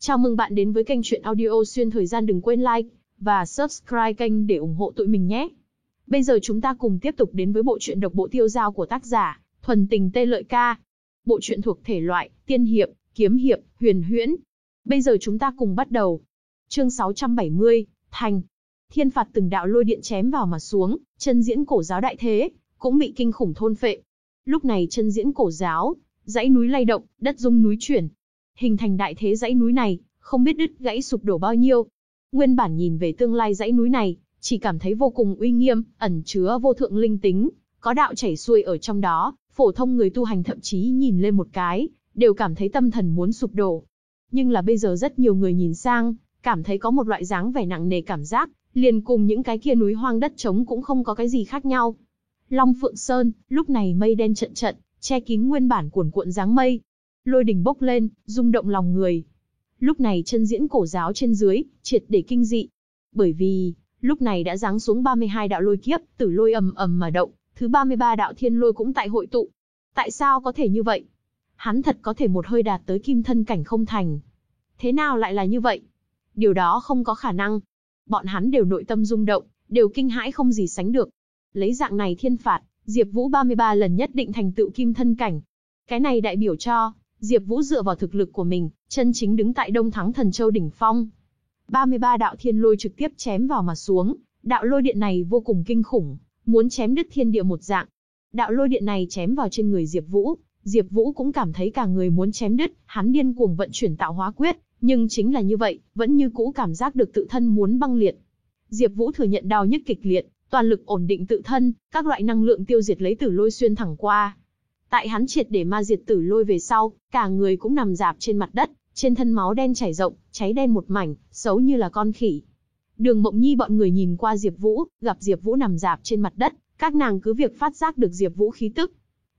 Chào mừng bạn đến với kênh truyện audio xuyên thời gian đừng quên like và subscribe kênh để ủng hộ tụi mình nhé. Bây giờ chúng ta cùng tiếp tục đến với bộ truyện độc bộ tiêu giao của tác giả Thuần Tình Tê Lợi Ca. Bộ truyện thuộc thể loại tiên hiệp, kiếm hiệp, huyền huyễn. Bây giờ chúng ta cùng bắt đầu. Chương 670, Thành. Thiên phạt từng đạo lôi điện chém vào mà xuống, chân diễn cổ giáo đại thế, cũng bị kinh khủng thôn phệ. Lúc này chân diễn cổ giáo, dãy núi lay động, đất rung núi chuyển, hình thành đại thế dãy núi này, không biết đứt gãy sụp đổ bao nhiêu. Nguyên bản nhìn về tương lai dãy núi này, chỉ cảm thấy vô cùng uy nghiêm, ẩn chứa vô thượng linh tính, có đạo chảy xuôi ở trong đó, phổ thông người tu hành thậm chí nhìn lên một cái, đều cảm thấy tâm thần muốn sụp đổ. Nhưng là bây giờ rất nhiều người nhìn sang, cảm thấy có một loại dáng vẻ nặng nề cảm giác, liền cùng những cái kia núi hoang đất trống cũng không có cái gì khác nhau. Long Phượng Sơn, lúc này mây đen trận trận, che kín nguyên bản cuồn cuộn dáng mây, lôi đỉnh bốc lên, rung động lòng người. Lúc này chân diễn cổ giáo trên dưới, triệt để kinh dị. Bởi vì, lúc này đã giáng xuống 32 đạo lôi kiếp, tử lôi ầm ầm mà động, thứ 33 đạo thiên lôi cũng tại hội tụ. Tại sao có thể như vậy? Hắn thật có thể một hơi đạt tới kim thân cảnh không thành. Thế nào lại là như vậy? Điều đó không có khả năng. Bọn hắn đều nội tâm rung động, đều kinh hãi không gì sánh được. Lấy dạng này thiên phạt, Diệp Vũ 33 lần nhất định thành tựu kim thân cảnh. Cái này đại biểu cho, Diệp Vũ dựa vào thực lực của mình, chân chính đứng tại Đông Thắng Thần Châu đỉnh phong. 33 đạo thiên lôi trực tiếp chém vào mà xuống, đạo lôi điện này vô cùng kinh khủng, muốn chém đứt thiên địa một dạng. Đạo lôi điện này chém vào trên người Diệp Vũ, Diệp Vũ cũng cảm thấy cả người muốn chém đứt, hắn điên cuồng vận chuyển tạo hóa quyết, nhưng chính là như vậy, vẫn như cũ cảm giác được tự thân muốn băng liệt. Diệp Vũ thừa nhận đau nhức kịch liệt, toàn lực ổn định tự thân, các loại năng lượng tiêu diệt lấy từ lôi xuyên thẳng qua, Tại hắn triệt để ma diệt tử lôi về sau, cả người cũng nằm dạp trên mặt đất, trên thân máu đen chảy rộng, cháy đen một mảnh, xấu như là con khỉ. Đường Mộng Nhi bọn người nhìn qua Diệp Vũ, gặp Diệp Vũ nằm dạp trên mặt đất, các nàng cứ việc phát giác được Diệp Vũ khí tức,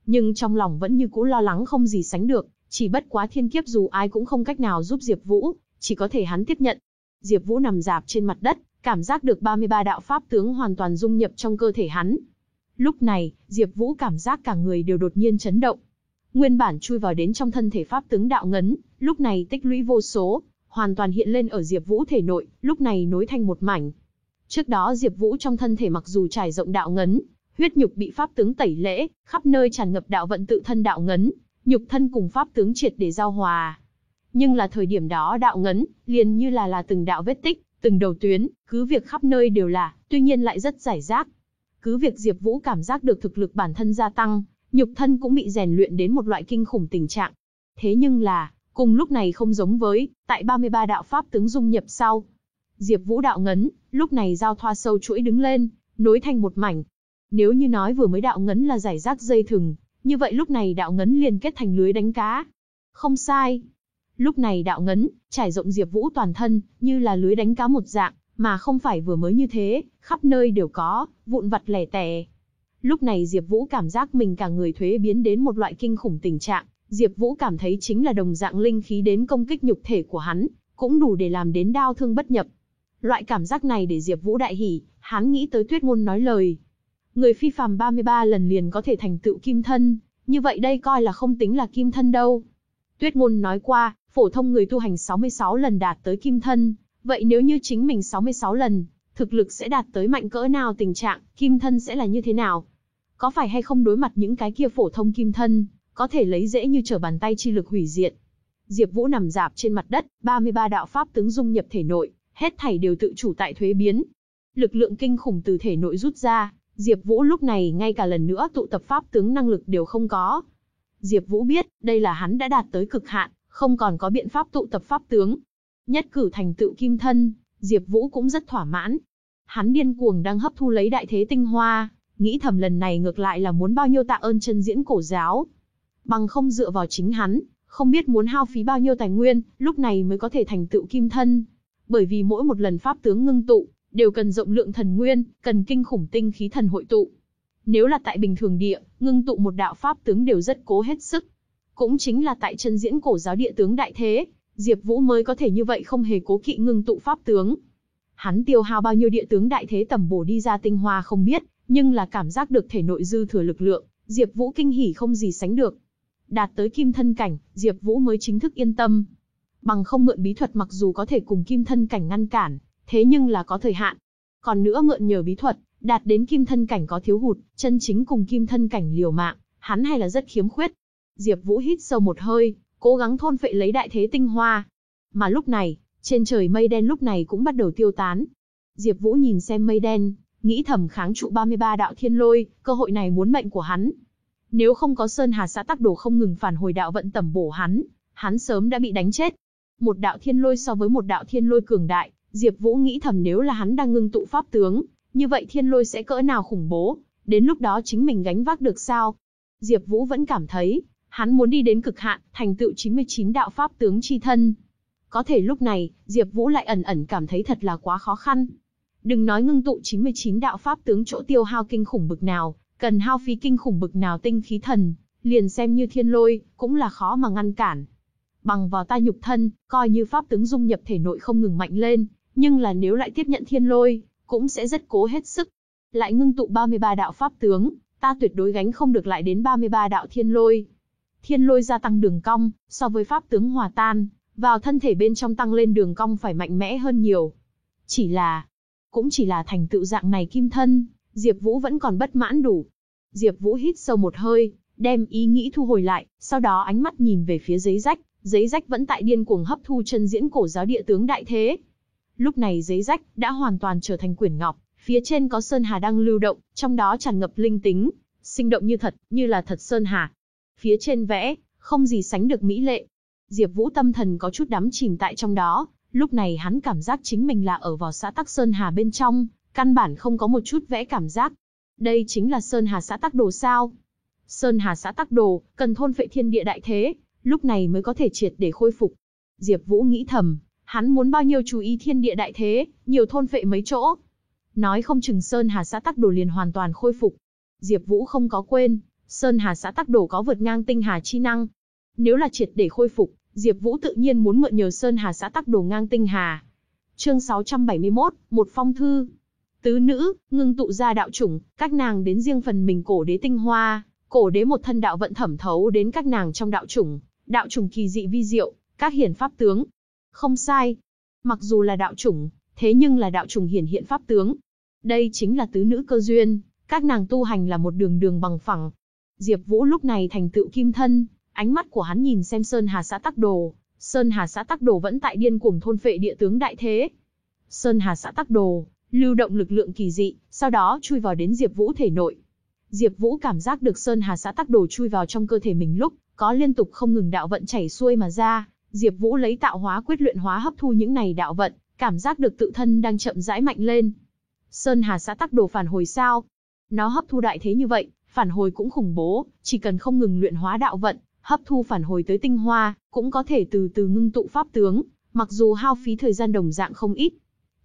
nhưng trong lòng vẫn như cũ lo lắng không gì sánh được, chỉ bất quá thiên kiếp dù ai cũng không cách nào giúp Diệp Vũ, chỉ có thể hắn tiếp nhận. Diệp Vũ nằm dạp trên mặt đất, cảm giác được 33 đạo pháp tướng hoàn toàn dung nhập trong cơ thể hắn, Lúc này, Diệp Vũ cảm giác cả người đều đột nhiên chấn động. Nguyên bản chui vào đến trong thân thể pháp tướng đạo ngấn, lúc này tích lũy vô số, hoàn toàn hiện lên ở Diệp Vũ thể nội, lúc này nối thành một mảnh. Trước đó Diệp Vũ trong thân thể mặc dù trải rộng đạo ngấn, huyết nhục bị pháp tướng tẩy lễ, khắp nơi tràn ngập đạo vận tự thân đạo ngấn, nhục thân cùng pháp tướng triệt để giao hòa. Nhưng là thời điểm đó đạo ngấn, liền như là là từng đạo vết tích, từng đầu tuyến, cứ việc khắp nơi đều là, tuy nhiên lại rất giải rác, cứ việc Diệp Vũ cảm giác được thực lực bản thân gia tăng, nhục thân cũng bị rèn luyện đến một loại kinh khủng tình trạng. Thế nhưng là, cùng lúc này không giống với, tại 33 đạo pháp tướng dung nhập sau. Diệp Vũ đạo ngấn, lúc này giao thoa sâu chuỗi đứng lên, nối thành một mảnh. Nếu như nói vừa mới đạo ngấn là giải rác dây thừng, như vậy lúc này đạo ngấn liền kết thành lưới đánh cá. Không sai. Lúc này đạo ngấn, trải rộng Diệp Vũ toàn thân, như là lưới đánh cá một dạng, mà không phải vừa mới như thế, khắp nơi đều có, vụn vặt lẻ tẻ. Lúc này Diệp Vũ cảm giác mình cả người thuế biến đến một loại kinh khủng tình trạng, Diệp Vũ cảm thấy chính là đồng dạng linh khí đến công kích nhục thể của hắn, cũng đủ để làm đến đau thương bất nhập. Loại cảm giác này để Diệp Vũ đại hỉ, hắn nghĩ tới Tuyết Ngôn nói lời. Người phi phàm 33 lần liền có thể thành tựu kim thân, như vậy đây coi là không tính là kim thân đâu. Tuyết Ngôn nói qua, phổ thông người tu hành 66 lần đạt tới kim thân, Vậy nếu như chính mình 66 lần, thực lực sẽ đạt tới mạnh cỡ nào tình trạng, kim thân sẽ là như thế nào? Có phải hay không đối mặt những cái kia phổ thông kim thân, có thể lấy dễ như trở bàn tay chi lực hủy diệt. Diệp Vũ nằm dạp trên mặt đất, 33 đạo pháp tướng dung nhập thể nội, hết thảy đều tự chủ tại thuế biến. Lực lượng kinh khủng từ thể nội rút ra, Diệp Vũ lúc này ngay cả lần nữa tụ tập pháp tướng năng lực đều không có. Diệp Vũ biết, đây là hắn đã đạt tới cực hạn, không còn có biện pháp tụ tập pháp tướng, Nhất cử thành tựu kim thân, Diệp Vũ cũng rất thỏa mãn. Hắn điên cuồng đang hấp thu lấy đại thế tinh hoa, nghĩ thầm lần này ngược lại là muốn bao nhiêu tạ ơn chân diễn cổ giáo. Bằng không dựa vào chính hắn, không biết muốn hao phí bao nhiêu tài nguyên, lúc này mới có thể thành tựu kim thân. Bởi vì mỗi một lần pháp tướng ngưng tụ, đều cần rộng lượng thần nguyên, cần kinh khủng tinh khí thần hội tụ. Nếu là tại bình thường địa, ngưng tụ một đạo pháp tướng đều rất cố hết sức. Cũng chính là tại chân diễn cổ giáo địa tướng đại thế, Diệp Vũ mới có thể như vậy không hề cố kỵ ngưng tụ pháp tướng. Hắn tiêu hao bao nhiêu địa tướng đại thế tầm bổ đi ra tinh hoa không biết, nhưng là cảm giác được thể nội dư thừa lực lượng, Diệp Vũ kinh hỉ không gì sánh được. Đạt tới kim thân cảnh, Diệp Vũ mới chính thức yên tâm. Bằng không mượn bí thuật mặc dù có thể cùng kim thân cảnh ngăn cản, thế nhưng là có thời hạn. Còn nữa mượn nhờ bí thuật, đạt đến kim thân cảnh có thiếu hụt, chân chính cùng kim thân cảnh liều mạng, hắn hay là rất khiếm khuyết. Diệp Vũ hít sâu một hơi, cố gắng thôn phệ lấy đại thế tinh hoa. Mà lúc này, trên trời mây đen lúc này cũng bắt đầu tiêu tán. Diệp Vũ nhìn xem mây đen, nghĩ thầm kháng trụ 33 đạo thiên lôi, cơ hội này muốn mệnh của hắn. Nếu không có Sơn Hà xã tắc đồ không ngừng phản hồi đạo vận tẩm bổ hắn, hắn sớm đã bị đánh chết. Một đạo thiên lôi so với một đạo thiên lôi cường đại, Diệp Vũ nghĩ thầm nếu là hắn đang ngưng tụ pháp tướng, như vậy thiên lôi sẽ cỡ nào khủng bố, đến lúc đó chính mình gánh vác được sao? Diệp Vũ vẫn cảm thấy, hắn muốn đi đến cực hạn, thành tựu 99 đạo pháp tướng chi thân. Có thể lúc này, Diệp Vũ lại ẩn ẩn cảm thấy thật là quá khó khăn. Đừng nói ngưng tụ 99 đạo pháp tướng chỗ tiêu hao kinh khủng bực nào, cần hao phí kinh khủng bực nào tinh khí thần, liền xem như thiên lôi, cũng là khó mà ngăn cản. Bằng vào ta nhục thân, coi như pháp tướng dung nhập thể nội không ngừng mạnh lên, nhưng là nếu lại tiếp nhận thiên lôi, cũng sẽ rất cố hết sức. Lại ngưng tụ 33 đạo pháp tướng, ta tuyệt đối gánh không được lại đến 33 đạo thiên lôi. Thiên lôi gia tăng đường cong, so với pháp tướng hòa tan, vào thân thể bên trong tăng lên đường cong phải mạnh mẽ hơn nhiều. Chỉ là, cũng chỉ là thành tựu dạng này kim thân, Diệp Vũ vẫn còn bất mãn đủ. Diệp Vũ hít sâu một hơi, đem ý nghĩ thu hồi lại, sau đó ánh mắt nhìn về phía giấy rách, giấy rách vẫn tại điên cuồng hấp thu chân diễn cổ giáo địa tướng đại thế. Lúc này giấy rách đã hoàn toàn trở thành quyển ngọc, phía trên có sơn hà đang lưu động, trong đó tràn ngập linh tính, sinh động như thật, như là thật sơn hà. Phía trên vẽ, không gì sánh được mỹ lệ. Diệp Vũ tâm thần có chút đắm chìm tại trong đó, lúc này hắn cảm giác chính mình là ở vào xã Tắc Sơn Hà bên trong, căn bản không có một chút vẽ cảm giác. Đây chính là Sơn Hà xã Tắc Đồ sao? Sơn Hà xã Tắc Đồ, cần thôn phệ thiên địa đại thế, lúc này mới có thể triệt để khôi phục. Diệp Vũ nghĩ thầm, hắn muốn bao nhiêu chú ý thiên địa đại thế, nhiều thôn phệ mấy chỗ. Nói không chừng Sơn Hà xã Tắc Đồ liền hoàn toàn khôi phục. Diệp Vũ không có quên, Sơn Hà xã Tắc Đồ có vượt ngang tinh hà chi năng. Nếu là triệt để khôi phục, Diệp Vũ tự nhiên muốn mượn nhờ Sơn Hà xã Tắc Đồ ngang tinh hà. Chương 671, một phong thư. Tứ nữ, ngưng tụ ra đạo chủng, các nàng đến riêng phần mình cổ đế tinh hoa, cổ đế một thân đạo vận thẩm thấu đến các nàng trong đạo chủng, đạo chủng kỳ dị vi diệu, các hiển pháp tướng. Không sai. Mặc dù là đạo chủng, thế nhưng là đạo chủng hiển hiện pháp tướng. Đây chính là tứ nữ cơ duyên, các nàng tu hành là một đường đường bằng phẳng. Diệp Vũ lúc này thành tựu kim thân, ánh mắt của hắn nhìn xem Sơn Hà xã Tắc Đồ, Sơn Hà xã Tắc Đồ vẫn tại điên cuồng thôn phệ địa tướng đại thế. Sơn Hà xã Tắc Đồ, lưu động lực lượng kỳ dị, sau đó chui vào đến Diệp Vũ thể nội. Diệp Vũ cảm giác được Sơn Hà xã Tắc Đồ chui vào trong cơ thể mình lúc, có liên tục không ngừng đạo vận chảy xuôi mà ra, Diệp Vũ lấy tạo hóa quyết luyện hóa hấp thu những này đạo vận, cảm giác được tự thân đang chậm rãi mạnh lên. Sơn Hà xã Tắc Đồ phản hồi sao? Nó hấp thu đại thế như vậy, phản hồi cũng khủng bố, chỉ cần không ngừng luyện hóa đạo vận, hấp thu phản hồi tới tinh hoa, cũng có thể từ từ ngưng tụ pháp tướng, mặc dù hao phí thời gian đồng dạng không ít.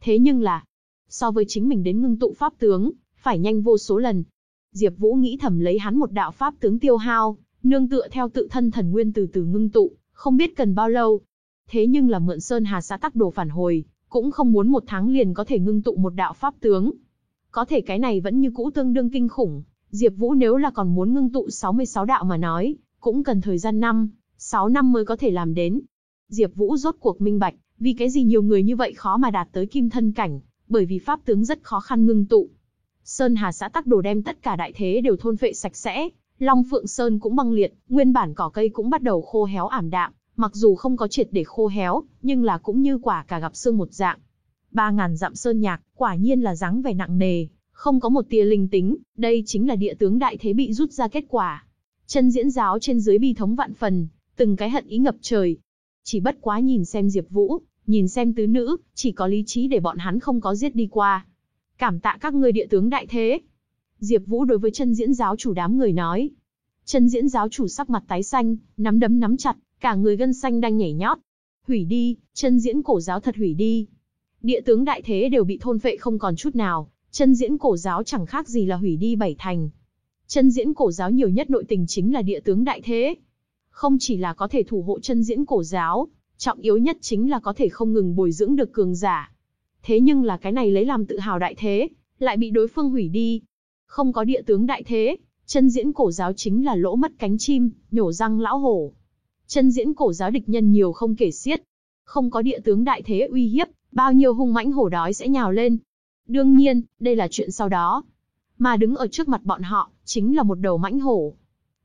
Thế nhưng là, so với chính mình đến ngưng tụ pháp tướng, phải nhanh vô số lần. Diệp Vũ nghĩ thầm lấy hắn một đạo pháp tướng tiêu hao, nương tựa theo tự thân thần nguyên từ từ ngưng tụ, không biết cần bao lâu. Thế nhưng là mượn Sơn Hà xã tắc đồ phản hồi, cũng không muốn một tháng liền có thể ngưng tụ một đạo pháp tướng. Có thể cái này vẫn như cũ tương đương kinh khủng, Diệp Vũ nếu là còn muốn ngưng tụ 66 đạo mà nói, cũng cần thời gian năm, 6 năm mới có thể làm đến. Diệp Vũ rốt cuộc minh bạch, vì cái gì nhiều người như vậy khó mà đạt tới kim thân cảnh, bởi vì pháp tướng rất khó khăn ngưng tụ. Sơn Hà xã tắc đồ đem tất cả đại thế đều thôn phệ sạch sẽ, Long Phượng Sơn cũng băng liệt, nguyên bản cỏ cây cũng bắt đầu khô héo ảm đạm, mặc dù không có triệt để khô héo, nhưng là cũng như quả cà gặp sương một dạng. Ba ngàn dặm sơn nhạc, quả nhiên là dáng vẻ nặng nề, không có một tia linh tính, đây chính là địa tướng đại thế bị rút ra kết quả. Chân diễn giáo trên dưới bi thống vạn phần, từng cái hận ý ngập trời. Chỉ bất quá nhìn xem Diệp Vũ, nhìn xem tứ nữ, chỉ có lý trí để bọn hắn không có giết đi qua. Cảm tạ các ngươi địa tướng đại thế. Diệp Vũ đối với chân diễn giáo chủ đám người nói. Chân diễn giáo chủ sắc mặt tái xanh, nắm đấm nắm chặt, cả người gân xanh đang nhảy nhót. Hủy đi, chân diễn cổ giáo thật hủy đi. Địa tướng đại thế đều bị thôn phệ không còn chút nào, chân diễn cổ giáo chẳng khác gì là hủy đi bảy thành. Chân diễn cổ giáo nhiều nhất nội tình chính là địa tướng đại thế. Không chỉ là có thể thủ hộ chân diễn cổ giáo, trọng yếu nhất chính là có thể không ngừng bồi dưỡng được cường giả. Thế nhưng là cái này lấy làm tự hào đại thế, lại bị đối phương hủy đi. Không có địa tướng đại thế, chân diễn cổ giáo chính là lỗ mất cánh chim, nhổ răng lão hổ. Chân diễn cổ giáo địch nhân nhiều không kể xiết. Không có địa tướng đại thế uy hiếp, bao nhiêu hung mãnh hổ đói sẽ nhào lên. Đương nhiên, đây là chuyện sau đó. Mà đứng ở trước mặt bọn họ, chính là một đầu mãnh hổ.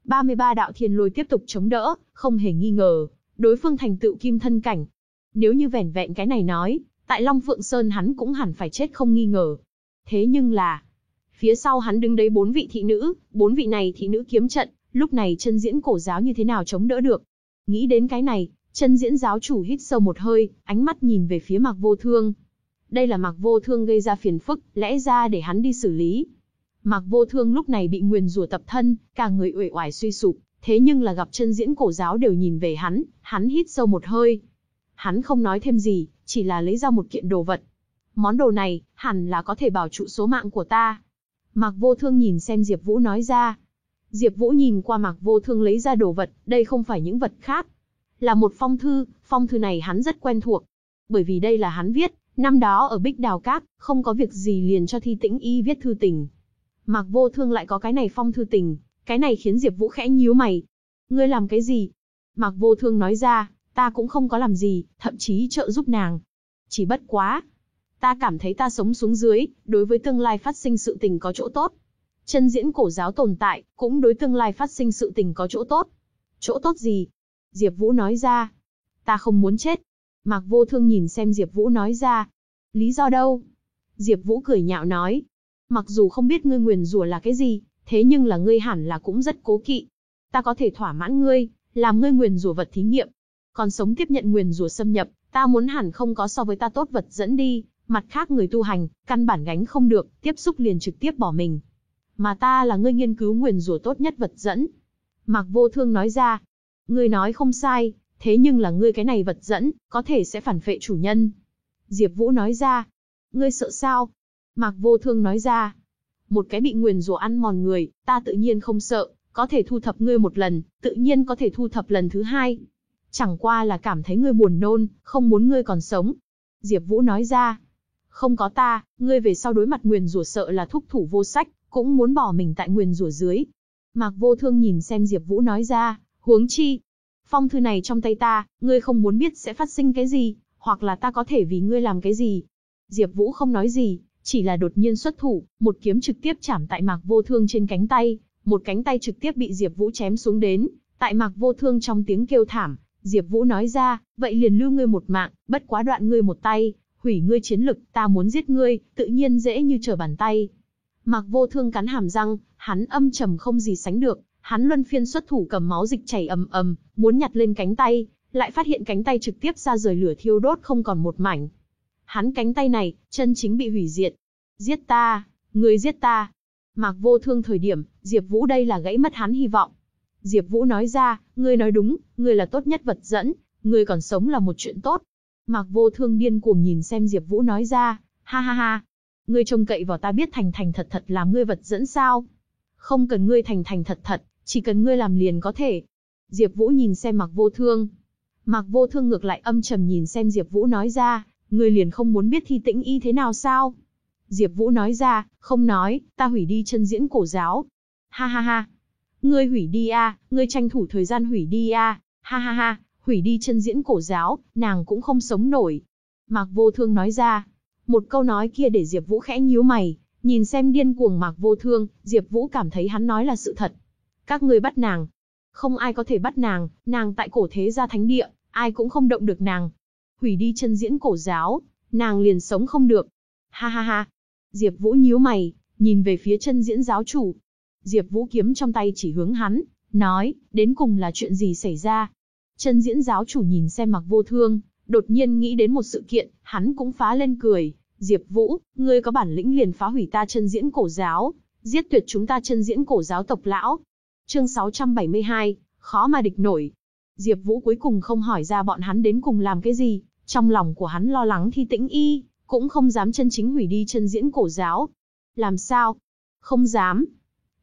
33 đạo thiên lôi tiếp tục chống đỡ, không hề nghi ngờ, đối phương thành tựu kim thân cảnh. Nếu như vẻn vẹn cái này nói, tại Long Phượng Sơn hắn cũng hẳn phải chết không nghi ngờ. Thế nhưng là, phía sau hắn đứng đấy bốn vị thị nữ, bốn vị này thị nữ kiếm trận, lúc này chân diễn cổ giáo như thế nào chống đỡ được. Nghĩ đến cái này, chân diễn giáo chủ hít sâu một hơi, ánh mắt nhìn về phía Mạc Vô Thương. Đây là Mạc Vô Thương gây ra phiền phức, lẽ ra để hắn đi xử lý. Mạc Vô Thương lúc này bị nguyền rủa tập thân, cả người uể oải suy sụp, thế nhưng là gặp chân diễn cổ giáo đều nhìn về hắn, hắn hít sâu một hơi. Hắn không nói thêm gì, chỉ là lấy ra một kiện đồ vật. Món đồ này, hẳn là có thể bảo trụ số mạng của ta. Mạc Vô Thương nhìn xem Diệp Vũ nói ra. Diệp Vũ nhìn qua Mạc Vô Thương lấy ra đồ vật, đây không phải những vật khác. Là một phong thư, phong thư này hắn rất quen thuộc. Bởi vì đây là hắn viết, năm đó ở Bích Đào Các, không có việc gì liền cho Thi Tĩnh Y viết thư tình. Mạc Vô Thương lại có cái này phong thư tình, cái này khiến Diệp Vũ khẽ nhíu mày. Ngươi làm cái gì? Mạc Vô Thương nói ra, ta cũng không có làm gì, thậm chí trợ giúp nàng. Chỉ bất quá, ta cảm thấy ta sống xuống dưới, đối với tương lai phát sinh sự tình có chỗ tốt. Chân diễn cổ giáo tồn tại, cũng đối tương lai phát sinh sự tình có chỗ tốt. Chỗ tốt gì? Diệp Vũ nói ra. Ta không muốn chết. Mạc Vô Thương nhìn xem Diệp Vũ nói ra. Lý do đâu? Diệp Vũ cười nhạo nói. Mặc dù không biết ngươi nguyền rủa là cái gì, thế nhưng là ngươi hẳn là cũng rất cố kỵ. Ta có thể thỏa mãn ngươi, làm ngươi nguyền rủa vật thí nghiệm. Còn sống tiếp nhận nguyền rủa xâm nhập, ta muốn hẳn không có so với ta tốt vật dẫn đi, mặt khác người tu hành, căn bản gánh không được, tiếp xúc liền trực tiếp bỏ mình. Mà ta là ngươi nghiên cứu nguyền rủa tốt nhất vật dẫn. Mạc Vô Thương nói ra, ngươi nói không sai, thế nhưng là ngươi cái này vật dẫn, có thể sẽ phản phệ chủ nhân. Diệp Vũ nói ra, ngươi sợ sao? Mạc Vô Thương nói ra, một cái bị nguyền rủa ăn mòn người, ta tự nhiên không sợ, có thể thu thập ngươi một lần, tự nhiên có thể thu thập lần thứ hai. Chẳng qua là cảm thấy ngươi buồn nôn, không muốn ngươi còn sống. Diệp Vũ nói ra, không có ta, ngươi về sau đối mặt nguyền rủa sợ là thúc thủ vô sách, cũng muốn bỏ mình tại nguyền rủa dưới. Mạc Vô Thương nhìn xem Diệp Vũ nói ra, huống chi, phong thư này trong tay ta, ngươi không muốn biết sẽ phát sinh cái gì, hoặc là ta có thể vì ngươi làm cái gì. Diệp Vũ không nói gì, chỉ là đột nhiên xuất thủ, một kiếm trực tiếp chạm tại Mạc Vô Thương trên cánh tay, một cánh tay trực tiếp bị Diệp Vũ chém xuống đến, tại Mạc Vô Thương trong tiếng kêu thảm, Diệp Vũ nói ra, vậy liền lưu ngươi một mạng, bất quá đoạn ngươi một tay, hủy ngươi chiến lực, ta muốn giết ngươi, tự nhiên dễ như trở bàn tay. Mạc Vô Thương cắn hàm răng, hắn âm trầm không gì sánh được, hắn luân phiên xuất thủ cầm máu dịch chảy ầm ầm, muốn nhặt lên cánh tay, lại phát hiện cánh tay trực tiếp ra rời lửa thiêu đốt không còn một mảnh. Hắn cánh tay này, chân chính bị hủy diệt. Giết ta, ngươi giết ta. Mạc Vô Thương thời điểm, Diệp Vũ đây là gãy mất hắn hy vọng. Diệp Vũ nói ra, ngươi nói đúng, ngươi là tốt nhất vật dẫn, ngươi còn sống là một chuyện tốt. Mạc Vô Thương điên cuồng nhìn xem Diệp Vũ nói ra, ha ha ha, ngươi trông cậy vào ta biết thành thành thật thật làm ngươi vật dẫn sao? Không cần ngươi thành thành thật thật, chỉ cần ngươi làm liền có thể. Diệp Vũ nhìn xem Mạc Vô Thương. Mạc Vô Thương ngược lại âm trầm nhìn xem Diệp Vũ nói ra, ngươi liền không muốn biết thi tĩnh y thế nào sao? Diệp Vũ nói ra, không nói, ta hủy đi chân diễn cổ giáo. Ha ha ha. Ngươi hủy đi a, ngươi tranh thủ thời gian hủy đi a. Ha ha ha, hủy đi chân diễn cổ giáo, nàng cũng không sống nổi. Mạc Vô Thương nói ra. Một câu nói kia để Diệp Vũ khẽ nhíu mày, nhìn xem điên cuồng Mạc Vô Thương, Diệp Vũ cảm thấy hắn nói là sự thật. Các ngươi bắt nàng. Không ai có thể bắt nàng, nàng tại cổ thế gia thánh địa, ai cũng không động được nàng. Hủy đi chân diễn cổ giáo, nàng liền sống không được. Ha ha ha. Diệp Vũ nhíu mày, nhìn về phía chân diễn giáo chủ. Diệp Vũ kiếm trong tay chỉ hướng hắn, nói, đến cùng là chuyện gì xảy ra? Chân diễn giáo chủ nhìn xem Mặc Vô Thương, đột nhiên nghĩ đến một sự kiện, hắn cũng phá lên cười. Diệp Vũ, ngươi có bản lĩnh liền phá hủy ta chân diễn cổ giáo, giết tuyệt chúng ta chân diễn cổ giáo tộc lão. Chương 672, khó mà địch nổi. Diệp Vũ cuối cùng không hỏi ra bọn hắn đến cùng làm cái gì, trong lòng của hắn lo lắng Thi Tĩnh Y, cũng không dám chân chính hủy đi chân diễn cổ giáo. Làm sao? Không dám.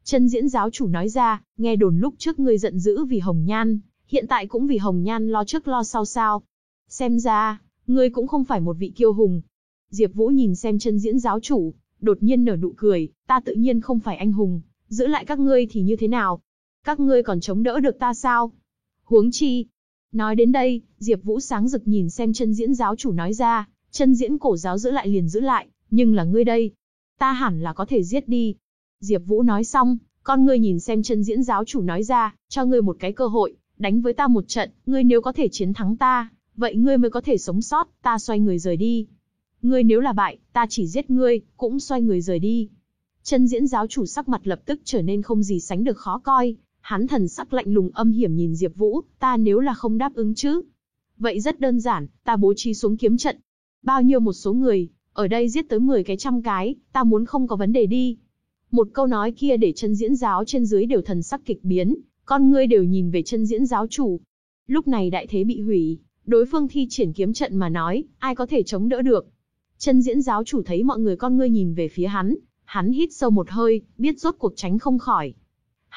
Chân diễn giáo chủ nói ra, nghe đồn lúc trước ngươi giận dữ vì Hồng Nhan, hiện tại cũng vì Hồng Nhan lo trước lo sau sao. Xem ra, ngươi cũng không phải một vị kiêu hùng. Diệp Vũ nhìn xem chân diễn giáo chủ, đột nhiên nở nụ cười, ta tự nhiên không phải anh hùng, giữ lại các ngươi thì như thế nào? Các ngươi còn chống đỡ được ta sao? Huống chi, Nói đến đây, Diệp Vũ sáng rực nhìn xem chân diễn giáo chủ nói ra, chân diễn cổ giáo giữ lại liền giữ lại, nhưng là ngươi đây, ta hẳn là có thể giết đi. Diệp Vũ nói xong, con ngươi nhìn xem chân diễn giáo chủ nói ra, cho ngươi một cái cơ hội, đánh với ta một trận, ngươi nếu có thể chiến thắng ta, vậy ngươi mới có thể sống sót, ta xoay người rời đi. Ngươi nếu là bại, ta chỉ giết ngươi, cũng xoay người rời đi. Chân diễn giáo chủ sắc mặt lập tức trở nên không gì sánh được khó coi, hắn thần sắc lạnh lùng âm hiểm nhìn Diệp Vũ, ta nếu là không đáp ứng chứ? Vậy rất đơn giản, ta bố trí xuống kiếm trận. Bao nhiêu một số người, ở đây giết tới 10 cái trăm cái, ta muốn không có vấn đề đi. Một câu nói kia để chân diễn giáo trên dưới đều thần sắc kịch biến, con ngươi đều nhìn về chân diễn giáo chủ. Lúc này đại thế bị hủy, đối phương thi triển kiếm trận mà nói, ai có thể chống đỡ được. Chân diễn giáo chủ thấy mọi người con ngươi nhìn về phía hắn, hắn hít sâu một hơi, biết rốt cuộc tránh không khỏi.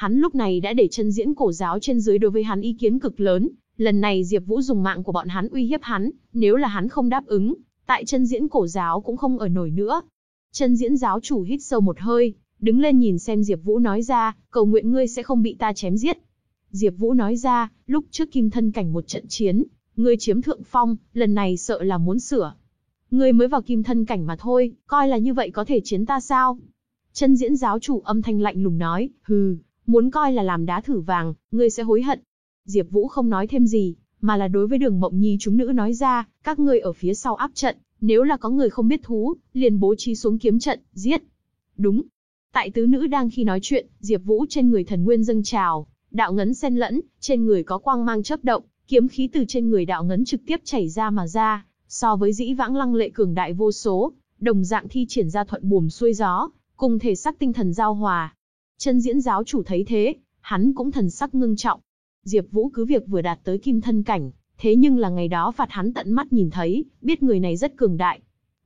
Hắn lúc này đã để chân diễn cổ giáo trên dưới đối với hắn ý kiến cực lớn, lần này Diệp Vũ dùng mạng của bọn hắn uy hiếp hắn, nếu là hắn không đáp ứng, tại chân diễn cổ giáo cũng không ở nổi nữa. Chân diễn giáo chủ hít sâu một hơi, đứng lên nhìn xem Diệp Vũ nói ra, cầu nguyện ngươi sẽ không bị ta chém giết. Diệp Vũ nói ra, lúc trước kim thân cảnh một trận chiến, ngươi chiếm thượng phong, lần này sợ là muốn sửa. Ngươi mới vào kim thân cảnh mà thôi, coi là như vậy có thể chiến ta sao? Chân diễn giáo chủ âm thanh lạnh lùng nói, hừ, muốn coi là làm đá thử vàng, ngươi sẽ hối hận. Diệp Vũ không nói thêm gì, mà là đối với đường mộng nhi chúng nữ nói ra, các ngươi ở phía sau áp trận, nếu là có người không biết thú, liền bố trí xuống kiếm trận, giết. Đúng. Tại tứ nữ đang khi nói chuyện, Diệp Vũ trên người thần nguyên dâng trào, đạo ngấn xen lẫn, trên người có quang mang chớp động, kiếm khí từ trên người đạo ngấn trực tiếp chảy ra mà ra, so với dĩ vãng lăng lệ cường đại vô số, đồng dạng thi triển ra thuận buồm xuôi gió, cùng thể sắc tinh thần giao hòa. Chân diễn giáo chủ thấy thế, hắn cũng thần sắc ngưng trọng. Diệp Vũ cứ việc vừa đạt tới kim thân cảnh, thế nhưng là ngày đó phạt hắn tận mắt nhìn thấy, biết người này rất cường đại.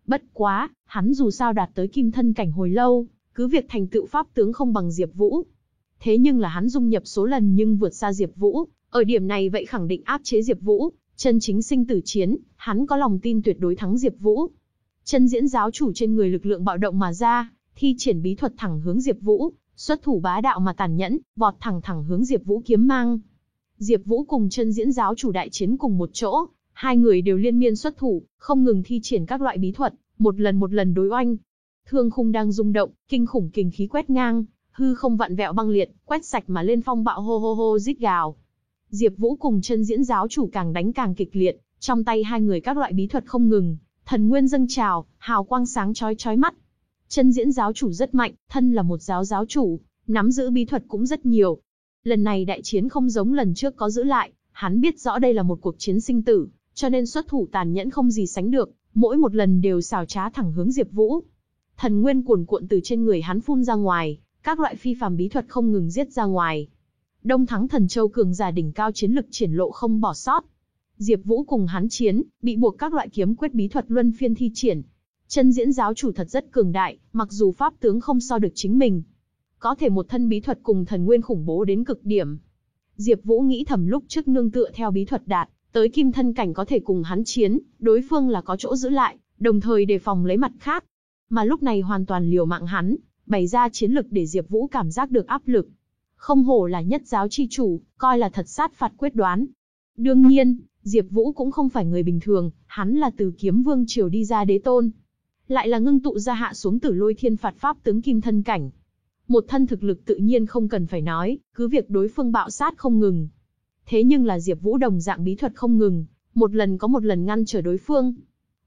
Bất quá, hắn dù sao đạt tới kim thân cảnh hồi lâu, cứ việc thành tựu pháp tướng không bằng Diệp Vũ. Thế nhưng là hắn dung nhập số lần nhưng vượt xa Diệp Vũ, ở điểm này vậy khẳng định áp chế Diệp Vũ, chân chính sinh tử chiến, hắn có lòng tin tuyệt đối thắng Diệp Vũ. Chân diễn giáo chủ trên người lực lượng bạo động mà ra, thi triển bí thuật thẳng hướng Diệp Vũ, xuất thủ bá đạo mà tàn nhẫn, vọt thẳng thẳng hướng Diệp Vũ kiếm mang. Diệp Vũ cùng chân diễn giáo chủ đại chiến cùng một chỗ, hai người đều liên miên xuất thủ, không ngừng thi triển các loại bí thuật, một lần một lần đối oanh. Thương khung đang rung động, kinh khủng kình khí quét ngang, hư không vặn vẹo băng liệt, quét sạch mà lên phong bạo hô hô hô rít gào. Diệp Vũ cùng chân diễn giáo chủ càng đánh càng kịch liệt, trong tay hai người các loại bí thuật không ngừng, thần nguyên dâng trào, hào quang sáng chói chói mắt. Chân diễn giáo chủ rất mạnh, thân là một giáo giáo chủ, nắm giữ bí thuật cũng rất nhiều. Lần này đại chiến không giống lần trước có giữ lại, hắn biết rõ đây là một cuộc chiến sinh tử, cho nên xuất thủ tàn nhẫn không gì sánh được, mỗi một lần đều xảo trá thẳng hướng Diệp Vũ. Thần nguyên cuồn cuộn từ trên người hắn phun ra ngoài, các loại phi phàm bí thuật không ngừng giết ra ngoài. Đông Thắng Thần Châu cường giả đỉnh cao chiến lực triển lộ không bỏ sót. Diệp Vũ cùng hắn chiến, bị buộc các loại kiếm quyết bí thuật luân phiên thi triển. Chân diễn giáo chủ thật rất cường đại, mặc dù pháp tướng không so được chính mình. Có thể một thân bí thuật cùng thần nguyên khủng bố đến cực điểm. Diệp Vũ nghĩ thầm lúc trước nương tựa theo bí thuật đạt, tới kim thân cảnh có thể cùng hắn chiến, đối phương là có chỗ giữ lại, đồng thời đề phòng lấy mặt khác. Mà lúc này hoàn toàn liều mạng hắn, bày ra chiến lực để Diệp Vũ cảm giác được áp lực. Không hổ là nhất giáo chi chủ, coi là thật sát phạt quyết đoán. Đương nhiên, Diệp Vũ cũng không phải người bình thường, hắn là từ kiếm vương triều đi ra đế tôn. Lại là ngưng tụ ra hạ xuống tử lôi thiên phạt pháp tướng kim thân cảnh. Một thân thực lực tự nhiên không cần phải nói, cứ việc đối phương bạo sát không ngừng. Thế nhưng là Diệp Vũ đồng dạng bí thuật không ngừng, một lần có một lần ngăn trở đối phương.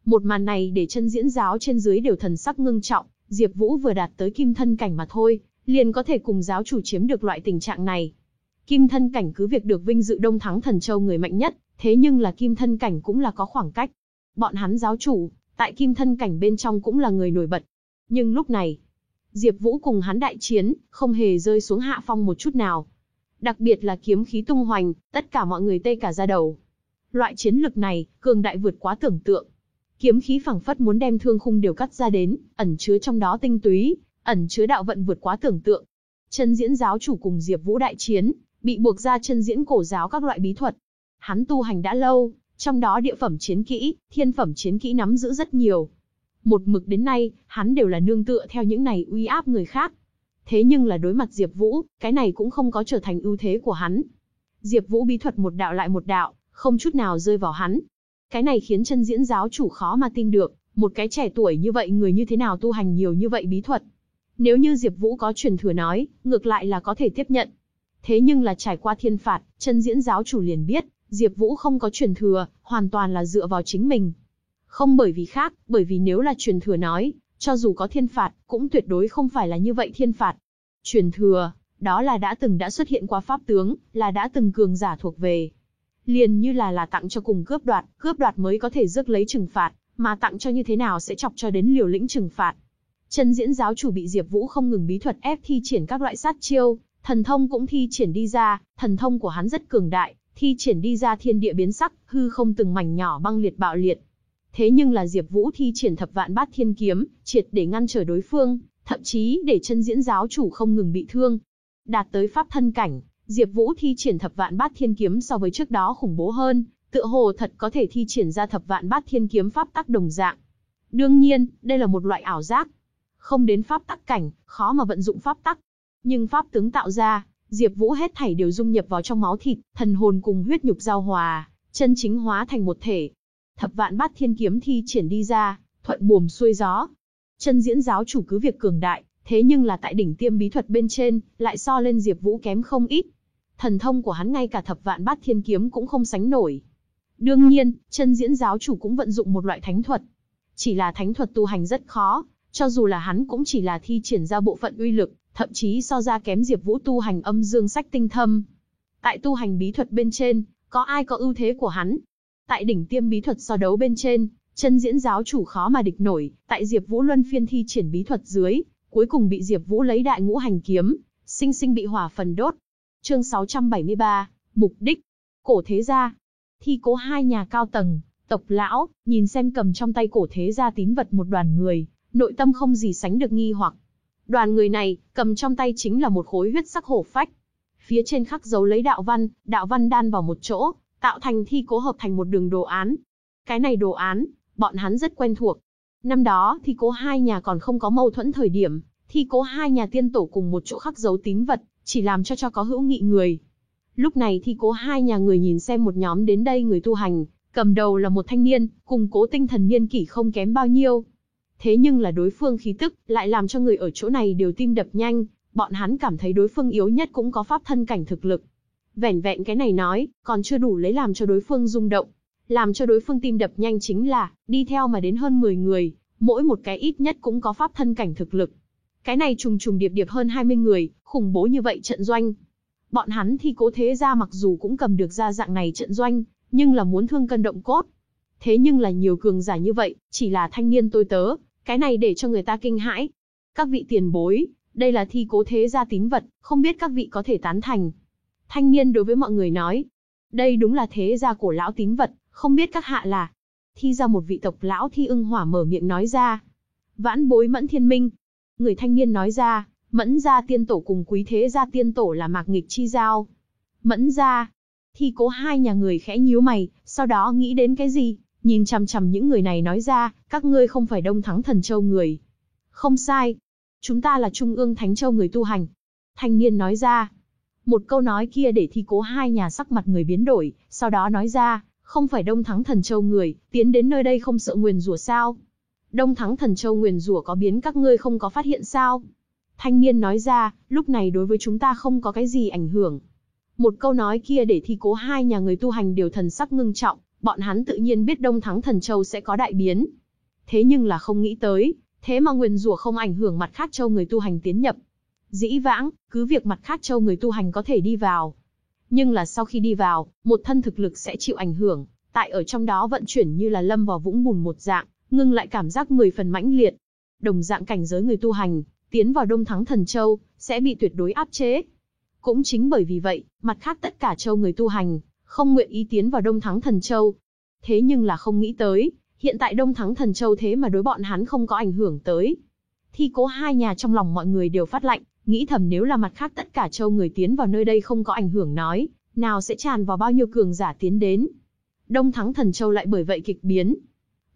Một màn này để chân diễn giáo trên dưới đều thần sắc ngưng trọng, Diệp Vũ vừa đạt tới kim thân cảnh mà thôi, liền có thể cùng giáo chủ chiếm được loại tình trạng này. Kim thân cảnh cứ việc được vinh dự đông thắng thần châu người mạnh nhất, thế nhưng là kim thân cảnh cũng là có khoảng cách. Bọn hắn giáo chủ, tại kim thân cảnh bên trong cũng là người nổi bật. Nhưng lúc này, Diệp Vũ cùng hắn đại chiến, không hề rơi xuống hạ phong một chút nào. Đặc biệt là kiếm khí tung hoành, tất cả mọi người tê cả da đầu. Loại chiến lực này, cường đại vượt quá tưởng tượng. Kiếm khí phảng phất muốn đem thương khung đều cắt ra đến, ẩn chứa trong đó tinh túy, ẩn chứa đạo vận vượt quá tưởng tượng. Chân diễn giáo chủ cùng Diệp Vũ đại chiến, bị buộc ra chân diễn cổ giáo các loại bí thuật. Hắn tu hành đã lâu, trong đó địa phẩm chiến kỹ, thiên phẩm chiến kỹ nắm giữ rất nhiều. Một mực đến nay, hắn đều là nương tựa theo những này uy áp người khác. Thế nhưng là đối mặt Diệp Vũ, cái này cũng không có trở thành ưu thế của hắn. Diệp Vũ bí thuật một đạo lại một đạo, không chút nào rơi vào hắn. Cái này khiến chân diễn giáo chủ khó mà tin được, một cái trẻ tuổi như vậy người như thế nào tu hành nhiều như vậy bí thuật. Nếu như Diệp Vũ có truyền thừa nói, ngược lại là có thể tiếp nhận. Thế nhưng là trải qua thiên phạt, chân diễn giáo chủ liền biết, Diệp Vũ không có truyền thừa, hoàn toàn là dựa vào chính mình. Không bởi vì khác, bởi vì nếu là truyền thừa nói, cho dù có thiên phạt, cũng tuyệt đối không phải là như vậy thiên phạt. Truyền thừa, đó là đã từng đã xuất hiện qua pháp tướng, là đã từng cường giả thuộc về. Liền như là là tặng cho cùng cướp đoạt, cướp đoạt mới có thể rước lấy trừng phạt, mà tặng cho như thế nào sẽ chọc cho đến liều lĩnh trừng phạt. Chân diễn giáo chủ bị Diệp Vũ không ngừng bí thuật ép thi triển các loại sát chiêu, thần thông cũng thi triển đi ra, thần thông của hắn rất cường đại, thi triển đi ra thiên địa biến sắc, hư không từng mảnh nhỏ băng liệt bạo liệt. Thế nhưng là Diệp Vũ thi triển thập vạn bát thiên kiếm, triệt để ngăn trở đối phương, thậm chí để chân diễn giáo chủ không ngừng bị thương. Đạt tới pháp thân cảnh, Diệp Vũ thi triển thập vạn bát thiên kiếm so với trước đó khủng bố hơn, tựa hồ thật có thể thi triển ra thập vạn bát thiên kiếm pháp tắc đồng dạng. Đương nhiên, đây là một loại ảo giác. Không đến pháp tắc cảnh, khó mà vận dụng pháp tắc. Nhưng pháp tướng tạo ra, Diệp Vũ hết thảy đều dung nhập vào trong máu thịt, thần hồn cùng huyết nhục giao hòa, chân chính hóa thành một thể. Thập vạn bát thiên kiếm thi triển đi ra, thuận buồm xuôi gió. Chân diễn giáo chủ cứ việc cường đại, thế nhưng là tại đỉnh tiêm bí thuật bên trên, lại so lên Diệp Vũ kém không ít. Thần thông của hắn ngay cả thập vạn bát thiên kiếm cũng không sánh nổi. Đương nhiên, chân diễn giáo chủ cũng vận dụng một loại thánh thuật. Chỉ là thánh thuật tu hành rất khó, cho dù là hắn cũng chỉ là thi triển ra bộ phận uy lực, thậm chí so ra kém Diệp Vũ tu hành âm dương sách tinh thâm. Tại tu hành bí thuật bên trên, có ai có ưu thế của hắn? Tại đỉnh tiêm bí thuật so đấu bên trên, chân diễn giáo chủ khó mà địch nổi, tại Diệp Vũ luân phiên thi triển bí thuật dưới, cuối cùng bị Diệp Vũ lấy đại ngũ hành kiếm, sinh sinh bị hỏa phần đốt. Chương 673, mục đích. Cổ thế gia. Thi cố hai nhà cao tầng, tộc lão, nhìn xem cầm trong tay cổ thế gia tín vật một đoàn người, nội tâm không gì sánh được nghi hoặc. Đoàn người này, cầm trong tay chính là một khối huyết sắc hổ phách. Phía trên khắc dấu lấy đạo văn, đạo văn đan vào một chỗ, tạo thành thi cố hợp thành một đường đồ án. Cái này đồ án, bọn hắn rất quen thuộc. Năm đó, thi cố hai nhà còn không có mâu thuẫn thời điểm, thi cố hai nhà tiên tổ cùng một chỗ khắc dấu tín vật, chỉ làm cho cho có hữu nghị người. Lúc này thi cố hai nhà người nhìn xem một nhóm đến đây người tu hành, cầm đầu là một thanh niên, cùng cố tinh thần niên kỷ không kém bao nhiêu. Thế nhưng là đối phương khí tức, lại làm cho người ở chỗ này đều tim đập nhanh, bọn hắn cảm thấy đối phương yếu nhất cũng có pháp thân cảnh thực lực. Vẻn vẹn cái này nói, còn chưa đủ lấy làm cho đối phương rung động. Làm cho đối phương tim đập nhanh chính là, đi theo mà đến hơn 10 người, mỗi một cái ít nhất cũng có pháp thân cảnh thực lực. Cái này trùng trùng điệp điệp hơn 20 người, khủng bố như vậy trận doanh. Bọn hắn thì cố thế ra mặc dù cũng cầm được ra dạng này trận doanh, nhưng là muốn thương cân động cốt. Thế nhưng là nhiều cường giả như vậy, chỉ là thanh niên tôi tớ, cái này để cho người ta kinh hãi. Các vị tiền bối, đây là thi cố thế gia tín vật, không biết các vị có thể tán thành. Thanh niên đối với mọi người nói, đây đúng là thế gia cổ lão tín vật, không biết các hạ là. Thi ra một vị tộc lão thi ưng hỏa mở miệng nói ra. Vãn bối mẫn thiên minh. Người thanh niên nói ra, mẫn gia tiên tổ cùng quý thế gia tiên tổ là mạc nghịch chi giao. Mẫn gia. Thi cố hai nhà người khẽ nhíu mày, sau đó nghĩ đến cái gì? Nhìn chằm chằm những người này nói ra, các ngươi không phải Đông Thắng Thần Châu người. Không sai. Chúng ta là Trung ương Thánh Châu người tu hành. Thanh niên nói ra. Một câu nói kia để thi cố hai nhà sắc mặt người biến đổi, sau đó nói ra, không phải Đông Thắng Thần Châu người, tiến đến nơi đây không sợ nguyền rủa sao? Đông Thắng Thần Châu nguyền rủa có biến các ngươi không có phát hiện sao? Thanh niên nói ra, lúc này đối với chúng ta không có cái gì ảnh hưởng. Một câu nói kia để thi cố hai nhà người tu hành đều thần sắc ngưng trọng, bọn hắn tự nhiên biết Đông Thắng Thần Châu sẽ có đại biến. Thế nhưng là không nghĩ tới, thế mà nguyền rủa không ảnh hưởng mặt khác châu người tu hành tiến nhập. Dĩ vãng, cứ việc mặt khác châu người tu hành có thể đi vào. Nhưng là sau khi đi vào, một thân thực lực sẽ chịu ảnh hưởng, tại ở trong đó vận chuyển như là lâm vào vũng bùn một dạng, ngưng lại cảm giác mười phần mãnh liệt. Đồng dạng cảnh giới người tu hành, tiến vào Đông Thắng Thần Châu, sẽ bị tuyệt đối áp chế. Cũng chính bởi vì vậy, mặt khác tất cả châu người tu hành, không nguyện ý tiến vào Đông Thắng Thần Châu. Thế nhưng là không nghĩ tới, hiện tại Đông Thắng Thần Châu thế mà đối bọn hắn không có ảnh hưởng tới. Thi cố hai nhà trong lòng mọi người đều phát lạnh, nghĩ thầm nếu là mặt khác tất cả châu người tiến vào nơi đây không có ảnh hưởng nói, nào sẽ tràn vào bao nhiêu cường giả tiến đến. Đông Thắng Thần Châu lại bởi vậy kịch biến.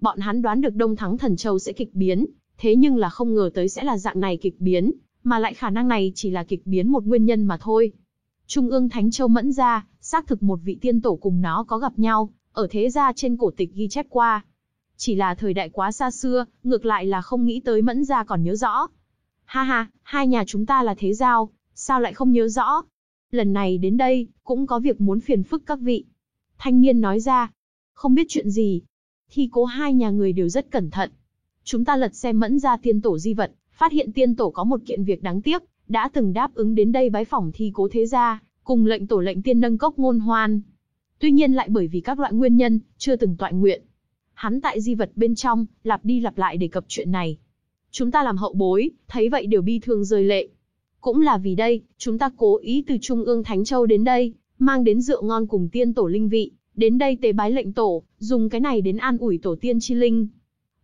Bọn hắn đoán được Đông Thắng Thần Châu sẽ kịch biến, thế nhưng là không ngờ tới sẽ là dạng này kịch biến, mà lại khả năng này chỉ là kịch biến một nguyên nhân mà thôi. Trung ương Thánh Châu Mẫn Gia, xác thực một vị tiên tổ cùng nó có gặp nhau, ở thế gia trên cổ tịch ghi chép qua. Chỉ là thời đại quá xa xưa, ngược lại là không nghĩ tới Mẫn Gia còn nhớ rõ. Ha ha, hai nhà chúng ta là thế giao, sao lại không nhớ rõ? Lần này đến đây, cũng có việc muốn phiền phức các vị. Thanh niên nói ra, không biết chuyện gì. Thi cố hai nhà người đều rất cẩn thận. Chúng ta lật xem mẫn ra tiên tổ di vật, phát hiện tiên tổ có một kiện việc đáng tiếc, đã từng đáp ứng đến đây bái phỏng thi cố thế gia, cùng lệnh tổ lệnh tiên nâng cốc ngôn hoan. Tuy nhiên lại bởi vì các loại nguyên nhân, chưa từng tọa nguyện. Hắn tại di vật bên trong, lặp đi lặp lại đề cập chuyện này. Chúng ta làm hậu bối, thấy vậy đều bi thương rơi lệ. Cũng là vì đây, chúng ta cố ý từ Trung ương Thánh Châu đến đây, mang đến rượu ngon cùng tiên tổ linh vị, đến đây tế bái lệnh tổ, dùng cái này đến an ủi tổ tiên chi linh.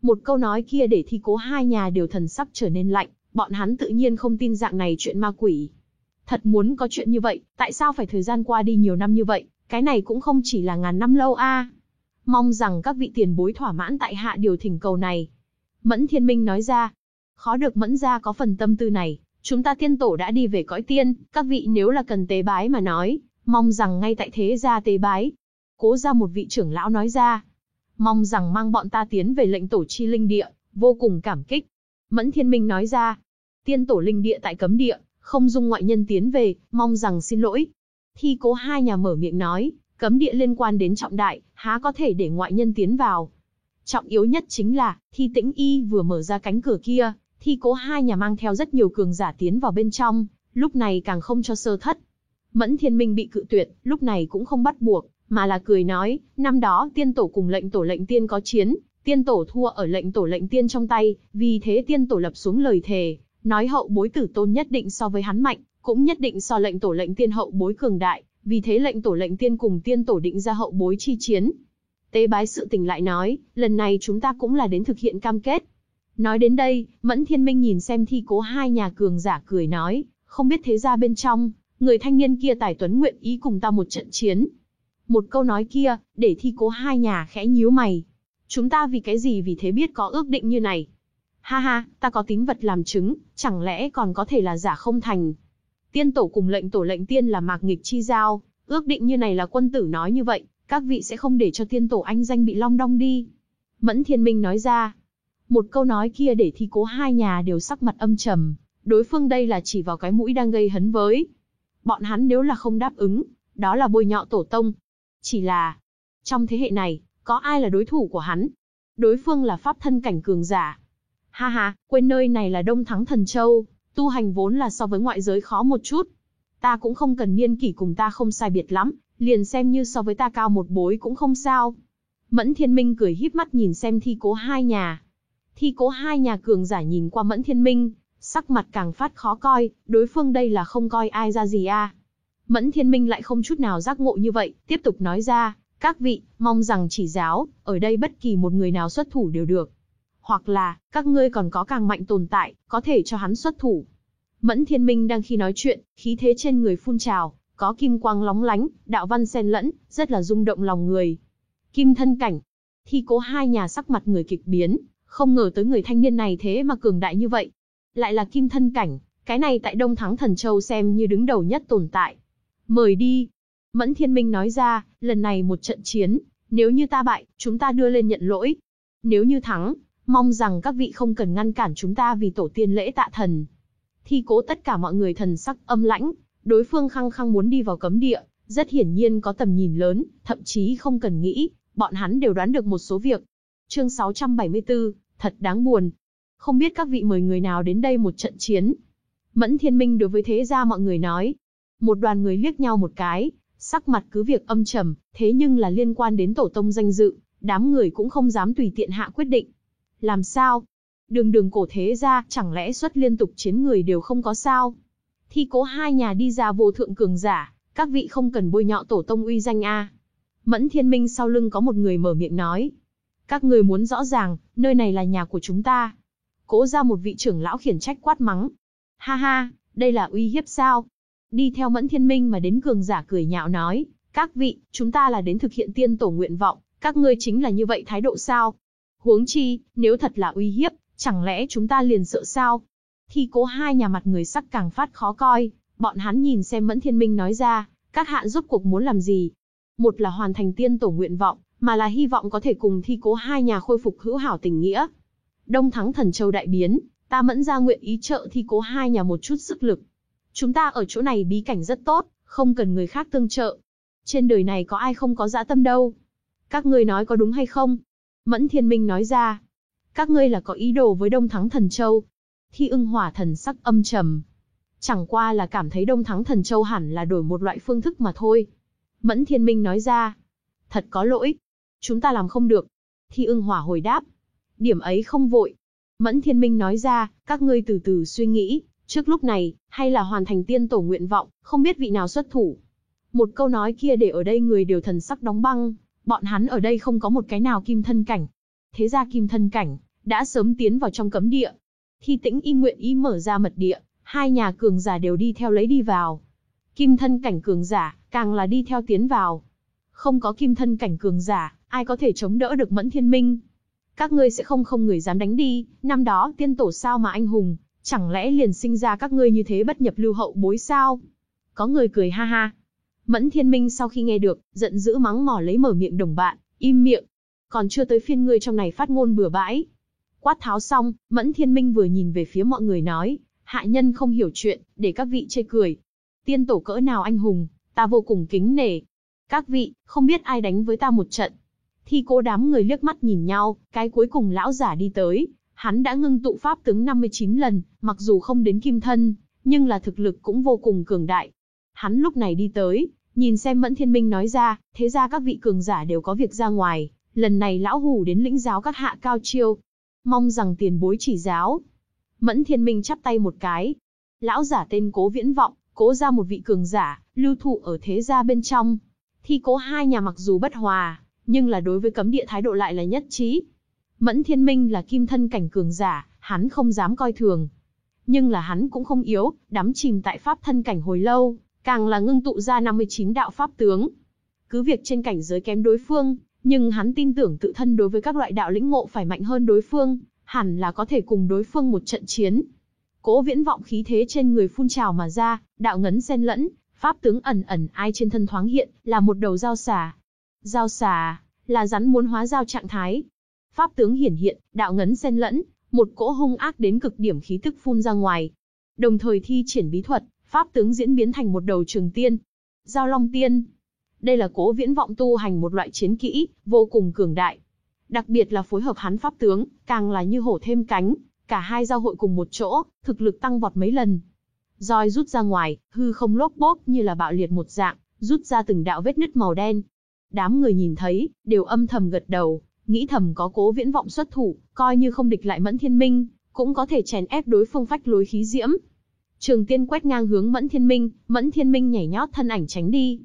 Một câu nói kia để thi cố hai nhà đều thần sắc trở nên lạnh, bọn hắn tự nhiên không tin dạng này chuyện ma quỷ. Thật muốn có chuyện như vậy, tại sao phải thời gian qua đi nhiều năm như vậy, cái này cũng không chỉ là ngàn năm lâu a. Mong rằng các vị tiền bối thỏa mãn tại hạ điều thỉnh cầu này. Mẫn Thiên Minh nói ra, khó được Mẫn gia có phần tâm tư này, chúng ta tiên tổ đã đi về cõi tiên, các vị nếu là cần tế bái mà nói, mong rằng ngay tại thế gia tế bái. Cố ra một vị trưởng lão nói ra, mong rằng mang bọn ta tiến về lệnh tổ chi linh địa, vô cùng cảm kích. Mẫn Thiên Minh nói ra, tiên tổ linh địa tại cấm địa, không dung ngoại nhân tiến về, mong rằng xin lỗi. Thi cố hai nhà mở miệng nói, cấm địa liên quan đến trọng đại, há có thể để ngoại nhân tiến vào. Trọng yếu nhất chính là, thi tĩnh y vừa mở ra cánh cửa kia, thi cố hai nhà mang theo rất nhiều cường giả tiến vào bên trong, lúc này càng không cho sơ thất. Mẫn thiên minh bị cự tuyệt, lúc này cũng không bắt buộc, mà là cười nói, năm đó tiên tổ cùng lệnh tổ lệnh tiên có chiến, tiên tổ thua ở lệnh tổ lệnh tiên trong tay, vì thế tiên tổ lập xuống lời thề, nói hậu bối tử tôn nhất định so với hắn mạnh, cũng nhất định so lệnh tổ lệnh tiên hậu bối cường đại, vì thế lệnh tổ lệnh tiên cùng tiên tổ định ra hậu bối chi chiến. Tế bái sự tình lại nói, lần này chúng ta cũng là đến thực hiện cam kết. Nói đến đây, Mẫn Thiên Minh nhìn xem thi cố hai nhà cường giả cười nói, không biết thế ra bên trong, người thanh niên kia tài tuấn nguyện ý cùng ta một trận chiến. Một câu nói kia, để thi cố hai nhà khẽ nhíu mày. Chúng ta vì cái gì vì thế biết có ước định như này. Ha ha, ta có tín vật làm chứng, chẳng lẽ còn có thể là giả không thành. Tiên tổ cùng lệnh tổ lệnh tiên là mạc nghịch chi giao, ước định như này là quân tử nói như vậy, các vị sẽ không để cho tiên tổ anh danh bị long đong đi. Mẫn thiên minh nói ra. Một câu nói kia để thi cố hai nhà đều sắc mặt âm trầm, đối phương đây là chỉ vào cái mũi đang gây hấn với. Bọn hắn nếu là không đáp ứng, đó là bôi nhọ tổ tông. Chỉ là, trong thế hệ này, có ai là đối thủ của hắn? Đối phương là pháp thân cảnh cường giả. Ha ha, quên nơi này là Đông Thắng Thần Châu, tu hành vốn là so với ngoại giới khó một chút. Ta cũng không cần niên kỷ cùng ta không sai biệt lắm, liền xem như so với ta cao một bối cũng không sao. Mẫn Thiên Minh cười híp mắt nhìn xem thi cố hai nhà. Thi cố hai nhà cường giả nhìn qua Mẫn Thiên Minh, sắc mặt càng phát khó coi, đối phương đây là không coi ai ra gì à. Mẫn Thiên Minh lại không chút nào giác ngộ như vậy, tiếp tục nói ra, các vị, mong rằng chỉ giáo, ở đây bất kỳ một người nào xuất thủ đều được. Hoặc là, các ngươi còn có càng mạnh tồn tại, có thể cho hắn xuất thủ. Mẫn Thiên Minh đang khi nói chuyện, khí thế trên người phun trào, có kim quang lóng lánh, đạo văn xen lẫn, rất là rung động lòng người. Kim thân cảnh. Thi cố hai nhà sắc mặt người kịch biến, không ngờ tới người thanh niên này thế mà cường đại như vậy. Lại là kim thân cảnh, cái này tại Đông Thắng Thần Châu xem như đứng đầu nhất tồn tại. Mời đi. Mẫn Thiên Minh nói ra, lần này một trận chiến, nếu như ta bại, chúng ta đưa lên nhận lỗi. Nếu như thắng, mong rằng các vị không cần ngăn cản chúng ta vì tổ tiên lễ tạ thần. Thi cố tất cả mọi người thần sắc âm lãnh, đối phương khăng khăng muốn đi vào cấm địa, rất hiển nhiên có tầm nhìn lớn, thậm chí không cần nghĩ, bọn hắn đều đoán được một số việc. Chương 674, thật đáng buồn. Không biết các vị mời người nào đến đây một trận chiến. Mẫn Thiên Minh đối với thế gia mọi người nói. Một đoàn người liếc nhau một cái, sắc mặt cứ việc âm trầm, thế nhưng là liên quan đến tổ tông danh dự, đám người cũng không dám tùy tiện hạ quyết định. Làm sao? Đường đường cổ thế gia, chẳng lẽ xuất liên tục chiến người đều không có sao? Thi cố hai nhà đi ra vô thượng cường giả, các vị không cần bôi nhọ tổ tông uy danh a. Mẫn Thiên Minh sau lưng có một người mở miệng nói. Các người muốn rõ ràng, nơi này là nhà của chúng ta. Cố ra một vị trưởng lão khiển trách quát mắng. Ha ha, đây là uy hiếp sao? Đi theo Mẫn Thiên Minh mà đến cường giả cười nhạo nói. Các vị, chúng ta là đến thực hiện tiên tổ nguyện vọng, các ngươi chính là như vậy thái độ sao? Huống chi, nếu thật là uy hiếp, chẳng lẽ chúng ta liền sợ sao? Thi cố hai nhà mặt người sắc càng phát khó coi, Bọn hắn nhìn xem Mẫn Thiên Minh nói ra, các hạ rốt cuộc muốn làm gì? Một là hoàn thành tiên tổ nguyện vọng, mà là hy vọng có thể cùng thi cố hai nhà khôi phục hữu hảo tình nghĩa. Đông thắng thần châu đại biến, ta mẫn ra nguyện ý trợ thi cố hai nhà một chút sức lực. Chúng ta ở chỗ này bí cảnh rất tốt, không cần người khác tương trợ. Trên đời này có ai không có dã tâm đâu. Các ngươi nói có đúng hay không? Mẫn thiên minh nói ra. Các ngươi là có ý đồ với đông thắng thần châu. Thi ưng hỏa thần sắc âm trầm. Chẳng qua là cảm thấy đông thắng thần châu hẳn là đổi một loại phương thức mà thôi. Mẫn thiên minh nói ra. Thật có lỗi. Chúng ta làm không được. Thi ưng hỏa hồi đáp. Điểm ấy không vội. Mẫn thiên minh nói ra, các ngươi từ từ suy nghĩ, trước lúc này, hay là hoàn thành tiên tổ nguyện vọng, không biết vị nào xuất thủ. Một câu nói kia để ở đây người đều thần sắc đóng băng, bọn hắn ở đây không có một cái nào kim thân cảnh. Thế ra kim thân cảnh, đã sớm tiến vào trong cấm địa. Thi tĩnh y nguyện ý mở ra mật địa, hai nhà cường giả đều đi theo lấy đi vào. Kim thân cảnh cường giả, càng là đi theo tiến vào. Không có kim thân cảnh cường giả, ai có thể chống đỡ được mẫn thiên minh. Các ngươi sẽ không không người dám đánh đi, năm đó tiên tổ sao mà anh hùng, chẳng lẽ liền sinh ra các ngươi như thế bất nhập lưu hậu bối sao? Có người cười ha ha. Mẫn thiên minh sau khi nghe được, giận dữ mắng mỏ lấy mở miệng đồng bạn, im miệng. Còn chưa tới phiên ngươi trong này phát ngôn bừa bãi. Quát tháo xong, Mẫn thiên minh vừa nhìn về phía mọi người nói, hạ nhân không hiểu chuyện, để các vị chê cười. Tiên tổ cỡ nào anh hùng, ta vô cùng kính nể. Các vị, không biết ai đánh với ta một trận. Thi cố đám người liếc mắt nhìn nhau, cái cuối cùng lão giả đi tới. Hắn đã ngưng tụ pháp tướng 59 lần, mặc dù không đến kim thân, nhưng là thực lực cũng vô cùng cường đại. Hắn lúc này đi tới, nhìn xem Mẫn Thiên Minh nói ra, thế ra các vị cường giả đều có việc ra ngoài, lần này lão hủ đến lĩnh giáo các hạ cao chiêu. Mong rằng tiền bối chỉ giáo. Mẫn Thiên Minh chắp tay một cái. Lão giả tên Cố Viễn Vọng, cố ra một vị cường giả, lưu thụ ở thế gia bên trong. Thi cố hai nhà mặc dù bất hòa, nhưng là đối với cấm địa thái độ lại là nhất trí. Mẫn Thiên Minh là kim thân cảnh cường giả, hắn không dám coi thường. Nhưng là hắn cũng không yếu, đắm chìm tại pháp thân cảnh hồi lâu, càng là ngưng tụ ra 59 đạo pháp tướng. Cứ việc trên cảnh giới kém đối phương, nhưng hắn tin tưởng tự thân đối với các loại đạo lĩnh ngộ phải mạnh hơn đối phương, hẳn là có thể cùng đối phương một trận chiến. Cố viễn vọng khí thế trên người phun trào mà ra, đạo ngấn xen lẫn, pháp tướng ẩn ẩn ai trên thân thoáng hiện, là một đầu dao xà. Dao xà, là rắn muốn hóa dao trạng thái. Pháp tướng hiển hiện, đạo ngấn xen lẫn, một cỗ hung ác đến cực điểm khí tức phun ra ngoài. Đồng thời thi triển bí thuật, pháp tướng diễn biến thành một đầu trường tiên. Giao long tiên. Đây là cố viễn vọng tu hành một loại chiến kỹ, vô cùng cường đại. Đặc biệt là phối hợp hắn pháp tướng, càng là như hổ thêm cánh, cả hai giao hội cùng một chỗ, thực lực tăng vọt mấy lần. Roi rút ra ngoài, hư không lốp bốp như là bạo liệt một dạng, rút ra từng đạo vết nứt màu đen. Đám người nhìn thấy, đều âm thầm gật đầu, nghĩ thầm có cố viễn vọng xuất thủ, coi như không địch lại mẫn thiên minh, cũng có thể chèn ép đối phương phách lối khí diễm. Trường tiên quét ngang hướng mẫn thiên minh, mẫn thiên minh nhảy nhót thân ảnh tránh đi.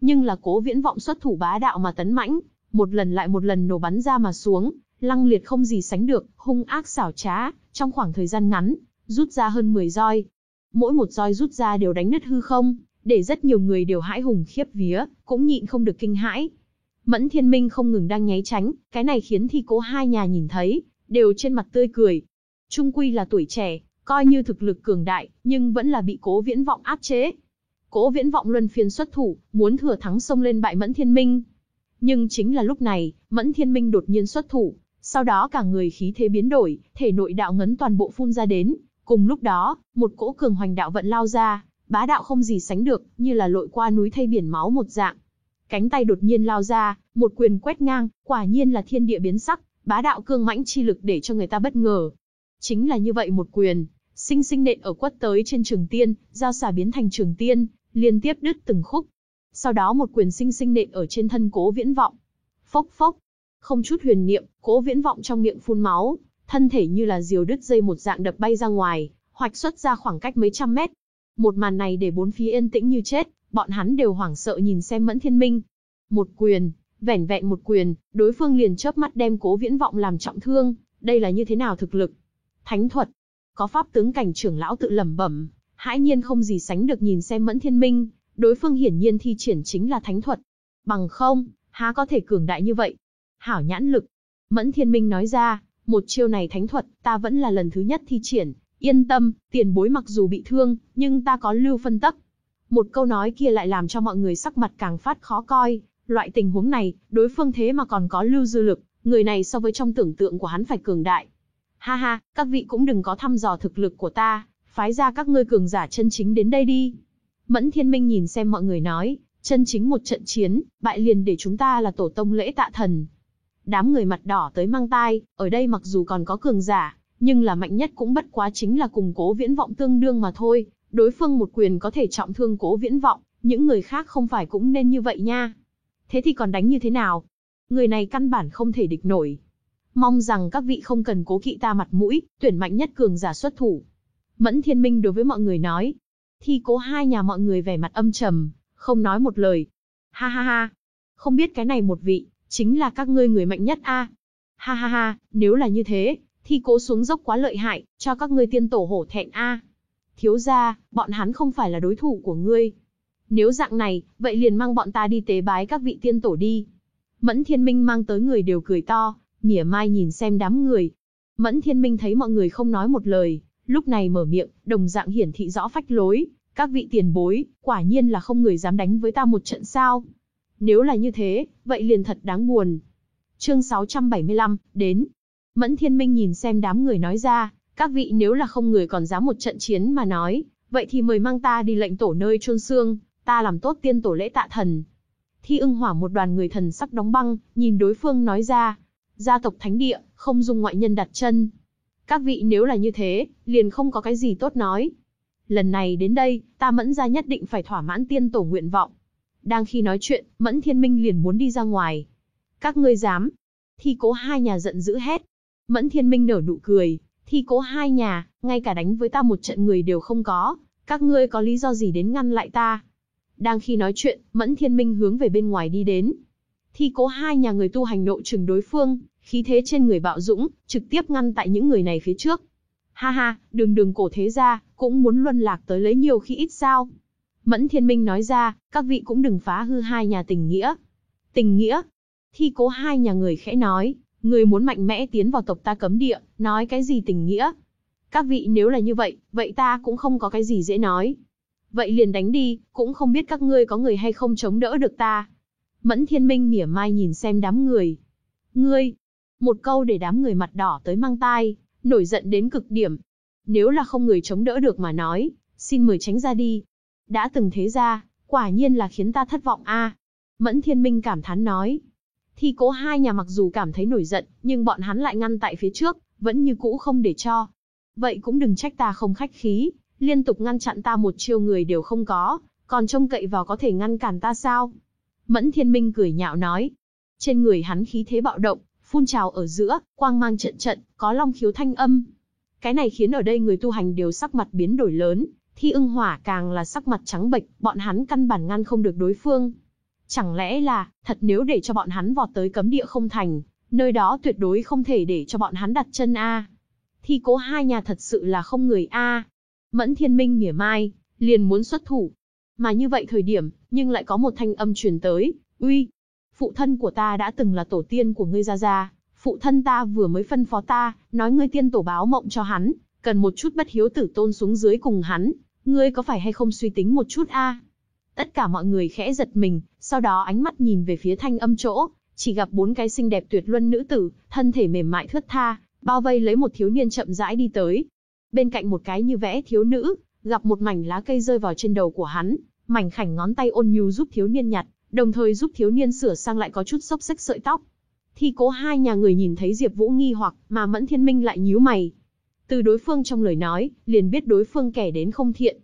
Nhưng là cố viễn vọng xuất thủ bá đạo mà tấn mãnh, một lần lại một lần nổ bắn ra mà xuống, lăng liệt không gì sánh được, hung ác xảo trá, trong khoảng thời gian ngắn, rút ra hơn 10 roi. Mỗi một roi rút ra đều đánh nứt hư không, để rất nhiều người đều hãi hùng khiếp vía, cũng nhịn không được kinh hãi. Mẫn Thiên Minh không ngừng đang nháy tránh, cái này khiến thi cố hai nhà nhìn thấy, đều trên mặt tươi cười. Trung quy là tuổi trẻ, coi như thực lực cường đại, nhưng vẫn là bị cố viễn vọng áp chế. Cố viễn vọng luân phiên xuất thủ, muốn thừa thắng xông lên bại Mẫn Thiên Minh. Nhưng chính là lúc này, Mẫn Thiên Minh đột nhiên xuất thủ, sau đó cả người khí thế biến đổi, thể nội đạo ngấn toàn bộ phun ra đến. Cùng lúc đó, một cỗ cường hoành đạo vận lao ra, bá đạo không gì sánh được, như là lội qua núi thay biển máu một dạng. Cánh tay đột nhiên lao ra, một quyền quét ngang, quả nhiên là thiên địa biến sắc, bá đạo cương mãnh chi lực để cho người ta bất ngờ. Chính là như vậy một quyền, sinh sinh nện ở quất tới trên trường tiên, giao xà biến thành trường tiên, liên tiếp đứt từng khúc. Sau đó một quyền sinh sinh nện ở trên thân cố viễn vọng. Phốc phốc, không chút huyền niệm, cố viễn vọng trong miệng phun máu, thân thể như là diều đứt dây một dạng đập bay ra ngoài, hoạch xuất ra khoảng cách mấy trăm mét. Một màn này để bốn phía yên tĩnh như chết, bọn hắn đều hoảng sợ nhìn xem Mẫn Thiên Minh. Một quyền, vẻn vẹn một quyền, đối phương liền chớp mắt đem cố viễn vọng làm trọng thương, đây là như thế nào thực lực? Thánh thuật, có pháp tướng cảnh trưởng lão tự lẩm bẩm, hãi nhiên không gì sánh được nhìn xem Mẫn Thiên Minh, đối phương hiển nhiên thi triển chính là thánh thuật. Bằng không, há có thể cường đại như vậy? Hảo nhãn lực. Mẫn Thiên Minh nói ra, một chiêu này thánh thuật, ta vẫn là lần thứ nhất thi triển, Yên tâm, tiền bối mặc dù bị thương, nhưng ta có lưu phân tắc. Một câu nói kia lại làm cho mọi người sắc mặt càng phát khó coi, loại tình huống này, đối phương thế mà còn có lưu dư lực, người này so với trong tưởng tượng của hắn phải cường đại. Ha ha, các vị cũng đừng có thăm dò thực lực của ta, phái ra các ngươi cường giả chân chính đến đây đi. Mẫn Thiên Minh nhìn xem mọi người nói, chân chính một trận chiến, bại liền để chúng ta là tổ tông lễ tạ thần. Đám người mặt đỏ tới mang tai, ở đây mặc dù còn có cường giả, nhưng là mạnh nhất cũng bất quá chính là cùng cố viễn vọng tương đương mà thôi. Đối phương một quyền có thể trọng thương cố viễn vọng, những người khác không phải cũng nên như vậy nha. Thế thì còn đánh như thế nào? Người này căn bản không thể địch nổi. Mong rằng các vị không cần cố kỵ ta mặt mũi, tuyển mạnh nhất cường giả xuất thủ. Mẫn Thiên Minh đối với mọi người nói. Thi cố hai nhà mọi người vẻ mặt âm trầm, không nói một lời. Ha ha ha. Không biết cái này một vị, chính là các ngươi người mạnh nhất a. Ha ha ha, nếu là như thế, thi cố xuống dốc quá lợi hại, cho các ngươi tiên tổ hổ thẹn a. Thiếu gia, bọn hắn không phải là đối thủ của ngươi. Nếu dạng này, vậy liền mang bọn ta đi tế bái các vị tiên tổ đi. Mẫn Thiên Minh mang tới người đều cười to, mỉa mai nhìn xem đám người. Mẫn Thiên Minh thấy mọi người không nói một lời, lúc này mở miệng, đồng dạng hiển thị rõ phách lối. Các vị tiền bối, quả nhiên là không người dám đánh với ta một trận sao. Nếu là như thế, vậy liền thật đáng buồn. Chương 675, đến. Mẫn Thiên Minh nhìn xem đám người nói ra, các vị nếu là không người còn dám một trận chiến mà nói, vậy thì mời mang ta đi lệnh tổ nơi chôn xương, ta làm tốt tiên tổ lễ tạ thần. Thi ưng hỏa một đoàn người thần sắc đóng băng, nhìn đối phương nói ra, gia tộc thánh địa, không dung ngoại nhân đặt chân. Các vị nếu là như thế, liền không có cái gì tốt nói. Lần này đến đây, ta mẫn gia nhất định phải thỏa mãn tiên tổ nguyện vọng. Đang khi nói chuyện, mẫn thiên minh liền muốn đi ra ngoài. Các ngươi dám. Thi cố hai nhà giận dữ hét. Mẫn thiên minh nở nụ cười. Thi cố hai nhà, ngay cả đánh với ta một trận người đều không có. Các ngươi có lý do gì đến ngăn lại ta? Đang khi nói chuyện, Mẫn Thiên Minh hướng về bên ngoài đi đến. Thi cố hai nhà người tu hành nội trừng đối phương, khí thế trên người bạo dũng, trực tiếp ngăn tại những người này phía trước. Ha ha, đường đường cổ thế ra, cũng muốn luân lạc tới lấy nhiều khi ít sao. Mẫn Thiên Minh nói ra, các vị cũng đừng phá hư hai nhà tình nghĩa. Tình nghĩa? Thi cố hai nhà người khẽ nói, người muốn mạnh mẽ tiến vào tộc ta cấm địa, nói cái gì tình nghĩa? Các vị nếu là như vậy, vậy ta cũng không có cái gì dễ nói. Vậy liền đánh đi, cũng không biết các ngươi có người hay không chống đỡ được ta. Mẫn thiên minh mỉa mai nhìn xem đám người. Ngươi! Một câu để đám người mặt đỏ tới mang tai, nổi giận đến cực điểm. Nếu là không người chống đỡ được mà nói, xin mời tránh ra đi. Đã từng thế ra, quả nhiên là khiến ta thất vọng a. Mẫn thiên minh cảm thán nói. Thi cố hai nhà mặc dù cảm thấy nổi giận, nhưng bọn hắn lại ngăn tại phía trước, vẫn như cũ không để cho. Vậy cũng đừng trách ta không khách khí, liên tục ngăn chặn ta một chiêu người đều không có, còn trông cậy vào có thể ngăn cản ta sao? Mẫn Thiên Minh cười nhạo nói. Trên người hắn khí thế bạo động, phun trào ở giữa, quang mang trận trận, có long khiếu thanh âm. Cái này khiến ở đây người tu hành đều sắc mặt biến đổi lớn, thi ưng hỏa càng là sắc mặt trắng bệch, bọn hắn căn bản ngăn không được đối phương. Chẳng lẽ là, thật nếu để cho bọn hắn vọt tới cấm địa không thành, nơi đó tuyệt đối không thể để cho bọn hắn đặt chân A. Thi cố hai nhà thật sự là không người A. Mẫn Thiên Minh mỉa mai, liền muốn xuất thủ. Mà như vậy thời điểm, nhưng lại có một thanh âm truyền tới, uy, phụ thân của ta đã từng là tổ tiên của ngươi ra ra, phụ thân ta vừa mới phân phó ta, nói ngươi tiên tổ báo mộng cho hắn, cần một chút bất hiếu tử tôn xuống dưới cùng hắn, ngươi có phải hay không suy tính một chút a? Tất cả mọi người khẽ giật mình, sau đó ánh mắt nhìn về phía thanh âm chỗ, chỉ gặp bốn cái xinh đẹp tuyệt luân nữ tử, thân thể mềm mại thướt tha, bao vây lấy một thiếu niên chậm rãi đi tới, Bên cạnh một cái như vẽ thiếu nữ, gặp một mảnh lá cây rơi vào trên đầu của hắn, mảnh khảnh ngón tay ôn nhu giúp thiếu niên nhặt, đồng thời giúp thiếu niên sửa sang lại có chút xốc xếch sợi tóc. Thi cố hai nhà người nhìn thấy Diệp Vũ nghi hoặc, mà Mẫn Thiên Minh lại nhíu mày. Từ đối phương trong lời nói, liền biết đối phương kẻ đến không thiện.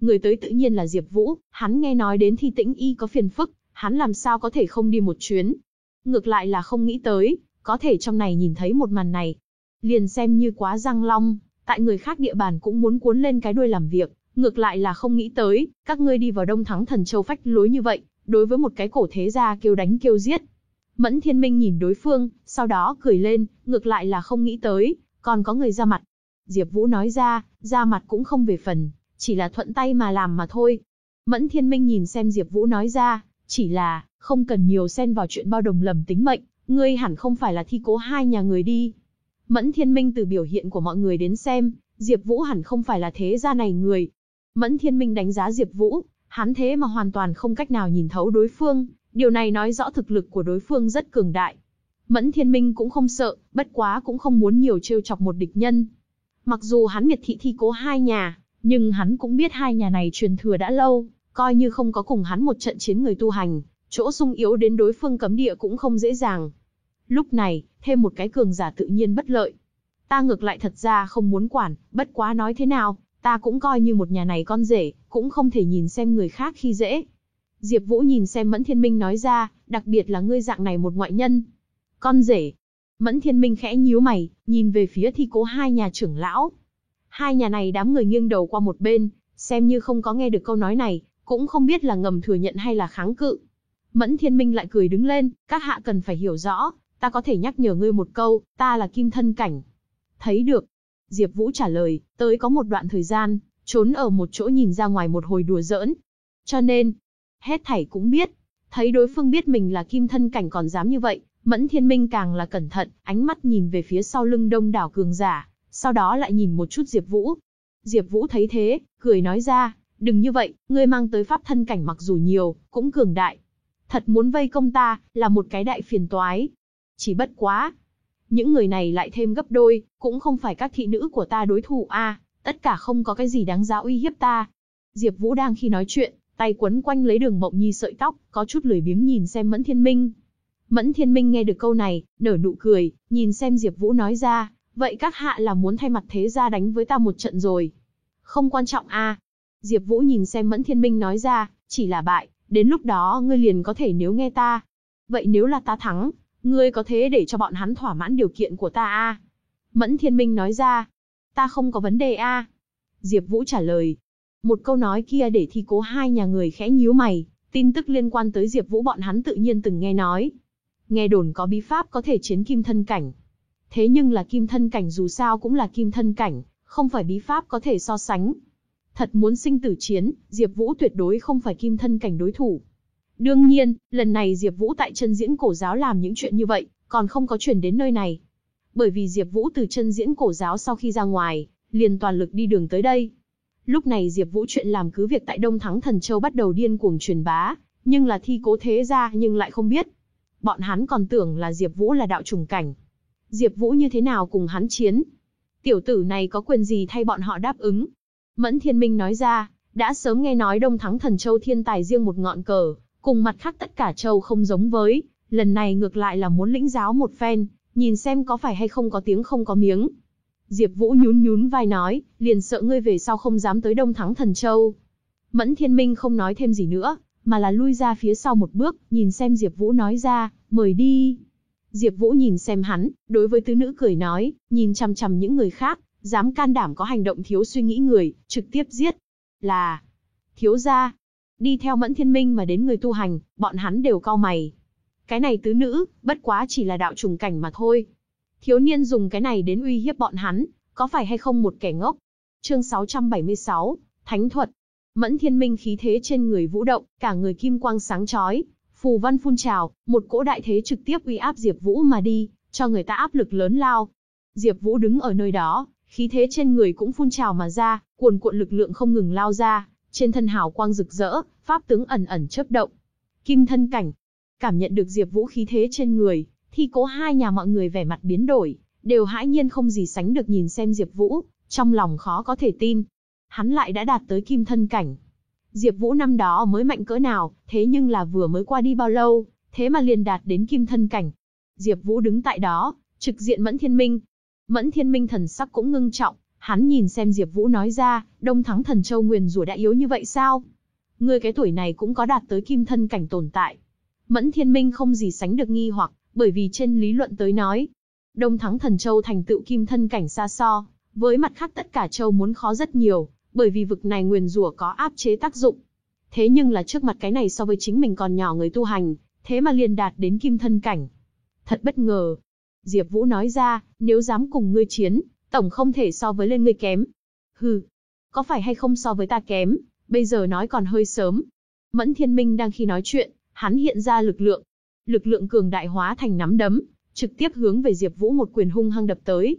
Người tới tự nhiên là Diệp Vũ, hắn nghe nói đến Thi Tĩnh Y có phiền phức, hắn làm sao có thể không đi một chuyến. Ngược lại là không nghĩ tới, có thể trong này nhìn thấy một màn này. Liền xem như quá răng long, tại người khác địa bàn cũng muốn cuốn lên cái đuôi làm việc, ngược lại là không nghĩ tới, các ngươi đi vào Đông Thắng Thần Châu phách lối như vậy, đối với một cái cổ thế gia kêu đánh kêu giết. Mẫn Thiên Minh nhìn đối phương, sau đó cười lên, ngược lại là không nghĩ tới, còn có người ra mặt. Diệp Vũ nói ra, ra mặt cũng không về phần, chỉ là thuận tay mà làm mà thôi. Mẫn Thiên Minh nhìn xem Diệp Vũ nói ra, chỉ là, không cần nhiều xen vào chuyện bao đồng lầm tính mệnh, ngươi hẳn không phải là thi cố hai nhà người đi. Mẫn Thiên Minh từ biểu hiện của mọi người đến xem, Diệp Vũ hẳn không phải là thế gia này người. Mẫn Thiên Minh đánh giá Diệp Vũ, hắn thế mà hoàn toàn không cách nào nhìn thấu đối phương, điều này nói rõ thực lực của đối phương rất cường đại. Mẫn Thiên Minh cũng không sợ, bất quá cũng không muốn nhiều trêu chọc một địch nhân. Mặc dù hắn miệt thị thi cố hai nhà, nhưng hắn cũng biết hai nhà này truyền thừa đã lâu, coi như không có cùng hắn một trận chiến người tu hành, chỗ sung yếu đến đối phương cấm địa cũng không dễ dàng. Lúc này, thêm một cái cường giả tự nhiên bất lợi. Ta ngược lại thật ra không muốn quản, bất quá nói thế nào, ta cũng coi như một nhà này con rể, cũng không thể nhìn xem người khác khi dễ. Diệp Vũ nhìn xem Mẫn Thiên Minh nói ra, đặc biệt là ngươi dạng này một ngoại nhân. Con rể. Mẫn Thiên Minh khẽ nhíu mày, nhìn về phía thi cố hai nhà trưởng lão. Hai nhà này đám người nghiêng đầu qua một bên, xem như không có nghe được câu nói này, cũng không biết là ngầm thừa nhận hay là kháng cự. Mẫn Thiên Minh lại cười đứng lên, các hạ cần phải hiểu rõ, ta có thể nhắc nhở ngươi một câu, ta là kim thân cảnh. Thấy được. Diệp Vũ trả lời, tới có một đoạn thời gian, trốn ở một chỗ nhìn ra ngoài một hồi đùa giỡn. Cho nên, hết thảy cũng biết. Thấy đối phương biết mình là kim thân cảnh còn dám như vậy, Mẫn Thiên Minh càng là cẩn thận, ánh mắt nhìn về phía sau lưng đông đảo cường giả, sau đó lại nhìn một chút Diệp Vũ. Diệp Vũ thấy thế, cười nói ra, đừng như vậy, ngươi mang tới pháp thân cảnh mặc dù nhiều, cũng cường đại. Thật muốn vây công ta, là một cái đại phiền toái. Chỉ bất quá. Những người này lại thêm gấp đôi, cũng không phải các thị nữ của ta đối thủ a, tất cả không có cái gì đáng giá uy hiếp ta. Diệp Vũ đang khi nói chuyện, tay quấn quanh lấy đường mộng nhi sợi tóc, có chút lười biếng nhìn xem Mẫn Thiên Minh. Mẫn Thiên Minh nghe được câu này, nở nụ cười, nhìn xem Diệp Vũ nói ra, vậy các hạ là muốn thay mặt thế gia đánh với ta một trận rồi. Không quan trọng a. Diệp Vũ nhìn xem Mẫn Thiên Minh nói ra, chỉ là bại, đến lúc đó ngươi liền có thể nếu nghe ta. Vậy nếu là ta thắng, ngươi có thế để cho bọn hắn thỏa mãn điều kiện của ta a? Mẫn Thiên Minh nói ra, ta không có vấn đề a. Diệp Vũ trả lời. Một câu nói kia để thi cố hai nhà người khẽ nhíu mày, tin tức liên quan tới Diệp Vũ bọn hắn tự nhiên từng nghe nói. Nghe đồn có bí pháp có thể chiến kim thân cảnh. Thế nhưng là kim thân cảnh dù sao cũng là kim thân cảnh, không phải bí pháp có thể so sánh. Thật muốn sinh tử chiến, Diệp Vũ tuyệt đối không phải kim thân cảnh đối thủ. Đương nhiên, lần này Diệp Vũ tại chân diễn cổ giáo làm những chuyện như vậy, còn không có chuyển đến nơi này. Bởi vì Diệp Vũ từ chân diễn cổ giáo sau khi ra ngoài, liền toàn lực đi đường tới đây. Lúc này Diệp Vũ chuyện làm cứ việc tại Đông Thắng Thần Châu bắt đầu điên cuồng truyền bá, nhưng là thi cố thế ra nhưng lại không biết. Bọn hắn còn tưởng là Diệp Vũ là đạo trùng cảnh. Diệp Vũ như thế nào cùng hắn chiến? Tiểu tử này có quyền gì thay bọn họ đáp ứng? Mẫn Thiên Minh nói ra, đã sớm nghe nói Đông Thắng Thần Châu thiên tài riêng một ngọn cờ, cùng mặt khác tất cả châu không giống với, lần này ngược lại là muốn lĩnh giáo một phen, nhìn xem có phải hay không có tiếng không có miếng. Diệp Vũ nhún nhún vai nói, liền sợ ngươi về sau không dám tới Đông Thắng Thần Châu. Mẫn Thiên Minh không nói thêm gì nữa, mà là lui ra phía sau một bước, nhìn xem Diệp Vũ nói ra, mời đi. Diệp Vũ nhìn xem hắn, đối với tứ nữ cười nói, nhìn chằm chằm những người khác, dám can đảm có hành động thiếu suy nghĩ người, trực tiếp giết. Là, thiếu gia, đi theo Mẫn Thiên Minh mà đến người tu hành, bọn hắn đều cau mày. Cái này tứ nữ, bất quá chỉ là đạo trùng cảnh mà thôi. Thiếu niên dùng cái này đến uy hiếp bọn hắn, có phải hay không một kẻ ngốc? Chương 676, Thánh thuật. Mẫn Thiên Minh khí thế trên người vũ động, cả người kim quang sáng chói, phù văn phun trào, một cỗ đại thế trực tiếp uy áp Diệp Vũ mà đi, cho người ta áp lực lớn lao. Diệp Vũ đứng ở nơi đó, khí thế trên người cũng phun trào mà ra, cuồn cuộn lực lượng không ngừng lao ra, trên thân hào quang rực rỡ, pháp tướng ẩn ẩn chớp động. Kim thân cảnh, cảm nhận được Diệp Vũ khí thế trên người, thi cố hai nhà mọi người vẻ mặt biến đổi, đều hãi nhiên không gì sánh được nhìn xem Diệp Vũ, trong lòng khó có thể tin. Hắn lại đã đạt tới kim thân cảnh. Diệp Vũ năm đó mới mạnh cỡ nào, thế nhưng là vừa mới qua đi bao lâu, thế mà liền đạt đến kim thân cảnh. Diệp Vũ đứng tại đó, trực diện Mẫn Thiên Minh. Mẫn Thiên Minh thần sắc cũng ngưng trọng, hắn nhìn xem Diệp Vũ nói ra, Đông Thắng Thần Châu Nguyên rủa đã yếu như vậy sao? Ngươi cái tuổi này cũng có đạt tới kim thân cảnh tồn tại. Mẫn Thiên Minh không gì sánh được nghi hoặc, bởi vì trên lý luận tới nói, Đông Thắng Thần Châu thành tựu kim thân cảnh xa so, với mặt khác tất cả châu muốn khó rất nhiều, bởi vì vực này nguyền rủa có áp chế tác dụng. Thế nhưng là trước mặt cái này so với chính mình còn nhỏ người tu hành, thế mà liền đạt đến kim thân cảnh. Thật bất ngờ. Diệp Vũ nói ra, nếu dám cùng ngươi chiến, tổng không thể so với lên ngươi kém. Hừ, có phải hay không so với ta kém, bây giờ nói còn hơi sớm. Mẫn Thiên Minh đang khi nói chuyện, hắn hiện ra lực lượng. Lực lượng cường đại hóa thành nắm đấm, trực tiếp hướng về Diệp Vũ một quyền hung hăng đập tới.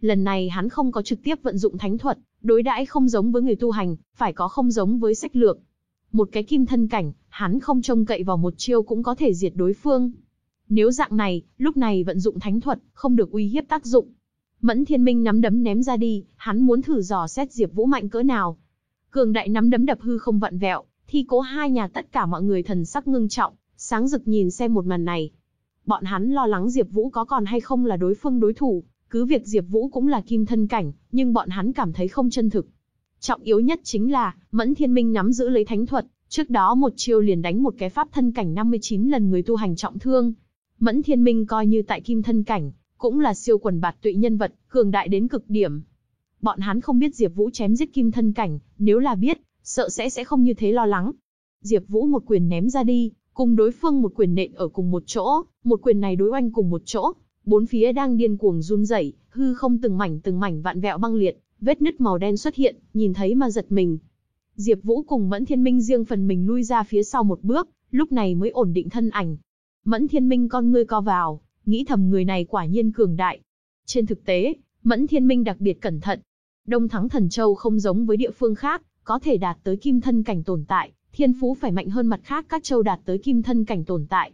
Lần này hắn không có trực tiếp vận dụng thánh thuật, đối đãi không giống với người tu hành, phải có không giống với sách lược. Một cái kim thân cảnh, hắn không trông cậy vào một chiêu cũng có thể diệt đối phương. Nếu dạng này, lúc này vận dụng thánh thuật, không được uy hiếp tác dụng. Mẫn Thiên Minh nắm đấm ném ra đi, hắn muốn thử dò xét Diệp Vũ mạnh cỡ nào. Cường đại nắm đấm đập hư không vặn vẹo, thi cố hai nhà tất cả mọi người thần sắc ngưng trọng, sáng rực nhìn xem một màn này. Bọn hắn lo lắng Diệp Vũ có còn hay không là đối phương đối thủ, cứ việc Diệp Vũ cũng là kim thân cảnh, nhưng bọn hắn cảm thấy không chân thực. Trọng yếu nhất chính là, Mẫn Thiên Minh nắm giữ lấy thánh thuật, trước đó một chiêu liền đánh một cái pháp thân cảnh 59 lần người tu hành trọng thương. Mẫn Thiên Minh coi như tại kim thân cảnh, cũng là siêu quần bạt tụy nhân vật, cường đại đến cực điểm. Bọn hắn không biết Diệp Vũ chém giết kim thân cảnh, nếu là biết, sợ sẽ sẽ không như thế lo lắng. Diệp Vũ một quyền ném ra đi, cùng đối phương một quyền nện ở cùng một chỗ, một quyền này đối oanh cùng một chỗ, bốn phía đang điên cuồng run rẩy, hư không từng mảnh từng mảnh vạn vẹo băng liệt, vết nứt màu đen xuất hiện, nhìn thấy mà giật mình. Diệp Vũ cùng Mẫn Thiên Minh riêng phần mình lui ra phía sau một bước, lúc này mới ổn định thân ảnh. Mẫn Thiên Minh con ngươi co vào, nghĩ thầm người này quả nhiên cường đại. Trên thực tế, Mẫn Thiên Minh đặc biệt cẩn thận. Đông Thắng Thần Châu không giống với địa phương khác, có thể đạt tới kim thân cảnh tồn tại, thiên phú phải mạnh hơn mặt khác các châu đạt tới kim thân cảnh tồn tại.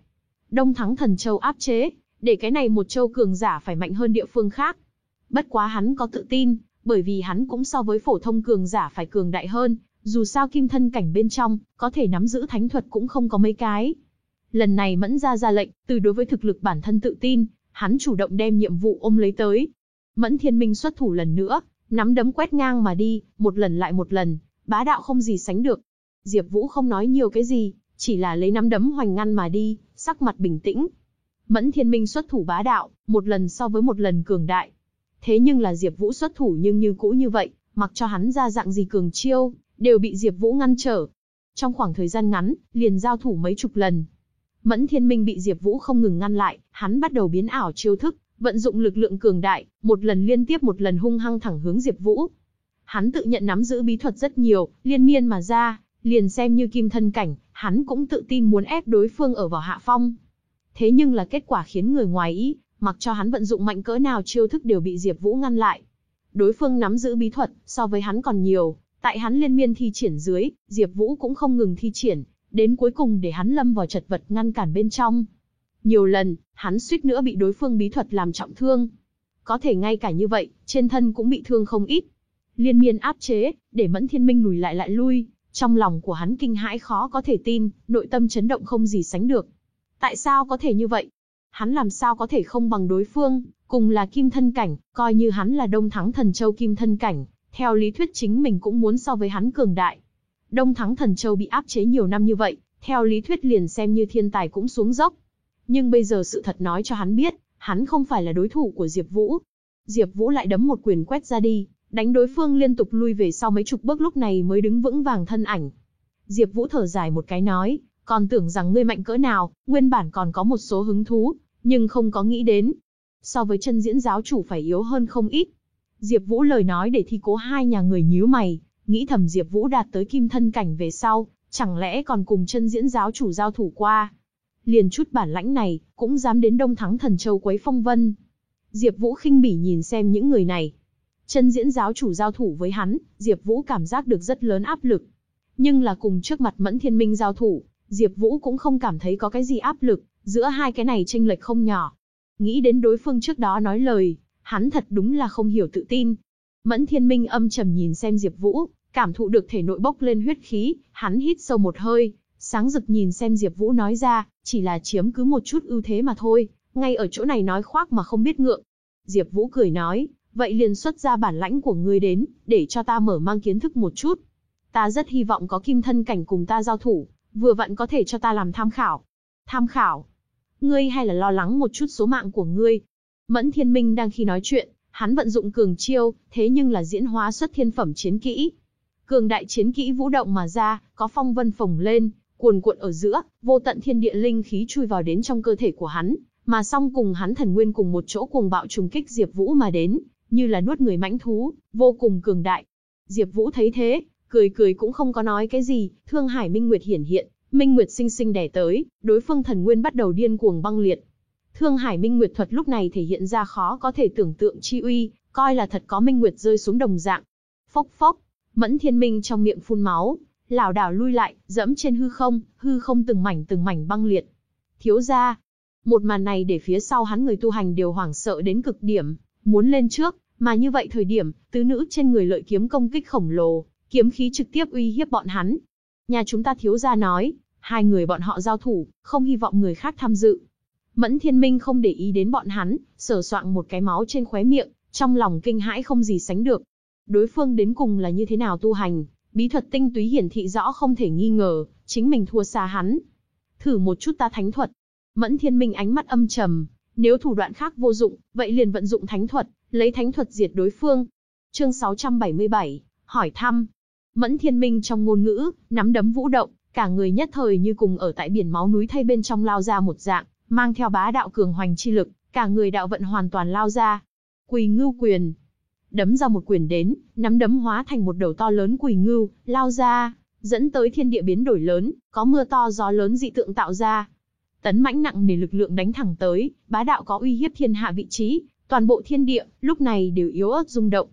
Đông Thắng Thần Châu áp chế, để cái này một châu cường giả phải mạnh hơn địa phương khác. Bất quá hắn có tự tin, bởi vì hắn cũng so với phổ thông cường giả phải cường đại hơn, dù sao kim thân cảnh bên trong, có thể nắm giữ thánh thuật cũng không có mấy cái. Lần này Mẫn gia ra lệnh, từ đối với thực lực bản thân tự tin, hắn chủ động đem nhiệm vụ ôm lấy tới. Mẫn thiên minh xuất thủ lần nữa, nắm đấm quét ngang mà đi, một lần lại một lần, bá đạo không gì sánh được. Diệp Vũ không nói nhiều cái gì, chỉ là lấy nắm đấm hoành ngăn mà đi, sắc mặt bình tĩnh. Mẫn Thiên Minh xuất thủ bá đạo, một lần so với một lần cường đại. Thế nhưng là Diệp Vũ xuất thủ nhưng như cũ như vậy, mặc cho hắn ra dạng gì cường chiêu, đều bị Diệp Vũ ngăn trở. Trong khoảng thời gian ngắn, liền giao thủ mấy chục lần. Mẫn Thiên Minh bị Diệp Vũ không ngừng ngăn lại, hắn bắt đầu biến ảo chiêu thức, vận dụng lực lượng cường đại, một lần liên tiếp một lần hung hăng thẳng hướng Diệp Vũ. Hắn tự nhận nắm giữ bí thuật rất nhiều, liên miên mà ra, liền xem như kim thân cảnh, hắn cũng tự tin muốn ép đối phương ở vào hạ phong. Thế nhưng là kết quả khiến người ngoài ý, mặc cho hắn vận dụng mạnh cỡ nào chiêu thức đều bị Diệp Vũ ngăn lại. Đối phương nắm giữ bí thuật, so với hắn còn nhiều, tại hắn liên miên thi triển dưới, Diệp Vũ cũng không ngừng thi triển, đến cuối cùng để hắn lâm vào chật vật ngăn cản bên trong. Nhiều lần, hắn suýt nữa bị đối phương bí thuật làm trọng thương. Có thể ngay cả như vậy, trên thân cũng bị thương không ít. Liên miên áp chế, để Mẫn Thiên Minh lùi lại lại lui, trong lòng của hắn kinh hãi khó có thể tin, nội tâm chấn động không gì sánh được. Tại sao có thể như vậy? Hắn làm sao có thể không bằng đối phương, cùng là kim thân cảnh, coi như hắn là đông thắng thần châu kim thân cảnh, theo lý thuyết chính mình cũng muốn so với hắn cường đại. Đông thắng thần châu bị áp chế nhiều năm như vậy, theo lý thuyết liền xem như thiên tài cũng xuống dốc. Nhưng bây giờ sự thật nói cho hắn biết, hắn không phải là đối thủ của Diệp Vũ. Diệp Vũ lại đấm một quyền quét ra đi, đánh đối phương liên tục lui về sau mấy chục bước lúc này mới đứng vững vàng thân ảnh. Diệp Vũ thở dài một cái nói, còn tưởng rằng ngươi mạnh cỡ nào, nguyên bản còn có một số hứng thú, nhưng không có nghĩ đến. So với chân diễn giáo chủ phải yếu hơn không ít. Diệp Vũ lời nói để thi cố hai nhà người nhíu mày, nghĩ thầm Diệp Vũ đạt tới kim thân cảnh về sau, chẳng lẽ còn cùng chân diễn giáo chủ giao thủ qua. Liền chút bản lãnh này, cũng dám đến Đông Thắng Thần Châu quấy phong vân. Diệp Vũ khinh bỉ nhìn xem những người này. Chân diễn giáo chủ giao thủ với hắn, Diệp Vũ cảm giác được rất lớn áp lực. Nhưng là cùng trước mặt Mẫn Thiên Minh giao thủ, Diệp Vũ cũng không cảm thấy có cái gì áp lực, giữa hai cái này chênh lệch không nhỏ. Nghĩ đến đối phương trước đó nói lời, hắn thật đúng là không hiểu tự tin. Mẫn Thiên Minh âm trầm nhìn xem Diệp Vũ, cảm thụ được thể nội bốc lên huyết khí, hắn hít sâu một hơi, sáng rực nhìn xem Diệp Vũ nói ra, chỉ là chiếm cứ một chút ưu thế mà thôi, ngay ở chỗ này nói khoác mà không biết ngượng. Diệp Vũ cười nói, vậy liền xuất ra bản lãnh của ngươi đến, để cho ta mở mang kiến thức một chút. Ta rất hy vọng có kim thân cảnh cùng ta giao thủ, vừa vặn có thể cho ta làm tham khảo. Tham khảo? Ngươi hay là lo lắng một chút số mạng của ngươi? Mẫn Thiên Minh đang khi nói chuyện, hắn vận dụng cường chiêu, thế nhưng là diễn hóa xuất thiên phẩm chiến kỹ. Cường đại chiến kỹ vũ động mà ra, có phong vân phồng lên, cuồn cuộn ở giữa, vô tận thiên địa linh khí chui vào đến trong cơ thể của hắn, mà song cùng hắn thần nguyên cùng một chỗ cuồng bạo trùng kích Diệp Vũ mà đến, như là nuốt người mãnh thú, vô cùng cường đại. Diệp Vũ thấy thế, cười cười cũng không có nói cái gì, Thương Hải Minh Nguyệt hiển hiện, Minh Nguyệt sinh sinh đè tới, đối phương thần nguyên bắt đầu điên cuồng băng liệt. Thương Hải Minh Nguyệt thuật lúc này thể hiện ra khó có thể tưởng tượng chi uy, coi là thật có minh nguyệt rơi xuống đồng dạng. Phốc phốc, Mẫn Thiên Minh trong miệng phun máu, lảo đảo lui lại, dẫm trên hư không, hư không từng mảnh từng mảnh băng liệt. Thiếu gia, một màn này để phía sau hắn người tu hành đều hoảng sợ đến cực điểm, muốn lên trước, mà như vậy thời điểm, tứ nữ trên người lợi kiếm công kích khổng lồ, kiếm khí trực tiếp uy hiếp bọn hắn. Nhà chúng ta thiếu gia nói, hai người bọn họ giao thủ, không hy vọng người khác tham dự. Mẫn Thiên Minh không để ý đến bọn hắn, sờ soạng một cái máu trên khóe miệng, trong lòng kinh hãi không gì sánh được. Đối phương đến cùng là như thế nào tu hành, bí thuật tinh túy hiển thị rõ không thể nghi ngờ, chính mình thua xa hắn. Thử một chút ta thánh thuật. Mẫn Thiên Minh ánh mắt âm trầm, nếu thủ đoạn khác vô dụng, vậy liền vận dụng thánh thuật, lấy thánh thuật diệt đối phương. Chương 677, hỏi thăm. Mẫn Thiên Minh trong ngôn ngữ, nắm đấm vũ động, cả người nhất thời như cùng ở tại biển máu núi thay bên trong lao ra một dạng, mang theo bá đạo cường hoành chi lực, cả người đạo vận hoàn toàn lao ra. Quỳ ngưu quyền. Đấm ra một quyền đến, nắm đấm hóa thành một đầu to lớn quỳ ngưu, lao ra, dẫn tới thiên địa biến đổi lớn, có mưa to gió lớn dị tượng tạo ra. Tấn mãnh nặng nề lực lượng đánh thẳng tới, bá đạo có uy hiếp thiên hạ vị trí, toàn bộ thiên địa, lúc này đều yếu ớt rung động.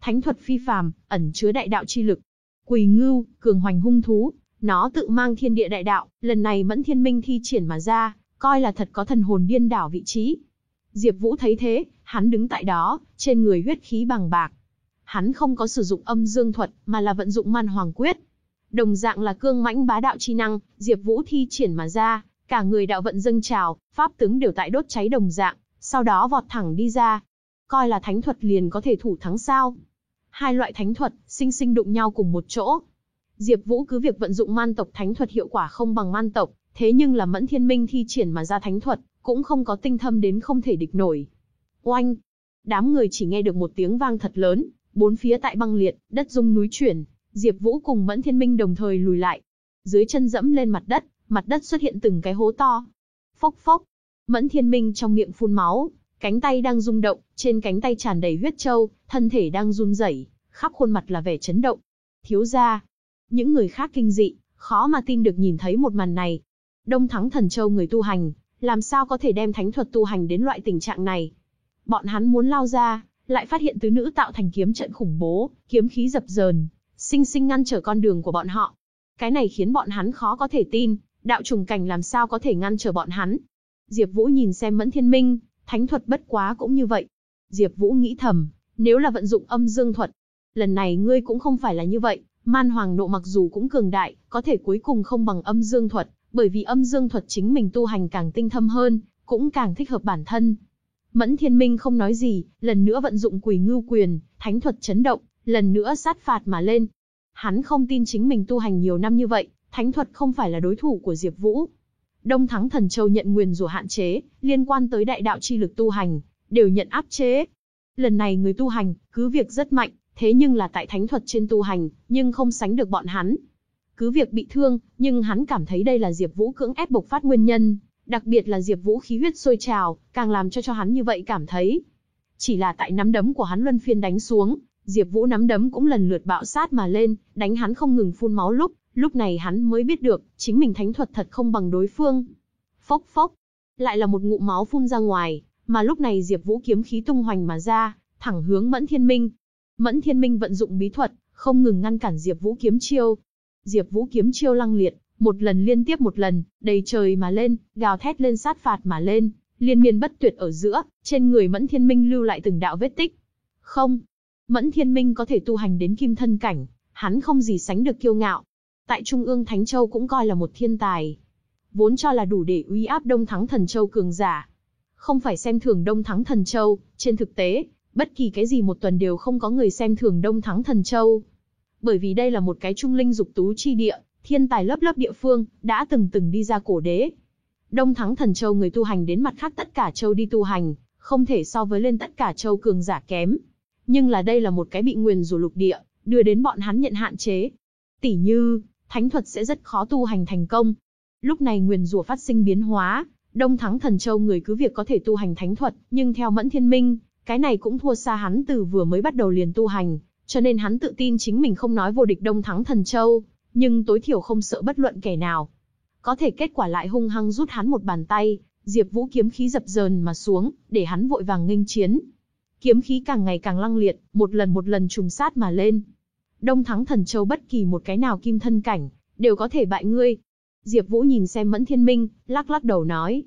Thánh thuật phi phàm, ẩn chứa đại đạo chi lực. Quỳ ngưu, cường hoành hung thú, nó tự mang thiên địa đại đạo, lần này mẫn thiên minh thi triển mà ra, coi là thật có thần hồn điên đảo vị trí. Diệp Vũ thấy thế, hắn đứng tại đó, trên người huyết khí bằng bạc. Hắn không có sử dụng âm dương thuật, mà là vận dụng man hoàng quyết. Đồng dạng là cương mãnh bá đạo chi năng, Diệp Vũ thi triển mà ra, cả người đạo vận dâng trào, pháp tướng đều tại đốt cháy đồng dạng, sau đó vọt thẳng đi ra. Coi là thánh thuật liền có thể thủ thắng sao? Hai loại thánh thuật, sinh sinh đụng nhau cùng một chỗ. Diệp Vũ cứ việc vận dụng man tộc thánh thuật hiệu quả không bằng man tộc, thế nhưng là Mẫn Thiên Minh thi triển mà ra thánh thuật, cũng không có tinh thâm đến không thể địch nổi. Oanh! Đám người chỉ nghe được một tiếng vang thật lớn, bốn phía tại băng liệt, đất rung núi chuyển, Diệp Vũ cùng Mẫn Thiên Minh đồng thời lùi lại. Dưới chân dẫm lên mặt đất, mặt đất xuất hiện từng cái hố to. Phốc phốc, Mẫn Thiên Minh trong miệng phun máu, cánh tay đang rung động, trên cánh tay tràn đầy huyết châu, thân thể đang run rẩy, khắp khuôn mặt là vẻ chấn động. Thiếu gia, những người khác kinh dị, khó mà tin được nhìn thấy một màn này. Đông Thắng Thần Châu người tu hành, làm sao có thể đem thánh thuật tu hành đến loại tình trạng này? Bọn hắn muốn lao ra, lại phát hiện tứ nữ tạo thành kiếm trận khủng bố, kiếm khí dập dờn, sinh sinh ngăn trở con đường của bọn họ. Cái này khiến bọn hắn khó có thể tin, đạo trùng cảnh làm sao có thể ngăn trở bọn hắn. Diệp Vũ nhìn xem Mẫn Thiên Minh, thánh thuật bất quá cũng như vậy. Diệp Vũ nghĩ thầm, nếu là vận dụng âm dương thuật, lần này ngươi cũng không phải là như vậy, Man Hoàng nộ mặc dù cũng cường đại, có thể cuối cùng không bằng âm dương thuật, bởi vì âm dương thuật chính mình tu hành càng tinh thâm hơn, cũng càng thích hợp bản thân. Mẫn Thiên Minh không nói gì, lần nữa vận dụng Quỷ Ngưu Quyền, thánh thuật chấn động, lần nữa sát phạt mà lên. Hắn không tin chính mình tu hành nhiều năm như vậy, thánh thuật không phải là đối thủ của Diệp Vũ. Đông Thắng Thần Châu nhận nguyền rủa hạn chế, liên quan tới đại đạo chi lực tu hành, đều nhận áp chế. Lần này người tu hành, cứ việc rất mạnh, thế nhưng là tại thánh thuật trên tu hành, nhưng không sánh được bọn hắn. Cứ việc bị thương, nhưng hắn cảm thấy đây là Diệp Vũ cưỡng ép bộc phát nguyên nhân, đặc biệt là Diệp Vũ khí huyết sôi trào, càng làm cho cho hắn như vậy cảm thấy. Chỉ là tại nắm đấm của hắn luân phiên đánh xuống, Diệp Vũ nắm đấm cũng lần lượt bạo sát mà lên, đánh hắn không ngừng phun máu lúc, lúc này hắn mới biết được, chính mình thánh thuật thật không bằng đối phương. Phốc phốc, lại là một ngụm máu phun ra ngoài, mà lúc này Diệp Vũ kiếm khí tung hoành mà ra, thẳng hướng Mẫn Thiên Minh. Mẫn Thiên Minh vận dụng bí thuật, không ngừng ngăn cản Diệp Vũ kiếm chiêu. Diệp Vũ kiếm chiêu lăng liệt, một lần liên tiếp một lần, đầy trời mà lên, gào thét lên sát phạt mà lên, liên miên bất tuyệt ở giữa, trên người Mẫn Thiên Minh lưu lại từng đạo vết tích. Không, Mẫn Thiên Minh có thể tu hành đến kim thân cảnh, hắn không gì sánh được kiêu ngạo. Tại Trung ương Thánh Châu cũng coi là một thiên tài. Vốn cho là đủ để uy áp Đông Thắng Thần Châu cường giả. Không phải xem thường Đông Thắng Thần Châu, trên thực tế, bất kỳ cái gì một tuần đều không có người xem thường Đông Thắng Thần Châu. Bởi vì đây là một cái trung linh dục tú chi địa, thiên tài lớp lớp địa phương, đã từng từng đi ra cổ đế. Đông Thắng Thần Châu người tu hành đến mặt khác tất cả châu đi tu hành, không thể so với lên tất cả châu cường giả kém. Nhưng là đây là một cái bị nguyền rủ lục địa, đưa đến bọn hắn nhận hạn chế. Tỷ như, thánh thuật sẽ rất khó tu hành thành công. Lúc này nguyền rủa phát sinh biến hóa, Đông Thắng Thần Châu người cứ việc có thể tu hành thánh thuật, nhưng theo Mẫn Thiên Minh, cái này cũng thua xa hắn từ vừa mới bắt đầu liền tu hành, cho nên hắn tự tin chính mình không nói vô địch Đông Thắng Thần Châu, nhưng tối thiểu không sợ bất luận kẻ nào. Có thể kết quả lại hung hăng rút hắn một bàn tay, Diệp Vũ kiếm khí dập dờn mà xuống, để hắn vội vàng nghênh chiến. kiếm khí càng ngày càng lăng liệt, một lần một lần trùng sát mà lên. Đông Thắng Thần Châu bất kỳ một cái nào kim thân cảnh, đều có thể bại ngươi. Diệp Vũ nhìn xem Mẫn Thiên Minh, lắc lắc đầu nói.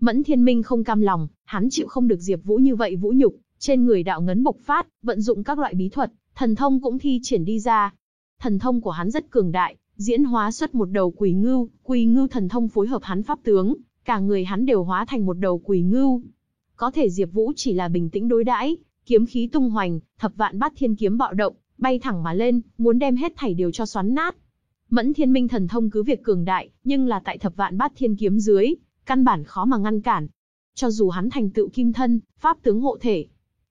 Mẫn Thiên Minh không cam lòng, hắn chịu không được Diệp Vũ như vậy vũ nhục, trên người đạo ngấn bộc phát, vận dụng các loại bí thuật, thần thông cũng thi triển đi ra. Thần thông của hắn rất cường đại, diễn hóa xuất một đầu quỷ ngưu, quỷ ngưu thần thông phối hợp hắn pháp tướng, cả người hắn đều hóa thành một đầu quỷ ngưu. Có thể Diệp Vũ chỉ là bình tĩnh đối đãi, kiếm khí tung hoành, thập vạn bát thiên kiếm bạo động, bay thẳng mà lên, muốn đem hết thảy đều cho xoắn nát. Mẫn Thiên Minh thần thông cứ việc cường đại, nhưng là tại thập vạn bát thiên kiếm dưới, căn bản khó mà ngăn cản. Cho dù hắn thành tựu kim thân, pháp tướng hộ thể,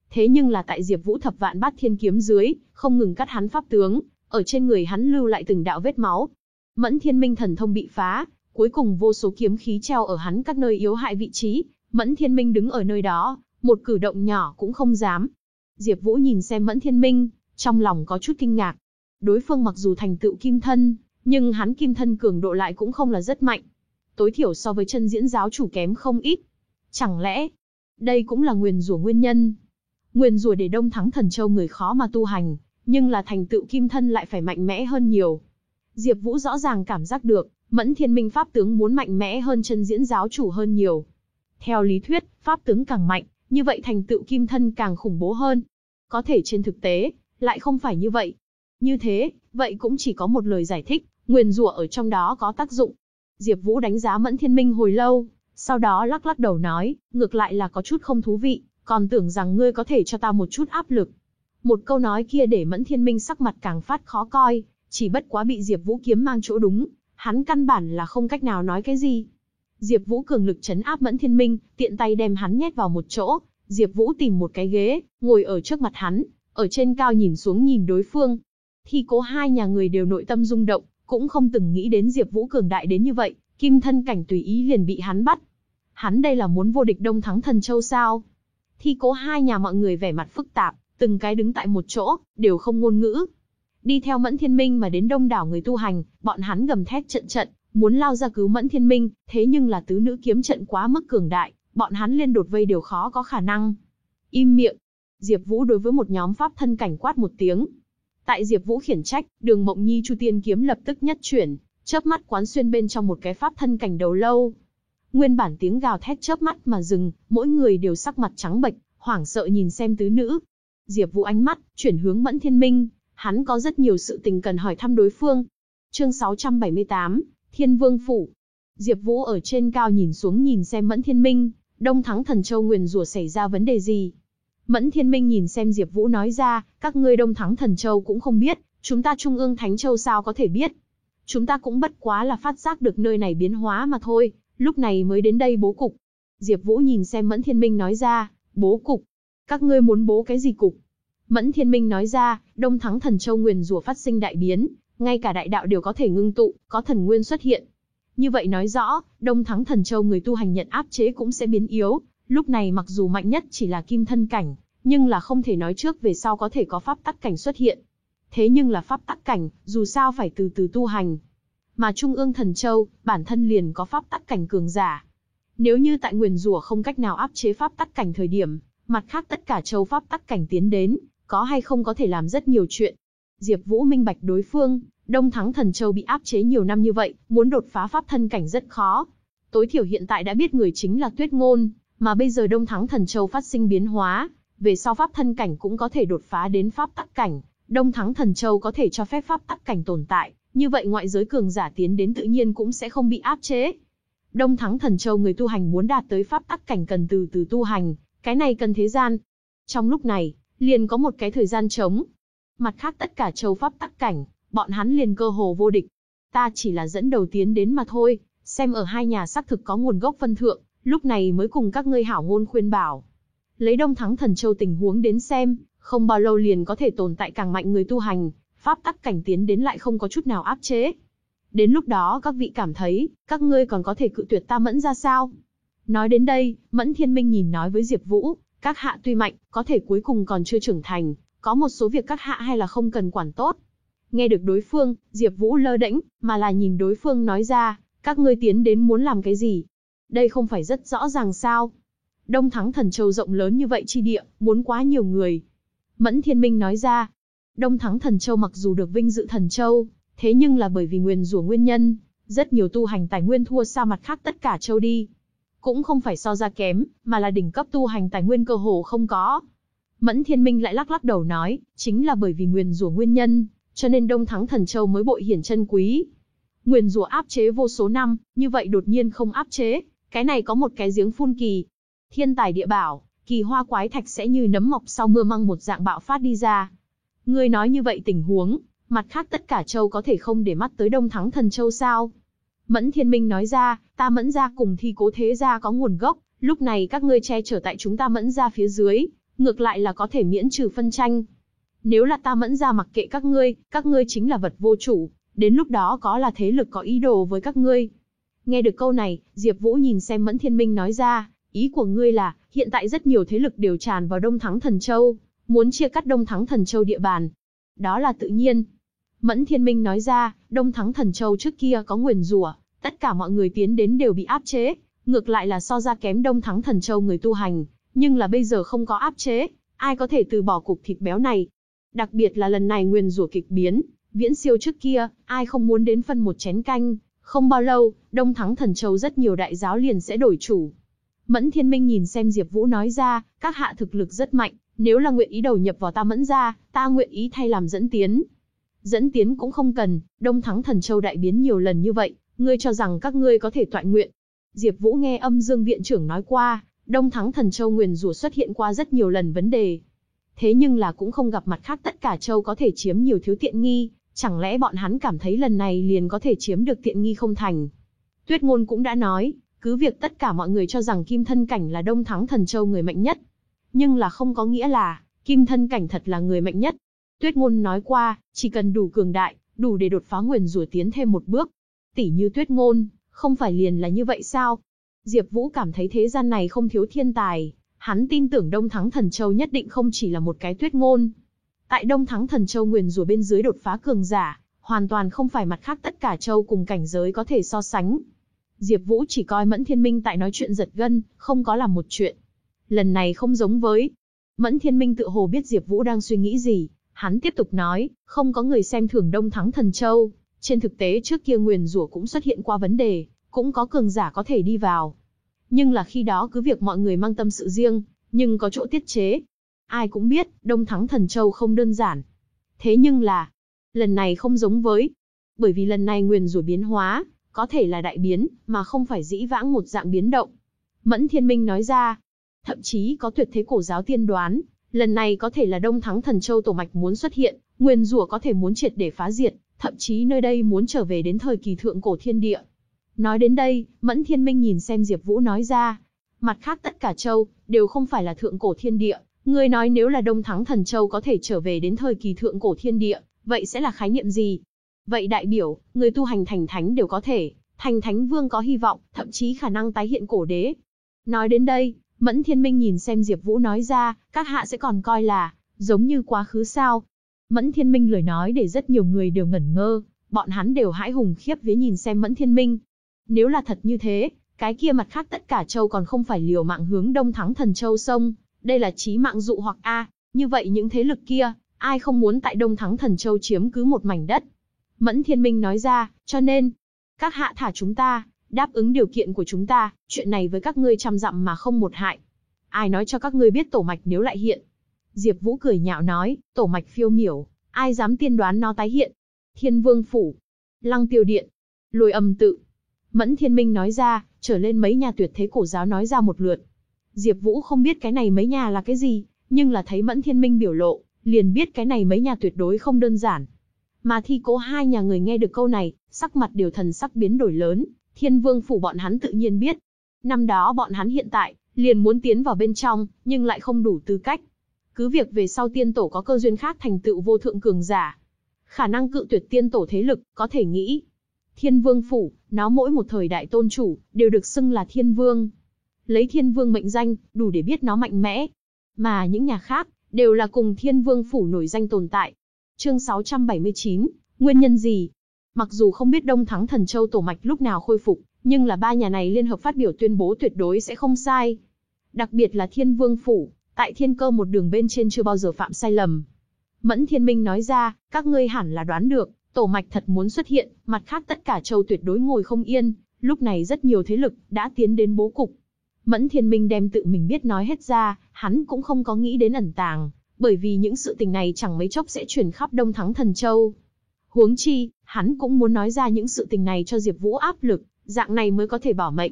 thế nhưng là tại Diệp Vũ thập vạn bát thiên kiếm dưới, không ngừng cắt hắn pháp tướng, ở trên người hắn lưu lại từng đạo vết máu. Mẫn Thiên Minh thần thông bị phá, cuối cùng vô số kiếm khí treo ở hắn các nơi yếu hại vị trí, Mẫn Thiên Minh đứng ở nơi đó, một cử động nhỏ cũng không dám. Diệp Vũ nhìn xem Mẫn Thiên Minh, trong lòng có chút kinh ngạc. Đối phương mặc dù thành tựu kim thân, nhưng hắn kim thân cường độ lại cũng không là rất mạnh. Tối thiểu so với chân diễn giáo chủ kém không ít. Chẳng lẽ, đây cũng là nguyên rủa nguyên nhân? Nguyền rủa để Đông Thắng Thần Châu người khó mà tu hành, nhưng là thành tựu kim thân lại phải mạnh mẽ hơn nhiều. Diệp Vũ rõ ràng cảm giác được, Mẫn Thiên Minh pháp tướng muốn mạnh mẽ hơn chân diễn giáo chủ hơn nhiều. Theo lý thuyết, pháp tướng càng mạnh, như vậy thành tựu kim thân càng khủng bố hơn. Có thể trên thực tế, lại không phải như vậy. Như thế, vậy cũng chỉ có một lời giải thích, nguyền rủa ở trong đó có tác dụng. Diệp Vũ đánh giá Mẫn Thiên Minh hồi lâu, sau đó lắc lắc đầu nói, ngược lại là có chút không thú vị, còn tưởng rằng ngươi có thể cho ta một chút áp lực. Một câu nói kia để Mẫn Thiên Minh sắc mặt càng phát khó coi, chỉ bất quá bị Diệp Vũ kiếm mang chỗ đúng, hắn căn bản là không cách nào nói cái gì. Diệp Vũ cường lực chấn áp Mẫn Thiên Minh, tiện tay đem hắn nhét vào một chỗ, Diệp Vũ tìm một cái ghế, ngồi ở trước mặt hắn, ở trên cao nhìn xuống nhìn đối phương. Thi cố hai nhà người đều nội tâm rung động, cũng không từng nghĩ đến Diệp Vũ cường đại đến như vậy, kim thân cảnh tùy ý liền bị hắn bắt. Hắn đây là muốn vô địch đông thắng thần châu sao? Thi cố hai nhà mọi người vẻ mặt phức tạp, từng cái đứng tại một chỗ, đều không ngôn ngữ. Đi theo Mẫn Thiên Minh mà đến đông đảo người tu hành, bọn hắn gầm thét trận trận, muốn lao ra cứu Mẫn Thiên Minh, thế nhưng là tứ nữ kiếm trận quá mức cường đại, bọn hắn liên đột vây đều khó có khả năng. Im miệng. Diệp Vũ đối với một nhóm pháp thân cảnh quát một tiếng. Tại Diệp Vũ khiển trách, Đường Mộng Nhi Chu Tiên kiếm lập tức nhất chuyển, chớp mắt quán xuyên bên trong một cái pháp thân cảnh đầu lâu. Nguyên bản tiếng gào thét chớp mắt mà dừng, mỗi người đều sắc mặt trắng bệch, hoảng sợ nhìn xem tứ nữ. Diệp Vũ ánh mắt chuyển hướng Mẫn Thiên Minh, hắn có rất nhiều sự tình cần hỏi thăm đối phương. Chương 678, Thiên Vương phủ. Diệp Vũ ở trên cao nhìn xuống nhìn xem Mẫn Thiên Minh, Đông Thắng Thần Châu Nguyên rủa xảy ra vấn đề gì. Mẫn Thiên Minh nhìn xem Diệp Vũ nói ra, các ngươi Đông Thắng Thần Châu cũng không biết, chúng ta Trung ương Thánh Châu sao có thể biết. Chúng ta cũng bất quá là phát giác được nơi này biến hóa mà thôi, lúc này mới đến đây bố cục. Diệp Vũ nhìn xem Mẫn Thiên Minh nói ra, bố cục. Các ngươi muốn bố cái gì cục? Mẫn Thiên Minh nói ra, Đông Thắng Thần Châu Nguyên rủa phát sinh đại biến, ngay cả đại đạo đều có thể ngưng tụ, có thần nguyên xuất hiện. Như vậy nói rõ, Đông Thắng Thần Châu người tu hành nhận áp chế cũng sẽ biến yếu, lúc này mặc dù mạnh nhất chỉ là kim thân cảnh, nhưng là không thể nói trước về sau có thể có pháp tắc cảnh xuất hiện. Thế nhưng là pháp tắc cảnh, dù sao phải từ từ tu hành. Mà Trung ương Thần Châu, bản thân liền có pháp tắc cảnh cường giả. Nếu như tại Nguyên rủa không cách nào áp chế pháp tắc cảnh thời điểm, mặt khác tất cả châu pháp tắc cảnh tiến đến, có hay không có thể làm rất nhiều chuyện. Diệp Vũ minh bạch đối phương, Đông Thắng Thần Châu bị áp chế nhiều năm như vậy, muốn đột phá pháp thân cảnh rất khó. Tối thiểu hiện tại đã biết người chính là Tuyết Ngôn, mà bây giờ Đông Thắng Thần Châu phát sinh biến hóa, về sau pháp thân cảnh cũng có thể đột phá đến pháp tắc cảnh, Đông Thắng Thần Châu có thể cho phép pháp tắc cảnh tồn tại, như vậy ngoại giới cường giả tiến đến tự nhiên cũng sẽ không bị áp chế. Đông Thắng Thần Châu người tu hành muốn đạt tới pháp tắc cảnh cần từ từ tu hành, cái này cần thế gian. Trong lúc này, liền có một cái thời gian trống. Mặt khác tất cả châu pháp tắc cảnh, bọn hắn liền cơ hồ vô địch. Ta chỉ là dẫn đầu tiến đến mà thôi, xem ở hai nhà xác thực có nguồn gốc phân thượng, lúc này mới cùng các ngươi hảo ngôn khuyên bảo. Lấy Đông Thắng Thần Châu tình huống đến xem, không bao lâu liền có thể tồn tại càng mạnh người tu hành, pháp tắc cảnh tiến đến lại không có chút nào áp chế. Đến lúc đó các vị cảm thấy, các ngươi còn có thể cự tuyệt ta mẫn ra sao? Nói đến đây, Mẫn Thiên Minh nhìn nói với Diệp Vũ, các hạ tuy mạnh, có thể cuối cùng còn chưa trưởng thành, có một số việc các hạ hay là không cần quản tốt. Nghe được đối phương, Diệp Vũ lơ đễnh, mà là nhìn đối phương nói ra, các ngươi tiến đến muốn làm cái gì? Đây không phải rất rõ ràng sao? Đông Thắng Thần Châu rộng lớn như vậy chi địa, muốn quá nhiều người. Mẫn Thiên Minh nói ra, Đông Thắng Thần Châu mặc dù được vinh dự Thần Châu, thế nhưng là bởi vì nguyên rủa nguyên nhân, rất nhiều tu hành tài nguyên thua xa mặt khác tất cả châu đi. Cũng không phải so ra kém, mà là đỉnh cấp tu hành tài nguyên cơ hồ không có. Mẫn Thiên Minh lại lắc lắc đầu nói, chính là bởi vì nguyên rủa nguyên nhân, cho nên Đông Thắng Thần Châu mới bội hiển chân quý. Nguyên rủa áp chế vô số năm, như vậy đột nhiên không áp chế, cái này có một cái giếng phun kỳ. Thiên tài địa bảo, kỳ hoa quái thạch sẽ như nấm mọc sau mưa măng một dạng bạo phát đi ra. Ngươi nói như vậy tình huống, mặt khác tất cả châu có thể không để mắt tới Đông Thắng Thần Châu sao? Mẫn Thiên Minh nói ra, ta mẫn ra cùng thi cố thế gia có nguồn gốc, lúc này các ngươi che chở tại chúng ta mẫn ra phía dưới, ngược lại là có thể miễn trừ phân tranh. Nếu là ta mẫn ra mặc kệ các ngươi, các ngươi chính là vật vô chủ, đến lúc đó có là thế lực có ý đồ với các ngươi. Nghe được câu này, Diệp Vũ nhìn xem Mẫn Thiên Minh nói ra, ý của ngươi là, hiện tại rất nhiều thế lực đều tràn vào Đông Thắng Thần Châu, muốn chia cắt Đông Thắng Thần Châu địa bàn. Đó là tự nhiên. Mẫn Thiên Minh nói ra, Đông Thắng Thần Châu trước kia có nguyền rủa, tất cả mọi người tiến đến đều bị áp chế, ngược lại là so ra kém Đông Thắng Thần Châu người tu hành, nhưng là bây giờ không có áp chế, ai có thể từ bỏ cục thịt béo này. Đặc biệt là lần này nguyên rủa kịch biến, viễn siêu trước kia, ai không muốn đến phân một chén canh, không bao lâu, Đông Thắng Thần Châu rất nhiều đại giáo liền sẽ đổi chủ. Mẫn Thiên Minh nhìn xem Diệp Vũ nói ra, các hạ thực lực rất mạnh, nếu là nguyện ý đầu nhập vào ta Mẫn gia, ta nguyện ý thay làm dẫn tiến. Dẫn tiến cũng không cần, Đông Thắng Thần Châu đại biến nhiều lần như vậy, ngươi cho rằng các ngươi có thể toại nguyện. Diệp Vũ nghe âm dương viện trưởng nói qua, Đông Thắng Thần Châu nguyền rủa xuất hiện qua rất nhiều lần vấn đề. Thế nhưng là cũng không gặp mặt khác tất cả châu có thể chiếm nhiều thiếu tiện nghi, chẳng lẽ bọn hắn cảm thấy lần này liền có thể chiếm được tiện nghi không thành. Tuyết ngôn cũng đã nói, cứ việc tất cả mọi người cho rằng Kim Thân Cảnh là Đông Thắng Thần Châu người mạnh nhất. Nhưng là không có nghĩa là, Kim Thân Cảnh thật là người mạnh nhất. Tuyết ngôn nói qua, chỉ cần đủ cường đại, đủ để đột phá nguyền rủa tiến thêm một bước. Tỷ như tuyết ngôn, không phải liền là như vậy sao? Diệp Vũ cảm thấy thế gian này không thiếu thiên tài, hắn tin tưởng Đông Thắng Thần Châu nhất định không chỉ là một cái tuyết ngôn. Tại Đông Thắng Thần Châu nguyền rủa bên dưới đột phá cường giả, hoàn toàn không phải mặt khác tất cả châu cùng cảnh giới có thể so sánh. Diệp Vũ chỉ coi Mẫn Thiên Minh tại nói chuyện giật gân, không có làm một chuyện. Lần này không giống với. Mẫn Thiên Minh tự hồ biết Diệp Vũ đang suy nghĩ gì, hắn tiếp tục nói, không có người xem thường Đông Thắng Thần Châu, trên thực tế trước kia nguyền rủa cũng xuất hiện qua vấn đề, cũng có cường giả có thể đi vào. Nhưng là khi đó cứ việc mọi người mang tâm sự riêng, nhưng có chỗ tiết chế. Ai cũng biết, Đông Thắng Thần Châu không đơn giản. Thế nhưng là, lần này không giống với. Bởi vì lần này nguyền rủa biến hóa, có thể là đại biến, mà không phải dĩ vãng một dạng biến động. Mẫn Thiên Minh nói ra, thậm chí có tuyệt thế cổ giáo tiên đoán, lần này có thể là Đông Thắng Thần Châu tổ mạch muốn xuất hiện, nguyên rủa có thể muốn triệt để phá diệt, thậm chí nơi đây muốn trở về đến thời kỳ thượng cổ thiên địa. Nói đến đây, Mẫn Thiên Minh nhìn xem Diệp Vũ nói ra, mặt khác tất cả châu đều không phải là thượng cổ thiên địa, ngươi nói nếu là Đông Thắng Thần Châu có thể trở về đến thời kỳ thượng cổ thiên địa, vậy sẽ là khái niệm gì? Vậy đại biểu, người tu hành thành thánh đều có thể, thành thánh vương có hy vọng, thậm chí khả năng tái hiện cổ đế. Nói đến đây, Mẫn Thiên Minh nhìn xem Diệp Vũ nói ra, các hạ sẽ còn coi là, giống như quá khứ sao? Mẫn Thiên Minh lời nói để rất nhiều người đều ngẩn ngơ, bọn hắn đều hãi hùng khiếp vía nhìn xem Mẫn Thiên Minh. Nếu là thật như thế, cái kia mặt khác tất cả châu còn không phải liều mạng hướng đông thắng thần châu sông, đây là chí mạng dụ hoặc A, như vậy những thế lực kia, ai không muốn tại đông thắng thần châu chiếm cứ một mảnh đất. Mẫn Thiên Minh nói ra, cho nên, các hạ thả chúng ta, đáp ứng điều kiện của chúng ta, chuyện này với các ngươi trăm dặm mà không một hại. Ai nói cho các ngươi biết tổ mạch nếu lại hiện, Diệp Vũ cười nhạo nói, tổ mạch phiêu miểu, ai dám tiên đoán nó tái hiện. Thiên Vương Phủ, Lăng Tiêu Điện, Lôi âm tự. Mẫn Thiên Minh nói ra, trở lên mấy nhà tuyệt thế cổ giáo nói ra một lượt. Diệp Vũ không biết cái này mấy nhà là cái gì, nhưng là thấy Mẫn Thiên Minh biểu lộ, liền biết cái này mấy nhà tuyệt đối không đơn giản. Mà thi cố hai nhà người nghe được câu này, sắc mặt đều thần sắc biến đổi lớn, Thiên Vương phủ bọn hắn tự nhiên biết. Năm đó bọn hắn hiện tại liền muốn tiến vào bên trong, nhưng lại không đủ tư cách, cứ việc về sau tiên tổ có cơ duyên khác thành tựu vô thượng cường giả. Khả năng cự tuyệt tiên tổ thế lực, có thể nghĩ. Thiên vương phủ, nó mỗi một thời đại tôn chủ, đều được xưng là thiên vương. Lấy thiên vương mệnh danh, đủ để biết nó mạnh mẽ. Mà những nhà khác, đều là cùng thiên vương phủ nổi danh tồn tại. Chương 679, nguyên nhân gì? Mặc dù không biết Đông Thắng Thần Châu tổ mạch lúc nào khôi phục, nhưng là ba nhà này liên hợp phát biểu tuyên bố tuyệt đối sẽ không sai. đặc biệt là Thiên Vương Phủ, tại thiên cơ một đường bên trên chưa bao giờ phạm sai lầm. Mẫn Thiên Minh nói ra, các ngươi hẳn là đoán được, tổ mạch thật muốn xuất hiện, mặt khác tất cả châu tuyệt đối ngồi không yên, lúc này rất nhiều thế lực đã tiến đến bố cục. Mẫn Thiên Minh đem tự mình biết nói hết ra, hắn cũng không có nghĩ đến ẩn tàng, bởi vì những sự tình này chẳng mấy chốc sẽ truyền khắp Đông Thắng Thần Châu. Huống chi, hắn cũng muốn nói ra những sự tình này cho Diệp Vũ áp lực, dạng này mới có thể bảo mệnh.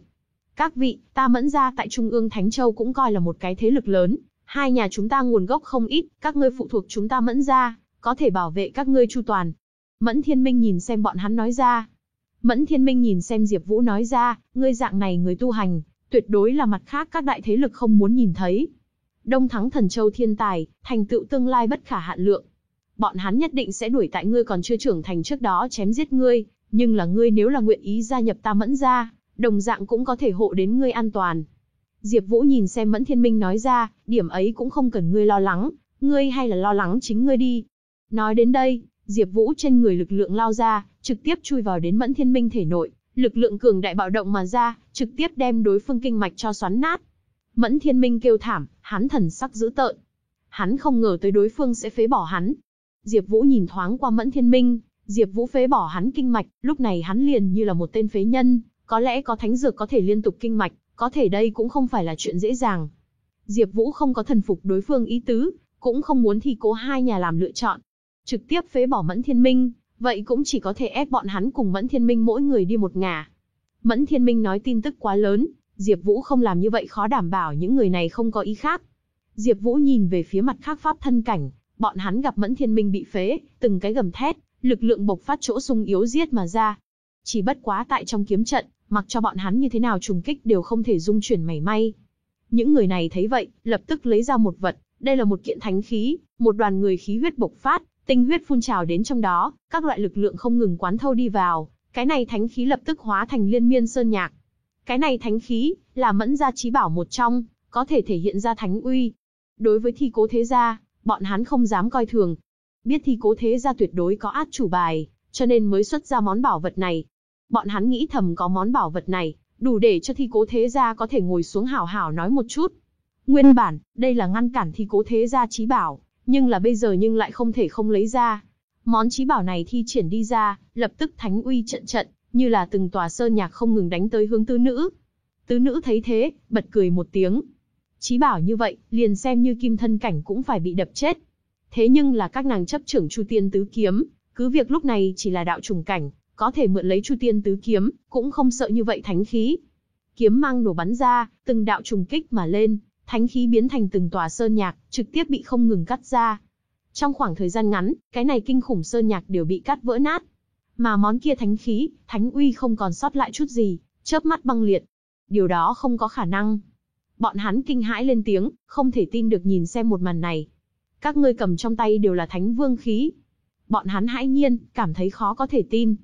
Các vị, ta mẫn gia tại Trung ương Thánh Châu cũng coi là một cái thế lực lớn, hai nhà chúng ta nguồn gốc không ít, các ngươi phụ thuộc chúng ta mẫn gia, có thể bảo vệ các ngươi chu toàn. Mẫn Thiên Minh nhìn xem bọn hắn nói ra. Mẫn Thiên Minh nhìn xem Diệp Vũ nói ra, ngươi dạng này người tu hành, tuyệt đối là mặt khác các đại thế lực không muốn nhìn thấy. Đông thắng thần châu thiên tài, thành tựu tương lai bất khả hạn lượng. Bọn hắn nhất định sẽ đuổi tại ngươi còn chưa trưởng thành trước đó chém giết ngươi, nhưng là ngươi nếu là nguyện ý gia nhập ta mẫn gia, đồng dạng cũng có thể hộ đến ngươi an toàn. Diệp Vũ nhìn xem Mẫn Thiên Minh nói ra, điểm ấy cũng không cần ngươi lo lắng, ngươi hay là lo lắng chính ngươi đi. Nói đến đây, Diệp Vũ trên người lực lượng lao ra, trực tiếp chui vào đến Mẫn Thiên Minh thể nội, lực lượng cường đại bạo động mà ra, trực tiếp đem đối phương kinh mạch cho xoắn nát. Mẫn Thiên Minh kêu thảm, hắn thần sắc dữ tợn. Hắn không ngờ tới đối phương sẽ phế bỏ hắn. Diệp Vũ nhìn thoáng qua Mẫn Thiên Minh, Diệp Vũ phế bỏ hắn kinh mạch, lúc này hắn liền như là một tên phế nhân, có lẽ có thánh dược có thể liên tục kinh mạch, có thể đây cũng không phải là chuyện dễ dàng. Diệp Vũ không có thần phục đối phương ý tứ, cũng không muốn thi cố hai nhà làm lựa chọn. Trực tiếp phế bỏ Mẫn Thiên Minh, vậy cũng chỉ có thể ép bọn hắn cùng Mẫn Thiên Minh mỗi người đi một ngả. Mẫn Thiên Minh nói tin tức quá lớn, Diệp Vũ không làm như vậy khó đảm bảo những người này không có ý khác. Diệp Vũ nhìn về phía mặt khác pháp thân cảnh, bọn hắn gặp Mẫn Thiên Minh bị phế, từng cái gầm thét, lực lượng bộc phát chỗ sung yếu giết mà ra. Chỉ bất quá tại trong kiếm trận, mặc cho bọn hắn như thế nào trùng kích đều không thể dung chuyển mảy may. Những người này thấy vậy, lập tức lấy ra một vật, đây là một kiện thánh khí, một đoàn người khí huyết bộc phát, tinh huyết phun trào đến trong đó, các loại lực lượng không ngừng quán thâu đi vào, cái này thánh khí lập tức hóa thành liên miên sơn nhạc. Cái này thánh khí là mẫn gia chí bảo một trong, có thể thể hiện ra thánh uy. Đối với thi cố thế gia, bọn hắn không dám coi thường. Biết thi cố thế gia tuyệt đối có át chủ bài, cho nên mới xuất ra món bảo vật này. Bọn hắn nghĩ thầm có món bảo vật này, đủ để cho thi cố thế gia có thể ngồi xuống hảo hảo nói một chút. Nguyên bản, đây là ngăn cản thi cố thế gia trí bảo, nhưng là bây giờ nhưng lại không thể không lấy ra. Món trí bảo này thi triển đi ra, lập tức thánh uy trận trận, như là từng tòa sơn nhạc không ngừng đánh tới hướng tứ nữ. Tứ nữ thấy thế, bật cười một tiếng. Trí bảo như vậy, liền xem như kim thân cảnh cũng phải bị đập chết. Thế nhưng là các nàng chấp trưởng Chu Tiên Tứ Kiếm, cứ việc lúc này chỉ là đạo trùng cảnh, có thể mượn lấy Chu Tiên Tứ Kiếm, cũng không sợ như vậy thánh khí. Kiếm mang nổ bắn ra, từng đạo trùng kích mà lên, thánh khí biến thành từng tòa sơn nhạc, trực tiếp bị không ngừng cắt ra. Trong khoảng thời gian ngắn, cái này kinh khủng sơn nhạc đều bị cắt vỡ nát. Mà món kia thánh khí, thánh uy không còn sót lại chút gì, chớp mắt băng liệt. Điều đó không có khả năng. Bọn hắn kinh hãi lên tiếng, không thể tin được nhìn xem một màn này. Các ngươi cầm trong tay đều là thánh vương khí. Bọn hắn hãi nhiên, cảm thấy khó có thể tin.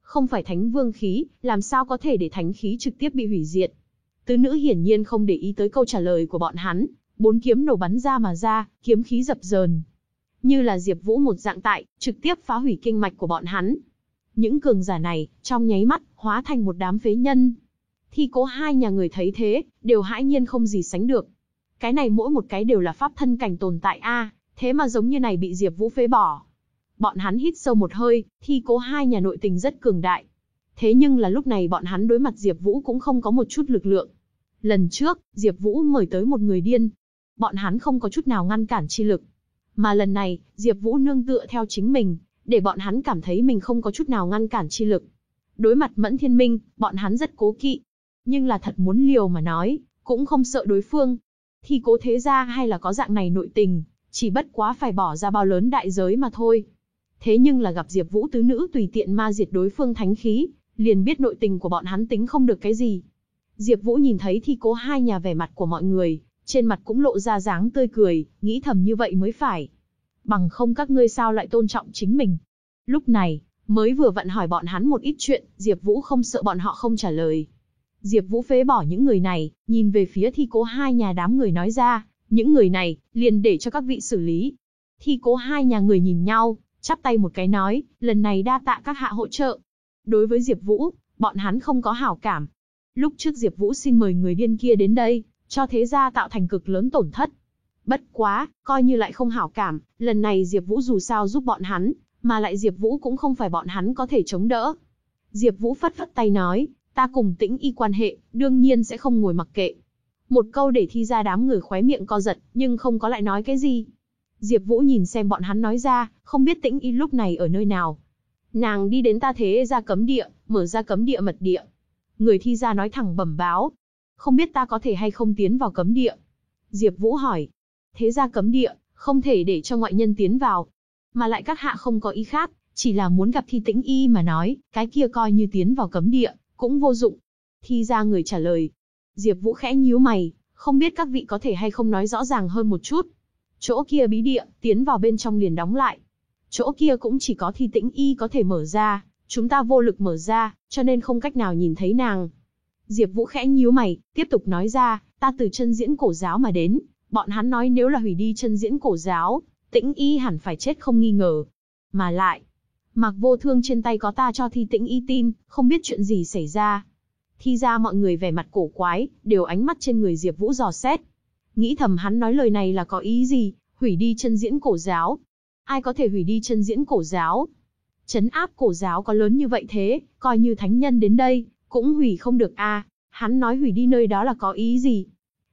Không phải thánh vương khí, làm sao có thể để thánh khí trực tiếp bị hủy diệt. Tứ nữ hiển nhiên không để ý tới câu trả lời của bọn hắn, bốn kiếm nổ bắn ra mà ra, kiếm khí dập dờn. Như là Diệp Vũ một dạng tại, trực tiếp phá hủy kinh mạch của bọn hắn. Những cường giả này, trong nháy mắt, hóa thành một đám phế nhân. Thi cố hai nhà người thấy thế, đều hãi nhiên không gì sánh được. Cái này mỗi một cái đều là pháp thân cảnh tồn tại a, thế mà giống như này bị Diệp Vũ phế bỏ. Bọn hắn hít sâu một hơi, thi cố hai nhà nội tình rất cường đại. Thế nhưng là lúc này bọn hắn đối mặt Diệp Vũ cũng không có một chút lực lượng. Lần trước, Diệp Vũ mời tới một người điên. Bọn hắn không có chút nào ngăn cản chi lực. Mà lần này, Diệp Vũ nương tựa theo chính mình, để bọn hắn cảm thấy mình không có chút nào ngăn cản chi lực. Đối mặt Mẫn Thiên Minh, bọn hắn rất cố kỵ. Nhưng là thật muốn liều mà nói, cũng không sợ đối phương. Thì cố thế gia hay là có dạng này nội tình, chỉ bất quá phải bỏ ra bao lớn đại giới mà thôi. Thế nhưng là gặp Diệp Vũ tứ nữ tùy tiện ma diệt đối phương thánh khí, liền biết nội tình của bọn hắn tính không được cái gì. Diệp Vũ nhìn thấy thi cố hai nhà vẻ mặt của mọi người, trên mặt cũng lộ ra dáng tươi cười, nghĩ thầm như vậy mới phải. Bằng không các ngươi sao lại tôn trọng chính mình. Lúc này, mới vừa vặn hỏi bọn hắn một ít chuyện, Diệp Vũ không sợ bọn họ không trả lời. Diệp Vũ phế bỏ những người này, nhìn về phía thi cố hai nhà đám người nói ra, những người này, liền để cho các vị xử lý. Thi cố hai nhà người nhìn nhau, chắp tay một cái nói, lần này đa tạ các hạ hỗ trợ. Đối với Diệp Vũ, bọn hắn không có hảo cảm, Lúc trước Diệp Vũ xin mời người điên kia đến đây, cho thế gia tạo thành cực lớn tổn thất. Bất quá, coi như lại không hảo cảm, lần này Diệp Vũ dù sao giúp bọn hắn, mà lại Diệp Vũ cũng không phải bọn hắn có thể chống đỡ. Diệp Vũ phất phất tay nói, ta cùng Tĩnh Y quan hệ, đương nhiên sẽ không ngồi mặc kệ. Một câu để thi ra đám người khóe miệng co giật, nhưng không có lại nói cái gì. Diệp Vũ nhìn xem bọn hắn nói ra, không biết Tĩnh Y lúc này ở nơi nào. Nàng đi đến ta thế ra cấm địa, mở ra cấm địa mật địa. Người thi ra nói thẳng bẩm báo. Không biết ta có thể hay không tiến vào cấm địa. Diệp Vũ hỏi. Thế ra cấm địa, không thể để cho ngoại nhân tiến vào. Mà lại các hạ không có ý khác, chỉ là muốn gặp thi tĩnh y mà nói, cái kia coi như tiến vào cấm địa, cũng vô dụng. Thi ra người trả lời. Diệp Vũ khẽ nhíu mày, không biết các vị có thể hay không nói rõ ràng hơn một chút. Chỗ kia bí địa, tiến vào bên trong liền đóng lại. Chỗ kia cũng chỉ có thi tĩnh y có thể mở ra, chúng ta vô lực mở ra, cho nên không cách nào nhìn thấy nàng. Diệp Vũ khẽ nhíu mày, tiếp tục nói ra, ta từ chân diễn cổ giáo mà đến, bọn hắn nói nếu là hủy đi chân diễn cổ giáo, tĩnh y hẳn phải chết không nghi ngờ. Mà lại, mặc vô thương trên tay có ta cho thi tĩnh y tin, không biết chuyện gì xảy ra. Thi ra mọi người vẻ mặt cổ quái, đều ánh mắt trên người Diệp Vũ dò xét. Nghĩ thầm hắn nói lời này là có ý gì, hủy đi chân diễn cổ giáo. Ai có thể hủy đi chân diễn cổ giáo? Chấn áp cổ giáo có lớn như vậy thế, coi như thánh nhân đến đây, cũng hủy không được a. Hắn nói hủy đi nơi đó là có ý gì?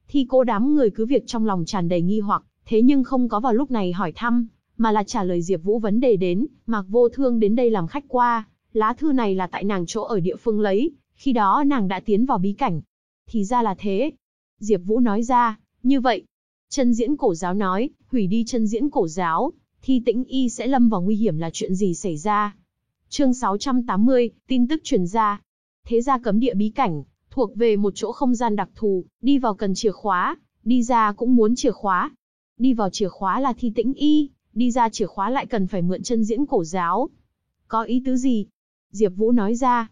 Thi cô đám người cứ việc trong lòng tràn đầy nghi hoặc, thế nhưng không có vào lúc này hỏi thăm, mà là trả lời Diệp Vũ vấn đề đến, Mạc Vô Thương đến đây làm khách qua, lá thư này là tại nàng chỗ ở địa phương lấy, khi đó nàng đã tiến vào bí cảnh. Thì ra là thế. Diệp Vũ nói ra, như vậy, chân diễn cổ giáo nói, hủy đi chân diễn cổ giáo, thì tĩnh y sẽ lâm vào nguy hiểm là chuyện gì xảy ra. Chương 680, tin tức truyền ra. Thế gia cấm địa bí cảnh, thuộc về một chỗ không gian đặc thù, đi vào cần chìa khóa, đi ra cũng muốn chìa khóa. Đi vào chìa khóa là thi tĩnh y, đi ra chìa khóa lại cần phải mượn chân diễn cổ giáo. Có ý tứ gì? Diệp Vũ nói ra.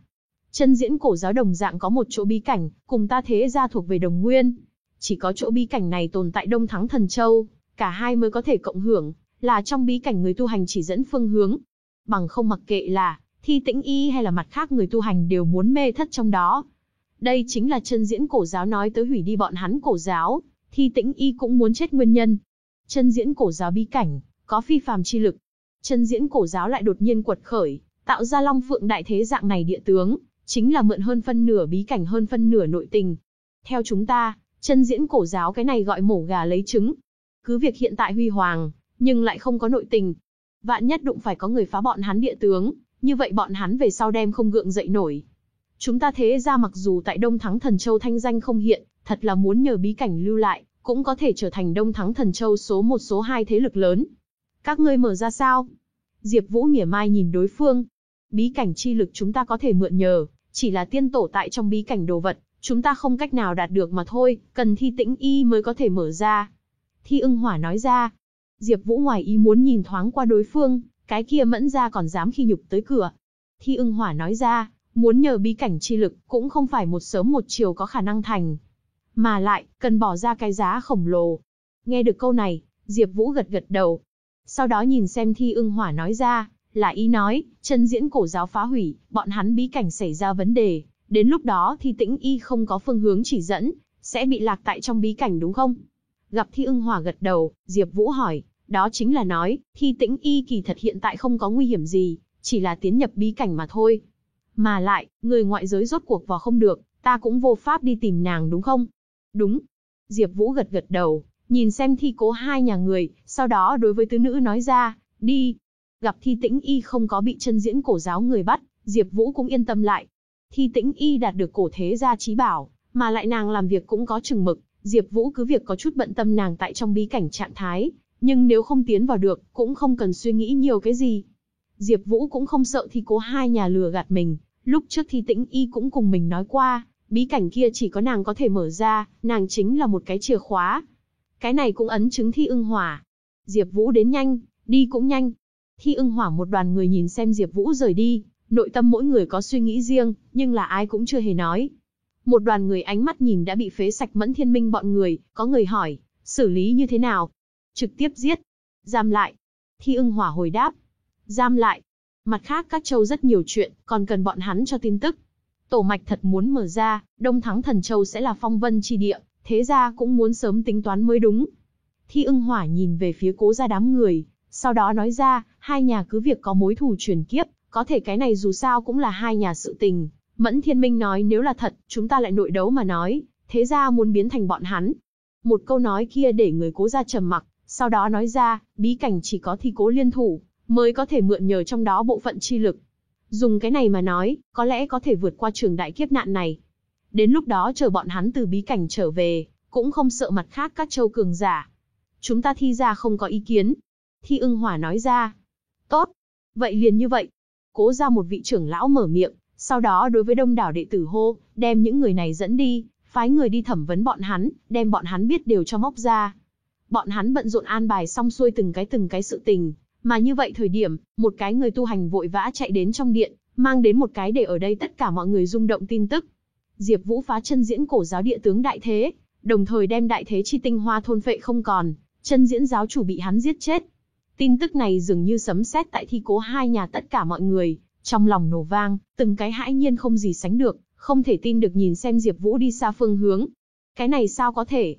Chân diễn cổ giáo đồng dạng có một chỗ bí cảnh, cùng ta thế gia thuộc về đồng nguyên. Chỉ có chỗ bí cảnh này tồn tại Đông Thắng Thần Châu, cả hai mới có thể cộng hưởng, là trong bí cảnh người tu hành chỉ dẫn phương hướng. Bằng không mặc kệ là thi tĩnh y hay là mặt khác người tu hành đều muốn mê thất trong đó. Đây chính là chân diễn cổ giáo nói tới hủy đi bọn hắn cổ giáo, thi tĩnh y cũng muốn chết nguyên nhân. Chân diễn cổ giáo bí cảnh, có phi phàm chi lực. Chân diễn cổ giáo lại đột nhiên quật khởi, tạo ra long phượng đại thế dạng này địa tướng, chính là mượn hơn phân nửa bí cảnh hơn phân nửa nội tình. Theo chúng ta, chân diễn cổ giáo cái này gọi mổ gà lấy trứng. Cứ việc hiện tại huy hoàng, nhưng lại không có nội tình. Vạn nhất đụng phải có người phá bọn hắn địa tướng, như vậy bọn hắn về sau đem không gượng dậy nổi. Chúng ta thế ra mặc dù tại Đông Thắng Thần Châu thanh danh không hiện, thật là muốn nhờ bí cảnh lưu lại, cũng có thể trở thành Đông Thắng Thần Châu số một số hai thế lực lớn. Các ngươi mở ra sao? Diệp Vũ mỉa mai nhìn đối phương. Bí cảnh chi lực chúng ta có thể mượn nhờ, chỉ là tiên tổ tại trong bí cảnh đồ vật, chúng ta không cách nào đạt được mà thôi, cần thi tĩnh y mới có thể mở ra. Thi ưng hỏa nói ra. Diệp Vũ ngoài ý muốn nhìn thoáng qua đối phương, cái kia mẫn ra còn dám khi nhục tới cửa. Thi ưng hỏa nói ra, muốn nhờ bí cảnh chi lực, cũng không phải một sớm một chiều có khả năng thành. Mà lại, cần bỏ ra cái giá khổng lồ. Nghe được câu này, Diệp Vũ gật gật đầu. Sau đó nhìn xem thi ưng hỏa nói ra, là ý nói, chân diễn cổ giáo phá hủy, bọn hắn bí cảnh xảy ra vấn đề. Đến lúc đó thì tĩnh y không có phương hướng chỉ dẫn, sẽ bị lạc tại trong bí cảnh đúng không? Gặp thi ưng hỏa gật đầu, Diệp Vũ hỏi, đó chính là nói, thi tĩnh y kỳ thật hiện tại không có nguy hiểm gì, chỉ là tiến nhập bí cảnh mà thôi. Mà lại, người ngoại giới rốt cuộc vào không được, ta cũng vô pháp đi tìm nàng đúng không? Đúng. Diệp Vũ gật gật đầu, nhìn xem thi cố hai nhà người, sau đó đối với tứ nữ nói ra, đi. Gặp thi tĩnh y không có bị chân diễn cổ giáo người bắt, Diệp Vũ cũng yên tâm lại. Thi tĩnh y đạt được cổ thế gia trí bảo, mà lại nàng làm việc cũng có chừng mực, Diệp Vũ cứ việc có chút bận tâm nàng tại trong bí cảnh trạng thái, nhưng nếu không tiến vào được, cũng không cần suy nghĩ nhiều cái gì. Diệp Vũ cũng không sợ thi cố hai nhà lừa gạt mình, lúc trước thi tĩnh y cũng cùng mình nói qua, bí cảnh kia chỉ có nàng có thể mở ra, nàng chính là một cái chìa khóa. Cái này cũng ấn chứng thi ưng hỏa. Diệp Vũ đến nhanh, đi cũng nhanh. Thi ưng hỏa một đoàn người nhìn xem Diệp Vũ rời đi, nội tâm mỗi người có suy nghĩ riêng, nhưng là ai cũng chưa hề nói. Một đoàn người ánh mắt nhìn đã bị phế sạch mẫn thiên minh bọn người, có người hỏi, xử lý như thế nào? Trực tiếp giết. Giam lại. Thi ưng hỏa hồi đáp. Giam lại. Mặt khác các châu rất nhiều chuyện, còn cần bọn hắn cho tin tức. Tổ mạch thật muốn mở ra, Đông Thắng Thần Châu sẽ là phong vân chi địa, thế ra cũng muốn sớm tính toán mới đúng. Thi ưng hỏa nhìn về phía cố gia đám người, sau đó nói ra, hai nhà cứ việc có mối thù truyền kiếp, có thể cái này dù sao cũng là hai nhà sự tình. Mẫn Thiên Minh nói nếu là thật, chúng ta lại nội đấu mà nói, thế ra muốn biến thành bọn hắn. Một câu nói kia để người cố gia trầm mặc, sau đó nói ra, bí cảnh chỉ có thi cố liên thủ, mới có thể mượn nhờ trong đó bộ phận chi lực. Dùng cái này mà nói, có lẽ có thể vượt qua trường đại kiếp nạn này. Đến lúc đó chờ bọn hắn từ bí cảnh trở về, cũng không sợ mặt khác các châu cường giả. Chúng ta thi ra không có ý kiến. Thi ưng hỏa nói ra. Tốt. Vậy liền như vậy. Cố ra một vị trưởng lão mở miệng, sau đó đối với đông đảo đệ tử hô, đem những người này dẫn đi, phái người đi thẩm vấn bọn hắn, đem bọn hắn biết đều cho móc ra. Bọn hắn bận rộn an bài xong xuôi từng cái từng cái sự tình, mà như vậy thời điểm, một cái người tu hành vội vã chạy đến trong điện, mang đến một cái để ở đây tất cả mọi người rung động tin tức. Diệp Vũ phá chân diễn cổ giáo địa tướng đại thế, đồng thời đem đại thế chi tinh hoa thôn phệ không còn, chân diễn giáo chủ bị hắn giết chết. Tin tức này dường như sấm sét tại thi cố hai nhà tất cả mọi người, trong lòng nổ vang, từng cái hãi nhiên không gì sánh được, không thể tin được nhìn xem Diệp Vũ đi xa phương hướng. Cái này sao có thể?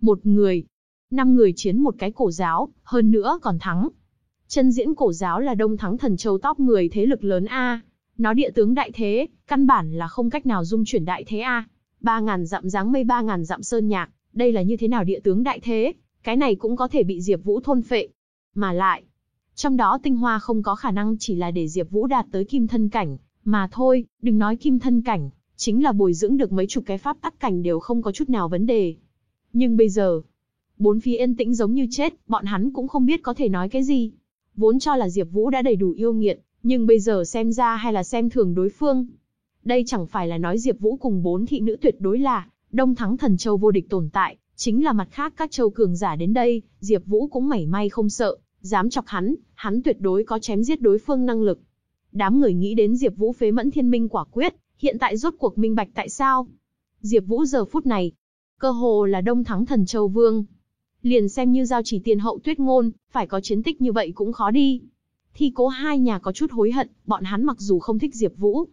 Một người, năm người chiến một cái cổ giáo, hơn nữa còn thắng. Chân diễn cổ giáo là đông thắng thần châu top 10 thế lực lớn A. Nó địa tướng đại thế, căn bản là không cách nào dung chuyển đại thế A. Ba ngàn dặm dáng mây ba ngàn dặm sơn nhạc, đây là như thế nào địa tướng đại thế, cái này cũng có thể bị Diệp Vũ thôn phệ. Mà lại, trong đó tinh hoa không có khả năng chỉ là để Diệp Vũ đạt tới kim thân cảnh, mà thôi, đừng nói kim thân cảnh, chính là bồi dưỡng được mấy chục cái pháp tắc cảnh đều không có chút nào vấn đề. Nhưng bây giờ, bốn phía yên tĩnh giống như chết, bọn hắn cũng không biết có thể nói cái gì. Vốn cho là Diệp Vũ đã đầy đủ yêu nghiệt, nhưng bây giờ xem ra hay là xem thường đối phương. Đây chẳng phải là nói Diệp Vũ cùng bốn thị nữ tuyệt đối là Đông Thắng Thần Châu vô địch tồn tại, chính là mặt khác các châu cường giả đến đây, Diệp Vũ cũng mảy may không sợ, dám chọc hắn, hắn tuyệt đối có chém giết đối phương năng lực. Đám người nghĩ đến Diệp Vũ phế mẫn thiên minh quả quyết, hiện tại rốt cuộc minh bạch tại sao. Diệp Vũ giờ phút này, cơ hồ là Đông Thắng Thần Châu Vương. Liền xem như giao chỉ tiền hậu tuyết ngôn, phải có chiến tích như vậy cũng khó đi. Thi cố hai nhà có chút hối hận, bọn hắn mặc dù không thích Diệp Vũ,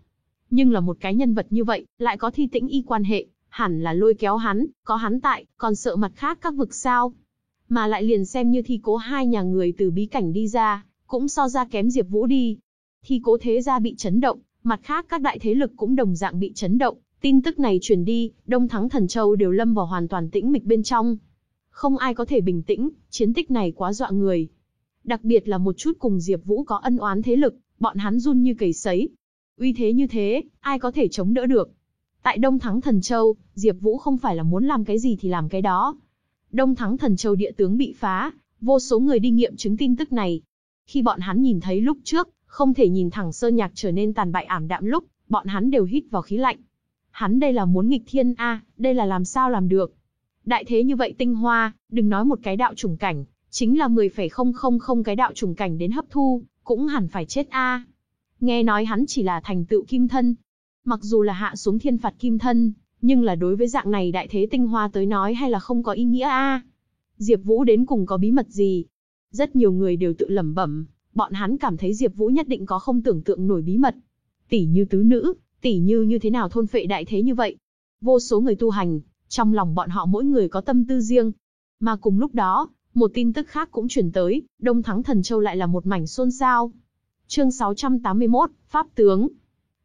nhưng là một cái nhân vật như vậy, lại có thi tĩnh y quan hệ, hẳn là lôi kéo hắn, có hắn tại, còn sợ mặt khác các vực sao. Mà lại liền xem như thi cố hai nhà người từ bí cảnh đi ra, cũng so ra kém Diệp Vũ đi. Thi cố thế gia bị chấn động, mặt khác các đại thế lực cũng đồng dạng bị chấn động, tin tức này truyền đi, Đông Thắng Thần Châu đều lâm vào hoàn toàn tĩnh mịch bên trong. Không ai có thể bình tĩnh, chiến tích này quá dọa người. Đặc biệt là một chút cùng Diệp Vũ có ân oán thế lực, bọn hắn run như cầy sấy. Uy thế như thế, ai có thể chống đỡ được? Tại Đông Thắng Thần Châu, Diệp Vũ không phải là muốn làm cái gì thì làm cái đó. Đông Thắng Thần Châu địa tướng bị phá, vô số người đi nghiệm chứng tin tức này. Khi bọn hắn nhìn thấy lúc trước, không thể nhìn thẳng sơn nhạc trở nên tàn bại ảm đạm lúc, bọn hắn đều hít vào khí lạnh. Hắn đây là muốn nghịch thiên a, đây là làm sao làm được? Đại thế như vậy tinh hoa, đừng nói một cái đạo trùng cảnh, chính là 10,000 cái đạo trùng cảnh đến hấp thu, cũng hẳn phải chết a. Nghe nói hắn chỉ là thành tựu kim thân. Mặc dù là hạ xuống thiên phạt kim thân, nhưng là đối với dạng này đại thế tinh hoa tới nói hay là không có ý nghĩa a. Diệp Vũ đến cùng có bí mật gì? Rất nhiều người đều tự lẩm bẩm, bọn hắn cảm thấy Diệp Vũ nhất định có không tưởng tượng nổi bí mật. Tỷ như tứ nữ, tỷ như như thế nào thôn phệ đại thế như vậy. Vô số người tu hành, trong lòng bọn họ mỗi người có tâm tư riêng. Mà cùng lúc đó, một tin tức khác cũng truyền tới, Đông Thắng Thần Châu lại là một mảnh xôn xao. Chương 681, Pháp tướng.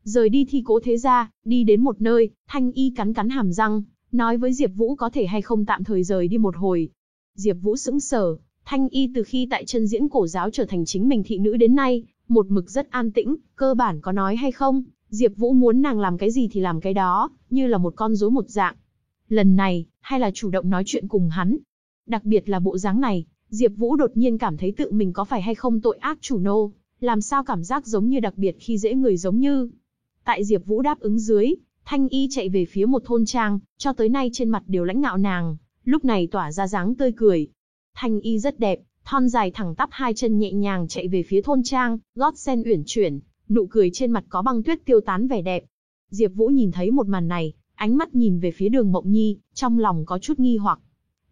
Rời đi thi cố thế gia, đi đến một nơi, Thanh Y cắn cắn hàm răng, nói với Diệp Vũ có thể hay không tạm thời rời đi một hồi. Diệp Vũ sững sờ, Thanh Y từ khi tại chân diễn cổ giáo trở thành chính mình thị nữ đến nay, một mực rất an tĩnh, cơ bản có nói hay không, Diệp Vũ muốn nàng làm cái gì thì làm cái đó, như là một con rối một dạng. Lần này, hay là chủ động nói chuyện cùng hắn. Đặc biệt là bộ dáng này, Diệp Vũ đột nhiên cảm thấy tự mình có phải hay không tội ác chủ nô, làm sao cảm giác giống như đặc biệt khi dễ người giống như. Tại Diệp Vũ đáp ứng dưới, Thanh Y chạy về phía một thôn trang, cho tới nay trên mặt đều lãnh ngạo nàng, lúc này tỏa ra dáng tươi cười. Thanh Y rất đẹp, thon dài thẳng tắp hai chân nhẹ nhàng chạy về phía thôn trang, gót sen uyển chuyển, nụ cười trên mặt có băng tuyết tiêu tán vẻ đẹp. Diệp Vũ nhìn thấy một màn này, ánh mắt nhìn về phía Đường Mộng Nhi, trong lòng có chút nghi hoặc.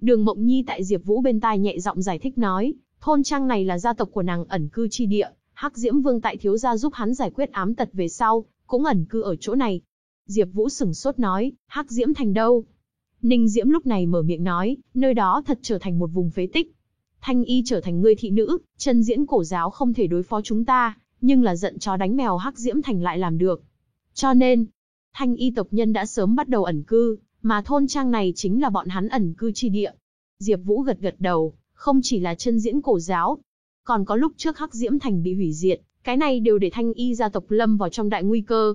Đường Mộng Nhi tại Diệp Vũ bên tai nhẹ giọng giải thích nói, thôn trang này là gia tộc của nàng ẩn cư chi địa, Hắc Diễm Vương tại thiếu gia giúp hắn giải quyết ám tật về sau, cũng ẩn cư ở chỗ này. Diệp Vũ sững sốt nói, Hắc Diễm thành đâu? Ninh Diễm lúc này mở miệng nói, nơi đó thật trở thành một vùng phế tích. Thanh y trở thành người thị nữ, chân diễn cổ giáo không thể đối phó chúng ta, nhưng là giận chó đánh mèo hắc diễm thành lại làm được. Cho nên, thanh y tộc nhân đã sớm bắt đầu ẩn cư, mà thôn trang này chính là bọn hắn ẩn cư chi địa. Diệp Vũ gật gật đầu, không chỉ là chân diễn cổ giáo, còn có lúc trước hắc diễm thành bị hủy diệt, cái này đều để thanh y gia tộc lâm vào trong đại nguy cơ.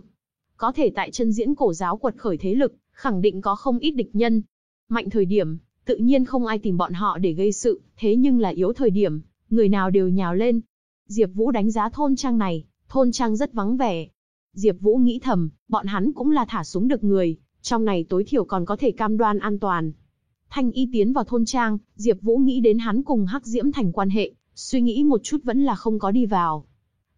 Có thể tại chân diễn cổ giáo quật khởi thế lực, khẳng định có không ít địch nhân. Mạnh thời điểm, tự nhiên không ai tìm bọn họ để gây sự, thế nhưng là yếu thời điểm, người nào đều nhào lên. Diệp Vũ đánh giá thôn trang này, thôn trang rất vắng vẻ. Diệp Vũ nghĩ thầm, bọn hắn cũng là thả xuống được người, trong này tối thiểu còn có thể cam đoan an toàn. Thanh Y tiến vào thôn trang, Diệp Vũ nghĩ đến hắn cùng Hắc Diễm thành quan hệ, suy nghĩ một chút vẫn là không có đi vào.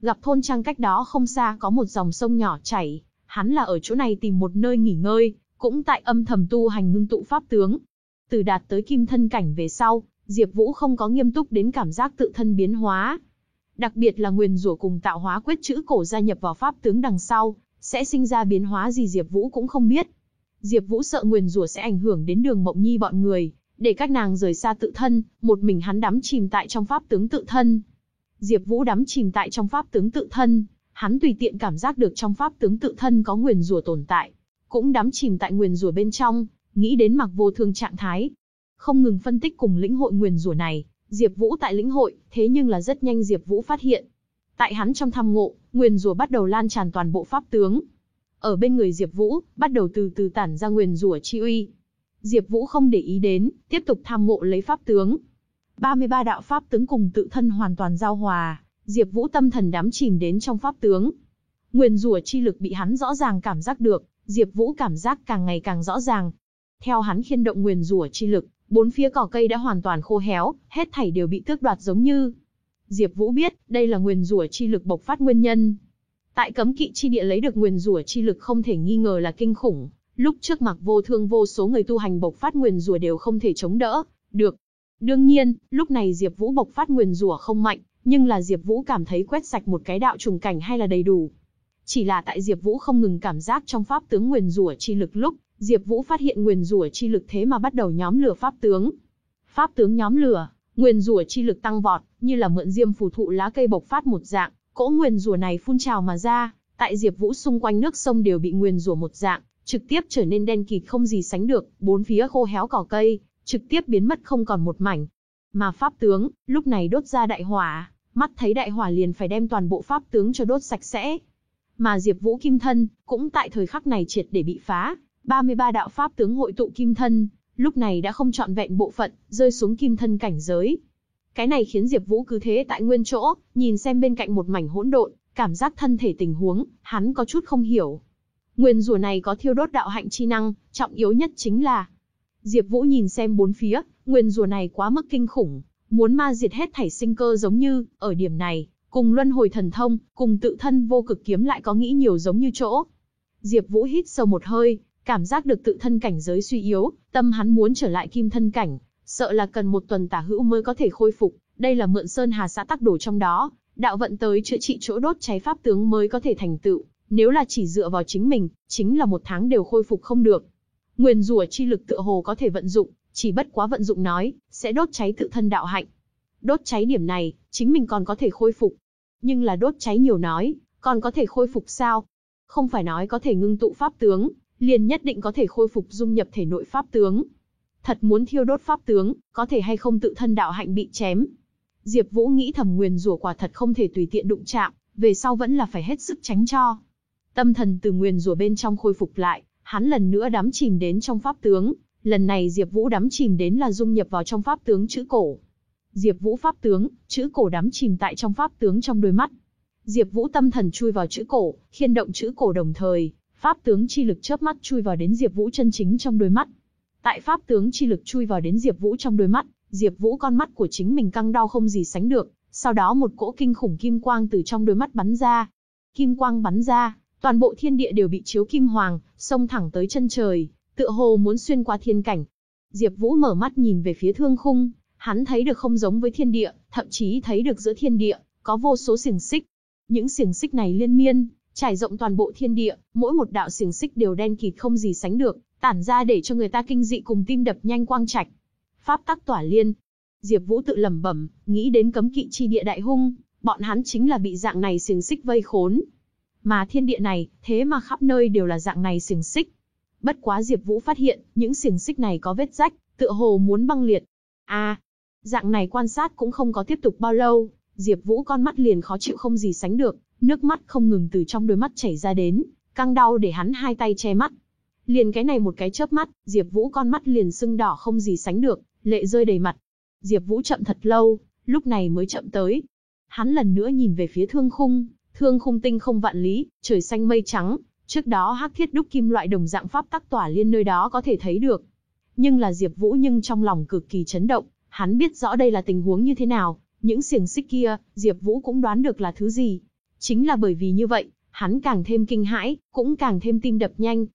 Gặp thôn trang cách đó không xa có một dòng sông nhỏ chảy, hắn là ở chỗ này tìm một nơi nghỉ ngơi, cũng tại âm thầm tu hành ngưng tụ pháp tướng. Từ đạt tới kim thân cảnh về sau, Diệp Vũ không có nghiêm túc đến cảm giác tự thân biến hóa. Đặc biệt là nguyên rủa cùng tạo hóa quyết chữ cổ gia nhập vào pháp tướng đằng sau, sẽ sinh ra biến hóa gì Diệp Vũ cũng không biết. Diệp Vũ sợ nguyên rủa sẽ ảnh hưởng đến Đường Mộng Nhi bọn người, để các nàng rời xa tự thân, một mình hắn đắm chìm tại trong pháp tướng tự thân. Diệp Vũ đắm chìm tại trong pháp tướng tự thân, hắn tùy tiện cảm giác được trong pháp tướng tự thân có nguyên rủa tồn tại, cũng đắm chìm tại nguyên rủa bên trong, nghĩ đến mặc vô thương trạng thái. Không ngừng phân tích cùng lĩnh hội nguyên rủa này, Diệp Vũ tại lĩnh hội, thế nhưng là rất nhanh Diệp Vũ phát hiện. Tại hắn trong tham ngộ, nguyên rủa bắt đầu lan tràn toàn bộ pháp tướng. Ở bên người Diệp Vũ, bắt đầu từ từ tản ra nguyên rủa chi uy. Diệp Vũ không để ý đến, tiếp tục tham ngộ lấy pháp tướng. 33 đạo pháp tướng cùng tự thân hoàn toàn giao hòa, Diệp Vũ tâm thần đắm chìm đến trong pháp tướng. Nguyên rủa chi lực bị hắn rõ ràng cảm giác được, Diệp Vũ cảm giác càng ngày càng rõ ràng. Theo hắn khiên động nguyên rủa chi lực, bốn phía cỏ cây đã hoàn toàn khô héo, hết thảy đều bị tước đoạt giống như. Diệp Vũ biết, đây là nguyên rủa chi lực bộc phát nguyên nhân. Tại cấm kỵ chi địa lấy được nguyên rủa chi lực không thể nghi ngờ là kinh khủng, lúc trước Mặc Vô Thương vô số người tu hành bộc phát nguyên rủa đều không thể chống đỡ được. Đương nhiên, lúc này Diệp Vũ bộc phát nguyên rủa không mạnh, nhưng là Diệp Vũ cảm thấy quét sạch một cái đạo trùng cảnh hay là đầy đủ. Chỉ là tại Diệp Vũ không ngừng cảm giác trong pháp tướng nguyên rủa chi lực lúc, Diệp Vũ phát hiện nguyên rủa chi lực thế mà bắt đầu nhóm lửa pháp tướng. Pháp tướng nhóm lửa, nguyên rủa chi lực tăng vọt, như là mượn diêm phù thụ lá cây bộc phát một dạng, cỗ nguyên rủa này phun trào mà ra, tại Diệp Vũ xung quanh nước sông đều bị nguyên rủa một dạng, trực tiếp trở nên đen kịt không gì sánh được, bốn phía khô héo cỏ cây, trực tiếp biến mất không còn một mảnh. Mà pháp tướng, lúc này đốt ra đại hỏa, mắt thấy đại hỏa liền phải đem toàn bộ pháp tướng cho đốt sạch sẽ. Mà Diệp Vũ kim thân, cũng tại thời khắc này triệt để bị phá, 33 đạo pháp tướng hội tụ kim thân, lúc này đã không chọn vẹn bộ phận, rơi xuống kim thân cảnh giới. Cái này khiến Diệp Vũ cứ thế tại nguyên chỗ, nhìn xem bên cạnh một mảnh hỗn độn, cảm giác thân thể tình huống, hắn có chút không hiểu. Nguyên rủa này có thiêu đốt đạo hạnh chi năng, trọng yếu nhất chính là Diệp Vũ nhìn xem bốn phía, nguyên rủa này quá mức kinh khủng, muốn ma diệt hết thảy sinh cơ giống như, ở điểm này, cùng luân hồi thần thông, cùng tự thân vô cực kiếm lại có nghĩ nhiều giống như chỗ. Diệp Vũ hít sâu một hơi, cảm giác được tự thân cảnh giới suy yếu, tâm hắn muốn trở lại kim thân cảnh, sợ là cần một tuần tả hữu mới có thể khôi phục, đây là mượn sơn hà xã tác đổ trong đó, đạo vận tới chữa trị chỗ đốt cháy pháp tướng mới có thể thành tựu, nếu là chỉ dựa vào chính mình, chính là một tháng đều khôi phục không được. Nguyên rủa chi lực tựa hồ có thể vận dụng, chỉ bất quá vận dụng nói, sẽ đốt cháy tự thân đạo hạnh. Đốt cháy điểm này, chính mình còn có thể khôi phục. Nhưng là đốt cháy nhiều nói, còn có thể khôi phục sao? Không phải nói có thể ngưng tụ pháp tướng, liền nhất định có thể khôi phục dung nhập thể nội pháp tướng. Thật muốn thiêu đốt pháp tướng, có thể hay không tự thân đạo hạnh bị chém. Diệp Vũ nghĩ thầm nguyên rủa quả thật không thể tùy tiện đụng chạm, về sau vẫn là phải hết sức tránh cho. Tâm thần từ nguyên rủa bên trong khôi phục lại, hắn lần nữa đắm chìm đến trong pháp tướng, lần này Diệp Vũ đắm chìm đến là dung nhập vào trong pháp tướng chữ cổ. Diệp Vũ pháp tướng, chữ cổ đắm chìm tại trong pháp tướng trong đôi mắt. Diệp Vũ tâm thần chui vào chữ cổ, khiên động chữ cổ đồng thời, pháp tướng chi lực chớp mắt chui vào đến Diệp Vũ chân chính trong đôi mắt. Tại pháp tướng chi lực chui vào đến Diệp Vũ trong đôi mắt, Diệp Vũ con mắt của chính mình căng đau không gì sánh được, sau đó một cỗ kinh khủng kim quang từ trong đôi mắt bắn ra. Kim quang bắn ra, toàn bộ thiên địa đều bị chiếu kim hoàng, xông thẳng tới chân trời, tựa hồ muốn xuyên qua thiên cảnh. Diệp Vũ mở mắt nhìn về phía thương khung, hắn thấy được không giống với thiên địa, thậm chí thấy được giữa thiên địa có vô số xiềng xích. Những xiềng xích này liên miên, trải rộng toàn bộ thiên địa, mỗi một đạo xiềng xích đều đen kịt không gì sánh được, tản ra để cho người ta kinh dị cùng tim đập nhanh quang trạch. Pháp tắc tỏa liên. Diệp Vũ tự lẩm bẩm, nghĩ đến cấm kỵ chi địa đại hung, bọn hắn chính là bị dạng này xiềng xích vây khốn. Mà thiên địa này, thế mà khắp nơi đều là dạng này xiềng xích. Bất quá Diệp Vũ phát hiện, những xiềng xích này có vết rách, tựa hồ muốn băng liệt. A, à, dạng này quan sát cũng không có tiếp tục bao lâu, Diệp Vũ con mắt liền khó chịu không gì sánh được, nước mắt không ngừng từ trong đôi mắt chảy ra đến, căng đau để hắn hai tay che mắt. Liền cái này một cái chớp mắt, Diệp Vũ con mắt liền sưng đỏ không gì sánh được, lệ rơi đầy mặt. Diệp Vũ chậm thật lâu, lúc này mới chậm tới. Hắn lần nữa nhìn về phía Thương Khung, Thương Khung tinh không vạn lý, trời xanh mây trắng, trước đó hắc thiết đúc kim loại đồng dạng pháp tắc tỏa liên nơi đó có thể thấy được. Nhưng là Diệp Vũ nhưng trong lòng cực kỳ chấn động, hắn biết rõ đây là tình huống như thế nào, những xiềng xích kia, Diệp Vũ cũng đoán được là thứ gì. Chính là bởi vì như vậy, hắn càng thêm kinh hãi, cũng càng thêm tim đập nhanh.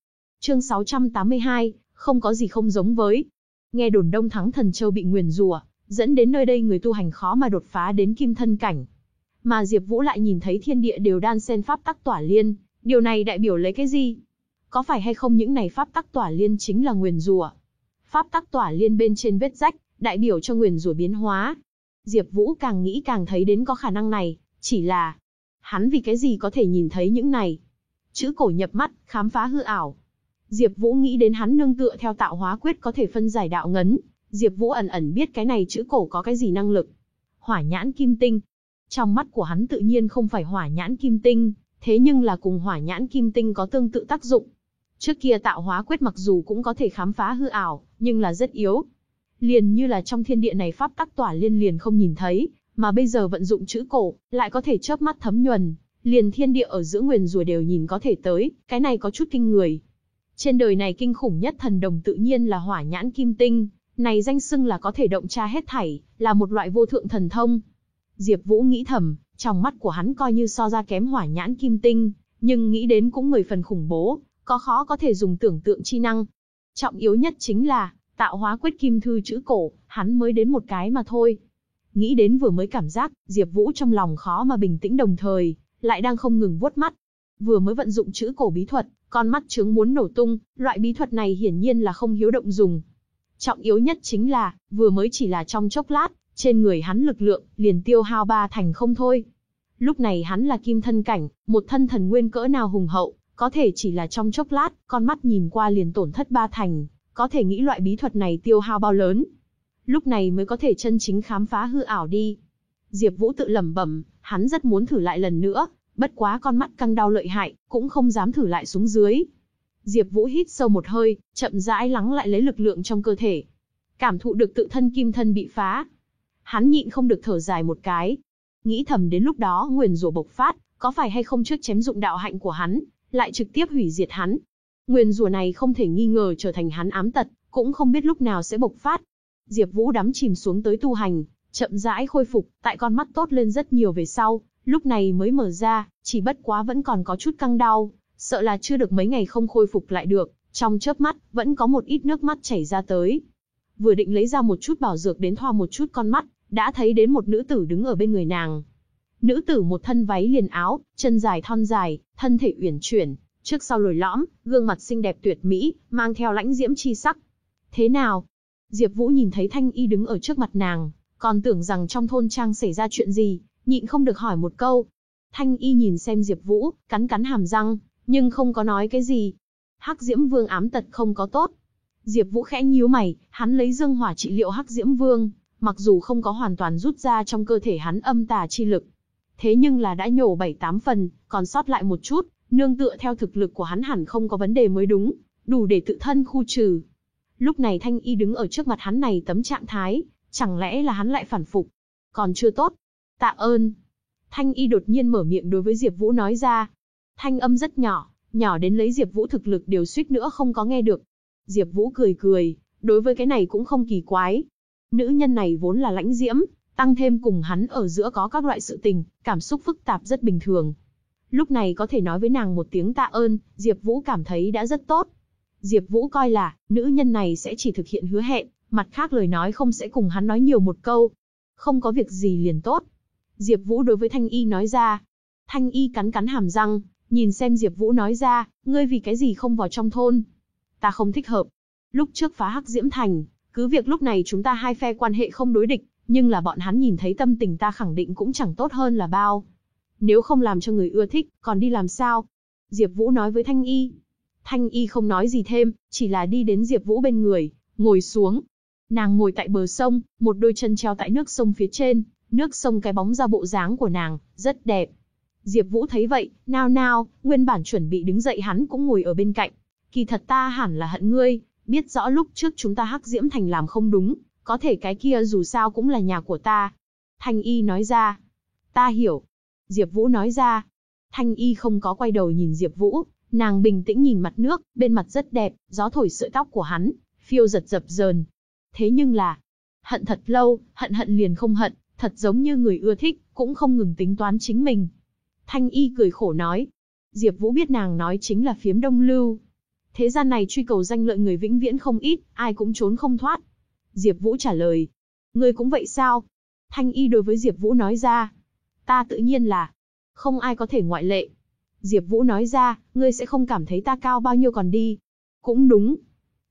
Chương 682, không có gì không giống với. Nghe đồn Đông Thắng Thần Châu bị nguyền rủa, dẫn đến nơi đây người tu hành khó mà đột phá đến kim thân cảnh. Mà Diệp Vũ lại nhìn thấy thiên địa đều đan xen pháp tắc tỏa liên, điều này đại biểu lấy cái gì? Có phải hay không những này pháp tắc tỏa liên chính là nguyền rủa? Pháp tắc tỏa liên bên trên vết rách, đại biểu cho nguyền rủa biến hóa. Diệp Vũ càng nghĩ càng thấy đến có khả năng này, chỉ là hắn vì cái gì có thể nhìn thấy những này? Chữ cổ nhập mắt, khám phá hư ảo. Diệp Vũ nghĩ đến hắn nâng tựa theo tạo hóa quyết có thể phân giải đạo ngấn, Diệp Vũ ẩn ẩn biết cái này chữ cổ có cái gì năng lực. Hỏa nhãn kim tinh. Trong mắt của hắn tự nhiên không phải hỏa nhãn kim tinh, thế nhưng là cùng hỏa nhãn kim tinh có tương tự tác dụng. Trước kia tạo hóa quyết mặc dù cũng có thể khám phá hư ảo, nhưng là rất yếu. Liền như là trong thiên địa này pháp tắc tỏa liên liền không nhìn thấy, mà bây giờ vận dụng chữ cổ, lại có thể chớp mắt thấm nhuần, liền thiên địa ở giữa nguyền rủa đều nhìn có thể tới, cái này có chút kinh người. Trên đời này kinh khủng nhất thần đồng tự nhiên là hỏa nhãn kim tinh, này danh xưng là có thể động tra hết thảy, là một loại vô thượng thần thông. Diệp Vũ nghĩ thầm, trong mắt của hắn coi như so ra kém hỏa nhãn kim tinh, nhưng nghĩ đến cũng mười phần khủng bố, có khó có thể dùng tưởng tượng chi năng. Trọng yếu nhất chính là, tạo hóa quyết kim thư chữ cổ, hắn mới đến một cái mà thôi. Nghĩ đến vừa mới cảm giác, Diệp Vũ trong lòng khó mà bình tĩnh đồng thời, lại đang không ngừng vuốt mắt. Vừa mới vận dụng chữ cổ bí thuật, con mắt trướng muốn nổ tung, loại bí thuật này hiển nhiên là không hiếu động dùng. Trọng yếu nhất chính là, vừa mới chỉ là trong chốc lát, trên người hắn lực lượng liền tiêu hao ba thành không thôi. Lúc này hắn là kim thân cảnh, một thân thần nguyên cỡ nào hùng hậu, có thể chỉ là trong chốc lát, con mắt nhìn qua liền tổn thất ba thành, có thể nghĩ loại bí thuật này tiêu hao bao lớn. Lúc này mới có thể chân chính khám phá hư ảo đi. Diệp Vũ tự lẩm bẩm, hắn rất muốn thử lại lần nữa, bất quá con mắt căng đau lợi hại, cũng không dám thử lại xuống dưới. Diệp Vũ hít sâu một hơi, chậm rãi lắng lại lấy lực lượng trong cơ thể. Cảm thụ được tự thân kim thân bị phá. Hắn nhịn không được thở dài một cái. Nghĩ thầm đến lúc đó nguyền rủa bộc phát, có phải hay không trước chém dụng đạo hạnh của hắn, lại trực tiếp hủy diệt hắn. Nguyền rủa này không thể nghi ngờ trở thành hắn ám tật, cũng không biết lúc nào sẽ bộc phát. Diệp Vũ đắm chìm xuống tới tu hành, chậm rãi khôi phục, tại con mắt tốt lên rất nhiều về sau, lúc này mới mở ra, chỉ bất quá vẫn còn có chút căng đau, sợ là chưa được mấy ngày không khôi phục lại được, trong chớp mắt, vẫn có một ít nước mắt chảy ra tới. Vừa định lấy ra một chút bảo dược đến thoa một chút con mắt, đã thấy đến một nữ tử đứng ở bên người nàng. Nữ tử một thân váy liền áo, chân dài thon dài, thân thể uyển chuyển, trước sau lồi lõm, gương mặt xinh đẹp tuyệt mỹ, mang theo lãnh diễm chi sắc. Thế nào? Diệp Vũ nhìn thấy Thanh Y đứng ở trước mặt nàng, còn tưởng rằng trong thôn trang xảy ra chuyện gì, nhịn không được hỏi một câu. Thanh Y nhìn xem Diệp Vũ, cắn cắn hàm răng, nhưng không có nói cái gì. Hắc Diễm Vương ám tật không có tốt. Diệp Vũ khẽ nhíu mày, hắn lấy dương hỏa trị liệu Hắc Diễm Vương, mặc dù không có hoàn toàn rút ra trong cơ thể hắn âm tà chi lực, thế nhưng là đã nhổ bảy tám phần, còn sót lại một chút, nương tựa theo thực lực của hắn hẳn không có vấn đề mới đúng, đủ để tự thân khu trừ. Lúc này Thanh Y đứng ở trước mặt hắn này tấm trạng thái, chẳng lẽ là hắn lại phản phục? Còn chưa tốt. Tạ ơn. Thanh Y đột nhiên mở miệng đối với Diệp Vũ nói ra, Thanh âm rất nhỏ, nhỏ đến lấy Diệp Vũ thực lực đều suýt nữa không có nghe được. Diệp Vũ cười cười, đối với cái này cũng không kỳ quái. Nữ nhân này vốn là lãnh diễm, tăng thêm cùng hắn ở giữa có các loại sự tình, cảm xúc phức tạp rất bình thường. Lúc này có thể nói với nàng một tiếng tạ ơn, Diệp Vũ cảm thấy đã rất tốt. Diệp Vũ coi là, nữ nhân này sẽ chỉ thực hiện hứa hẹn, mặt khác lời nói không sẽ cùng hắn nói nhiều một câu. Không có việc gì liền tốt. Diệp Vũ đối với Thanh Y nói ra. Thanh Y cắn cắn hàm răng, Nhìn xem Diệp Vũ nói ra, ngươi vì cái gì không vào trong thôn? ta không thích hợp. Lúc trước phá Hắc Diễm Thành, cứ việc lúc này chúng ta hai phe quan hệ không đối địch, nhưng là bọn hắn nhìn thấy tâm tình ta khẳng định cũng chẳng tốt hơn là bao. Nếu không làm cho người ưa thích, còn đi làm sao? Diệp Vũ nói với Thanh Y. Thanh Y không nói gì thêm, chỉ là đi đến Diệp Vũ bên người, ngồi xuống. Nàng ngồi tại bờ sông, một đôi chân treo tại nước sông phía trên, nước sông cái bóng ra bộ dáng của nàng, rất đẹp. Diệp Vũ thấy vậy, nao nao, nguyên bản chuẩn bị đứng dậy hắn cũng ngồi ở bên cạnh. Kỳ thật ta hẳn là hận ngươi, biết rõ lúc trước chúng ta Hắc Diễm Thành làm không đúng, có thể cái kia dù sao cũng là nhà của ta. Thanh Y nói ra. Ta hiểu. Diệp Vũ nói ra. Thanh Y không có quay đầu nhìn Diệp Vũ, nàng bình tĩnh nhìn mặt nước, bên mặt rất đẹp, gió thổi sợi tóc của hắn, phiêu giật dập dờn. Thế nhưng là, hận thật lâu, hận hận liền không hận, thật giống như người ưa thích, cũng không ngừng tính toán chính mình. Thanh Y cười khổ nói. Diệp Vũ biết nàng nói chính là phiếm đông lưu. Thế gian này truy cầu danh lợi người vĩnh viễn không ít, ai cũng trốn không thoát. Diệp Vũ trả lời. Ngươi cũng vậy sao? Thanh Y đối với Diệp Vũ nói ra. Ta tự nhiên là. Không ai có thể ngoại lệ. Diệp Vũ nói ra, ngươi sẽ không cảm thấy ta cao bao nhiêu còn đi. Cũng đúng.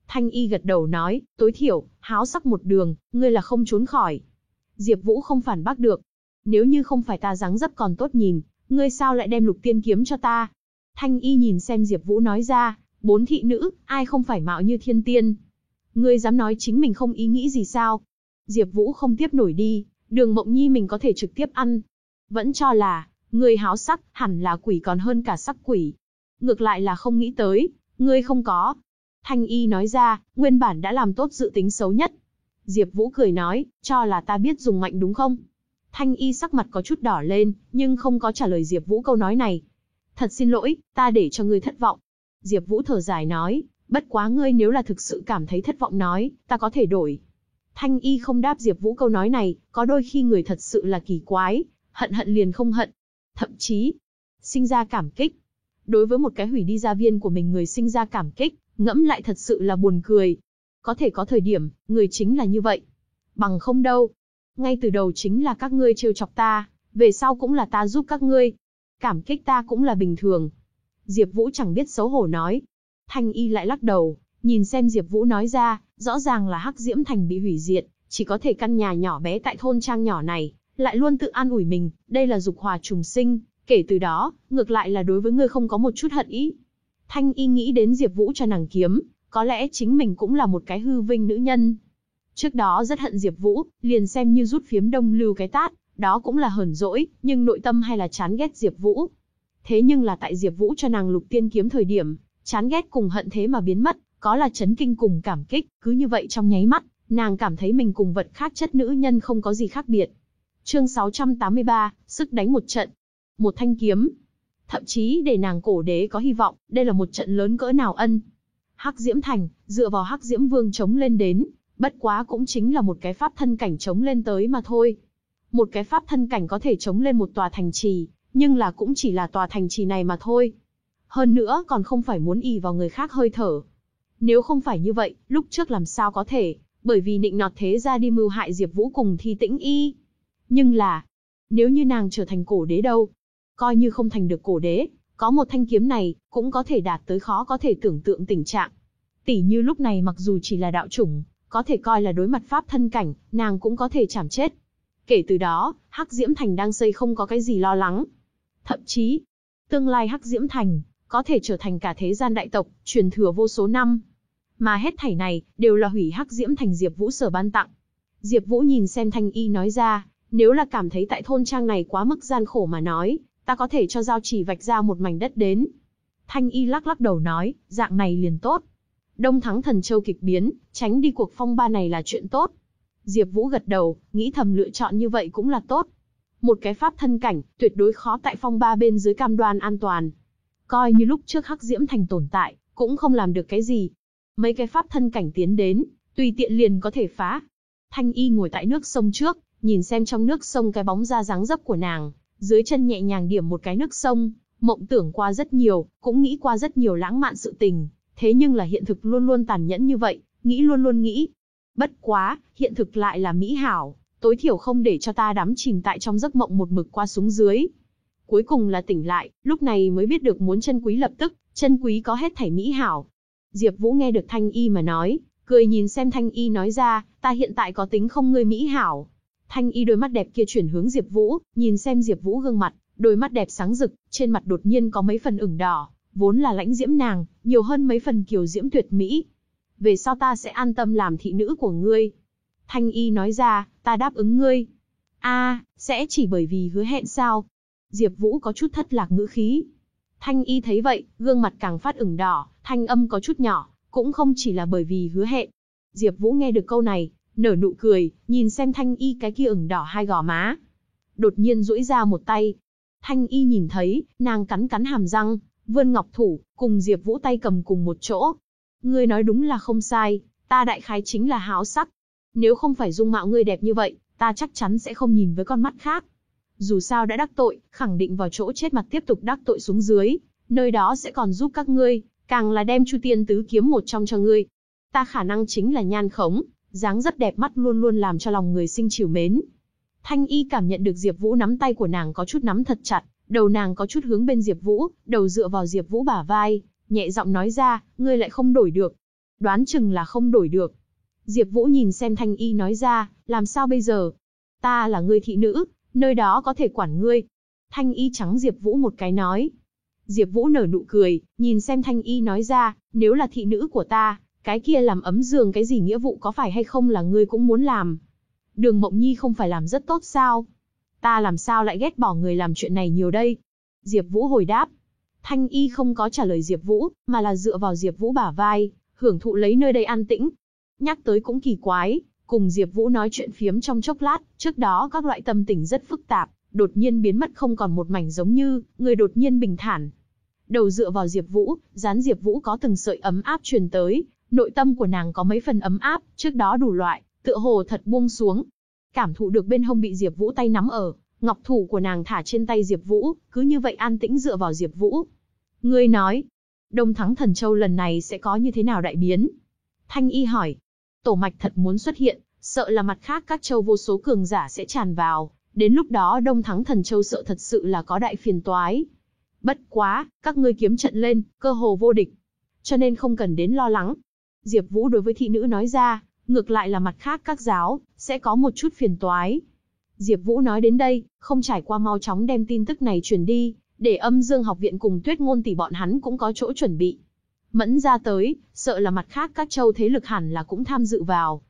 Thanh Y gật đầu nói, tối thiểu, háo sắc một đường, ngươi là không trốn khỏi. Diệp Vũ không phản bác được. Nếu như không phải ta dáng dấp còn tốt nhìn, ngươi sao lại đem lục tiên kiếm cho ta? Thanh Y nhìn xem Diệp Vũ nói ra, bốn thị nữ, ai không phải mạo như thiên tiên? Ngươi dám nói chính mình không ý nghĩ gì sao? Diệp Vũ không tiếp nổi đi, Đường Mộng Nhi mình có thể trực tiếp ăn. Vẫn cho là, ngươi háo sắc, hẳn là quỷ còn hơn cả sắc quỷ. Ngược lại là không nghĩ tới, ngươi không có. Thanh Y nói ra, nguyên bản đã làm tốt dự tính xấu nhất. Diệp Vũ cười nói, cho là ta biết dùng mạnh đúng không? Thanh Y sắc mặt có chút đỏ lên, nhưng không có trả lời Diệp Vũ câu nói này. Thật xin lỗi, ta để cho ngươi thất vọng. Diệp Vũ thở dài nói, bất quá ngươi nếu là thực sự cảm thấy thất vọng nói, ta có thể đổi. Thanh Y không đáp Diệp Vũ câu nói này, có đôi khi người thật sự là kỳ quái, hận hận liền không hận, thậm chí sinh ra cảm kích. Đối với một cái hủy đi gia viên của mình người sinh ra cảm kích, ngẫm lại thật sự là buồn cười. Có thể có thời điểm, người chính là như vậy. Bằng không đâu. Ngay từ đầu chính là các ngươi trêu chọc ta, về sau cũng là ta giúp các ngươi. Cảm kích ta cũng là bình thường. Diệp Vũ chẳng biết xấu hổ nói. Thanh Y lại lắc đầu, nhìn xem Diệp Vũ nói ra, rõ ràng là Hắc Diễm Thành bị hủy diệt, chỉ có thể căn nhà nhỏ bé tại thôn trang nhỏ này, lại luôn tự an ủi mình, đây là dục hòa trùng sinh, kể từ đó, ngược lại là đối với ngươi không có một chút hận ý. Thanh Y nghĩ đến Diệp Vũ cho nàng kiếm, có lẽ chính mình cũng là một cái hư vinh nữ nhân. Trước đó rất hận Diệp Vũ, liền xem như rút phiếm đông lưu cái tát, đó cũng là hờn dỗi, nhưng nội tâm hay là chán ghét Diệp Vũ. Thế nhưng là tại Diệp Vũ cho nàng lục tiên kiếm thời điểm, chán ghét cùng hận thế mà biến mất, có là chấn kinh cùng cảm kích, cứ như vậy trong nháy mắt, nàng cảm thấy mình cùng vật khác chất nữ nhân không có gì khác biệt. Chương 683, sức đánh một trận. Một thanh kiếm. Thậm chí để nàng cổ đế có hy vọng, đây là một trận lớn cỡ nào ân. Hắc Diễm Thành, dựa vào Hắc Diễm Vương chống lên đến, bất quá cũng chính là một cái pháp thân cảnh chống lên tới mà thôi. Một cái pháp thân cảnh có thể chống lên một tòa thành trì, nhưng là cũng chỉ là tòa thành trì này mà thôi. Hơn nữa còn không phải muốn ỉ vào người khác hơi thở. Nếu không phải như vậy, lúc trước làm sao có thể, bởi vì nịnh nọt thế ra đi mưu hại Diệp Vũ cùng thi tĩnh y. Nhưng là, nếu như nàng trở thành cổ đế đâu, coi như không thành được cổ đế, có một thanh kiếm này, cũng có thể đạt tới khó có thể tưởng tượng tình trạng. Tỷ như lúc này mặc dù chỉ là đạo chủng, có thể coi là đối mặt pháp thân cảnh, nàng cũng có thể chảm chết. Kể từ đó, Hắc Diễm Thành đang xây không có cái gì lo lắng. Thậm chí, tương lai Hắc Diễm Thành, có thể trở thành cả thế gian đại tộc, truyền thừa vô số năm. Mà hết thảy này, đều là hủy Hắc Diễm Thành Diệp Vũ sở ban tặng. Diệp Vũ nhìn xem Thanh Y nói ra, nếu là cảm thấy tại thôn trang này quá mức gian khổ mà nói, ta có thể cho giao chỉ vạch ra một mảnh đất đến. Thanh Y lắc lắc đầu nói, dạng này liền tốt. Đông thắng thần châu kịch biến, tránh đi cuộc phong ba này là chuyện tốt. Diệp Vũ gật đầu, nghĩ thầm lựa chọn như vậy cũng là tốt. Một cái pháp thân cảnh, tuyệt đối khó tại phong ba bên dưới cam đoan an toàn. Coi như lúc trước Hắc Diễm Thành tồn tại, cũng không làm được cái gì. Mấy cái pháp thân cảnh tiến đến, tùy tiện liền có thể phá. Thanh Y ngồi tại nước sông trước, nhìn xem trong nước sông cái bóng da dáng dấp của nàng, dưới chân nhẹ nhàng điểm một cái nước sông, mộng tưởng qua rất nhiều, cũng nghĩ qua rất nhiều lãng mạn sự tình, thế nhưng là hiện thực luôn luôn tàn nhẫn như vậy, nghĩ luôn luôn nghĩ. Bất quá, hiện thực lại là mỹ hảo, tối thiểu không để cho ta đắm chìm tại trong giấc mộng một mực qua xuống dưới. Cuối cùng là tỉnh lại, lúc này mới biết được muốn chân quý lập tức, chân quý có hết thảy mỹ hảo. Diệp Vũ nghe được Thanh Y mà nói, cười nhìn xem Thanh Y nói ra, ta hiện tại có tính không ngươi mỹ hảo. Thanh Y đôi mắt đẹp kia chuyển hướng Diệp Vũ, nhìn xem Diệp Vũ gương mặt, đôi mắt đẹp sáng rực, trên mặt đột nhiên có mấy phần ửng đỏ, vốn là lãnh diễm nàng, nhiều hơn mấy phần kiều diễm tuyệt mỹ. Về sau ta sẽ an tâm làm thị nữ của ngươi. Thanh Y nói ra, ta đáp ứng ngươi. A, sẽ chỉ bởi vì hứa hẹn sao? Diệp Vũ có chút thất lạc ngữ khí. Thanh Y thấy vậy, gương mặt càng phát ửng đỏ, thanh âm có chút nhỏ, cũng không chỉ là bởi vì hứa hẹn. Diệp Vũ nghe được câu này, nở nụ cười, nhìn xem Thanh Y cái kia ửng đỏ hai gò má. Đột nhiên duỗi ra một tay. Thanh Y nhìn thấy, nàng cắn cắn hàm răng, vươn ngọc thủ, cùng Diệp Vũ tay cầm cùng một chỗ. Ngươi nói đúng là không sai, ta đại khái chính là háo sắc. Nếu không phải dung mạo ngươi đẹp như vậy, ta chắc chắn sẽ không nhìn với con mắt khác. Dù sao đã đắc tội, khẳng định vào chỗ chết mặt tiếp tục đắc tội xuống dưới, nơi đó sẽ còn giúp các ngươi, càng là đem Chu Tiên tứ kiếm một trong cho ngươi. Ta khả năng chính là nhan khống, dáng rất đẹp mắt luôn luôn làm cho lòng người sinh chiều mến. Thanh Y cảm nhận được Diệp Vũ nắm tay của nàng có chút nắm thật chặt, đầu nàng có chút hướng bên Diệp Vũ, đầu dựa vào Diệp Vũ bả vai, nhẹ giọng nói ra, ngươi lại không đổi được. Đoán chừng là không đổi được. Diệp Vũ nhìn xem Thanh Y nói ra, làm sao bây giờ? Ta là ngươi thị nữ, nơi đó có thể quản ngươi. Thanh Y trắng Diệp Vũ một cái nói. Diệp Vũ nở nụ cười, nhìn xem Thanh Y nói ra, nếu là thị nữ của ta, cái kia làm ấm giường cái gì nghĩa vụ có phải hay không là ngươi cũng muốn làm. Đường Mộng Nhi không phải làm rất tốt sao? Ta làm sao lại ghét bỏ người làm chuyện này nhiều đây? Diệp Vũ hồi đáp. Thanh Y không có trả lời Diệp Vũ, mà là dựa vào Diệp Vũ bả vai, hưởng thụ lấy nơi đây an tĩnh. Nhắc tới cũng kỳ quái, cùng Diệp Vũ nói chuyện phiếm trong chốc lát, trước đó các loại tâm tình rất phức tạp, đột nhiên biến mất không còn một mảnh giống như, người đột nhiên bình thản. Đầu dựa vào Diệp Vũ, dán Diệp Vũ có từng sợi ấm áp truyền tới, nội tâm của nàng có mấy phần ấm áp, trước đó đủ loại, tựa hồ thật buông xuống. Cảm thụ được bên hông bị Diệp Vũ tay nắm ở, ngọc thủ của nàng thả trên tay Diệp Vũ, cứ như vậy an tĩnh dựa vào Diệp Vũ. Ngươi nói, Đông Thắng Thần Châu lần này sẽ có như thế nào đại biến? Thanh Y hỏi. Tổ mạch thật muốn xuất hiện, sợ là mặt khác các châu vô số cường giả sẽ tràn vào, đến lúc đó Đông Thắng Thần Châu sợ thật sự là có đại phiền toái. Bất quá, các ngươi kiếm trận lên, cơ hồ vô địch. Cho nên không cần đến lo lắng. Diệp Vũ đối với thị nữ nói ra, ngược lại là mặt khác các giáo, sẽ có một chút phiền toái. Diệp Vũ nói đến đây, không trải qua mau chóng đem tin tức này truyền đi, để âm dương học viện cùng tuyết ngôn tỷ bọn hắn cũng có chỗ chuẩn bị. Mẫn ra tới, sợ là mặt khác các châu thế lực hẳn là cũng tham dự vào.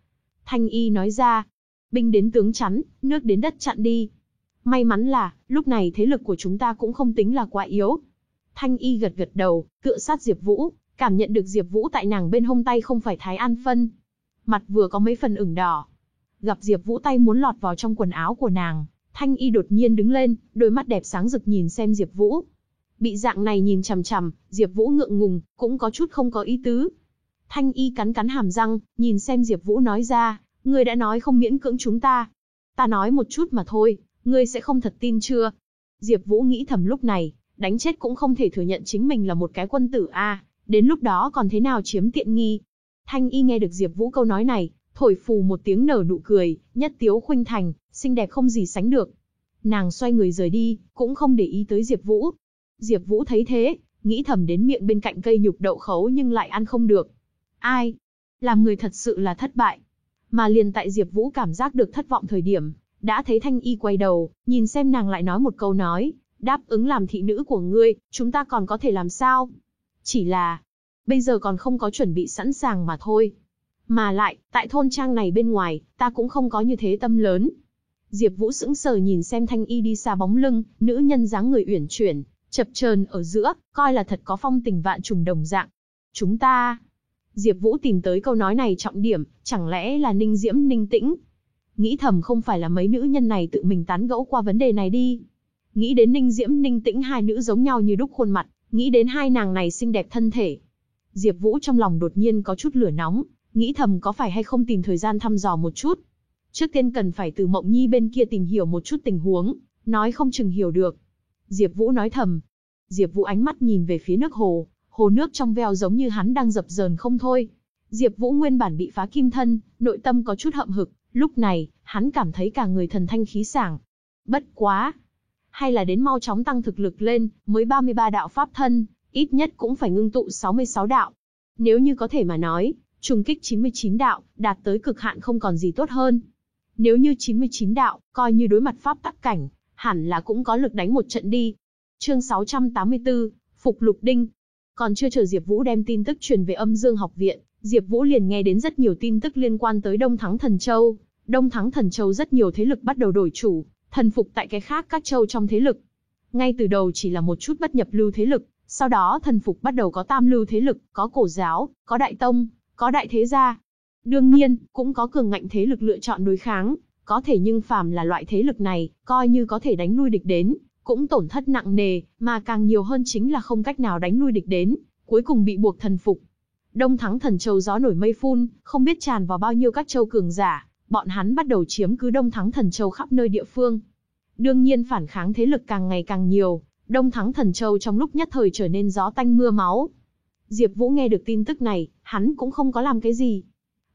Thanh y nói ra, binh đến tướng chắn, nước đến đất chặn đi. May mắn là, lúc này thế lực của chúng ta cũng không tính là quá yếu. Thanh y gật gật đầu, tựa sát Diệp Vũ, cảm nhận được Diệp Vũ tại nàng bên hông tay không phải thái an phân. Mặt vừa có mấy phần ửng đỏ. Gặp Diệp Vũ tay muốn lọt vào trong quần áo của nàng, Thanh y đột nhiên đứng lên, đôi mắt đẹp sáng rực nhìn xem Diệp Vũ. Bị dạng này nhìn chằm chằm, Diệp Vũ ngượng ngùng, cũng có chút không có ý tứ. Thanh y cắn cắn hàm răng, nhìn xem Diệp Vũ nói ra, ngươi đã nói không miễn cưỡng chúng ta. Ta nói một chút mà thôi, ngươi sẽ không thật tin chưa? Diệp Vũ nghĩ thầm lúc này, đánh chết cũng không thể thừa nhận chính mình là một cái quân tử a, đến lúc đó còn thế nào chiếm tiện nghi. Thanh y nghe được Diệp Vũ câu nói này, thổi phù một tiếng nở nụ cười, nhất tiếu khuynh thành, xinh đẹp không gì sánh được. Nàng xoay người rời đi, cũng không để ý tới Diệp Vũ. Diệp Vũ thấy thế, nghĩ thầm đến miệng bên cạnh cây nhục đậu khấu nhưng lại ăn không được. Ai? Làm người thật sự là thất bại. Mà liền tại Diệp Vũ cảm giác được thất vọng thời điểm, đã thấy Thanh Y quay đầu, nhìn xem nàng lại nói một câu nói, đáp ứng làm thị nữ của ngươi, chúng ta còn có thể làm sao? Chỉ là, bây giờ còn không có chuẩn bị sẵn sàng mà thôi. Mà lại, tại thôn trang này bên ngoài, ta cũng không có như thế tâm lớn. Diệp Vũ sững sờ nhìn xem Thanh Y đi xa bóng lưng, nữ nhân dáng người uyển chuyển, chập chờn ở giữa, coi là thật có phong tình vạn trùng đồng dạng. Chúng ta... Diệp Vũ tìm tới câu nói này trọng điểm, chẳng lẽ là Ninh Diễm Ninh Tĩnh? Nghĩ thầm không phải là mấy nữ nhân này tự mình tán gẫu qua vấn đề này đi. Nghĩ đến Ninh Diễm Ninh Tĩnh hai nữ giống nhau như đúc khuôn mặt, nghĩ đến hai nàng này xinh đẹp thân thể. Diệp Vũ trong lòng đột nhiên có chút lửa nóng, nghĩ thầm có phải hay không tìm thời gian thăm dò một chút. Trước tiên cần phải từ Mộng Nhi bên kia tìm hiểu một chút tình huống, nói không chừng hiểu được. Diệp Vũ nói thầm. Diệp Vũ ánh mắt nhìn về phía nước hồ, hồ nước trong veo giống như hắn đang dập dờn không thôi. Diệp Vũ nguyên bản bị phá kim thân, nội tâm có chút hậm hực, lúc này, hắn cảm thấy cả người thần thanh khí sảng. Bất quá, hay là đến mau chóng tăng thực lực lên, mới 33 đạo pháp thân, ít nhất cũng phải ngưng tụ 66 đạo. Nếu như có thể mà nói, trùng kích 99 đạo, đạt tới cực hạn không còn gì tốt hơn. Nếu như 99 đạo, coi như đối mặt pháp tắc cảnh, hẳn là cũng có lực đánh một trận đi. Chương 684, Phục Lục Đinh. Còn chưa chờ Diệp Vũ đem tin tức truyền về Âm Dương học viện, Diệp Vũ liền nghe đến rất nhiều tin tức liên quan tới Đông Thắng Thần Châu. Đông Thắng Thần Châu rất nhiều thế lực bắt đầu đổi chủ, thần phục tại cái khác các châu trong thế lực. Ngay từ đầu chỉ là một chút bất nhập lưu thế lực, sau đó thần phục bắt đầu có tam lưu thế lực, có cổ giáo, có đại tông, có đại thế gia. Đương nhiên, cũng có cường ngạnh thế lực lựa chọn đối kháng, có thể nhưng phàm là loại thế lực này, coi như có thể đánh lui địch đến, cũng tổn thất nặng nề, mà càng nhiều hơn chính là không cách nào đánh lui địch đến, cuối cùng bị buộc thần phục. Đông thắng thần châu gió nổi mây phun, không biết tràn vào bao nhiêu các châu cường giả, bọn hắn bắt đầu chiếm cứ đông thắng thần châu khắp nơi địa phương. Đương nhiên phản kháng thế lực càng ngày càng nhiều, đông thắng thần châu trong lúc nhất thời trở nên gió tanh mưa máu. Diệp Vũ nghe được tin tức này, hắn cũng không có làm cái gì,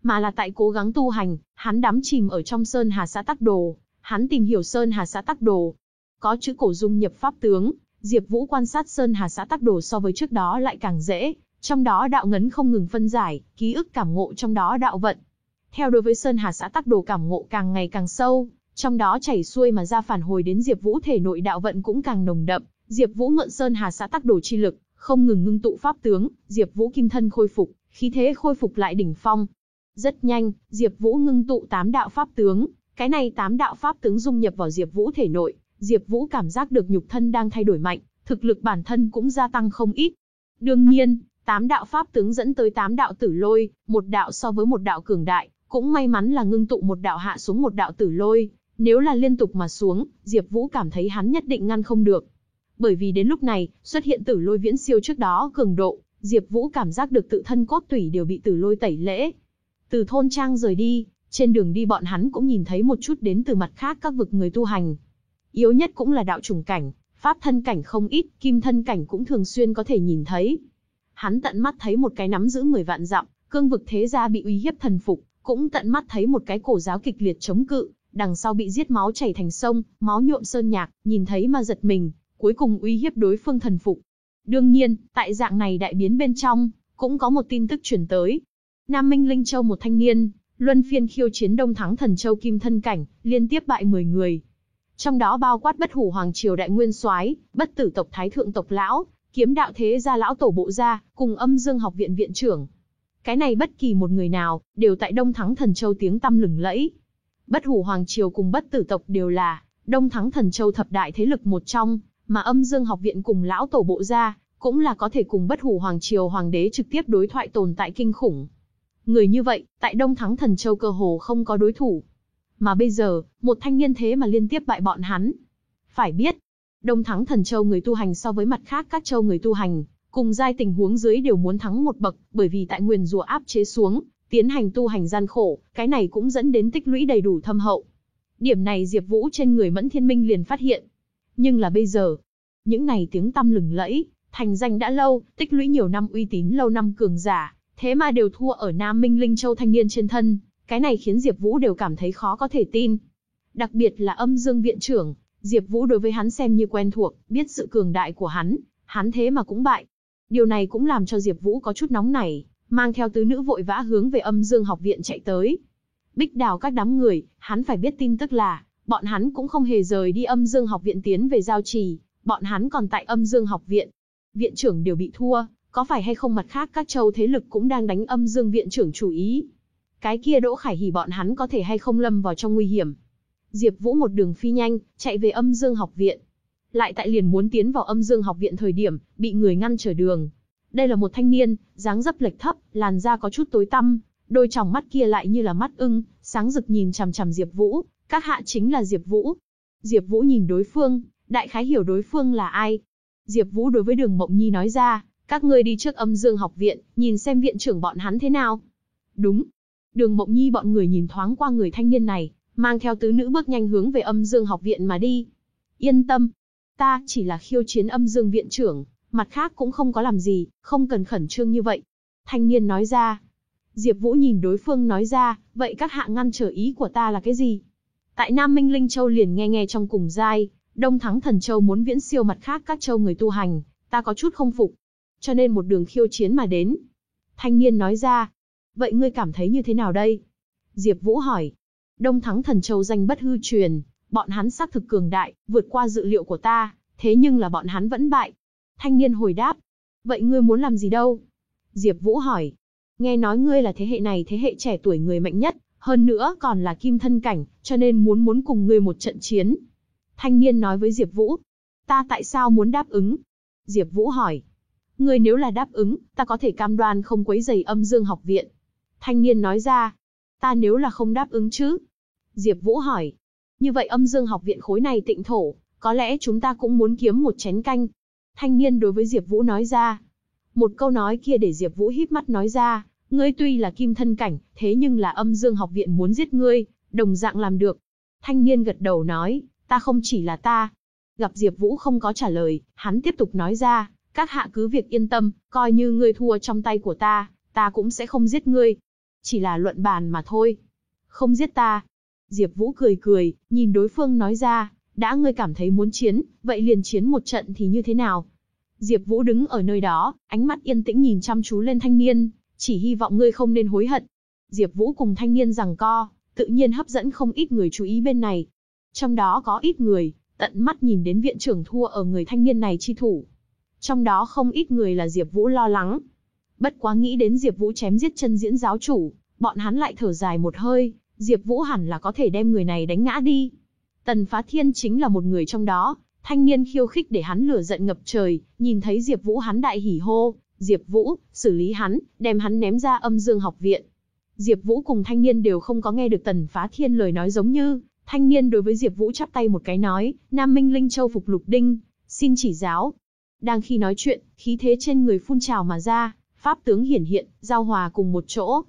mà là tại cố gắng tu hành, hắn đắm chìm ở trong Sơn Hà xã Tắc Đồ, hắn tìm hiểu Sơn Hà xã Tắc Đồ. Có chữ cổ dung nhập pháp tướng, Diệp Vũ quan sát Sơn Hà xã Tắc Đồ so với trước đó lại càng dễ, trong đó đạo ngấn không ngừng phân giải, ký ức cảm ngộ trong đó đạo vận. Theo đối với Sơn Hà xã Tắc Đồ cảm ngộ càng ngày càng sâu, trong đó chảy xuôi mà ra phản hồi đến Diệp Vũ thể nội đạo vận cũng càng nồng đậm, Diệp Vũ mượn Sơn Hà xã Tắc Đồ chi lực, không ngừng ngưng tụ pháp tướng, Diệp Vũ kim thân khôi phục, khí thế khôi phục lại đỉnh phong, rất nhanh, Diệp Vũ ngưng tụ tám đạo pháp tướng, cái này tám đạo pháp tướng dung nhập vào Diệp Vũ thể nội, Diệp Vũ cảm giác được nhục thân đang thay đổi mạnh, thực lực bản thân cũng gia tăng không ít. Đương nhiên, tám đạo pháp tướng dẫn tới tám đạo tử lôi, một đạo so với một đạo cường đại, cũng may mắn là ngưng tụ một đạo hạ xuống một đạo tử lôi, nếu là liên tục mà xuống, Diệp Vũ cảm thấy hắn nhất định ngăn không được. Bởi vì đến lúc này, xuất hiện tử lôi viễn siêu trước đó cường độ, Diệp Vũ cảm giác được tự thân cốt tủy đều bị tử lôi tẩy lễ, từ thôn trang rời đi, trên đường đi bọn hắn cũng nhìn thấy một chút đến từ mặt khác các vực người tu hành. Yếu nhất cũng là đạo trùng cảnh, pháp thân cảnh không ít, kim thân cảnh cũng thường xuyên có thể nhìn thấy. Hắn tận mắt thấy một cái nắm giữ người vạn dặm, cương vực thế gia bị uy hiếp thần phục, cũng tận mắt thấy một cái cổ giáo kịch liệt chống cự, đằng sau bị giết máu chảy thành sông, máu nhuộm sơn nhạc, nhìn thấy mà giật mình, cuối cùng uy hiếp đối phương thần phục. Đương nhiên, tại dạng này đại biến bên trong, cũng có một tin tức truyền tới, Nam Minh Linh Châu một thanh niên, luân phiên khiêu chiến Đông Thắng Thần Châu Kim Thân Cảnh, liên tiếp bại 10 người. Trong đó bao quát bất hủ hoàng triều đại nguyên soái, bất tử tộc thái thượng tộc lão, kiếm đạo thế gia lão tổ bộ gia, cùng âm dương học viện viện trưởng. Cái này bất kỳ một người nào, đều tại Đông Thắng Thần Châu tiếng tăm lừng lẫy. Bất hủ hoàng triều cùng bất tử tộc đều là Đông Thắng Thần Châu thập đại thế lực một trong, mà âm dương học viện cùng lão tổ bộ gia, cũng là có thể cùng bất hủ hoàng triều hoàng đế trực tiếp đối thoại tồn tại kinh khủng. Người như vậy, tại Đông Thắng Thần Châu cơ hồ không có đối thủ. Mà bây giờ, một thanh niên thế mà liên tiếp bại bọn hắn. Phải biết, Đông Thắng Thần Châu người tu hành so với mặt khác các châu người tu hành, cùng giai tình huống dưới đều muốn thắng một bậc, bởi vì tại nguyền rùa áp chế xuống, tiến hành tu hành gian khổ, cái này cũng dẫn đến tích lũy đầy đủ thâm hậu. Điểm này Diệp Vũ trên người Mẫn Thiên Minh liền phát hiện. Nhưng là bây giờ, những này tiếng tăm lừng lẫy, thành danh đã lâu, tích lũy nhiều năm uy tín lâu năm cường giả, Thế mà đều thua ở Nam Minh Linh Châu thanh niên trên thân, cái này khiến Diệp Vũ đều cảm thấy khó có thể tin. Đặc biệt là âm dương viện trưởng, Diệp Vũ đối với hắn xem như quen thuộc, biết sự cường đại của hắn, hắn thế mà cũng bại. Điều này cũng làm cho Diệp Vũ có chút nóng nảy, mang theo tứ nữ vội vã hướng về âm dương học viện chạy tới. Bích đào các đám người, hắn phải biết tin tức là, bọn hắn cũng không hề rời đi âm dương học viện tiến về giao trì, bọn hắn còn tại âm dương học viện. Viện trưởng đều bị thua, có phải hay không mặt khác các châu thế lực cũng đang đánh âm dương viện trưởng chủ ý? Cái kia Đỗ Khải Hỉ bọn hắn có thể hay không lâm vào trong nguy hiểm? Diệp Vũ một đường phi nhanh, chạy về âm dương học viện. Lại tại liền muốn tiến vào âm dương học viện thời điểm, bị người ngăn trở đường. Đây là một thanh niên, dáng dấp lệch thấp, làn da có chút tối tăm, đôi tròng mắt kia lại như là mắt ưng, sáng rực nhìn chằm chằm Diệp Vũ, các hạ chính là Diệp Vũ. Diệp Vũ nhìn đối phương, đại khái hiểu đối phương là ai. Diệp Vũ đối với Đường Mộng Nhi nói ra, các ngươi đi trước âm dương học viện, nhìn xem viện trưởng bọn hắn thế nào. Đúng. Đường Mộng Nhi bọn người nhìn thoáng qua người thanh niên này, mang theo tứ nữ bước nhanh hướng về âm dương học viện mà đi. Yên tâm. Ta chỉ là khiêu chiến âm dương viện trưởng, mặt khác cũng không có làm gì, không cần khẩn trương như vậy. Thanh niên nói ra. Diệp Vũ nhìn đối phương nói ra, vậy các hạ ngăn trở ý của ta là cái gì? Tại Nam Minh Linh Châu liền nghe nghe trong cùng giai, Đông Thắng Thần Châu muốn viễn siêu mặt khác các châu người tu hành, ta có chút không phục, cho nên một đường khiêu chiến mà đến. Thanh niên nói ra. Vậy ngươi cảm thấy như thế nào đây? Diệp Vũ hỏi. Đông Thắng Thần Châu danh bất hư truyền, bọn hắn xác thực cường đại, vượt qua dự liệu của ta, thế nhưng là bọn hắn vẫn bại. Thanh niên hồi đáp. Vậy ngươi muốn làm gì đâu? Diệp Vũ hỏi. Nghe nói ngươi là thế hệ này thế hệ trẻ tuổi người mạnh nhất, hơn nữa còn là kim thân cảnh, cho nên muốn muốn cùng ngươi một trận chiến. Thanh niên nói với Diệp Vũ. Ta tại sao muốn đáp ứng? Diệp Vũ hỏi. Ngươi nếu là đáp ứng, ta có thể cam đoan không quấy rầy âm dương học viện. Thanh niên nói ra. Ta nếu là không đáp ứng chứ? Diệp Vũ hỏi. Như vậy âm dương học viện khối này tịnh thổ, có lẽ chúng ta cũng muốn kiếm một chén canh. Thanh niên đối với Diệp Vũ nói ra. Một câu nói kia để Diệp Vũ híp mắt nói ra, ngươi tuy là kim thân cảnh, thế nhưng là âm dương học viện muốn giết ngươi, đồng dạng làm được. Thanh niên gật đầu nói, ta không chỉ là ta. Gặp Diệp Vũ không có trả lời, hắn tiếp tục nói ra, các hạ cứ việc yên tâm, coi như ngươi thua trong tay của ta, ta cũng sẽ không giết ngươi. Chỉ là luận bàn mà thôi. Không giết ta. Diệp Vũ cười cười, nhìn đối phương nói ra, đã ngươi cảm thấy muốn chiến, vậy liền chiến một trận thì như thế nào? Diệp Vũ đứng ở nơi đó, ánh mắt yên tĩnh nhìn chăm chú lên thanh niên, chỉ hy vọng ngươi không nên hối hận. Diệp Vũ cùng thanh niên rằng co, tự nhiên hấp dẫn không ít người chú ý bên này. Trong đó có ít người, tận mắt nhìn đến viện trưởng thua ở người thanh niên này chi thủ. Trong đó không ít người là Diệp Vũ lo lắng. Bất quá nghĩ đến Diệp Vũ chém giết chân diễn giáo chủ, bọn hắn lại thở dài một hơi, Diệp Vũ hẳn là có thể đem người này đánh ngã đi. Tần Phá Thiên chính là một người trong đó, thanh niên khiêu khích để hắn lửa giận ngập trời, nhìn thấy Diệp Vũ hắn đại hỉ hô, Diệp Vũ, xử lý hắn, đem hắn ném ra âm dương học viện. Diệp Vũ cùng thanh niên đều không có nghe được Tần Phá Thiên lời nói giống như, thanh niên đối với Diệp Vũ chắp tay một cái nói, Nam Minh Linh Châu phục lục đinh, xin chỉ giáo. Đang khi nói chuyện, khí thế trên người phun trào mà ra, pháp tướng hiển hiện, giao hòa cùng một chỗ.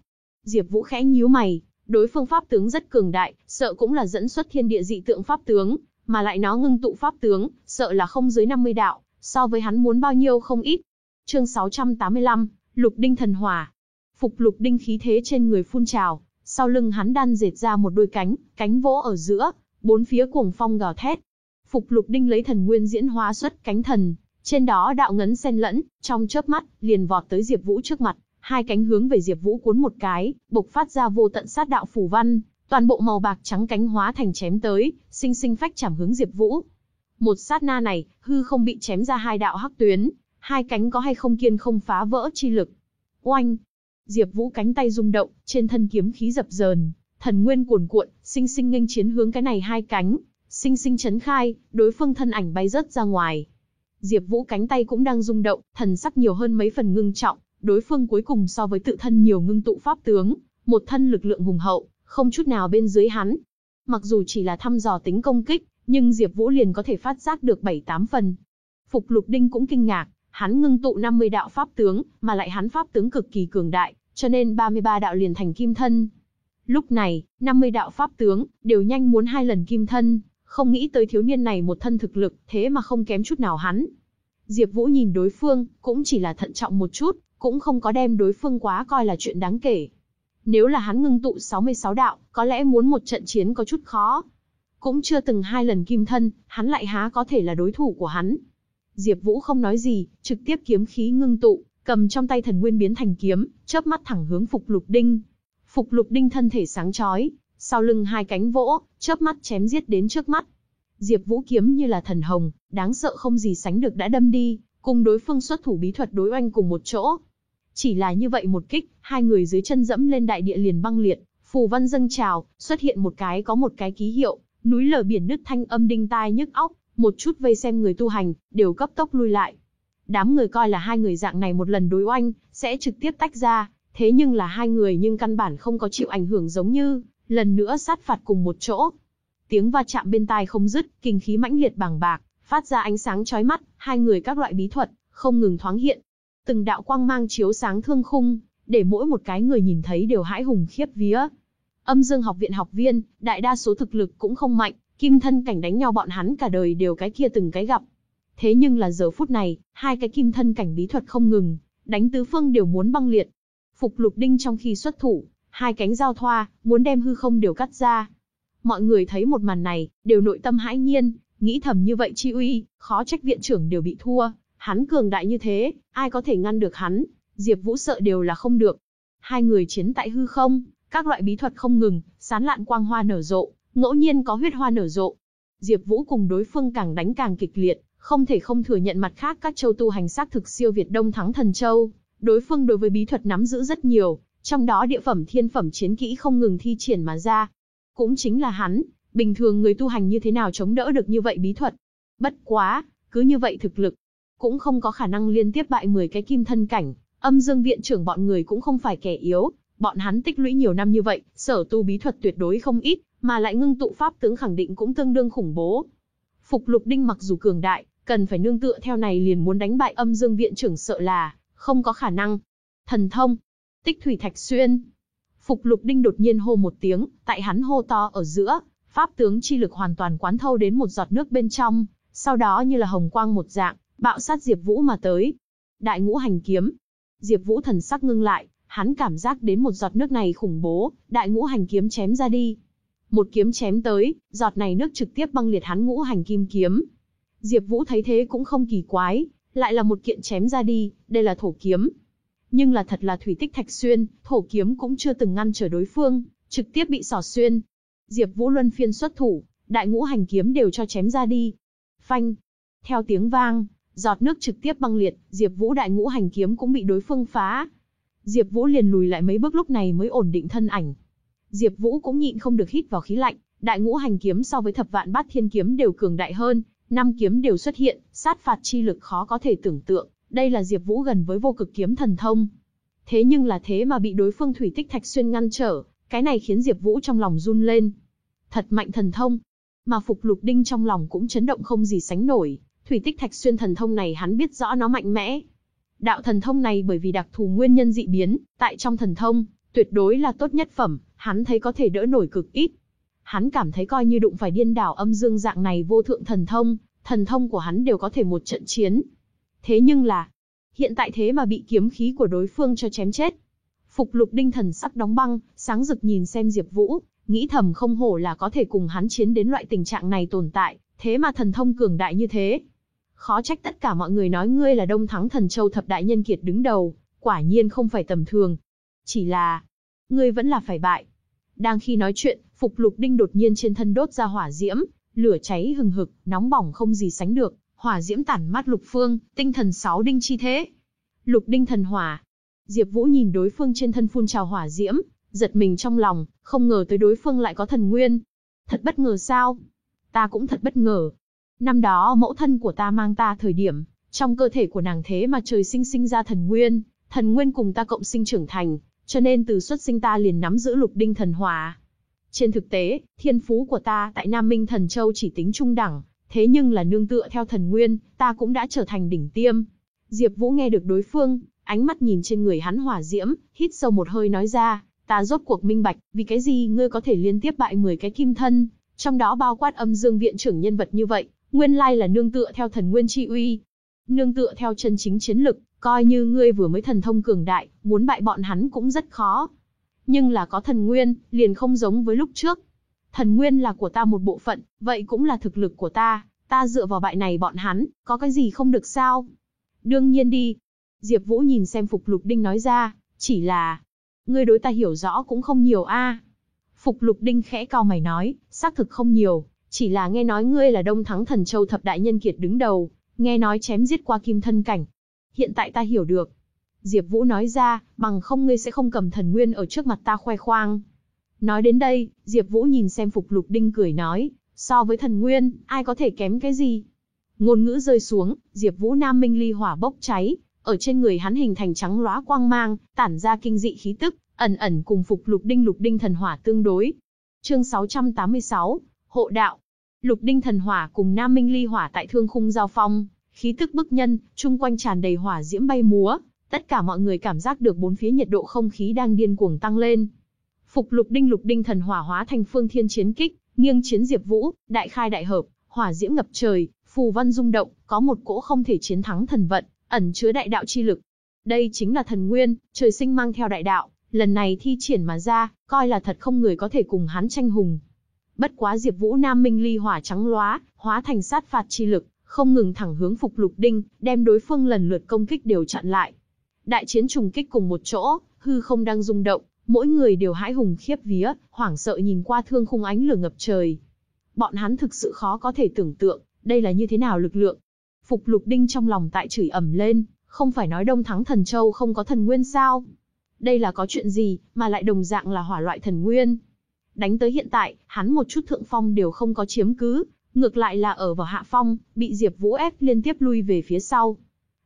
Diệp Vũ khẽ nhíu mày, đối phương pháp tướng rất cường đại, sợ cũng là dẫn xuất thiên địa dị tượng pháp tướng, mà lại nó ngưng tụ pháp tướng, sợ là không dưới 50 đạo, so với hắn muốn bao nhiêu không ít. Chương 685, Lục Đinh thần hỏa. Phục Lục Đinh khí thế trên người phun trào, sau lưng hắn đan dệt ra một đôi cánh, cánh vỗ ở giữa, bốn phía cuồng phong gào thét. Phục Lục Đinh lấy thần nguyên diễn hóa xuất cánh thần, trên đó đạo ngấn xen lẫn, trong chớp mắt, liền vọt tới Diệp Vũ trước mặt, hai cánh hướng về Diệp Vũ cuốn một cái, bộc phát ra vô tận sát đạo phủ văn, toàn bộ màu bạc trắng cánh hóa thành chém tới, sinh sinh phách chạm hướng Diệp Vũ. Một sát na này, hư không bị chém ra hai đạo hắc tuyến, hai cánh có hay không kiên không phá vỡ chi lực. Oanh! Diệp Vũ cánh tay rung động, trên thân kiếm khí dập dờn, thần nguyên cuồn cuộn, sinh sinh nghênh chiến hướng cái này hai cánh, sinh sinh chấn khai, đối phương thân ảnh bay rất ra ngoài. Diệp Vũ cánh tay cũng đang rung động, thần sắc nhiều hơn mấy phần ngưng trọng, đối phương cuối cùng so với tự thân nhiều ngưng tụ pháp tướng, một thân lực lượng hùng hậu, không chút nào bên dưới hắn. Mặc dù chỉ là thăm dò tính công kích, nhưng Diệp Vũ liền có thể phát giác được 7-8 phần. Phục Lục Đinh cũng kinh ngạc, hắn ngưng tụ 50 đạo pháp tướng, mà lại hắn pháp tướng cực kỳ cường đại, cho nên 33 đạo liền thành kim thân. Lúc này, 50 đạo pháp tướng đều nhanh muốn hai lần kim thân, không nghĩ tới thiếu niên này một thân thực lực, thế mà không kém chút nào hắn. Diệp Vũ nhìn đối phương, cũng chỉ là thận trọng một chút, cũng không có đem đối phương quá coi là chuyện đáng kể. Nếu là hắn ngưng tụ 66 đạo, có lẽ muốn một trận chiến có chút khó. Cũng chưa từng hai lần kim thân, hắn lại há có thể là đối thủ của hắn. Diệp Vũ không nói gì, trực tiếp kiếm khí ngưng tụ, cầm trong tay thần nguyên biến thành kiếm, chớp mắt thẳng hướng Phục Lục Đinh. Phục Lục Đinh thân thể sáng chói, sau lưng hai cánh vỗ, chớp mắt chém giết đến trước mắt. Diệp Vũ kiếm như là thần hồng, đáng sợ không gì sánh được đã đâm đi, cùng đối phương xuất thủ bí thuật đối oanh cùng một chỗ. Chỉ là như vậy một kích, hai người dưới chân dẫm lên đại địa liền băng liệt, phù văn dâng trào, xuất hiện một cái có một cái ký hiệu, núi lở biển nứt thanh âm đinh tai nhức óc, một chút vây xem người tu hành, đều cấp tốc lui lại. Đám người coi là hai người dạng này một lần đối oanh, sẽ trực tiếp tách ra, thế nhưng là hai người nhưng căn bản không có chịu ảnh hưởng giống như, lần nữa sát phạt cùng một chỗ. Tiếng va chạm bên tai không dứt, kinh khí mãnh liệt bàng bạc, phát ra ánh sáng chói mắt, hai người các loại bí thuật, không ngừng thoáng hiện. Từng đạo quang mang chiếu sáng thương khung, để mỗi một cái người nhìn thấy đều hãi hùng khiếp vía. Âm Dương học viện học viên, đại đa số thực lực cũng không mạnh, kim thân cảnh đánh nhau bọn hắn cả đời đều cái kia từng cái gặp. Thế nhưng là giờ phút này, hai cái kim thân cảnh bí thuật không ngừng, đánh tứ phương đều muốn băng liệt. Phục Lục Đinh trong khi xuất thủ, hai cánh giao thoa, muốn đem hư không đều cắt ra. Mọi người thấy một màn này, đều nội tâm hãi nhiên, nghĩ thầm như vậy chi uy, khó trách viện trưởng đều bị thua, hắn cường đại như thế, ai có thể ngăn được hắn? Diệp Vũ sợ đều là không được. Hai người chiến tại hư không, các loại bí thuật không ngừng, sán lạn quang hoa nở rộ, ngẫu nhiên có huyết hoa nở rộ. Diệp Vũ cùng đối phương càng đánh càng kịch liệt, không thể không thừa nhận mặt khác các châu tu hành xác thực siêu việt Đông thắng thần châu. Đối phương đối với bí thuật nắm giữ rất nhiều, trong đó địa phẩm thiên phẩm chiến kỹ không ngừng thi triển mà ra. Cũng chính là hắn, bình thường người tu hành như thế nào chống đỡ được như vậy bí thuật. Bất quá, cứ như vậy thực lực, cũng không có khả năng liên tiếp bại 10 cái kim thân cảnh, âm dương viện trưởng bọn người cũng không phải kẻ yếu, bọn hắn tích lũy nhiều năm như vậy, sở tu bí thuật tuyệt đối không ít, mà lại ngưng tụ pháp tướng khẳng định cũng tương đương khủng bố. Phục lục đinh mặc dù cường đại, cần phải nương tựa theo này liền muốn đánh bại âm dương viện trưởng sợ là, không có khả năng. Thần thông, tích thủy thạch xuyên. Phục lục đinh đột nhiên hô một tiếng, tại hắn hô to ở giữa, pháp tướng chi lực hoàn toàn quán thâu đến một giọt nước bên trong, sau đó như là hồng quang một dạng, bạo sát Diệp Vũ mà tới. Đại ngũ hành kiếm. Diệp Vũ thần sắc ngưng lại, hắn cảm giác đến một giọt nước này khủng bố, đại ngũ hành kiếm chém ra đi. Một kiếm chém tới, giọt này nước trực tiếp băng liệt hắn ngũ hành kim kiếm. Diệp Vũ thấy thế cũng không kỳ quái, lại là một kiện chém ra đi, đây là thổ kiếm. Nhưng là thật là thủy tích thạch xuyên, thổ kiếm cũng chưa từng ngăn trở đối phương, trực tiếp bị xỏ xuyên. Diệp Vũ luân phiên xuất thủ, đại ngũ hành kiếm đều cho chém ra đi. Phanh! Theo tiếng vang, giọt nước trực tiếp băng liệt, Diệp Vũ đại ngũ hành kiếm cũng bị đối phương phá. Diệp Vũ liền lùi lại mấy bước lúc này mới ổn định thân ảnh. Diệp Vũ cũng nhịn không được hít vào khí lạnh, đại ngũ hành kiếm so với thập vạn bát thiên kiếm đều cường đại hơn, năm kiếm đều xuất hiện, sát phạt chi lực khó có thể tưởng tượng, đây là Diệp Vũ gần với vô cực kiếm thần thông. Thế nhưng là thế mà bị đối phương thủy tích thạch xuyên ngăn trở, cái này khiến Diệp Vũ trong lòng run lên. Thật mạnh thần thông. Mà Phục Lục Đinh trong lòng cũng chấn động không gì sánh nổi, thủy tích thạch xuyên thần thông này hắn biết rõ nó mạnh mẽ. Đạo thần thông này bởi vì đặc thù nguyên nhân dị biến, tại trong thần thông, tuyệt đối là tốt nhất phẩm, hắn thấy có thể đỡ nổi cực ít. Hắn cảm thấy coi như đụng phải điên đảo âm dương dạng này vô thượng thần thông, thần thông của hắn đều có thể một trận chiến. Thế nhưng là, hiện tại thế mà bị kiếm khí của đối phương cho chém chết. Phục lục đinh thần sắc đóng băng, sáng rực nhìn xem Diệp Vũ, nghĩ thầm không hổ là có thể cùng hắn chiến đến loại tình trạng này tồn tại, thế mà thần thông cường đại như thế. Khó trách tất cả mọi người nói ngươi là Đông Thắng Thần Châu thập đại nhân kiệt đứng đầu, quả nhiên không phải tầm thường. Chỉ là, ngươi vẫn là phải bại. Đang khi nói chuyện, Phục Lục Đinh đột nhiên trên thân đốt ra hỏa diễm, lửa cháy hừng hực, nóng bỏng không gì sánh được, hỏa diễm tản mát lục phương, tinh thần sáu đinh chi thế. Lục đinh thần hỏa. Diệp Vũ nhìn đối phương trên thân phun trào hỏa diễm, giật mình trong lòng, không ngờ tới đối phương lại có thần nguyên. Thật bất ngờ sao? Ta cũng thật bất ngờ. Năm đó mẫu thân của ta mang ta thời điểm, trong cơ thể của nàng thế mà trời sinh sinh ra thần nguyên, thần nguyên cùng ta cộng sinh trưởng thành, cho nên từ xuất sinh ta liền nắm giữ lục đinh thần hỏa. Trên thực tế, thiên phú của ta tại Nam Minh Thần Châu chỉ tính trung đẳng, thế nhưng là nương tựa theo thần nguyên, ta cũng đã trở thành đỉnh tiêm. Diệp Vũ nghe được đối phương, ánh mắt nhìn trên người hắn hỏa diễm, hít sâu một hơi nói ra, ta rốt cuộc minh bạch, vì cái gì ngươi có thể liên tiếp bại 10 cái kim thân, trong đó bao quát âm dương viện trưởng nhân vật như vậy, nguyên lai là nương tựa theo thần nguyên chi uy. Nương tựa theo chân chính chiến lực, coi như ngươi vừa mới thần thông cường đại, muốn bại bọn hắn cũng rất khó. Nhưng là có thần nguyên, liền không giống với lúc trước. Thần nguyên là của ta một bộ phận, vậy cũng là thực lực của ta, ta dựa vào bại này bọn hắn, có cái gì không được sao? Đương nhiên đi. Diệp Vũ nhìn xem Phục Lục Đinh nói ra, chỉ là, ngươi đối ta hiểu rõ cũng không nhiều a. Phục Lục Đinh khẽ cau mày nói, xác thực không nhiều, chỉ là nghe nói ngươi là Đông Thắng Thần Châu thập đại nhân kiệt đứng đầu, nghe nói chém giết qua kim thân cảnh. Hiện tại ta hiểu được. Diệp Vũ nói ra, bằng không ngươi sẽ không cầm thần nguyên ở trước mặt ta khoe khoang. Nói đến đây, Diệp Vũ nhìn xem Phục Lục Đinh cười nói, so với thần nguyên, ai có thể kém cái gì? Ngôn ngữ rơi xuống, Diệp Vũ Nam Minh ly hỏa bốc cháy, ở trên người hắn hình thành trắng lóa quang mang, tản ra kinh dị khí tức, ẩn ẩn cùng Phục Lục Đinh Lục Đinh thần hỏa tương đối. Chương 686, Hộ đạo. Lục Đinh thần hỏa cùng Nam Minh ly hỏa tại thương khung giao phong, khí tức bức nhân, chung quanh tràn đầy hỏa diễm bay múa, tất cả mọi người cảm giác được bốn phía nhiệt độ không khí đang điên cuồng tăng lên. Phục Lục Đinh Lục Đinh thần hỏa hóa thành phương thiên chiến kích, nghiêng chiến Diệp Vũ, đại khai đại hợp, hỏa diễm ngập trời, phù văn rung động, có một cỗ không thể chiến thắng thần vận, ẩn chứa đại đạo chi lực. Đây chính là thần nguyên, trời sinh mang theo đại đạo, lần này thi triển mà ra, coi là thật không người có thể cùng hắn tranh hùng. Bất quá Diệp Vũ Nam Minh ly hỏa trắng lóa, hóa thành sát phạt chi lực, không ngừng thẳng hướng Phục Lục Đinh, đem đối phương lần lượt công kích đều chặn lại. Đại chiến trùng kích cùng một chỗ, hư không đang rung động, mỗi người đều hãi hùng khiếp vía, hoảng sợ nhìn qua thương khung ánh lửa ngập trời. Bọn hắn thực sự khó có thể tưởng tượng, đây là như thế nào lực lượng. Phục Lục Đinh trong lòng tại chửi ẩm lên, không phải nói Đông Thắng Thần Châu không có thần nguyên sao? Đây là có chuyện gì, mà lại đồng dạng là hỏa loại thần nguyên? Đánh tới hiện tại, hắn một chút thượng phong đều không có chiếm cứ, ngược lại là ở vào hạ phong, bị Diệp Vũ ép liên tiếp lui về phía sau.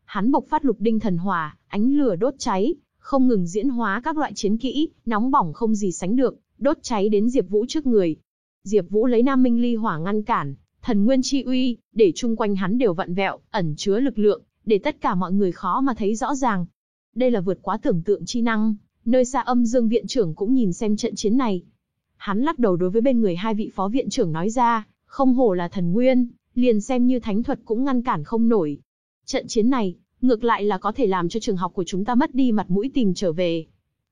Hắn bộc phát lục đinh thần hỏa, ánh lửa đốt cháy, không ngừng diễn hóa các loại chiến kỹ, nóng bỏng không gì sánh được, đốt cháy đến Diệp Vũ trước người. Diệp Vũ lấy Nam Minh Ly hỏa ngăn cản, thần nguyên chi uy, để chung quanh hắn đều vặn vẹo, ẩn chứa lực lượng, để tất cả mọi người khó mà thấy rõ ràng. Đây là vượt quá tưởng tượng chi năng, nơi xa Âm Dương viện trưởng cũng nhìn xem trận chiến này. Hắn lắc đầu đối với bên người hai vị phó viện trưởng nói ra, không hổ là thần nguyên, liền xem như thánh thuật cũng ngăn cản không nổi. Trận chiến này, ngược lại là có thể làm cho trường học của chúng ta mất đi mặt mũi tìm trở về.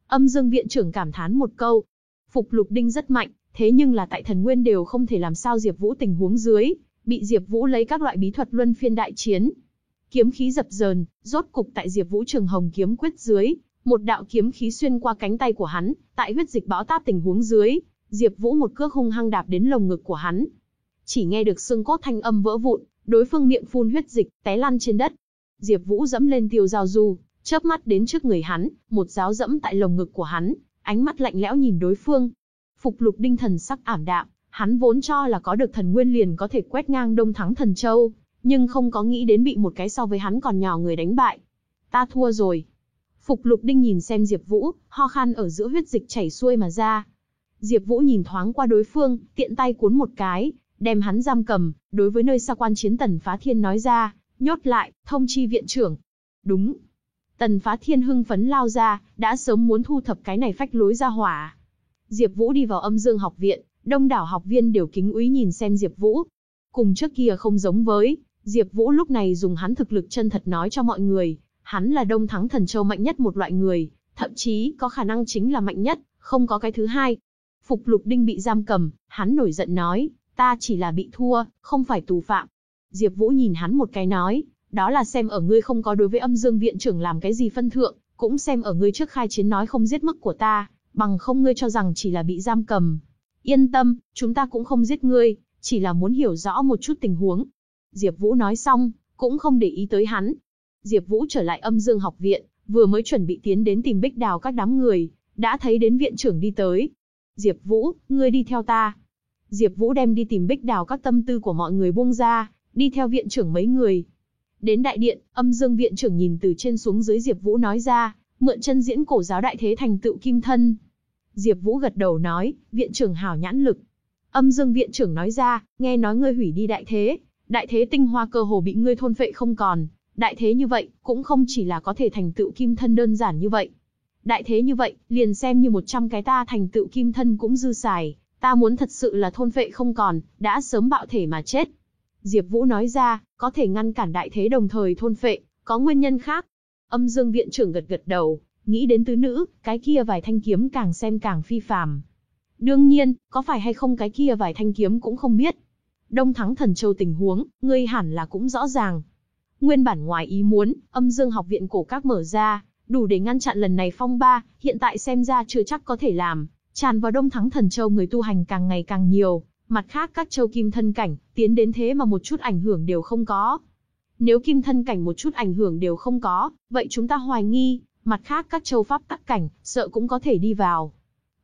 Âm Dương viện trưởng cảm thán một câu. Phục Lục Đinh rất mạnh, thế nhưng là tại thần nguyên đều không thể làm sao Diệp Vũ tình huống dưới, bị Diệp Vũ lấy các loại bí thuật luân phiên đại chiến. Kiếm khí dập dờn, rốt cục tại Diệp Vũ Trường Hồng kiếm quyết dưới, một đạo kiếm khí xuyên qua cánh tay của hắn, tại huyết dịch bão táp tình huống dưới, Diệp Vũ một cước hung hăng đạp đến lồng ngực của hắn. Chỉ nghe được xương cốt thanh âm vỡ vụn, đối phương miệng phun huyết dịch, té lăn trên đất. Diệp Vũ dẫm lên tiêu giao du, chớp mắt đến trước người hắn, một giáo dẫm tại lồng ngực của hắn, ánh mắt lạnh lẽo nhìn đối phương. Phục Lục Đinh thần sắc ảm đạm, hắn vốn cho là có được thần nguyên liền có thể quét ngang Đông Thắng Thần Châu, nhưng không có nghĩ đến bị một cái so với hắn còn nhỏ người đánh bại. Ta thua rồi. Phục Lục Đinh nhìn xem Diệp Vũ, ho khan ở giữa huyết dịch chảy xuôi mà ra. Diệp Vũ nhìn thoáng qua đối phương, tiện tay cuốn một cái, đem hắn giam cầm, đối với nơi xa quan chiến Tần Phá Thiên nói ra, nhốt lại, thông chi viện trưởng. Đúng. Tần Phá Thiên hưng phấn lao ra, đã sớm muốn thu thập cái này phách lối ra hỏa. Diệp Vũ đi vào âm dương học viện, đông đảo học viên đều kính úy nhìn xem Diệp Vũ. Cùng trước kia không giống với, Diệp Vũ lúc này dùng hắn thực lực chân thật nói cho mọi người, hắn là Đông Thắng Thần Châu mạnh nhất một loại người, thậm chí có khả năng chính là mạnh nhất, không có cái thứ hai. Phục Lục Đinh bị giam cầm, hắn nổi giận nói, ta chỉ là bị thua, không phải tù phạm. Diệp Vũ nhìn hắn một cái nói, đó là xem ở ngươi không có đối với âm dương viện trưởng làm cái gì phân thượng, cũng xem ở ngươi trước khai chiến nói không giết mức của ta, bằng không ngươi cho rằng chỉ là bị giam cầm. Yên tâm, chúng ta cũng không giết ngươi, chỉ là muốn hiểu rõ một chút tình huống. Diệp Vũ nói xong, cũng không để ý tới hắn. Diệp Vũ trở lại âm dương học viện, vừa mới chuẩn bị tiến đến tìm Bích Đào các đám người, đã thấy đến viện trưởng đi tới. Diệp Vũ, ngươi đi theo ta. Diệp Vũ đem đi tìm Bích Đào các tâm tư của mọi người buông ra, đi theo viện trưởng mấy người. Đến đại điện, âm dương viện trưởng nhìn từ trên xuống dưới Diệp Vũ nói ra, mượn chân diễn cổ giáo đại thế thành tựu kim thân. Diệp Vũ gật đầu nói, viện trưởng hảo nhãn lực. Âm dương viện trưởng nói ra, nghe nói ngươi hủy đi đại thế, đại thế tinh hoa cơ hồ bị ngươi thôn phệ không còn, đại thế như vậy, cũng không chỉ là có thể thành tựu kim thân đơn giản như vậy. Đại thế như vậy, liền xem như 100 cái ta thành tựu kim thân cũng dư xài, ta muốn thật sự là thôn phệ không còn, đã sớm bạo thể mà chết. Diệp Vũ nói ra, có thể ngăn cản đại thế đồng thời thôn phệ, có nguyên nhân khác. Âm Dương viện trưởng gật gật đầu, nghĩ đến tứ nữ, cái kia vài thanh kiếm càng xem càng phi phàm. Đương nhiên, có phải hay không cái kia vài thanh kiếm cũng không biết. Đông Thắng Thần Châu tình huống, ngươi hẳn là cũng rõ ràng. Nguyên bản ngoài ý muốn, Âm Dương học viện cổ các mở ra, đủ để ngăn chặn lần này phong ba, hiện tại xem ra chưa chắc có thể làm. Tràn vào Đông Thắng Thần Châu người tu hành càng ngày càng nhiều, mặt khác các châu kim thân cảnh, tiến đến thế mà một chút ảnh hưởng đều không có. Nếu kim thân cảnh một chút ảnh hưởng đều không có, vậy chúng ta hoài nghi, mặt khác các châu pháp tắc cảnh, sợ cũng có thể đi vào.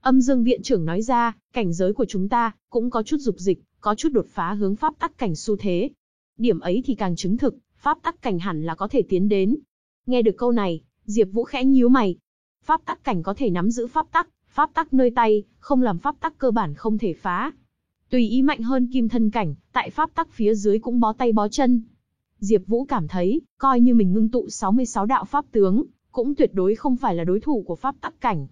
Âm Dương viện trưởng nói ra, cảnh giới của chúng ta, cũng có chút dục dịch, có chút đột phá hướng pháp tắc cảnh xu thế. Điểm ấy thì càng chứng thực, pháp tắc cảnh hẳn là có thể tiến đến. Nghe được câu này, Diệp Vũ khẽ nhíu mày. Pháp tắc cảnh có thể nắm giữ pháp tắc, pháp tắc nơi tay, không làm pháp tắc cơ bản không thể phá. Tùy ý mạnh hơn kim thân cảnh, tại pháp tắc phía dưới cũng bó tay bó chân. Diệp Vũ cảm thấy, coi như mình ngưng tụ 66 đạo pháp tướng, cũng tuyệt đối không phải là đối thủ của pháp tắc cảnh.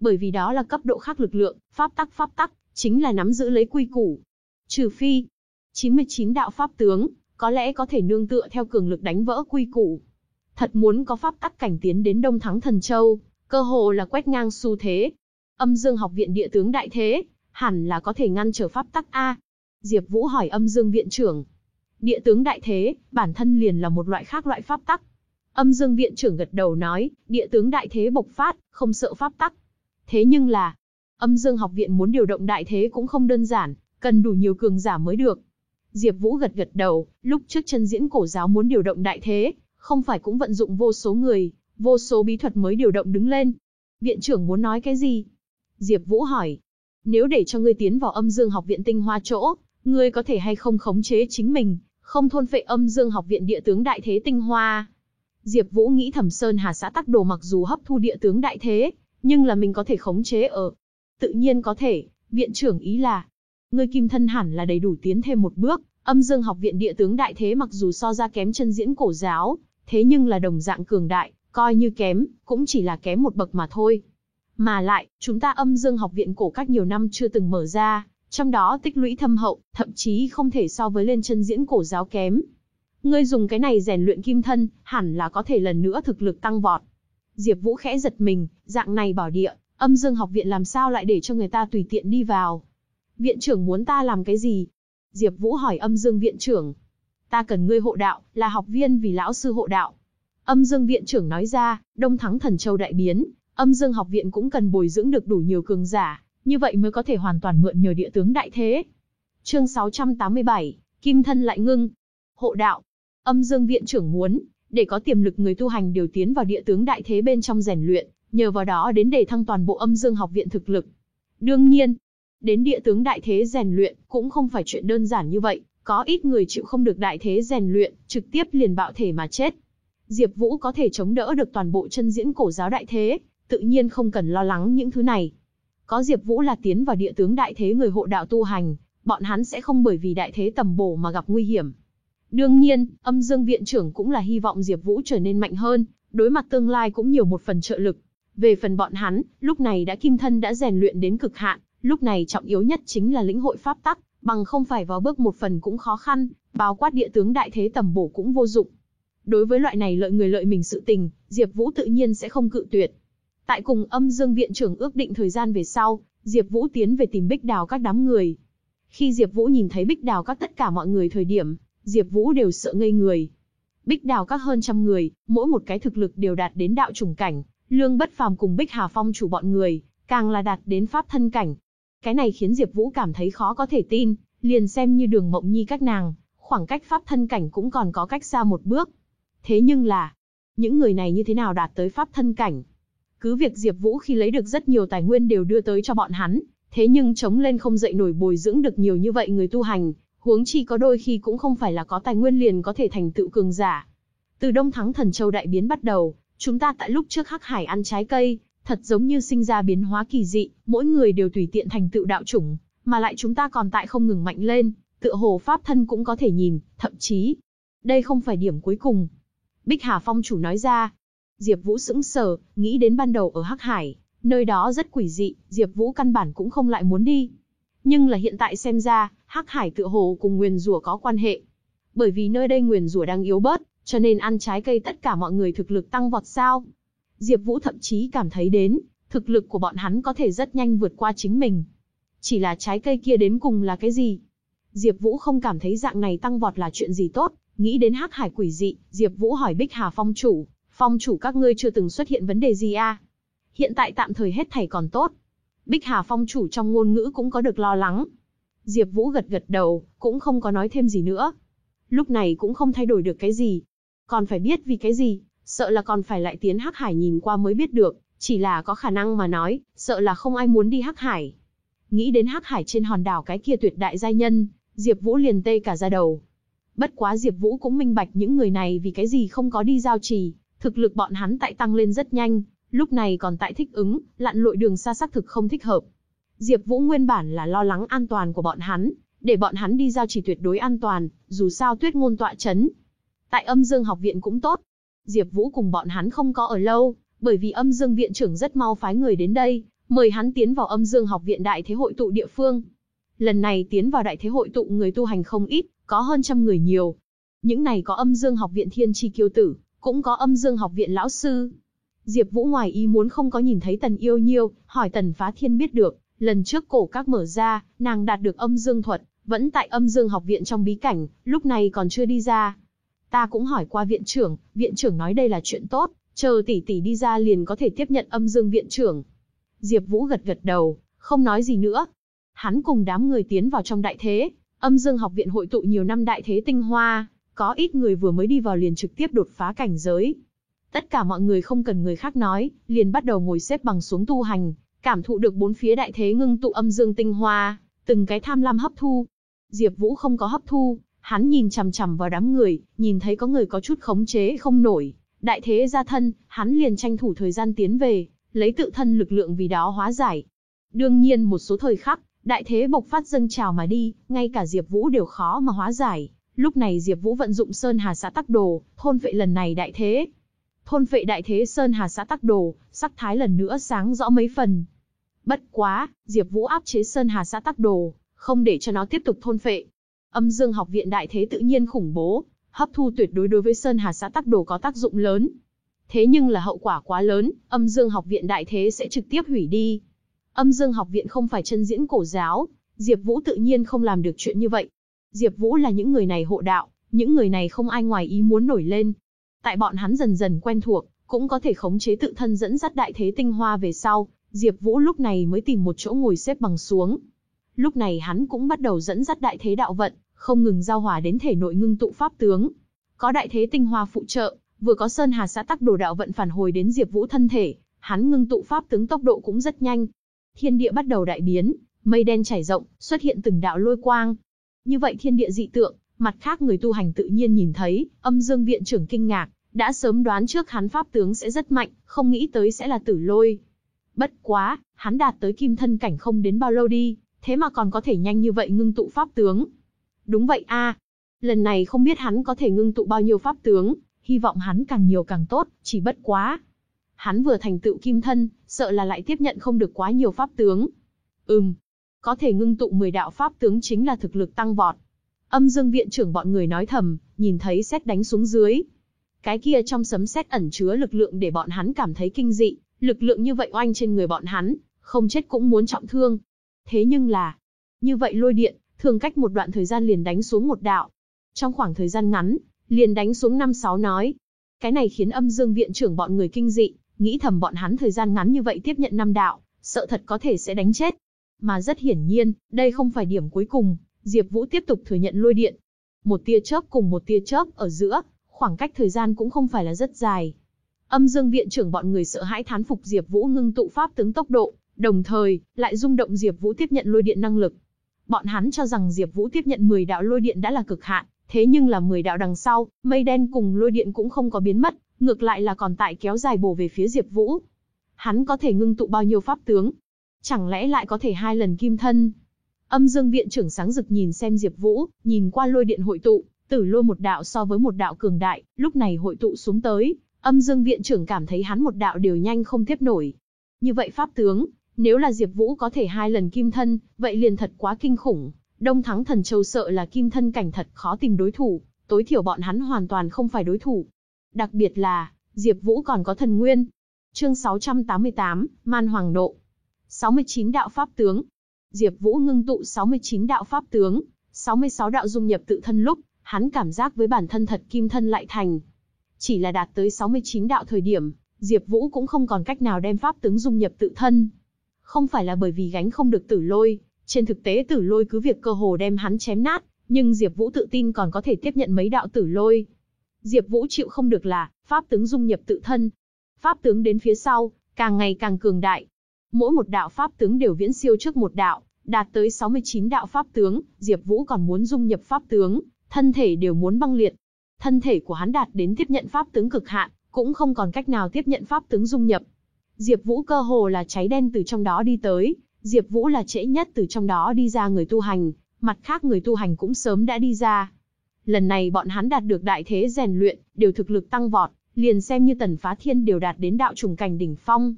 Bởi vì đó là cấp độ khác lực lượng, pháp tắc pháp tắc, chính là nắm giữ lấy quy củ. Trừ phi, 99 đạo pháp tướng, có lẽ có thể nương tựa theo cường lực đánh vỡ quy củ. Thật muốn có pháp tắc cảnh tiến đến Đông Thắng Thần Châu, cơ hồ là quét ngang xu thế. Âm Dương học viện địa tướng đại thế, hẳn là có thể ngăn trở pháp tắc A. Diệp Vũ hỏi âm Dương viện trưởng. Địa tướng đại thế, bản thân liền là một loại khác loại pháp tắc. Âm Dương viện trưởng gật đầu nói, địa tướng đại thế bộc phát, không sợ pháp tắc. Thế nhưng là, Âm Dương học viện muốn điều động đại thế cũng không đơn giản, cần đủ nhiều cường giả mới được. Diệp Vũ gật gật đầu, lúc trước chân diễn cổ giáo muốn điều động đại thế, không phải cũng vận dụng vô số người, vô số bí thuật mới điều động đứng lên. Viện trưởng muốn nói cái gì? Diệp Vũ hỏi. Nếu để cho ngươi tiến vào âm dương học viện tinh hoa chỗ, ngươi có thể hay không khống chế chính mình, không thôn phệ âm dương học viện địa tướng đại thế tinh hoa? Diệp Vũ nghĩ Thẩm Sơn Hà xã tắc đồ mặc dù hấp thu địa tướng đại thế, nhưng là mình có thể khống chế ở. Tự nhiên có thể, viện trưởng ý là, ngươi kim thân hẳn là đầy đủ tiến thêm một bước, âm dương học viện địa tướng đại thế mặc dù so ra kém chân diễn cổ giáo, thế nhưng là đồng dạng cường đại, coi như kém, cũng chỉ là kém một bậc mà thôi. Mà lại, chúng ta âm dương học viện cổ cách nhiều năm chưa từng mở ra, trong đó tích lũy thâm hậu, thậm chí không thể so với lên chân diễn cổ giáo kém. Ngươi dùng cái này rèn luyện kim thân, hẳn là có thể lần nữa thực lực tăng vọt. Diệp Vũ khẽ giật mình, dạng này bảo địa, âm dương học viện làm sao lại để cho người ta tùy tiện đi vào. Viện trưởng muốn ta làm cái gì? Diệp Vũ hỏi âm dương viện trưởng. Ta cần ngươi hộ đạo, là học viên vì lão sư hộ đạo. Âm dương viện trưởng nói ra, Đông Thắng Thần Châu đại biến, âm dương học viện cũng cần bồi dưỡng được đủ nhiều cường giả, như vậy mới có thể hoàn toàn mượn nhờ địa tướng đại thế. Chương 687, Kim thân lại ngưng. Hộ đạo. Âm Dương viện trưởng muốn, để có tiềm lực người tu hành điều tiến vào địa tướng đại thế bên trong rèn luyện, nhờ vào đó đến để thăng toàn bộ Âm Dương học viện thực lực. Đương nhiên, đến địa tướng đại thế rèn luyện cũng không phải chuyện đơn giản như vậy, có ít người chịu không được đại thế rèn luyện, trực tiếp liền bạo thể mà chết. Diệp Vũ có thể chống đỡ được toàn bộ chân diễn cổ giáo đại thế, tự nhiên không cần lo lắng những thứ này. Có Diệp Vũ là tiến vào địa tướng đại thế người hộ đạo tu hành, bọn hắn sẽ không bởi vì đại thế tầm bổ mà gặp nguy hiểm. Đương nhiên, âm dương viện trưởng cũng là hy vọng Diệp Vũ trở nên mạnh hơn, đối mặt tương lai cũng nhiều một phần trợ lực. Về phần bọn hắn, lúc này đã kim thân đã rèn luyện đến cực hạn, lúc này trọng yếu nhất chính là lĩnh hội pháp tắc, bằng không phải vào bước một phần cũng khó khăn, bao quát địa tướng đại thế tầm bổ cũng vô dụng. Đối với loại này lợi người lợi mình sự tình, Diệp Vũ tự nhiên sẽ không cự tuyệt. Tại cùng Âm Dương viện trưởng ước định thời gian về sau, Diệp Vũ tiến về tìm Bích Đào các đám người. Khi Diệp Vũ nhìn thấy Bích Đào các tất cả mọi người thời điểm, Diệp Vũ đều sợ ngây người. Bích Đào các hơn trăm người, mỗi một cái thực lực đều đạt đến đạo trùng cảnh, Lương Bất Phàm cùng Bích Hà Phong chủ bọn người, càng là đạt đến pháp thân cảnh. Cái này khiến Diệp Vũ cảm thấy khó có thể tin, liền xem như Đường Mộng Nhi các nàng, khoảng cách pháp thân cảnh cũng còn có cách xa một bước. Thế nhưng là, những người này như thế nào đạt tới pháp thân cảnh? Cứ việc Diệp Vũ khi lấy được rất nhiều tài nguyên đều đưa tới cho bọn hắn, thế nhưng chống lên không dậy nổi bồi dưỡng được nhiều như vậy người tu hành, huống chi có đôi khi cũng không phải là có tài nguyên liền có thể thành tựu cường giả. Từ Đông Thắng Thần Châu đại biến bắt đầu, chúng ta tại lúc trước Hắc Hải ăn trái cây, thật giống như sinh ra biến hóa kỳ dị, mỗi người đều tùy tiện thành tựu đạo chủng, mà lại chúng ta còn tại không ngừng mạnh lên, tựa hồ pháp thân cũng có thể nhìn, thậm chí, đây không phải điểm cuối cùng. Bích Hà Phong chủ nói ra, Diệp Vũ sững sờ, nghĩ đến ban đầu ở Hắc Hải, nơi đó rất quỷ dị, Diệp Vũ căn bản cũng không lại muốn đi. Nhưng là hiện tại xem ra, Hắc Hải tựa hồ cùng Nguyên rủa có quan hệ. Bởi vì nơi đây Nguyên rủa đang yếu bớt, cho nên ăn trái cây tất cả mọi người thực lực tăng vọt sao? Diệp Vũ thậm chí cảm thấy đến, thực lực của bọn hắn có thể rất nhanh vượt qua chính mình. Chỉ là trái cây kia đến cùng là cái gì? Diệp Vũ không cảm thấy dạng này tăng vọt là chuyện gì tốt, nghĩ đến Hắc Hải quỷ dị, Diệp Vũ hỏi Bích Hà Phong chủ, "Phong chủ các ngươi chưa từng xuất hiện vấn đề gì a?" À? Hiện tại tạm thời hết thảy còn tốt. Bích Hà Phong chủ trong ngôn ngữ cũng có được lo lắng. Diệp Vũ gật gật đầu, cũng không có nói thêm gì nữa. Lúc này cũng không thay đổi được cái gì. Còn phải biết vì cái gì, sợ là còn phải lại tiến Hắc Hải nhìn qua mới biết được, chỉ là có khả năng mà nói, sợ là không ai muốn đi Hắc Hải. Nghĩ đến Hắc Hải trên hòn đảo cái kia tuyệt đại giai nhân, Diệp Vũ liền tê cả da đầu. Bất quá Diệp Vũ cũng minh bạch những người này vì cái gì không có đi giao trì, thực lực bọn hắn tại tăng lên rất nhanh, lúc này còn tại thích ứng, lặn lội đường xa xác thực không thích hợp. Diệp Vũ nguyên bản là lo lắng an toàn của bọn hắn, để bọn hắn đi giao trì tuyệt đối an toàn, dù sao Tuyết ngôn tọa chấn. Tại Âm Dương học viện cũng tốt. Diệp Vũ cùng bọn hắn không có ở lâu, bởi vì Âm Dương viện trưởng rất mau phái người đến đây, mời hắn tiến vào Âm Dương học viện đại thế hội tụ địa phương. Lần này tiến vào đại thế hội tụ người tu hành không ít, có hơn trăm người nhiều. Những này có Âm Dương học viện Thiên Chi Kiêu tử, cũng có Âm Dương học viện lão sư. Diệp Vũ ngoài ý muốn không có nhìn thấy Tần Yêu Nhiêu, hỏi Tần Phá Thiên biết được, lần trước cổ các mở ra, nàng đạt được Âm Dương thuật, vẫn tại Âm Dương học viện trong bí cảnh, lúc này còn chưa đi ra. Ta cũng hỏi qua viện trưởng, viện trưởng nói đây là chuyện tốt, chờ tỷ tỷ đi ra liền có thể tiếp nhận âm dương viện trưởng. Diệp Vũ gật gật đầu, không nói gì nữa. Hắn cùng đám người tiến vào trong đại thế, âm dương học viện hội tụ nhiều năm đại thế tinh hoa, có ít người vừa mới đi vào liền trực tiếp đột phá cảnh giới. Tất cả mọi người không cần người khác nói, liền bắt đầu ngồi xếp bằng xuống tu hành, cảm thụ được bốn phía đại thế ngưng tụ âm dương tinh hoa, từng cái tham lam hấp thu. Diệp Vũ không có hấp thu, hắn nhìn chằm chằm vào đám người, nhìn thấy có người có chút khống chế không nổi, đại thế ra thân, hắn liền tranh thủ thời gian tiến về, lấy tự thân lực lượng vì đó hóa giải. Đương nhiên một số thời khắc, đại thế bộc phát dâng trào mà đi, ngay cả Diệp Vũ đều khó mà hóa giải. Lúc này Diệp Vũ vận dụng Sơn Hà xã tắc đồ, thôn vệ lần này đại thế. Thôn vệ đại thế Sơn Hà xã tắc đồ, sắc thái lần nữa sáng rõ mấy phần. Bất quá, Diệp Vũ áp chế Sơn Hà xã tắc đồ, không để cho nó tiếp tục thôn phệ. Âm Dương học viện đại thế tự nhiên khủng bố, hấp thu tuyệt đối đối với Sơn Hà xã tắc đồ có tác dụng lớn. Thế nhưng là hậu quả quá lớn, Âm Dương học viện đại thế sẽ trực tiếp hủy đi. Âm Dương học viện không phải chân diễn cổ giáo, Diệp Vũ tự nhiên không làm được chuyện như vậy. Diệp Vũ là những người này hộ đạo, những người này không ai ngoài ý muốn nổi lên. Tại bọn hắn dần dần quen thuộc, cũng có thể khống chế tự thân dẫn dắt đại thế tinh hoa về sau, Diệp Vũ lúc này mới tìm một chỗ ngồi xếp bằng xuống. Lúc này hắn cũng bắt đầu dẫn dắt đại thế đạo vận, không ngừng giao hòa đến thể nội ngưng tụ pháp tướng. Có đại thế tinh hoa phụ trợ, vừa có sơn hà xã tắc đồ đạo vận phản hồi đến Diệp Vũ thân thể, hắn ngưng tụ pháp tướng tốc độ cũng rất nhanh. Thiên địa bắt đầu đại biến, mây đen trải rộng, xuất hiện từng đạo lôi quang. Như vậy thiên địa dị tượng, mặt khác người tu hành tự nhiên nhìn thấy, Âm Dương viện trưởng kinh ngạc, đã sớm đoán trước hắn pháp tướng sẽ rất mạnh, không nghĩ tới sẽ là Tử Lôi. Bất quá, hắn đạt tới kim thân cảnh không đến bao lâu đi, thế mà còn có thể nhanh như vậy ngưng tụ pháp tướng. Đúng vậy a, lần này không biết hắn có thể ngưng tụ bao nhiêu pháp tướng, hy vọng hắn càng nhiều càng tốt, chỉ bất quá. Hắn vừa thành tựu kim thân, sợ là lại tiếp nhận không được quá nhiều pháp tướng. Ừm, có thể ngưng tụ 10 đạo pháp tướng chính là thực lực tăng vọt. Âm Dương viện trưởng bọn người nói thầm, nhìn thấy xét đánh xuống dưới. Cái kia trong sấm sét ẩn chứa lực lượng để bọn hắn cảm thấy kinh dị, lực lượng như vậy oanh trên người bọn hắn, không chết cũng muốn trọng thương. Thế nhưng là, như vậy lôi điện, thường cách một đoạn thời gian liền đánh xuống một đạo. Trong khoảng thời gian ngắn, liền đánh xuống năm sáu nói. Cái này khiến âm dương viện trưởng bọn người kinh dị, nghĩ thầm bọn hắn thời gian ngắn như vậy tiếp nhận năm đạo, sợ thật có thể sẽ đánh chết. Mà rất hiển nhiên, đây không phải điểm cuối cùng, Diệp Vũ tiếp tục thừa nhận lôi điện. Một tia chớp cùng một tia chớp ở giữa, khoảng cách thời gian cũng không phải là rất dài. Âm Dương viện trưởng bọn người sợ hãi thán phục Diệp Vũ ngưng tụ pháp tướng tốc độ, đồng thời lại rung động Diệp Vũ tiếp nhận lôi điện năng lực. Bọn hắn cho rằng Diệp Vũ tiếp nhận 10 đạo lôi điện đã là cực hạn, thế nhưng là 10 đạo đằng sau, mây đen cùng lôi điện cũng không có biến mất, ngược lại là còn tại kéo dài bổ về phía Diệp Vũ. Hắn có thể ngưng tụ bao nhiêu pháp tướng? Chẳng lẽ lại có thể hai lần kim thân? Âm Dương viện trưởng sáng rực nhìn xem Diệp Vũ, nhìn qua lôi điện hội tụ, tử lôi một đạo so với một đạo cường đại, lúc này hội tụ xuống tới, Âm Dương viện trưởng cảm thấy hắn một đạo đều nhanh không tiếp nổi. Như vậy pháp tướng, nếu là Diệp Vũ có thể hai lần kim thân, vậy liền thật quá kinh khủng. Đông Thắng Thần Châu sợ là kim thân cảnh thật khó tìm đối thủ, tối thiểu bọn hắn hoàn toàn không phải đối thủ. Đặc biệt là, Diệp Vũ còn có thần nguyên. Chương 688, Man Hoàng Độ. 69 đạo pháp tướng. Diệp Vũ ngưng tụ 69 đạo pháp tướng, 66 đạo dung nhập tự thân lúc, hắn cảm giác với bản thân thật kim thân lại thành. Chỉ là đạt tới 69 đạo thời điểm, Diệp Vũ cũng không còn cách nào đem pháp tướng dung nhập tự thân. Không phải là bởi vì gánh không được tử lôi, trên thực tế tử lôi cứ việc cơ hồ đem hắn chém nát, nhưng Diệp Vũ tự tin còn có thể tiếp nhận mấy đạo tử lôi. Diệp Vũ chịu không được là, pháp tướng dung nhập tự thân. Pháp tướng đến phía sau, càng ngày càng cường đại. Mỗi một đạo pháp tướng đều viễn siêu trước một đạo, đạt tới 69 đạo pháp tướng, Diệp Vũ còn muốn dung nhập pháp tướng, thân thể đều muốn băng liệt. Thân thể của hắn đạt đến tiếp nhận pháp tướng cực hạn, cũng không còn cách nào tiếp nhận pháp tướng dung nhập. Diệp Vũ cơ hồ là cháy đen từ trong đó đi tới, Diệp Vũ là trễ nhất từ trong đó đi ra người tu hành, mặt khác người tu hành cũng sớm đã đi ra. Lần này bọn hắn đạt được đại thế rèn luyện, đều thực lực tăng vọt, liền xem như Tần Phá Thiên đều đạt đến đạo trùng cảnh đỉnh phong.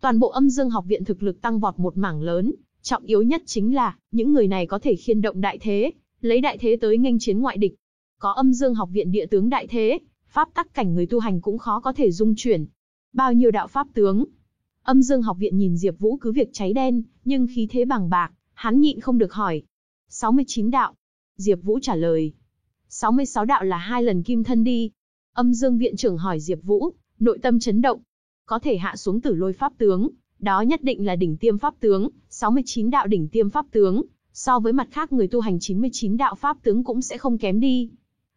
Toàn bộ Âm Dương học viện thực lực tăng vọt một mảng lớn, trọng yếu nhất chính là những người này có thể khiên động đại thế, lấy đại thế tới nghênh chiến ngoại địch. Có Âm Dương học viện địa tướng đại thế, pháp tắc cảnh người tu hành cũng khó có thể dung chuyển. Bao nhiêu đạo pháp tướng, Âm Dương học viện nhìn Diệp Vũ cứ việc cháy đen, nhưng khí thế bằng bạc, hắn nhịn không được hỏi. 69 đạo. Diệp Vũ trả lời. 66 đạo là hai lần kim thân đi. Âm Dương viện trưởng hỏi Diệp Vũ, nội tâm chấn động. Có thể hạ xuống tử lôi pháp tướng, đó nhất định là đỉnh tiêm pháp tướng, 69 đạo đỉnh tiêm pháp tướng, so với mặt khác người tu hành 99 đạo pháp tướng cũng sẽ không kém đi.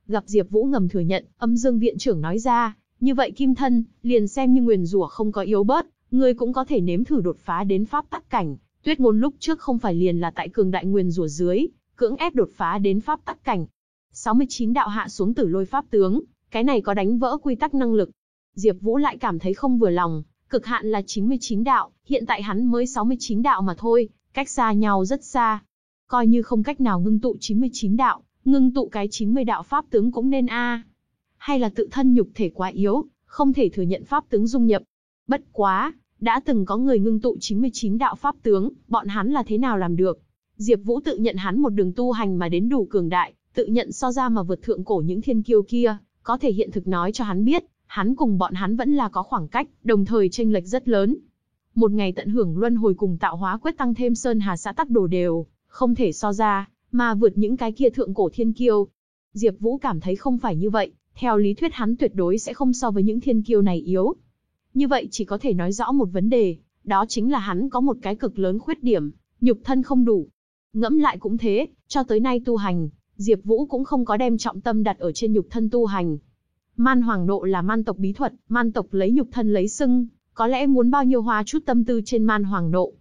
Gặp Diệp Vũ ngầm thừa nhận, Âm Dương viện trưởng nói ra, như vậy kim thân, liền xem như nguyền rủa không có yếu bớt, ngươi cũng có thể nếm thử đột phá đến pháp tắc cảnh. Tuyết ngôn lúc trước không phải liền là tại cường đại nguyên rủa dưới, cưỡng ép đột phá đến pháp tắc cảnh. 69 đạo hạ xuống tử lôi pháp tướng, cái này có đánh vỡ quy tắc năng lực. Diệp Vũ lại cảm thấy không vừa lòng, cực hạn là 99 đạo, hiện tại hắn mới 69 đạo mà thôi, cách xa nhau rất xa. Coi như không cách nào ngưng tụ 99 đạo, ngưng tụ cái 90 đạo pháp tướng cũng nên a. Hay là tự thân nhục thể quá yếu, không thể thừa nhận pháp tướng dung nhập. Bất quá, đã từng có người ngưng tụ 99 đạo pháp tướng, bọn hắn là thế nào làm được? Diệp Vũ tự nhận hắn một đường tu hành mà đến đủ cường đại, tự nhận so ra mà vượt thượng cổ những thiên kiêu kia, có thể hiện thực nói cho hắn biết, hắn cùng bọn hắn vẫn là có khoảng cách, đồng thời chênh lệch rất lớn. Một ngày tận hưởng luân hồi cùng tạo hóa quyết tăng thêm sơn hà xã tắc đồ đều, không thể so ra, mà vượt những cái kia thượng cổ thiên kiêu. Diệp Vũ cảm thấy không phải như vậy, theo lý thuyết hắn tuyệt đối sẽ không so với những thiên kiêu này yếu. Như vậy chỉ có thể nói rõ một vấn đề, đó chính là hắn có một cái cực lớn khuyết điểm, nhục thân không đủ. Ngẫm lại cũng thế, cho tới nay tu hành, Diệp Vũ cũng không có đem trọng tâm đặt ở trên nhục thân tu hành. Man Hoàng Nộ là man tộc bí thuật, man tộc lấy nhục thân lấy sưng, có lẽ muốn bao nhiêu hoa chút tâm tư trên Man Hoàng Nộ.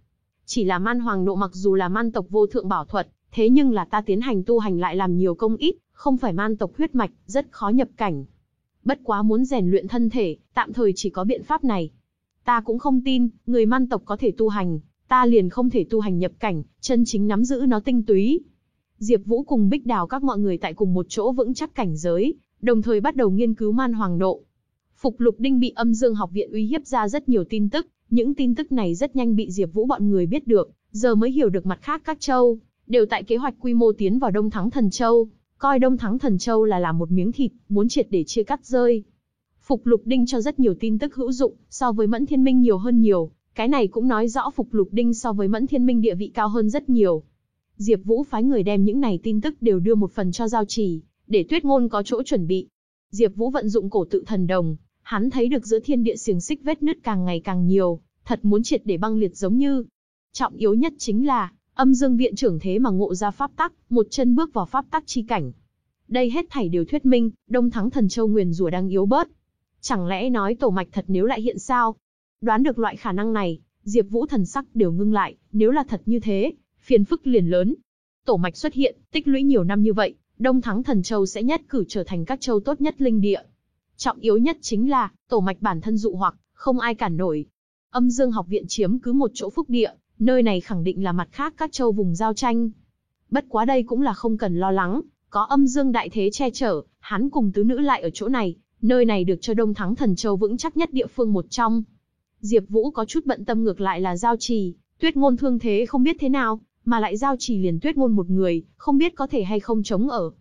Chỉ là Man Hoàng Nộ mặc dù là man tộc vô thượng bảo thuật, thế nhưng là ta tiến hành tu hành lại làm nhiều công ít, không phải man tộc huyết mạch, rất khó nhập cảnh. Bất quá muốn rèn luyện thân thể, tạm thời chỉ có biện pháp này. Ta cũng không tin, người man tộc có thể tu hành, ta liền không thể tu hành nhập cảnh, chân chính nắm giữ nó tinh túy. Diệp Vũ cùng Bích Đào các mọi người tại cùng một chỗ vững chắc cảnh giới, đồng thời bắt đầu nghiên cứu man hoàng độ Phục Lục Đinh bị âm dương học viện uy hiếp ra rất nhiều tin tức, những tin tức này rất nhanh bị Diệp Vũ bọn người biết được, giờ mới hiểu được mặt khác các châu, đều tại kế hoạch quy mô tiến vào Đông Thắng Thần Châu, coi Đông Thắng Thần Châu là làm một miếng thịt, muốn triệt để chia cắt rơi. Phục Lục Đinh cho rất nhiều tin tức hữu dụng, so với Mẫn Thiên Minh nhiều hơn nhiều, cái này cũng nói rõ Phục Lục Đinh so với Mẫn Thiên Minh địa vị cao hơn rất nhiều. Diệp Vũ phái người đem những này tin tức đều đưa một phần cho giao trì, để Tuyết Ngôn có chỗ chuẩn bị. Diệp Vũ vận dụng cổ tự thần đồng, hắn thấy được giữa thiên địa xiềng xích vết nứt càng ngày càng nhiều, thật muốn triệt để băng liệt giống như. Trọng yếu nhất chính là, Âm Dương viện trưởng thế mà ngộ ra pháp tắc, một chân bước vào pháp tắc chi cảnh. Đây hết thảy đều thuyết minh, Đông Thắng Thần Châu Nguyên rủa đang yếu bớt. Chẳng lẽ nói tổ mạch thật nếu lại hiện sao? Đoán được loại khả năng này, Diệp Vũ thần sắc đều ngưng lại, nếu là thật như thế, phiền phức liền lớn. Tổ mạch xuất hiện, tích lũy nhiều năm như vậy, Đông Thắng Thần Châu sẽ nhất cử trở thành các châu tốt nhất linh địa. Trọng yếu nhất chính là, tổ mạch bản thân dụ hoặc, không ai cản nổi. Âm Dương học viện chiếm cứ một chỗ phúc địa, nơi này khẳng định là mặt khác các châu vùng giao tranh. Bất quá đây cũng là không cần lo lắng, có âm dương đại thế che chở, hắn cùng tứ nữ lại ở chỗ này, nơi này được cho Đông Thắng Thần Châu vững chắc nhất địa phương một trong. Diệp Vũ có chút bận tâm ngược lại là giao trì, tuyết ngôn thương thế không biết thế nào, mà lại giao trì liền tuyết ngôn một người, không biết có thể hay không chống ở.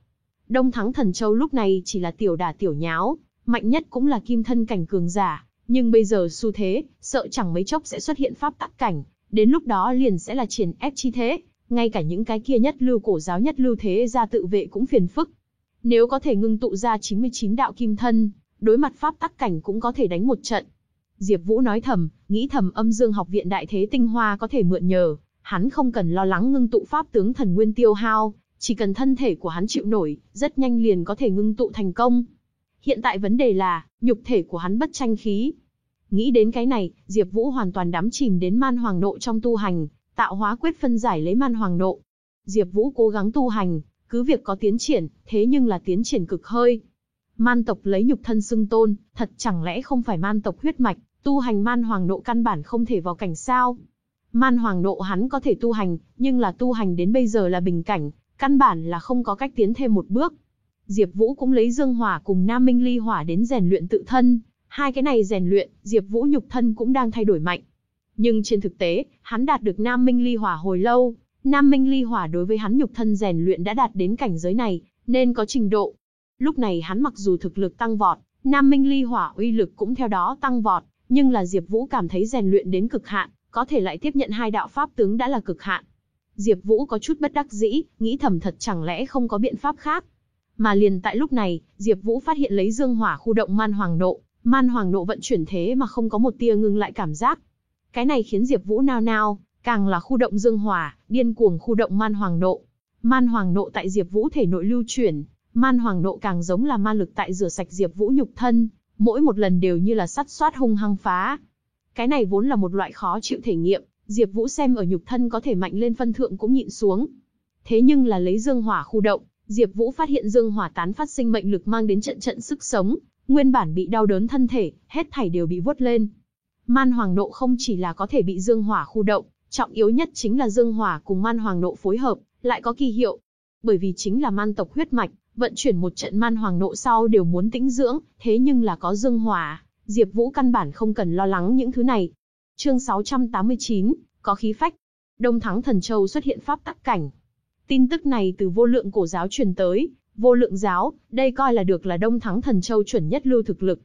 Đông Thắng Thần Châu lúc này chỉ là tiểu đả tiểu nháo, mạnh nhất cũng là kim thân cảnh cường giả, nhưng bây giờ xu thế, sợ chẳng mấy chốc sẽ xuất hiện pháp tắc cảnh, đến lúc đó liền sẽ là triển ép chi thế, ngay cả những cái kia nhất lưu cổ giáo nhất lưu thế gia tự vệ cũng phiền phức. Nếu có thể ngưng tụ ra 99 đạo kim thân, đối mặt pháp tắc cảnh cũng có thể đánh một trận. Diệp Vũ nói thầm, nghĩ thầm âm dương học viện đại thế tinh hoa có thể mượn nhờ, hắn không cần lo lắng ngưng tụ pháp tướng thần nguyên tiêu hao, chỉ cần thân thể của hắn chịu nổi, rất nhanh liền có thể ngưng tụ thành công. Hiện tại vấn đề là, nhục thể của hắn bất tranh khí, Nghĩ đến cái này, Diệp Vũ hoàn toàn đắm chìm đến man hoàng nộ trong tu hành, tạo hóa quyết phân giải lấy man hoàng nộ. Diệp Vũ cố gắng tu hành, cứ việc có tiến triển, thế nhưng là tiến triển cực hơi. Man tộc lấy nhục thân xưng tôn, thật chẳng lẽ không phải man tộc huyết mạch, tu hành man hoàng nộ căn bản không thể vào cảnh sao? Man hoàng nộ hắn có thể tu hành, nhưng là tu hành đến bây giờ là bình cảnh, căn bản là không có cách tiến thêm một bước. Diệp Vũ cũng lấy Dương Hỏa cùng Nam Minh Ly Hỏa đến rèn luyện tự thân, Hai cái này rèn luyện, Diệp Vũ nhục thân cũng đang thay đổi mạnh. Nhưng trên thực tế, hắn đạt được Nam Minh Ly Hỏa hồi lâu, Nam Minh Ly Hỏa đối với hắn nhục thân rèn luyện đã đạt đến cảnh giới này, nên có trình độ. Lúc này hắn mặc dù thực lực tăng vọt, Nam Minh Ly Hỏa uy lực cũng theo đó tăng vọt, nhưng là Diệp Vũ cảm thấy rèn luyện đến cực hạn, có thể lại tiếp nhận hai đạo pháp tướng đã là cực hạn. Diệp Vũ có chút bất đắc dĩ, nghĩ thầm thật chẳng lẽ không có biện pháp khác. Mà liền tại lúc này, Diệp Vũ phát hiện lấy dương hỏa khu động man hoàng nộ, man hoàng nộ vận chuyển thế mà không có một tia ngưng lại cảm giác. Cái này khiến Diệp Vũ nao nao, càng là khu động dương hỏa, điên cuồng khu động man hoàng nộ. Man hoàng nộ tại Diệp Vũ thể nội lưu chuyển, man hoàng nộ càng giống là ma lực tại rửa sạch Diệp Vũ nhục thân, mỗi một lần đều như là sắt xoát hung hăng phá. Cái này vốn là một loại khó chịu thể nghiệm, Diệp Vũ xem ở nhục thân có thể mạnh lên phân thượng cũng nhịn xuống. Thế nhưng là lấy dương hỏa khu động, Diệp Vũ phát hiện dương hỏa tán phát sinh mệnh lực mang đến trận trận sức sống, nguyên bản bị đau đớn thân thể, hết thảy đều bị vuốt lên. Man hoàng nộ không chỉ là có thể bị dương hỏa khu động, trọng yếu nhất chính là dương hỏa cùng man hoàng nộ phối hợp, lại có kỳ hiệu. Bởi vì chính là man tộc huyết mạch, vận chuyển một trận man hoàng nộ sau đều muốn tĩnh dưỡng, thế nhưng là có dương hỏa, Diệp Vũ căn bản không cần lo lắng những thứ này. Chương 689, có khí phách. Đông Thắng Thần Châu xuất hiện pháp tắc cảnh. Tin tức này từ vô lượng cổ giáo truyền tới, vô lượng giáo, đây coi là được là Đông Thắng Thần Châu chuẩn nhất lưu thực lực.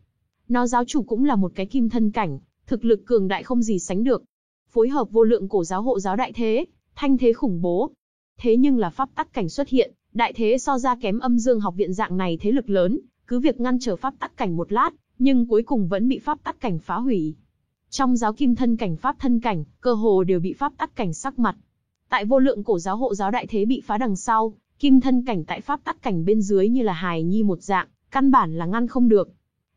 Nó giáo chủ cũng là một cái kim thân cảnh, thực lực cường đại không gì sánh được. Phối hợp vô lượng cổ giáo hộ giáo đại thế, thanh thế khủng bố. Thế nhưng là pháp tắc cảnh xuất hiện, đại thế so ra kém âm dương học viện dạng này thế lực lớn, cứ việc ngăn trở pháp tắc cảnh một lát, nhưng cuối cùng vẫn bị pháp tắc cảnh phá hủy. Trong giáo kim thân cảnh pháp thân cảnh, cơ hồ đều bị pháp tắc cảnh sắc mặt. Tại vô lượng cổ giáo hộ giáo đại thế bị phá đằng sau, kim thân cảnh tại pháp tắc cảnh bên dưới như là hài nhi một dạng, căn bản là ngăn không được.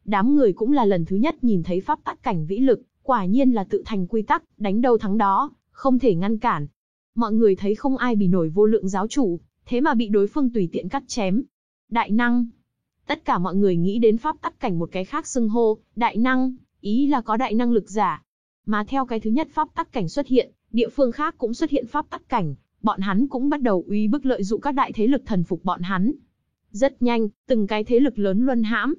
Đám người cũng là lần thứ nhất nhìn thấy pháp tắc cảnh vĩ lực, quả nhiên là tự thành quy tắc, đánh đâu thắng đó, không thể ngăn cản. Mọi người thấy không ai bị nổi vô lượng giáo chủ, thế mà bị đối phương tùy tiện cắt chém. Đại năng. Tất cả mọi người nghĩ đến pháp tắc cảnh một cái khác xưng hô, đại năng, ý là có đại năng lực giả. Mà theo cái thứ nhất pháp tắc cảnh xuất hiện, địa phương khác cũng xuất hiện pháp tắc cảnh, bọn hắn cũng bắt đầu uy bức lợi dụng các đại thế lực thần phục bọn hắn. Rất nhanh, từng cái thế lực lớn luân hãm.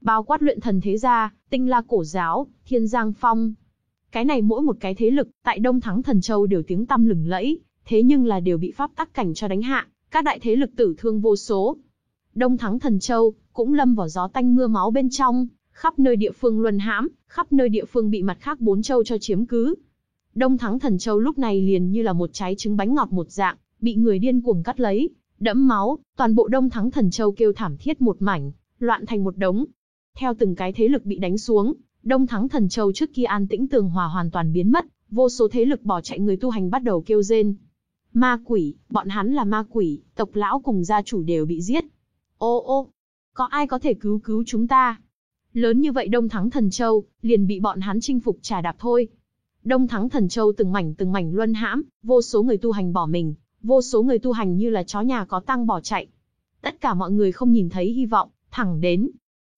Bao quát luyện thần thế gia, tinh la cổ giáo, thiên giang phong. Cái này mỗi một cái thế lực, tại Đông Thắng Thần Châu đều tiếng tăm lừng lẫy, thế nhưng là đều bị pháp tắc cảnh cho đánh hạ, các đại thế lực tử thương vô số. Đông Thắng Thần Châu, cũng lâm vào gió tanh mưa máu bên trong, khắp nơi địa phương luân hãm, khắp nơi địa phương bị mặt khác bốn châu cho chiếm cứ. Đông Thắng Thần Châu lúc này liền như là một trái trứng bánh ngọt một dạng, bị người điên cuồng cắt lấy, đẫm máu, toàn bộ Đông Thắng Thần Châu kêu thảm thiết một mảnh, loạn thành một đống. Theo từng cái thế lực bị đánh xuống, Đông Thắng Thần Châu trước kia an tĩnh tường hòa hoàn toàn biến mất, vô số thế lực bỏ chạy người tu hành bắt đầu kêu rên. Ma quỷ, bọn hắn là ma quỷ, tộc lão cùng gia chủ đều bị giết. Ô ô, có ai có thể cứu cứu chúng ta? Lớn như vậy Đông Thắng Thần Châu, liền bị bọn hắn chinh phục trà đạp thôi. Đông Thắng Thần Châu từng mảnh từng mảnh luân hãm, vô số người tu hành bỏ mình, vô số người tu hành như là chó nhà có tăng bỏ chạy. Tất cả mọi người không nhìn thấy hy vọng, thẳng đến.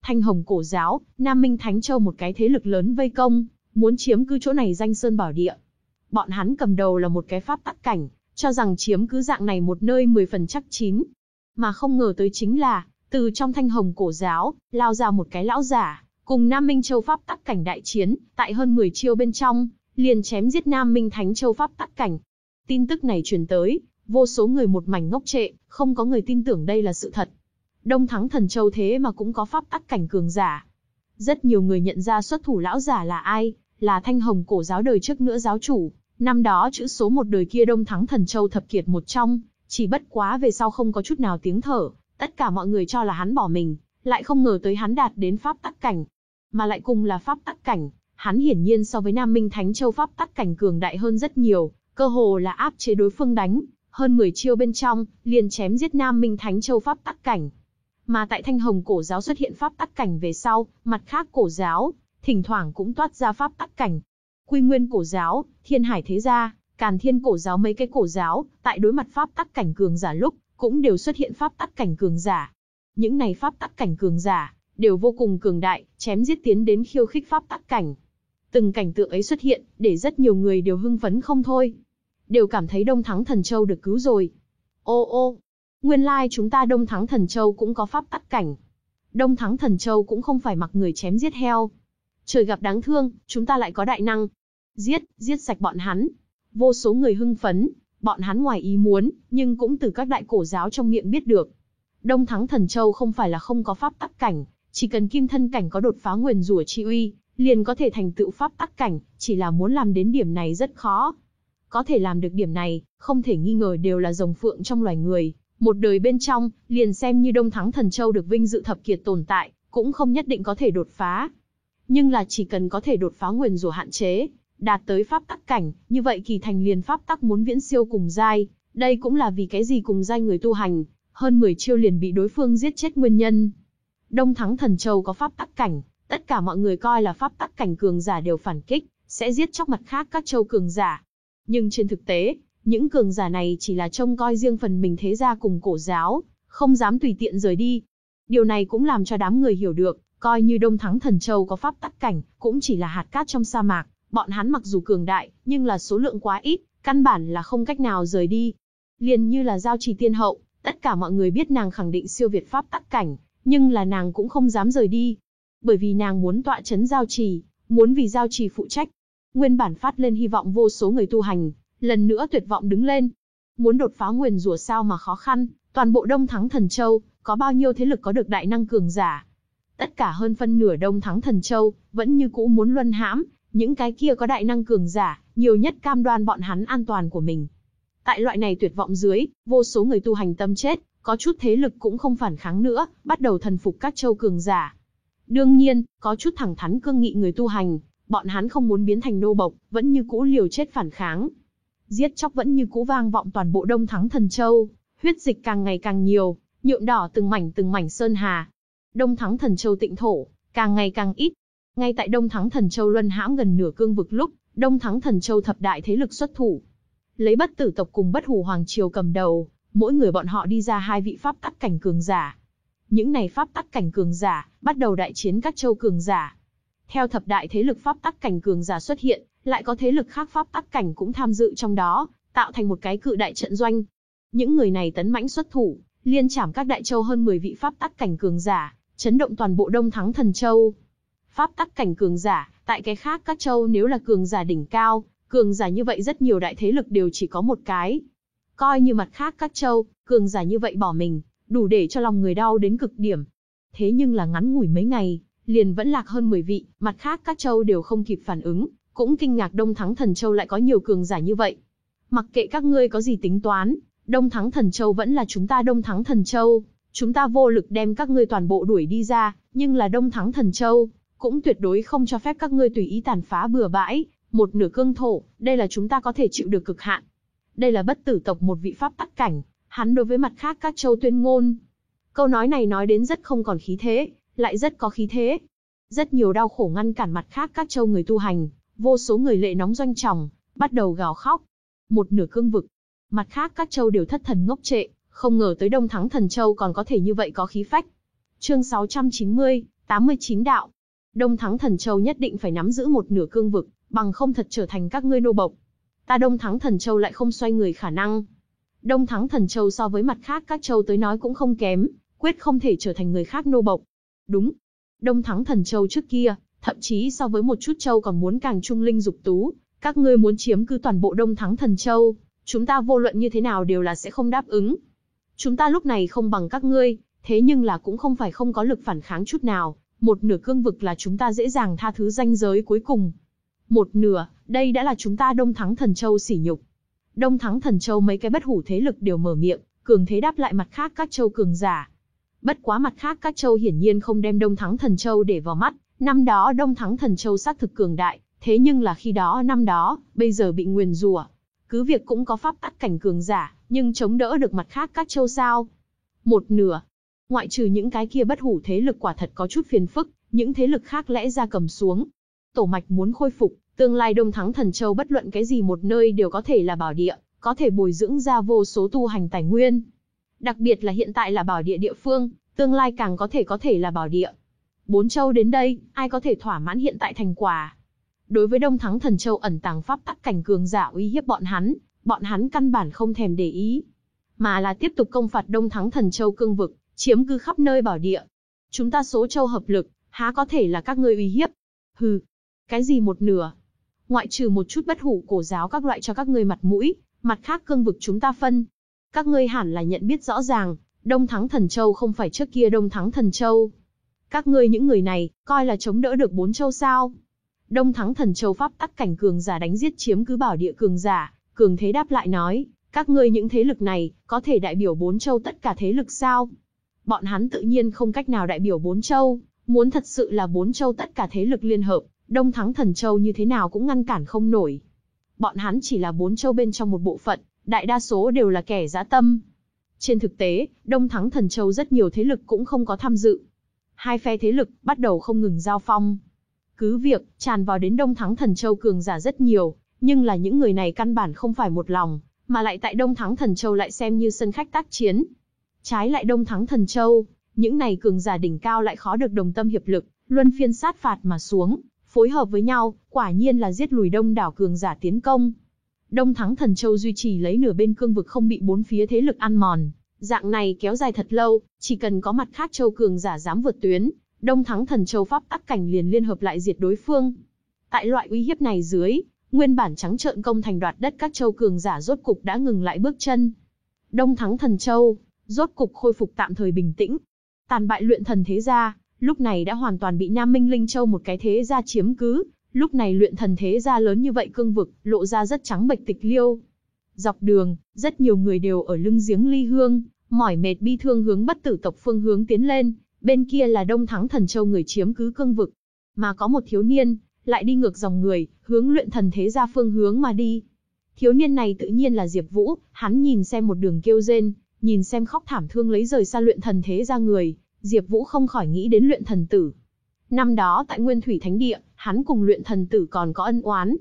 Thanh Hồng Cổ Giáo, Nam Minh Thánh Châu một cái thế lực lớn vây công, muốn chiếm cứ chỗ này danh sơn bảo địa. Bọn hắn cầm đầu là một cái pháp tắc cảnh, cho rằng chiếm cứ dạng này một nơi mười phần chắc chín. Mà không ngờ tới chính là, từ trong thanh hồng cổ giáo, lao ra một cái lão giả, cùng Nam Minh Châu Pháp tắc cảnh đại chiến, tại hơn 10 chiêu bên trong, liền chém giết Nam Minh Thánh Châu Pháp tắc cảnh. Tin tức này truyền tới, vô số người một mảnh ngốc trệ, không có người tin tưởng đây là sự thật. Đông Thắng Thần Châu thế mà cũng có Pháp tắc cảnh cường giả. Rất nhiều người nhận ra xuất thủ lão giả là ai, là thanh hồng cổ giáo đời trước nữa giáo chủ, năm đó chữ số một đời kia Đông Thắng Thần Châu thập kiệt một trong, chỉ bất quá về sau không có chút nào tiếng thở, Tất cả mọi người cho là hắn bỏ mình, lại không ngờ tới hắn đạt đến pháp tắc cảnh. Mà lại cùng là pháp tắc cảnh, hắn hiển nhiên so với Nam Minh Thánh Châu pháp tắc cảnh cường đại hơn rất nhiều, cơ hồ là áp chế đối phương đánh, hơn 10 chiêu bên trong, liền chém giết Nam Minh Thánh Châu pháp tắc cảnh. Mà tại Thanh Hồng cổ giáo xuất hiện pháp tắc cảnh về sau, mặt khác cổ giáo, thỉnh thoảng cũng toát ra pháp tắc cảnh. Quy Nguyên cổ giáo, Thiên Hải thế gia, Càn Thiên cổ giáo mấy cái cổ giáo, tại đối mặt pháp tắc cảnh cường giả lúc, cũng đều xuất hiện pháp tắc cảnh cường giả. Những này pháp tắc cảnh cường giả, đều vô cùng cường đại, chém giết tiến đến khiêu khích pháp tắc cảnh. Từng cảnh tượng ấy xuất hiện, để rất nhiều người đều hưng phấn không thôi. Đều cảm thấy Đông Thắng Thần Châu được cứu rồi. Ô ô, nguyên lai chúng ta Đông Thắng Thần Châu cũng có pháp tắc cảnh. Đông Thắng Thần Châu cũng không phải mặc người chém giết heo. Trời gặp đáng thương, chúng ta lại có đại năng. Giết, giết sạch bọn hắn. Vô số người hưng phấn, Bọn hắn ngoài ý muốn, nhưng cũng từ các đại cổ giáo trong miệng biết được. Đông Thắng Thần Châu không phải là không có pháp tắc cảnh, chỉ cần kim thân cảnh có đột phá nguyền rủa chi uy, liền có thể thành tựu pháp tắc cảnh, chỉ là muốn làm đến điểm này rất khó. Có thể làm được điểm này, không thể nghi ngờ đều là rồng phượng trong loài người, Một đời bên trong, liền xem như Đông Thắng Thần Châu được vinh dự thập kiệt tồn tại, cũng không nhất định có thể đột phá. Nhưng là chỉ cần có thể đột phá nguyền rủa hạn chế, đạt tới pháp tắc cảnh, như vậy kỳ thành liền pháp tắc muốn viễn siêu cùng giai, đây cũng là vì cái gì cùng giai người tu hành, hơn 10 chiêu liền bị đối phương giết chết nguyên nhân. Đông Thắng Thần Châu có pháp tắc cảnh, tất cả mọi người coi là pháp tắc cảnh cường giả đều phản kích, sẽ giết chóc mặt khác các châu cường giả. Nhưng trên thực tế, những cường giả này chỉ là trông coi riêng phần mình thế gia cùng cổ giáo, không dám tùy tiện rời đi. Điều này cũng làm cho đám người hiểu được, coi như Đông Thắng Thần Châu có pháp tắc cảnh, cũng chỉ là hạt cát trong sa mạc, bọn hắn mặc dù cường đại, nhưng là số lượng quá ít, căn bản là không cách nào rời đi. Liền như là giao trì tiên hậu, tất cả mọi người biết nàng khẳng định siêu việt pháp tắc cảnh, nhưng là nàng cũng không dám rời đi. Bởi vì nàng muốn tọa chấn giao trì, muốn vì giao trì phụ trách. Nguyên bản phát lên hy vọng vô số người tu hành, lần nữa tuyệt vọng đứng lên. Muốn đột phá nguyền rủa sao mà khó khăn, toàn bộ Đông Thắng Thần Châu, có bao nhiêu thế lực có được đại năng cường giả. Tất cả hơn phân nửa Đông Thắng Thần Châu, vẫn như cũ muốn luân hãm, những cái kia có đại năng cường giả, nhiều nhất cam đoan bọn hắn an toàn của mình. Tại loại này tuyệt vọng dưới, vô số người tu hành tâm chết, có chút thế lực cũng không phản kháng nữa, bắt đầu thần phục các châu cường giả. Đương nhiên, có chút thẳng thắn cương nghị người tu hành, bọn hắn không muốn biến thành nô bộc, vẫn như cũ liều chết phản kháng. Giết chóc vẫn như cũ vang vọng toàn bộ Đông Thắng Thần Châu, huyết dịch càng ngày càng nhiều, nhuộm đỏ từng mảnh từng mảnh sơn hà. Đông Thắng Thần Châu tịnh thổ, càng ngày càng ít. Ngay tại Đông Thắng Thần Châu luân hãm gần nửa cương vực lúc, Đông Thắng Thần Châu thập đại thế lực xuất thủ. Lấy bất tử tộc cùng bất hủ hoàng triều cầm đầu, mỗi người bọn họ đi ra hai vị pháp tắc cảnh cường giả. Những này pháp tắc cảnh cường giả, bắt đầu đại chiến các châu cường giả. Theo thập đại thế lực pháp tắc cảnh cường giả xuất hiện, lại có thế lực khác pháp tắc cảnh cũng tham dự trong đó, tạo thành một cái cự đại trận doanh. Những người này tấn mãnh xuất thủ, liên chảm các đại châu hơn 10 vị pháp tắc cảnh cường giả, chấn động toàn bộ Đông Thắng Thần Châu. Pháp tắc cảnh cường giả, tại cái khác các châu nếu là cường giả đỉnh cao, cường giả như vậy rất nhiều đại thế lực đều chỉ có một cái. Coi như mặt khác các châu, cường giả như vậy bỏ mình, đủ để cho lòng người đau đến cực điểm. Thế nhưng là ngắn ngủi mấy ngày, liền vẫn lạc hơn 10 vị, mặt khác các châu đều không kịp phản ứng, cũng kinh ngạc Đông Thắng Thần Châu lại có nhiều cường giả như vậy. Mặc kệ các ngươi có gì tính toán, Đông Thắng Thần Châu vẫn là chúng ta Đông Thắng Thần Châu, chúng ta vô lực đem các ngươi toàn bộ đuổi đi ra, nhưng là Đông Thắng Thần Châu, cũng tuyệt đối không cho phép các ngươi tùy ý tàn phá bừa bãi, một nửa cương thổ, đây là chúng ta có thể chịu được cực hạn. Đây là bất tử tộc một vị pháp tắc cảnh, hắn đối với mặt khác các châu tuyên ngôn. Câu nói này nói đến rất không còn khí thế, lại rất có khí thế. Rất nhiều đau khổ ngăn cản mặt khác các châu người tu hành, vô số người lệ nóng doanh trọng, bắt đầu gào khóc. Một nửa cương vực, mặt khác các châu đều thất thần ngốc trệ, không ngờ tới Đông Thắng Thần Châu còn có thể như vậy có khí phách. Chương 690, 89 đạo. Đông Thắng Thần Châu nhất định phải nắm giữ một nửa cương vực, bằng không thật trở thành các ngươi nô bộc. Ta Đông Thắng Thần Châu lại không xoay người khả năng. Đông Thắng Thần Châu so với mặt khác các châu tới nói cũng không kém, quyết không thể trở thành người khác nô bộc. Đúng. Đông Thắng Thần Châu trước kia, thậm chí so với một chút châu còn muốn càng trung linh dục tú, các ngươi muốn chiếm cứ toàn bộ Đông Thắng Thần Châu, chúng ta vô luận như thế nào đều là sẽ không đáp ứng. Chúng ta lúc này không bằng các ngươi, thế nhưng là cũng không phải không có lực phản kháng chút nào, một nửa cương vực là chúng ta dễ dàng tha thứ danh giới cuối cùng. Một nửa, đây đã là chúng ta Đông Thắng Thần Châu sỉ nhục. Đông Thắng Thần Châu mấy cái bất hủ thế lực đều mở miệng, cường thế đáp lại mặt khác các châu cường giả. Bất quá mặt khác các châu hiển nhiên không đem Đông Thắng Thần Châu để vào mắt, năm đó Đông Thắng Thần Châu xác thực cường đại, thế nhưng là khi đó năm đó, bây giờ bị nguyền rủa. Cứ việc cũng có pháp tắc cảnh cường giả, nhưng chống đỡ được mặt khác các châu sao. Một nửa, ngoại trừ những cái kia bất hủ thế lực quả thật có chút phiền phức, những thế lực khác lẽ ra cầm xuống. Tổ mạch muốn khôi phục, tương lai Đông Thắng Thần Châu bất luận cái gì một nơi đều có thể là bảo địa, có thể bồi dưỡng ra vô số tu hành tài nguyên. Đặc biệt là hiện tại là bảo địa địa phương, tương lai càng có thể có thể là bảo địa. Bốn châu đến đây, ai có thể thỏa mãn hiện tại thành quả. Đối với Đông Thắng Thần Châu ẩn tàng pháp tắc cảnh cường giả uy hiếp bọn hắn, bọn hắn căn bản không thèm để ý. Mà là tiếp tục công phạt Đông Thắng Thần Châu cương vực, chiếm cứ khắp nơi bảo địa. Chúng ta số châu hợp lực, há có thể là các ngươi uy hiếp. Hừ, cái gì một nửa? Ngoại trừ một chút bất hủ cổ giáo các loại cho các ngươi mặt mũi, mặt khác cương vực chúng ta phân. Các ngươi hẳn là nhận biết rõ ràng, Đông Thắng Thần Châu không phải trước kia Đông Thắng Thần Châu. Các ngươi những người này, coi là chống đỡ được bốn châu sao? Đông Thắng Thần Châu pháp tắc cảnh cường giả đánh giết chiếm cứ bảo địa cường giả, cường thế đáp lại nói, Các ngươi những thế lực này, có thể đại biểu bốn châu tất cả thế lực sao? Bọn hắn tự nhiên không cách nào đại biểu bốn châu, muốn thật sự là bốn châu tất cả thế lực liên hợp, Đông Thắng Thần Châu như thế nào cũng ngăn cản không nổi. Bọn hắn chỉ là bốn châu bên trong một bộ phận, đại đa số đều là kẻ dã tâm. Trên thực tế, Đông Thắng Thần Châu rất nhiều thế lực cũng không có tham dự. Hai phe thế lực bắt đầu không ngừng giao phong. Cứ việc, tràn vào đến Đông Thắng Thần Châu cường giả rất nhiều, nhưng là những người này căn bản không phải một lòng, mà lại tại Đông Thắng Thần Châu lại xem như sân khách tác chiến. Trái lại Đông Thắng Thần Châu, những này cường giả đỉnh cao lại khó được đồng tâm hiệp lực, luân phiên sát phạt mà xuống, phối hợp với nhau, quả nhiên là giết lùi đông đảo cường giả tiến công. Đông Thắng Thần Châu duy trì lấy nửa bên cương vực không bị bốn phía thế lực ăn mòn. Dạng này kéo dài thật lâu, chỉ cần có mặt khác châu cường giả dám vượt tuyến, Đông Thắng Thần Châu pháp tắc cảnh liền liên hợp lại diệt đối phương. Tại loại uy hiếp này dưới, nguyên bản trắng trợn công thành đoạt đất các châu cường giả rốt cục đã ngừng lại bước chân. Đông Thắng Thần Châu, rốt cục khôi phục tạm thời bình tĩnh. Tàn bại luyện thần thế gia, lúc này đã hoàn toàn bị Nam Minh Linh Châu một cái thế gia chiếm cứ, lúc này luyện thần thế gia lớn như vậy cương vực, lộ ra rất trắng bệch tịch liêu. Dọc đường, rất nhiều người đều ở lưng giếng ly hương, mỏi mệt bi thương hướng bất tử tộc phương hướng tiến lên, bên kia là Đông Thắng Thần Châu người chiếm cứ cương vực. Mà có một thiếu niên, lại đi ngược dòng người, hướng luyện thần thế gia phương hướng mà đi. Thiếu niên này tự nhiên là Diệp Vũ, hắn nhìn xem một đường kêu rên, nhìn xem khóc thảm thương lấy rời xa luyện thần thế gia người, Diệp Vũ không khỏi nghĩ đến luyện thần tử. Năm đó tại Nguyên Thủy Thánh Địa, hắn cùng luyện thần tử còn có ân oán.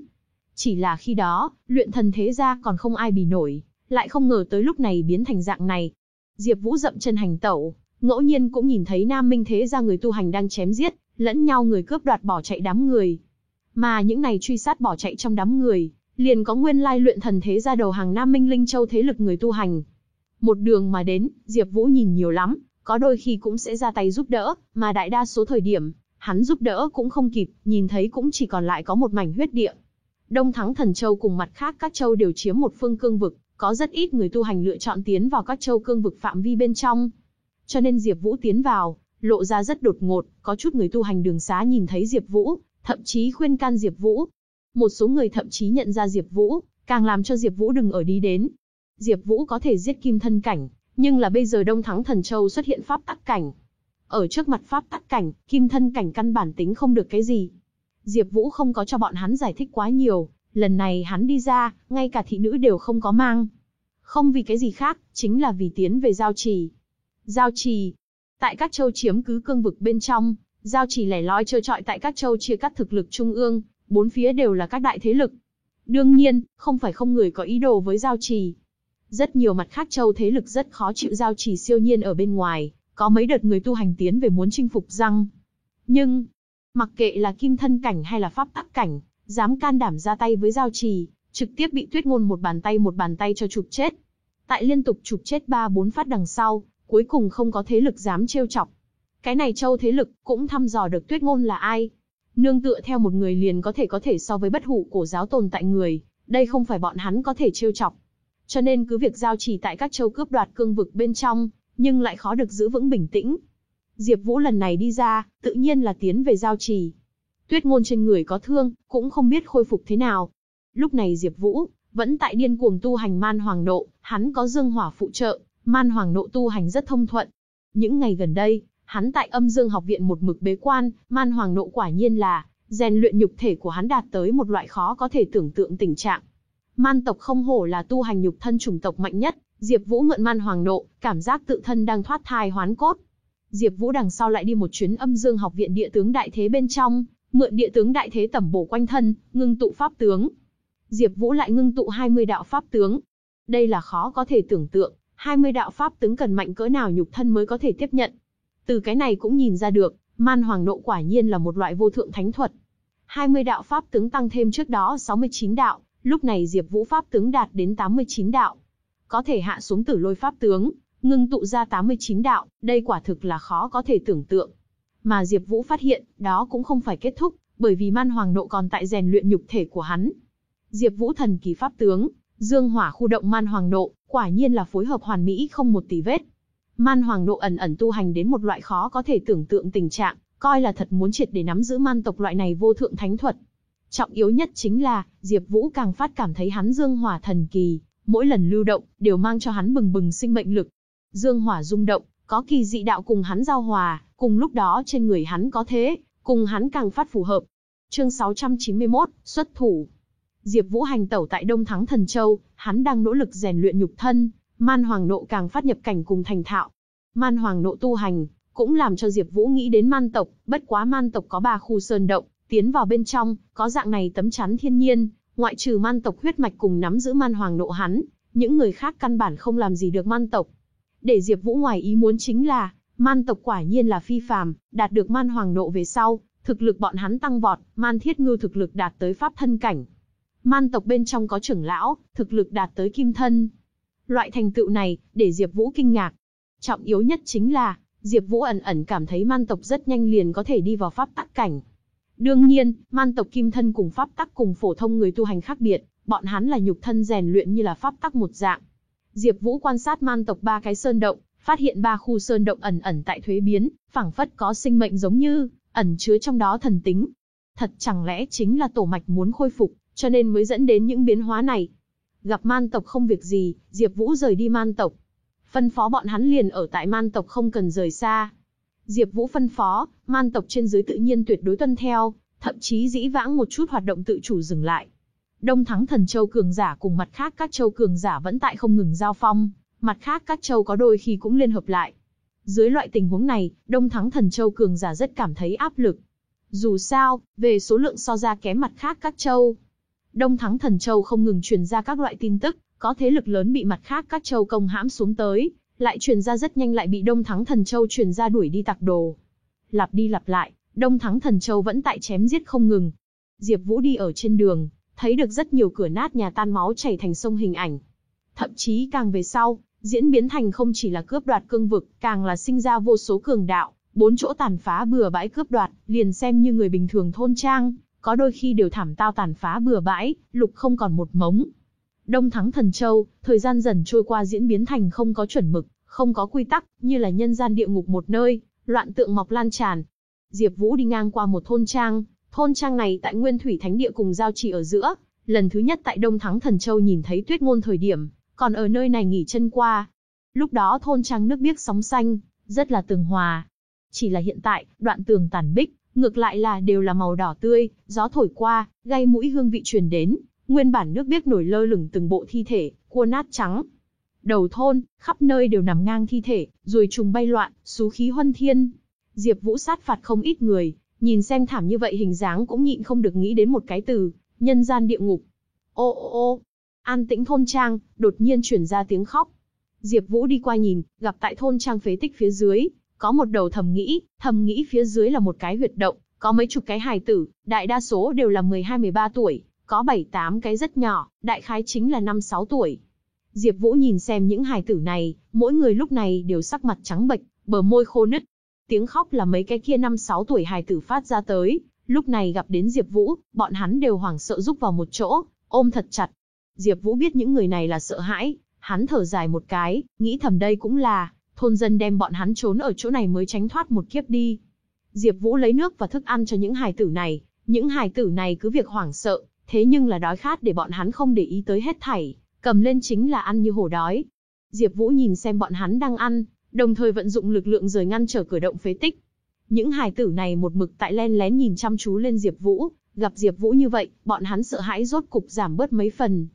Chỉ là khi đó, luyện thần thế gia còn không ai bì nổi, lại không ngờ tới lúc này biến thành dạng này. Diệp Vũ dậm chân hành tẩu, ngẫu nhiên cũng nhìn thấy Nam Minh thế gia người tu hành đang chém giết, lẫn nhau người cướp đoạt bỏ chạy đám người. Mà những này truy sát bỏ chạy trong đám người, liền có nguyên lai luyện thần thế gia đầu hàng Nam Minh Linh Châu thế lực người tu hành. Một đường mà đến, Diệp Vũ nhìn nhiều lắm, có đôi khi cũng sẽ ra tay giúp đỡ, mà đại đa số thời điểm, hắn giúp đỡ cũng không kịp, nhìn thấy cũng chỉ còn lại có một mảnh huyết địa. Đông Thắng Thần Châu cùng mặt khác các châu đều chiếm một phương cương vực, có rất ít người tu hành lựa chọn tiến vào các châu cương vực phạm vi bên trong. Cho nên Diệp Vũ tiến vào, lộ ra rất đột ngột, có chút người tu hành đường xá nhìn thấy Diệp Vũ, thậm chí khuyên can Diệp Vũ. Một số người thậm chí nhận ra Diệp Vũ, càng làm cho Diệp Vũ đừng ở đi đến. Diệp Vũ có thể giết kim thân cảnh, nhưng là bây giờ Đông Thắng Thần Châu xuất hiện pháp tắc cảnh. Ở trước mặt pháp tắc cảnh, kim thân cảnh căn bản tính không được cái gì. Diệp Vũ không có cho bọn hắn giải thích quá nhiều, lần này hắn đi ra, ngay cả thị nữ đều không có mang. Không vì cái gì khác, chính là vì tiến về giao trì. Giao trì. Tại các châu chiếm cứ cương vực bên trong, giao trì lẻ loi chơi trọi tại các châu chia cắt thực lực trung ương, bốn phía đều là các đại thế lực. Đương nhiên, không phải không người có ý đồ với giao trì. Rất nhiều mặt khác châu thế lực rất khó chịu giao trì siêu nhiên ở bên ngoài, có mấy đợt người tu hành tiến về muốn chinh phục răng. Nhưng, mặc kệ là kim thân cảnh hay là pháp tắc cảnh, dám can đảm ra tay với giao trì, trực tiếp bị tuyết ngôn một bàn tay một bàn tay cho chụp chết. Tại liên tục chụp chết ba bốn phát đằng sau, cuối cùng không có thế lực dám trêu chọc. Cái này châu thế lực cũng thăm dò được tuyết ngôn là ai. Nương tựa theo một người liền có thể có thể so với bất hủ cổ giáo tồn tại người, đây không phải bọn hắn có thể trêu chọc. Cho nên cứ việc giao trì tại các châu cướp đoạt cương vực bên trong, nhưng lại khó được giữ vững bình tĩnh. Diệp Vũ lần này đi ra, tự nhiên là tiến về giao trì. Tuyết ngôn trên người có thương, cũng không biết khôi phục thế nào. Lúc này Diệp Vũ, vẫn tại điên cuồng tu hành man hoàng nộ, hắn có dương hỏa phụ trợ, man hoàng nộ tu hành rất thông thuận. Những ngày gần đây, hắn tại âm dương học viện một mực bế quan, man hoàng nộ quả nhiên là, rèn luyện nhục thể của hắn đạt tới một loại khó có thể tưởng tượng tình trạng. Man tộc không hổ là tu hành nhục thân chủng tộc mạnh nhất, Diệp Vũ mượn man hoàng nộ, cảm giác tự thân đang thoát thai hoán cốt. Diệp Vũ đằng sau lại đi một chuyến âm dương học viện địa tướng đại thế bên trong, mượn địa tướng đại thế tẩm bổ quanh thân, ngưng tụ pháp tướng. Diệp Vũ lại ngưng tụ 20 đạo pháp tướng. Đây là khó có thể tưởng tượng, 20 đạo pháp tướng cần mạnh cỡ nào nhục thân mới có thể tiếp nhận. Từ cái này cũng nhìn ra được, man hoàng nộ quả nhiên là một loại vô thượng thánh thuật. 20 đạo pháp tướng tăng thêm trước đó 69 đạo, lúc này Diệp Vũ pháp tướng đạt đến 89 đạo có thể hạ xuống tử lôi pháp tướng, ngưng tụ ra 89 đạo, đây quả thực là khó có thể tưởng tượng. Mà Diệp Vũ phát hiện, đó cũng không phải kết thúc, bởi vì man hoàng nộ còn tại rèn luyện nhục thể của hắn. Diệp Vũ thần kỳ pháp tướng, dương hỏa khu động man hoàng nộ, quả nhiên là phối hợp hoàn mỹ không một tì vết. Man hoàng nộ ẩn ẩn tu hành đến một loại khó có thể tưởng tượng tình trạng, coi là thật muốn triệt để nắm giữ man tộc loại này vô thượng thánh thuật. Trọng yếu nhất chính là, Diệp Vũ càng phát cảm thấy hắn dương hỏa thần kỳ, mỗi lần lưu động, đều mang cho hắn bừng bừng sinh mệnh lực. Dương hỏa rung động, có kỳ dị đạo cùng hắn giao hòa, cùng lúc đó trên người hắn có thế, cùng hắn càng phát phù hợp. Chương 691, xuất thủ. Diệp Vũ hành tẩu tại Đông Thắng Thần Châu, hắn đang nỗ lực rèn luyện nhục thân, Man Hoàng nộ càng phát nhập cảnh cùng thành thạo. Man Hoàng nộ tu hành, cũng làm cho Diệp Vũ nghĩ đến man tộc, bất quá man tộc có ba khu sơn động, tiến vào bên trong, có dạng này tấm chắn thiên nhiên, ngoại trừ man tộc huyết mạch cùng nắm giữ man hoàng nộ hắn, những người khác căn bản không làm gì được man tộc. Để Diệp Vũ ngoài ý muốn chính là, man tộc quả nhiên là phi phàm, đạt được man hoàng nộ về sau, thực lực bọn hắn tăng vọt, man thiết ngư thực lực đạt tới pháp thân cảnh. Man tộc bên trong có trưởng lão, thực lực đạt tới kim thân. Loại thành tựu này, để Diệp Vũ kinh ngạc. Trọng yếu nhất chính là, Diệp Vũ ẩn ẩn cảm thấy man tộc rất nhanh liền có thể đi vào pháp tắc cảnh. Đương nhiên, man tộc kim thân cùng pháp tắc cùng phổ thông người tu hành khác biệt, bọn hắn là nhục thân rèn luyện như là pháp tắc một dạng. Diệp Vũ quan sát man tộc ba cái sơn động, phát hiện ba khu sơn động ẩn ẩn tại thuế biến, phảng phất có sinh mệnh giống như ẩn chứa trong đó thần tính. Thật chẳng lẽ chính là tổ mạch muốn khôi phục, cho nên mới dẫn đến những biến hóa này. Gặp man tộc không việc gì, Diệp Vũ rời đi man tộc. Phân phó bọn hắn liền ở tại man tộc không cần rời xa. Diệp Vũ phân phó, man tộc trên dưới tự nhiên tuyệt đối tuân theo, thậm chí dĩ vãng một chút hoạt động tự chủ dừng lại. Đông Thắng Thần Châu cường giả cùng mặt khác các châu cường giả vẫn tại không ngừng giao phong, mặt khác các châu có đôi khi cũng liên hợp lại. Dưới loại tình huống này, Đông Thắng Thần Châu cường giả rất cảm thấy áp lực. Dù sao, về số lượng so ra kém mặt khác các châu. Đông Thắng Thần Châu không ngừng truyền ra các loại tin tức, có thế lực lớn bị mặt khác các châu công hãm xuống tới, lại truyền ra rất nhanh lại bị Đông Thắng Thần Châu truyền ra đuổi đi tặc đồ. Lặp đi lặp lại, Đông Thắng Thần Châu vẫn tại chém giết không ngừng. Diệp Vũ đi ở trên đường, thấy được rất nhiều cửa nát nhà tan máu chảy thành sông hình ảnh. Thậm chí càng về sau, diễn biến thành không chỉ là cướp đoạt cương vực, càng là sinh ra vô số cường đạo, bốn chỗ tàn phá bừa bãi cướp đoạt, liền xem như người bình thường thôn trang, có đôi khi đều thảm tao tàn phá bừa bãi, lục không còn một mống. Đông thắng thần châu, thời gian dần trôi qua diễn biến thành không có chuẩn mực, không có quy tắc, như là nhân gian địa ngục một nơi, loạn tượng mọc lan tràn. Diệp Vũ đi ngang qua một thôn trang, thôn trang này tại Nguyên Thủy Thánh Địa cùng giao trì ở giữa, lần thứ nhất tại Đông Thắng Thần Châu nhìn thấy Tuyết Ngôn thời điểm, còn ở nơi này nghỉ chân qua. Lúc đó thôn trang nước biếc sóng xanh, rất là tường hòa. Chỉ là hiện tại, đoạn tường tàn bích, ngược lại là đều là màu đỏ tươi, gió thổi qua, gây mũi hương vị truyền đến, nguyên bản nước biếc nổi lơ lửng từng bộ thi thể, cua nát trắng. Đầu thôn, khắp nơi đều nằm ngang thi thể, rồi trùng bay loạn, xú khí huân thiên. Diệp Vũ sát phạt không ít người, nhìn xem thảm như vậy hình dáng cũng nhịn không được nghĩ đến một cái từ, nhân gian địa ngục. Ô ô ô, an tĩnh thôn trang, đột nhiên truyền ra tiếng khóc. Diệp Vũ đi qua nhìn, gặp tại thôn trang phế tích phía dưới, có một đầu thầm nghĩ, thầm nghĩ phía dưới là một cái huyệt động, có mấy chục cái hài tử, đại đa số đều là 12-13 tuổi, có 7-8 cái rất nhỏ, đại khái chính là 5-6 tuổi. Diệp Vũ nhìn xem những hài tử này, mỗi người lúc này đều sắc mặt trắng bệch, bờ môi khô nứt. Tiếng khóc là mấy cái kia 5-6 tuổi hài tử phát ra tới, lúc này gặp đến Diệp Vũ, bọn hắn đều hoảng sợ rúc vào một chỗ, ôm thật chặt. Diệp Vũ biết những người này là sợ hãi, hắn thở dài một cái, nghĩ thầm đây cũng là thôn dân đem bọn hắn trốn ở chỗ này mới tránh thoát một kiếp đi. Diệp Vũ lấy nước và thức ăn cho những hài tử này, những hài tử này cứ việc hoảng sợ, thế nhưng là đói khát để bọn hắn không để ý tới hết thảy, cầm lên chính là ăn như hổ đói. Diệp Vũ nhìn xem bọn hắn đang ăn, đồng thời vận dụng lực lượng rời ngăn trở cửa động phế tích. Những hài tử này một mực tại len lén nhìn chăm chú lên Diệp Vũ, gặp Diệp Vũ như vậy, bọn hắn sợ hãi rốt cục giảm bớt mấy phần.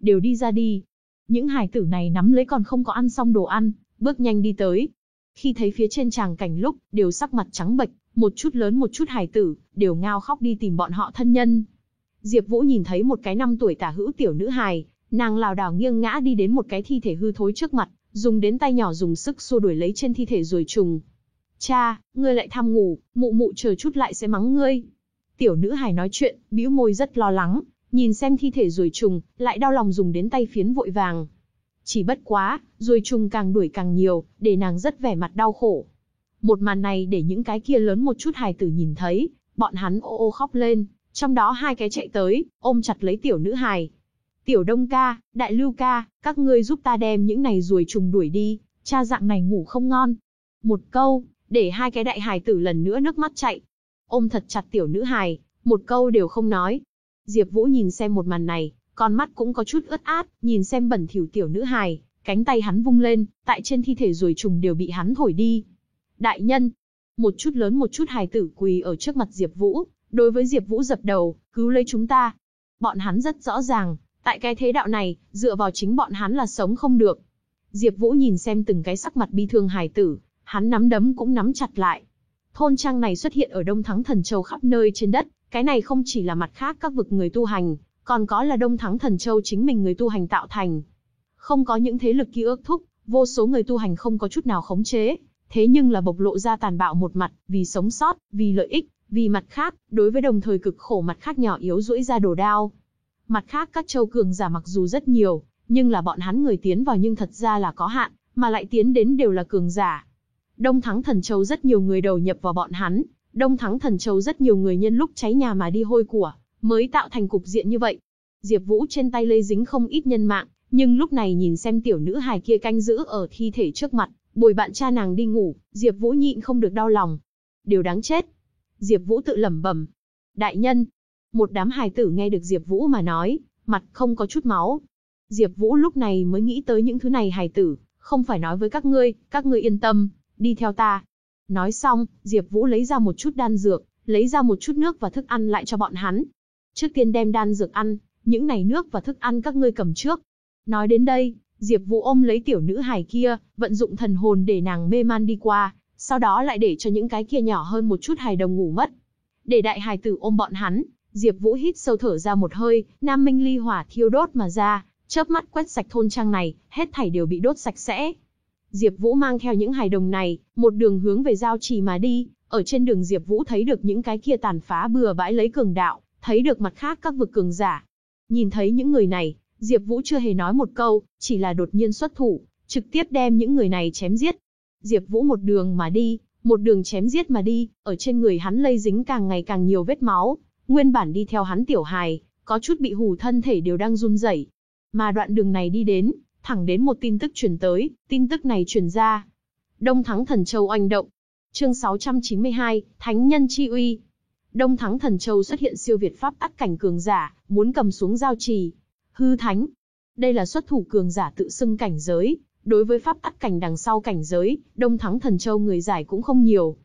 Đều đi ra đi. Những hài tử này nắm lấy còn không có ăn xong đồ ăn, bước nhanh đi tới. Khi thấy phía trên tràng cảnh lúc, đều sắc mặt trắng bệch, một chút lớn một chút hài tử, đều ngao khóc đi tìm bọn họ thân nhân. Diệp Vũ nhìn thấy một cái năm tuổi tả hữu tiểu nữ hài, nàng lảo đảo nghiêng ngã đi đến một cái thi thể hư thối trước mặt, dùng đến tay nhỏ dùng sức xua đuổi lấy trên thi thể rồi trùng. "Cha, ngươi lại tham ngủ, mụ mụ chờ chút lại sẽ mắng ngươi." Tiểu nữ hài nói chuyện, bĩu môi rất lo lắng, nhìn xem thi thể rồi trùng, lại đau lòng dùng đến tay phiến vội vàng. Chỉ bất quá, rồi trùng càng đuổi càng nhiều, để nàng rất vẻ mặt đau khổ. Một màn này để những cái kia lớn một chút hài tử nhìn thấy, bọn hắn ô ô khóc lên, trong đó hai cái chạy tới, ôm chặt lấy tiểu nữ hài. Tiểu Đông ca, Đại Lưu ca, các ngươi giúp ta đem những này ruồi trùng đuổi đi, cha dạng này ngủ không ngon. Một câu, để hai cái đại hài tử lần nữa nước mắt chạy. Ôm thật chặt tiểu nữ hài, một câu đều không nói. Diệp Vũ nhìn xem một màn này, con mắt cũng có chút ướt át, nhìn xem bẩn thỉu tiểu nữ hài, cánh tay hắn vung lên, tại trên thi thể ruồi trùng đều bị hắn thổi đi. Đại nhân, một chút lớn một chút hài tử quỳ ở trước mặt Diệp Vũ, đối với Diệp Vũ dập đầu, cứu lấy chúng ta. Bọn hắn rất rõ ràng, tại cái thế đạo này, dựa vào chính bọn hắn là sống không được. Diệp Vũ nhìn xem từng cái sắc mặt bi thương hài tử, hắn nắm đấm cũng nắm chặt lại. Thôn trang này xuất hiện ở Đông Thắng Thần Châu khắp nơi trên đất, cái này không chỉ là mặt khác các vực người tu hành, còn có là Đông Thắng Thần Châu chính mình người tu hành tạo thành. Không có những thế lực kia ước thúc, vô số người tu hành không có chút nào khống chế, thế nhưng là bộc lộ ra tàn bạo một mặt, vì sống sót, vì lợi ích, vì mặt khác, đối với đồng thời cực khổ mặt khác nhỏ yếu rũi ra đồ đao. Mặt khác các châu cường giả mặc dù rất nhiều, nhưng là bọn hắn người tiến vào nhưng thật ra là có hạn, mà lại tiến đến đều là cường giả. Đông Thắng Thần Châu rất nhiều người đầu nhập vào bọn hắn, Đông Thắng Thần Châu rất nhiều người nhân lúc cháy nhà mà đi hôi của, mới tạo thành cục diện như vậy. Diệp Vũ trên tay lây dính không ít nhân mạng, nhưng lúc này nhìn xem tiểu nữ hài kia canh giữ ở thi thể trước mặt, bồi bạn cha nàng đi ngủ, Diệp Vũ nhịn không được đau lòng. Điều đáng chết. Diệp Vũ tự lẩm bẩm. Đại nhân. Một đám hài tử nghe được Diệp Vũ mà nói, mặt không có chút máu. Diệp Vũ lúc này mới nghĩ tới những thứ này hài tử, không phải nói với các ngươi, các ngươi yên tâm, đi theo ta. Nói xong, Diệp Vũ lấy ra một chút đan dược, lấy ra một chút nước và thức ăn lại cho bọn hắn. Trước tiên đem đan dược ăn, những này nước và thức ăn các ngươi cầm trước. Nói đến đây, Diệp Vũ ôm lấy tiểu nữ hài kia, vận dụng thần hồn để nàng mê man đi qua, sau đó lại để cho những cái kia nhỏ hơn một chút hài đồng ngủ mất. Để đại hài tử ôm bọn hắn, Diệp Vũ hít sâu thở ra một hơi, Nam Minh Ly hỏa thiêu đốt mà ra, chớp mắt quét sạch thôn trang này, hết thảy đều bị đốt sạch sẽ. Diệp Vũ mang theo những hài đồng này, một đường hướng về giao trì mà đi, ở trên đường Diệp Vũ thấy được những cái kia tàn phá bừa bãi lấy cường đạo, thấy được mặt khác các vực cường giả. Nhìn thấy những người này, Diệp Vũ chưa hề nói một câu, chỉ là đột nhiên xuất thủ, trực tiếp đem những người này chém giết. Diệp Vũ một đường mà đi, một đường chém giết mà đi, ở trên người hắn lây dính càng ngày càng nhiều vết máu, nguyên bản đi theo hắn tiểu hài, có chút bị hù thân thể đều đang run rẩy. Mà đoạn đường này đi đến, thẳng đến một tin tức truyền tới, tin tức này truyền ra. Đông Thắng Thần Châu oanh động. Chương 692, Thánh nhân chi uy. Đông Thắng Thần Châu xuất hiện siêu việt pháp tắc cảnh cường giả, muốn cầm xuống giao trì. Hư Thánh. Đây là xuất thủ cường giả tự xưng cảnh giới, đối với pháp tắc cảnh đằng sau cảnh giới, Đông Thắng Thần Châu người giải cũng không nhiều.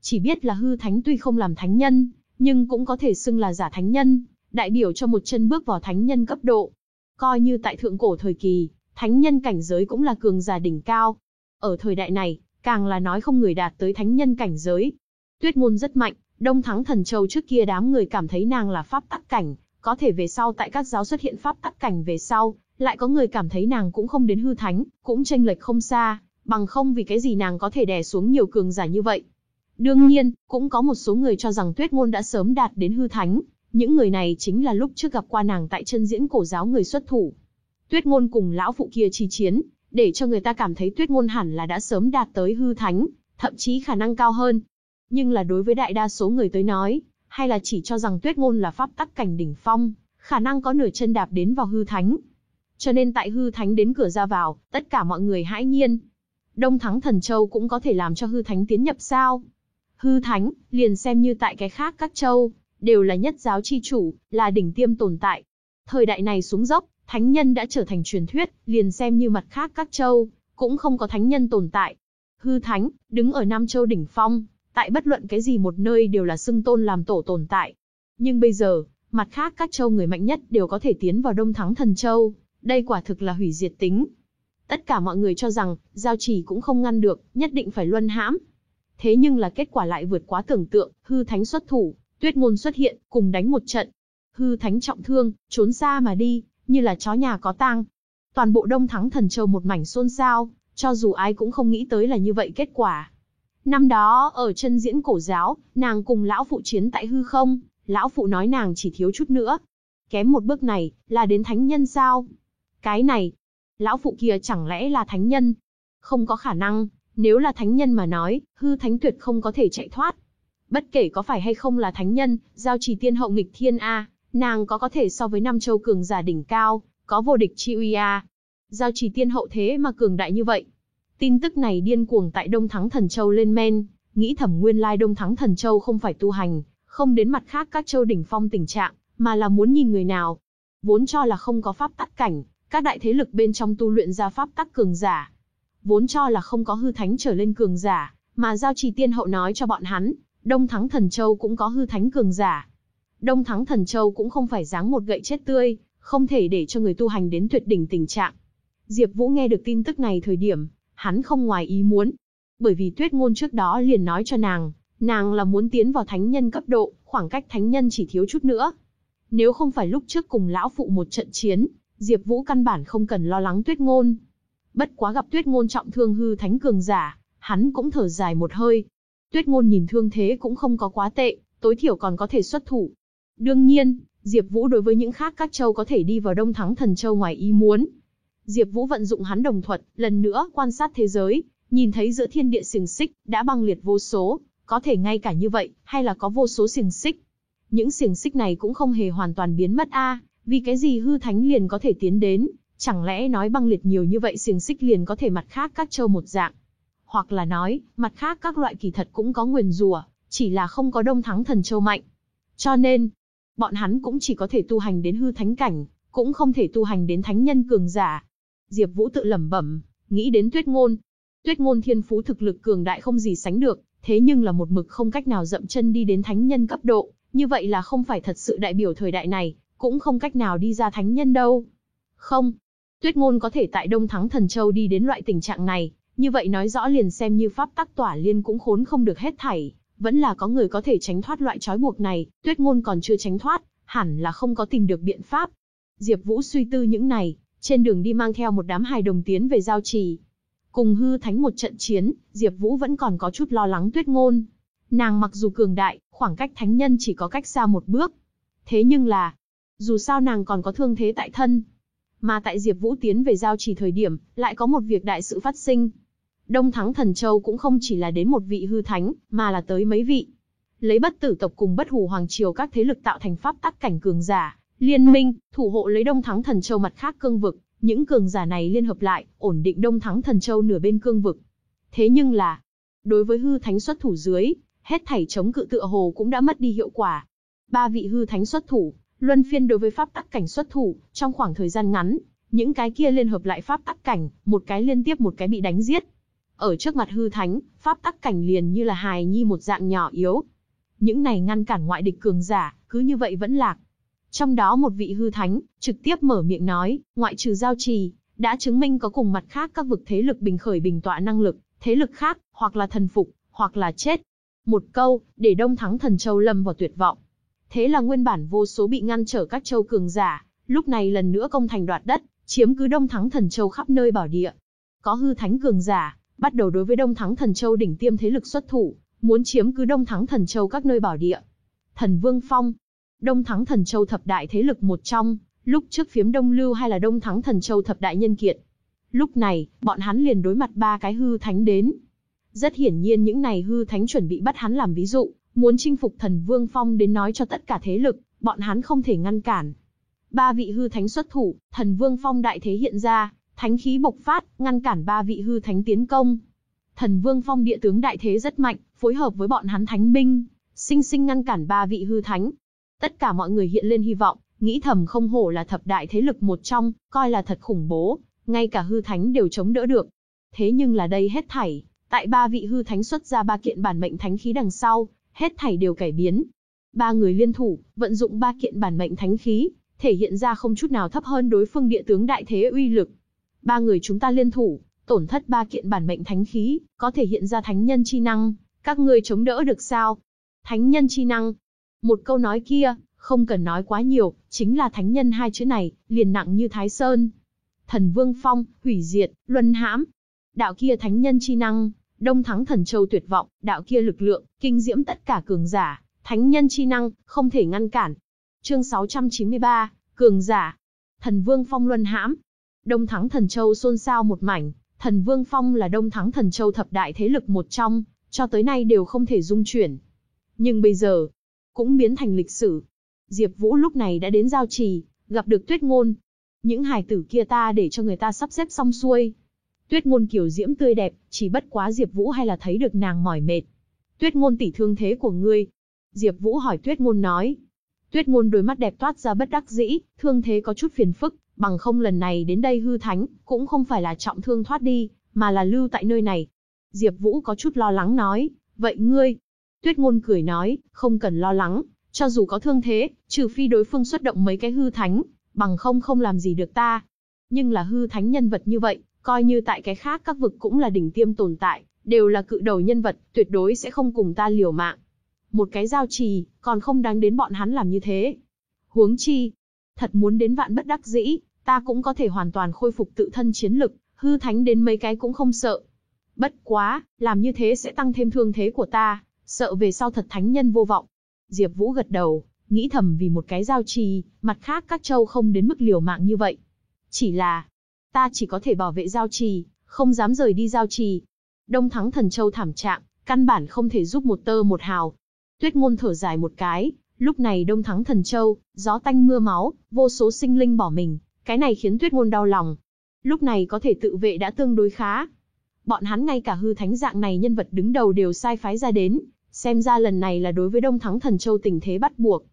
Chỉ biết là hư thánh tuy không làm thánh nhân, nhưng cũng có thể xưng là giả thánh nhân, đại biểu cho một chân bước vào thánh nhân cấp độ. Coi như tại thượng cổ thời kỳ, thánh nhân cảnh giới cũng là cường giả đỉnh cao. Ở thời đại này, càng là nói không người đạt tới thánh nhân cảnh giới. Tuyết ngôn rất mạnh, Đông Thắng Thần Châu trước kia đám người cảm thấy nàng là pháp tắc cảnh, có thể về sau tại các giáo xuất hiện pháp tắc cảnh về sau, lại có người cảm thấy nàng cũng không đến hư thánh, cũng tranh lệch không xa, bằng không vì cái gì nàng có thể đè xuống nhiều cường giả như vậy. Đương nhiên, cũng có một số người cho rằng Tuyết Ngôn đã sớm đạt đến hư thánh, những người này chính là lúc trước gặp qua nàng tại chân diễn cổ giáo người xuất thủ. Tuyết Ngôn cùng lão phụ kia chi chiến, để cho người ta cảm thấy Tuyết Ngôn hẳn là đã sớm đạt tới hư thánh, thậm chí khả năng cao hơn. Nhưng là đối với đại đa số người tới nói, hay là chỉ cho rằng Tuyết Ngôn là pháp tắc cảnh đỉnh phong, khả năng có nửa chân đạp đến vào hư thánh. Cho nên tại hư thánh đến cửa ra vào, tất cả mọi người hãi nhiên. Đông Thắng Thần Châu cũng có thể làm cho hư thánh tiến nhập sao? Hư thánh, liền xem như tại cái khác các châu, đều là nhất giáo chi chủ, là đỉnh tiêm tồn tại. Thời đại này xuống dốc, thánh nhân đã trở thành truyền thuyết, liền xem như mặt khác các châu, cũng không có thánh nhân tồn tại. Hư thánh, đứng ở Nam Châu đỉnh phong, tại bất luận cái gì một nơi đều là xưng tôn làm tổ tồn tại. Nhưng bây giờ, mặt khác các châu người mạnh nhất đều có thể tiến vào Đông Thắng Thần Châu, đây quả thực là hủy diệt tính. Tất cả mọi người cho rằng, giao chỉ cũng không ngăn được, nhất định phải luân hãm. Thế nhưng là kết quả lại vượt quá tưởng tượng, hư thánh xuất thủ, tuyết ngôn xuất hiện, cùng đánh một trận. Hư thánh trọng thương, trốn xa mà đi, như là chó nhà có tang. Toàn bộ Đông Thắng Thần Châu một mảnh xôn xao, cho dù ai cũng không nghĩ tới là như vậy kết quả. Năm đó, ở chân diễn cổ giáo, nàng cùng lão phụ chiến tại hư không, lão phụ nói nàng chỉ thiếu chút nữa. Kém một bước này, là đến thánh nhân sao? Cái này, lão phụ kia chẳng lẽ là thánh nhân? Không có khả năng, nếu là thánh nhân mà nói, hư thánh tuyệt không có thể chạy thoát. Bất kể có phải hay không là thánh nhân, giao trì tiên hậu nghịch thiên A, nàng có có thể so với năm châu cường giả đỉnh cao, có vô địch chi uy A. Giao trì tiên hậu thế mà cường đại như vậy. Tin tức này điên cuồng tại Đông Thắng Thần Châu lên men, nghĩ thẩm nguyên lai Đông Thắng Thần Châu không phải tu hành, không đến mặt khác các châu đỉnh phong tình trạng, mà là muốn nhìn người nào. Vốn cho là không có pháp tắc cảnh, các đại thế lực bên trong tu luyện ra pháp tắc cường giả. Vốn cho là không có hư thánh trở lên cường giả, mà giao trì tiên hậu nói cho bọn hắn, Đông Thắng Thần Châu cũng có hư thánh cường giả. Đông Thắng Thần Châu cũng không phải dáng một gậy chết tươi, không thể để cho người tu hành đến tuyệt đỉnh tình trạng. Diệp Vũ nghe được tin tức này thời điểm, hắn không ngoài ý muốn. Bởi vì Tuyết Ngôn trước đó liền nói cho nàng, nàng là muốn tiến vào thánh nhân cấp độ, khoảng cách thánh nhân chỉ thiếu chút nữa. Nếu không phải lúc trước cùng lão phụ một trận chiến, Diệp Vũ căn bản không cần lo lắng Tuyết Ngôn. Bất quá gặp Tuyết Ngôn trọng thương hư thánh cường giả, hắn cũng thở dài một hơi. Tuyết Ngôn nhìn thương thế cũng không có quá tệ, tối thiểu còn có thể xuất thủ. Đương nhiên, Diệp Vũ đối với những khác các châu có thể đi vào Đông Thắng Thần Châu ngoài ý muốn. Diệp Vũ vận dụng hắn đồng thuật, lần nữa quan sát thế giới, nhìn thấy giữa thiên địa xiềng xích đã băng liệt vô số, có thể ngay cả như vậy, hay là có vô số xiềng xích. Những xiềng xích này cũng không hề hoàn toàn biến mất a, vì cái gì hư thánh liền có thể tiến đến, chẳng lẽ nói băng liệt nhiều như vậy xiềng xích liền có thể mặt khác các châu một dạng. Hoặc là nói, mặt khác các loại kỳ thật cũng có nguyền rủa, chỉ là không có đông thắng thần châu mạnh. Cho nên, bọn hắn cũng chỉ có thể tu hành đến hư thánh cảnh, cũng không thể tu hành đến thánh nhân cường giả. Diệp Vũ tự lẩm bẩm, nghĩ đến Tuyết Ngôn. Tuyết Ngôn thiên phú thực lực cường đại không gì sánh được, thế nhưng là một mực không cách nào dậm chân đi đến thánh nhân cấp độ, như vậy là không phải thật sự đại biểu thời đại này, cũng không cách nào đi ra thánh nhân đâu. Không, Tuyết Ngôn có thể tại Đông Thắng Thần Châu đi đến loại tình trạng này, như vậy nói rõ liền xem như pháp tắc tỏa liên cũng khốn không được hết thảy, vẫn là có người có thể tránh thoát loại trói buộc này, Tuyết Ngôn còn chưa tránh thoát, hẳn là không có tìm được biện pháp. Diệp Vũ suy tư những này, trên đường đi mang theo một đám hài đồng tiến về giao trì. Cùng hư thánh một trận chiến, Diệp Vũ vẫn còn có chút lo lắng Tuyết Ngôn. Nàng mặc dù cường đại, khoảng cách thánh nhân chỉ có cách xa một bước. Thế nhưng là, dù sao nàng còn có thương thế tại thân. Mà tại Diệp Vũ tiến về giao chỉ thời điểm, lại có một việc đại sự phát sinh. Đông Thắng Thần Châu cũng không chỉ là đến một vị hư thánh, mà là tới mấy vị. Lấy bất tử tộc cùng bất hủ hoàng triều các thế lực tạo thành pháp tắc cảnh cường giả, liên minh, thủ hộ lấy Đông Thắng Thần Châu mặt khác cương vực, những cường giả này liên hợp lại, ổn định Đông Thắng Thần Châu nửa bên cương vực. Thế nhưng là, đối với hư thánh xuất thủ dưới, hết thảy chống cự tựa hồ cũng đã mất đi hiệu quả. Ba vị hư thánh xuất thủ, luân phiên đối với pháp tắc cảnh xuất thủ, trong khoảng thời gian ngắn, những cái kia liên hợp lại pháp tắc cảnh, một cái liên tiếp một cái bị đánh giết. Ở trước mặt hư thánh, pháp tắc cảnh liền như là hài nhi một dạng nhỏ yếu. Những này ngăn cản ngoại địch cường giả, cứ như vậy vẫn lạc. Trong đó một vị hư thánh, trực tiếp mở miệng nói, ngoại trừ giao trì, đã chứng minh có cùng mặt khác các vực thế lực bình khởi bình tọa năng lực, thế lực khác, hoặc là thần phục, hoặc là chết. Một câu, để đông thắng thần châu lâm vào tuyệt vọng. Thế là nguyên bản vô số bị ngăn trở các châu cường giả, lúc này lần nữa công thành đoạt đất, chiếm cứ đông thắng thần châu khắp nơi bảo địa. Có hư thánh cường giả, bắt đầu đối với đông thắng thần châu đỉnh tiêm thế lực xuất thủ, muốn chiếm cứ đông thắng thần châu các nơi bảo địa. Thần Vương Phong, Đông Thắng Thần Châu thập đại thế lực một trong, lúc trước phiếm Đông Lưu hay là Đông Thắng Thần Châu thập đại nhân kiệt. Lúc này, bọn hắn liền đối mặt ba cái hư thánh đến. Rất hiển nhiên những này hư thánh chuẩn bị bắt hắn làm ví dụ, muốn chinh phục thần Vương Phong đến nói cho tất cả thế lực, bọn hắn không thể ngăn cản. Ba vị hư thánh xuất thủ, thần Vương Phong đại thế hiện ra, thánh khí bộc phát, ngăn cản ba vị hư thánh tiến công. Thần Vương Phong địa tướng đại thế rất mạnh, phối hợp với bọn hắn thánh binh, sinh sinh ngăn cản ba vị hư thánh, Tất cả mọi người hiện lên hy vọng, nghĩ thầm không hổ là thập đại thế lực một trong, coi là thật khủng bố, ngay cả hư thánh đều chống đỡ được. Thế nhưng là đây hết thảy, tại ba vị hư thánh xuất ra ba kiện bản mệnh thánh khí đằng sau, hết thảy đều cải biến. Ba người liên thủ, vận dụng ba kiện bản mệnh thánh khí, thể hiện ra không chút nào thấp hơn đối phương địa tướng đại thế uy lực. Ba người chúng ta liên thủ, tổn thất ba kiện bản mệnh thánh khí, có thể hiện ra thánh nhân chi năng, các ngươi chống đỡ được sao? Thánh nhân chi năng, một câu nói kia, không cần nói quá nhiều, chính là thánh nhân hai chữ này, liền nặng như Thái Sơn. Thần Vương Phong, hủy diệt, luân hãm. Đạo kia thánh nhân chi năng, đông thắng thần châu tuyệt vọng, đạo kia lực lượng, kinh diễm tất cả cường giả, thánh nhân chi năng, không thể ngăn cản. Chương 693, cường giả. Thần Vương Phong luân hãm. Đông thắng thần châu xôn xao một mảnh, thần Vương Phong là đông thắng thần châu thập đại thế lực một trong, cho tới nay đều không thể dung chuyển. Nhưng bây giờ, cũng biến thành lịch sử. Diệp Vũ lúc này đã đến giao trì, gặp được Tuyết Ngôn. Những hài tử kia ta để cho người ta sắp xếp xong xuôi. Tuyết Ngôn kiểu diễm tươi đẹp, chỉ bất quá Diệp Vũ hay là thấy được nàng mỏi mệt. Tuyết Ngôn tỷ thương thế của ngươi. Diệp Vũ hỏi Tuyết Ngôn nói. Tuyết ngôn đôi mắt đẹp toát ra bất đắc dĩ, thương thế có chút phiền phức, bằng không lần này đến đây hư thánh, cũng không phải là trọng thương thoát đi, mà là lưu tại nơi này. Diệp Vũ có chút lo lắng nói, vậy ngươi? Tuyết ngôn cười nói, không cần lo lắng, cho dù có thương thế, trừ phi đối phương xuất động mấy cái hư thánh, bằng không không làm gì được ta. Nhưng là hư thánh nhân vật như vậy, coi như tại cái khác các vực cũng là đỉnh tiêm tồn tại, đều là cự đầu nhân vật, tuyệt đối sẽ không cùng ta liều mạng. Một cái giao trì, còn không đáng đến bọn hắn làm như thế. Huống chi, thật muốn đến vạn bất đắc dĩ, ta cũng có thể hoàn toàn khôi phục tự thân chiến lực, hư thánh đến mấy cái cũng không sợ. Bất quá, làm như thế sẽ tăng thêm thương thế của ta, sợ về sau thật thánh nhân vô vọng. Diệp Vũ gật đầu, nghĩ thầm vì một cái giao trì, mặt khác các châu không đến mức liều mạng như vậy. Chỉ là, ta chỉ có thể bảo vệ giao trì, không dám rời đi giao trì. Đông Thắng Thần Châu thảm trạng, căn bản không thể giúp một tơ một hào. Tuyết Ngôn thở dài một cái, lúc này Đông Thắng Thần Châu, gió tanh mưa máu, vô số sinh linh bỏ mình, cái này khiến Tuyết Ngôn đau lòng. Lúc này có thể tự vệ đã tương đối khá. Bọn hắn ngay cả hư thánh dạng này nhân vật đứng đầu đều sai phái ra đến, xem ra lần này là đối với Đông Thắng Thần Châu tình thế bắt buộc.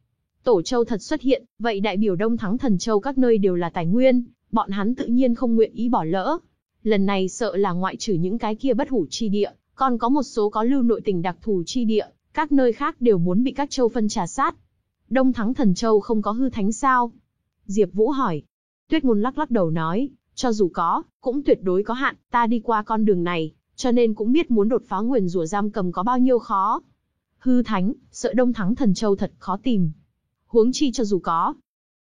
Tổ Châu thật xuất hiện, vậy đại biểu Đông Thắng Thần Châu các nơi đều là tài nguyên, bọn hắn tự nhiên không nguyện ý bỏ lỡ. Lần này sợ là ngoại trừ những cái kia bất hủ chi địa, còn có một số có lưu nội tình đặc thù chi địa, các nơi khác đều muốn bị các châu phân trà sát. Đông Thắng Thần Châu không có hư thánh sao? Diệp Vũ hỏi. Tuyết Ngôn lắc lắc đầu nói, cho dù có, cũng tuyệt đối có hạn, ta đi qua con đường này, cho nên cũng biết muốn đột phá nguyền rủa giam cầm có bao nhiêu khó. Hư thánh, sợ Đông Thắng Thần Châu thật khó tìm. Huống chi cho dù có,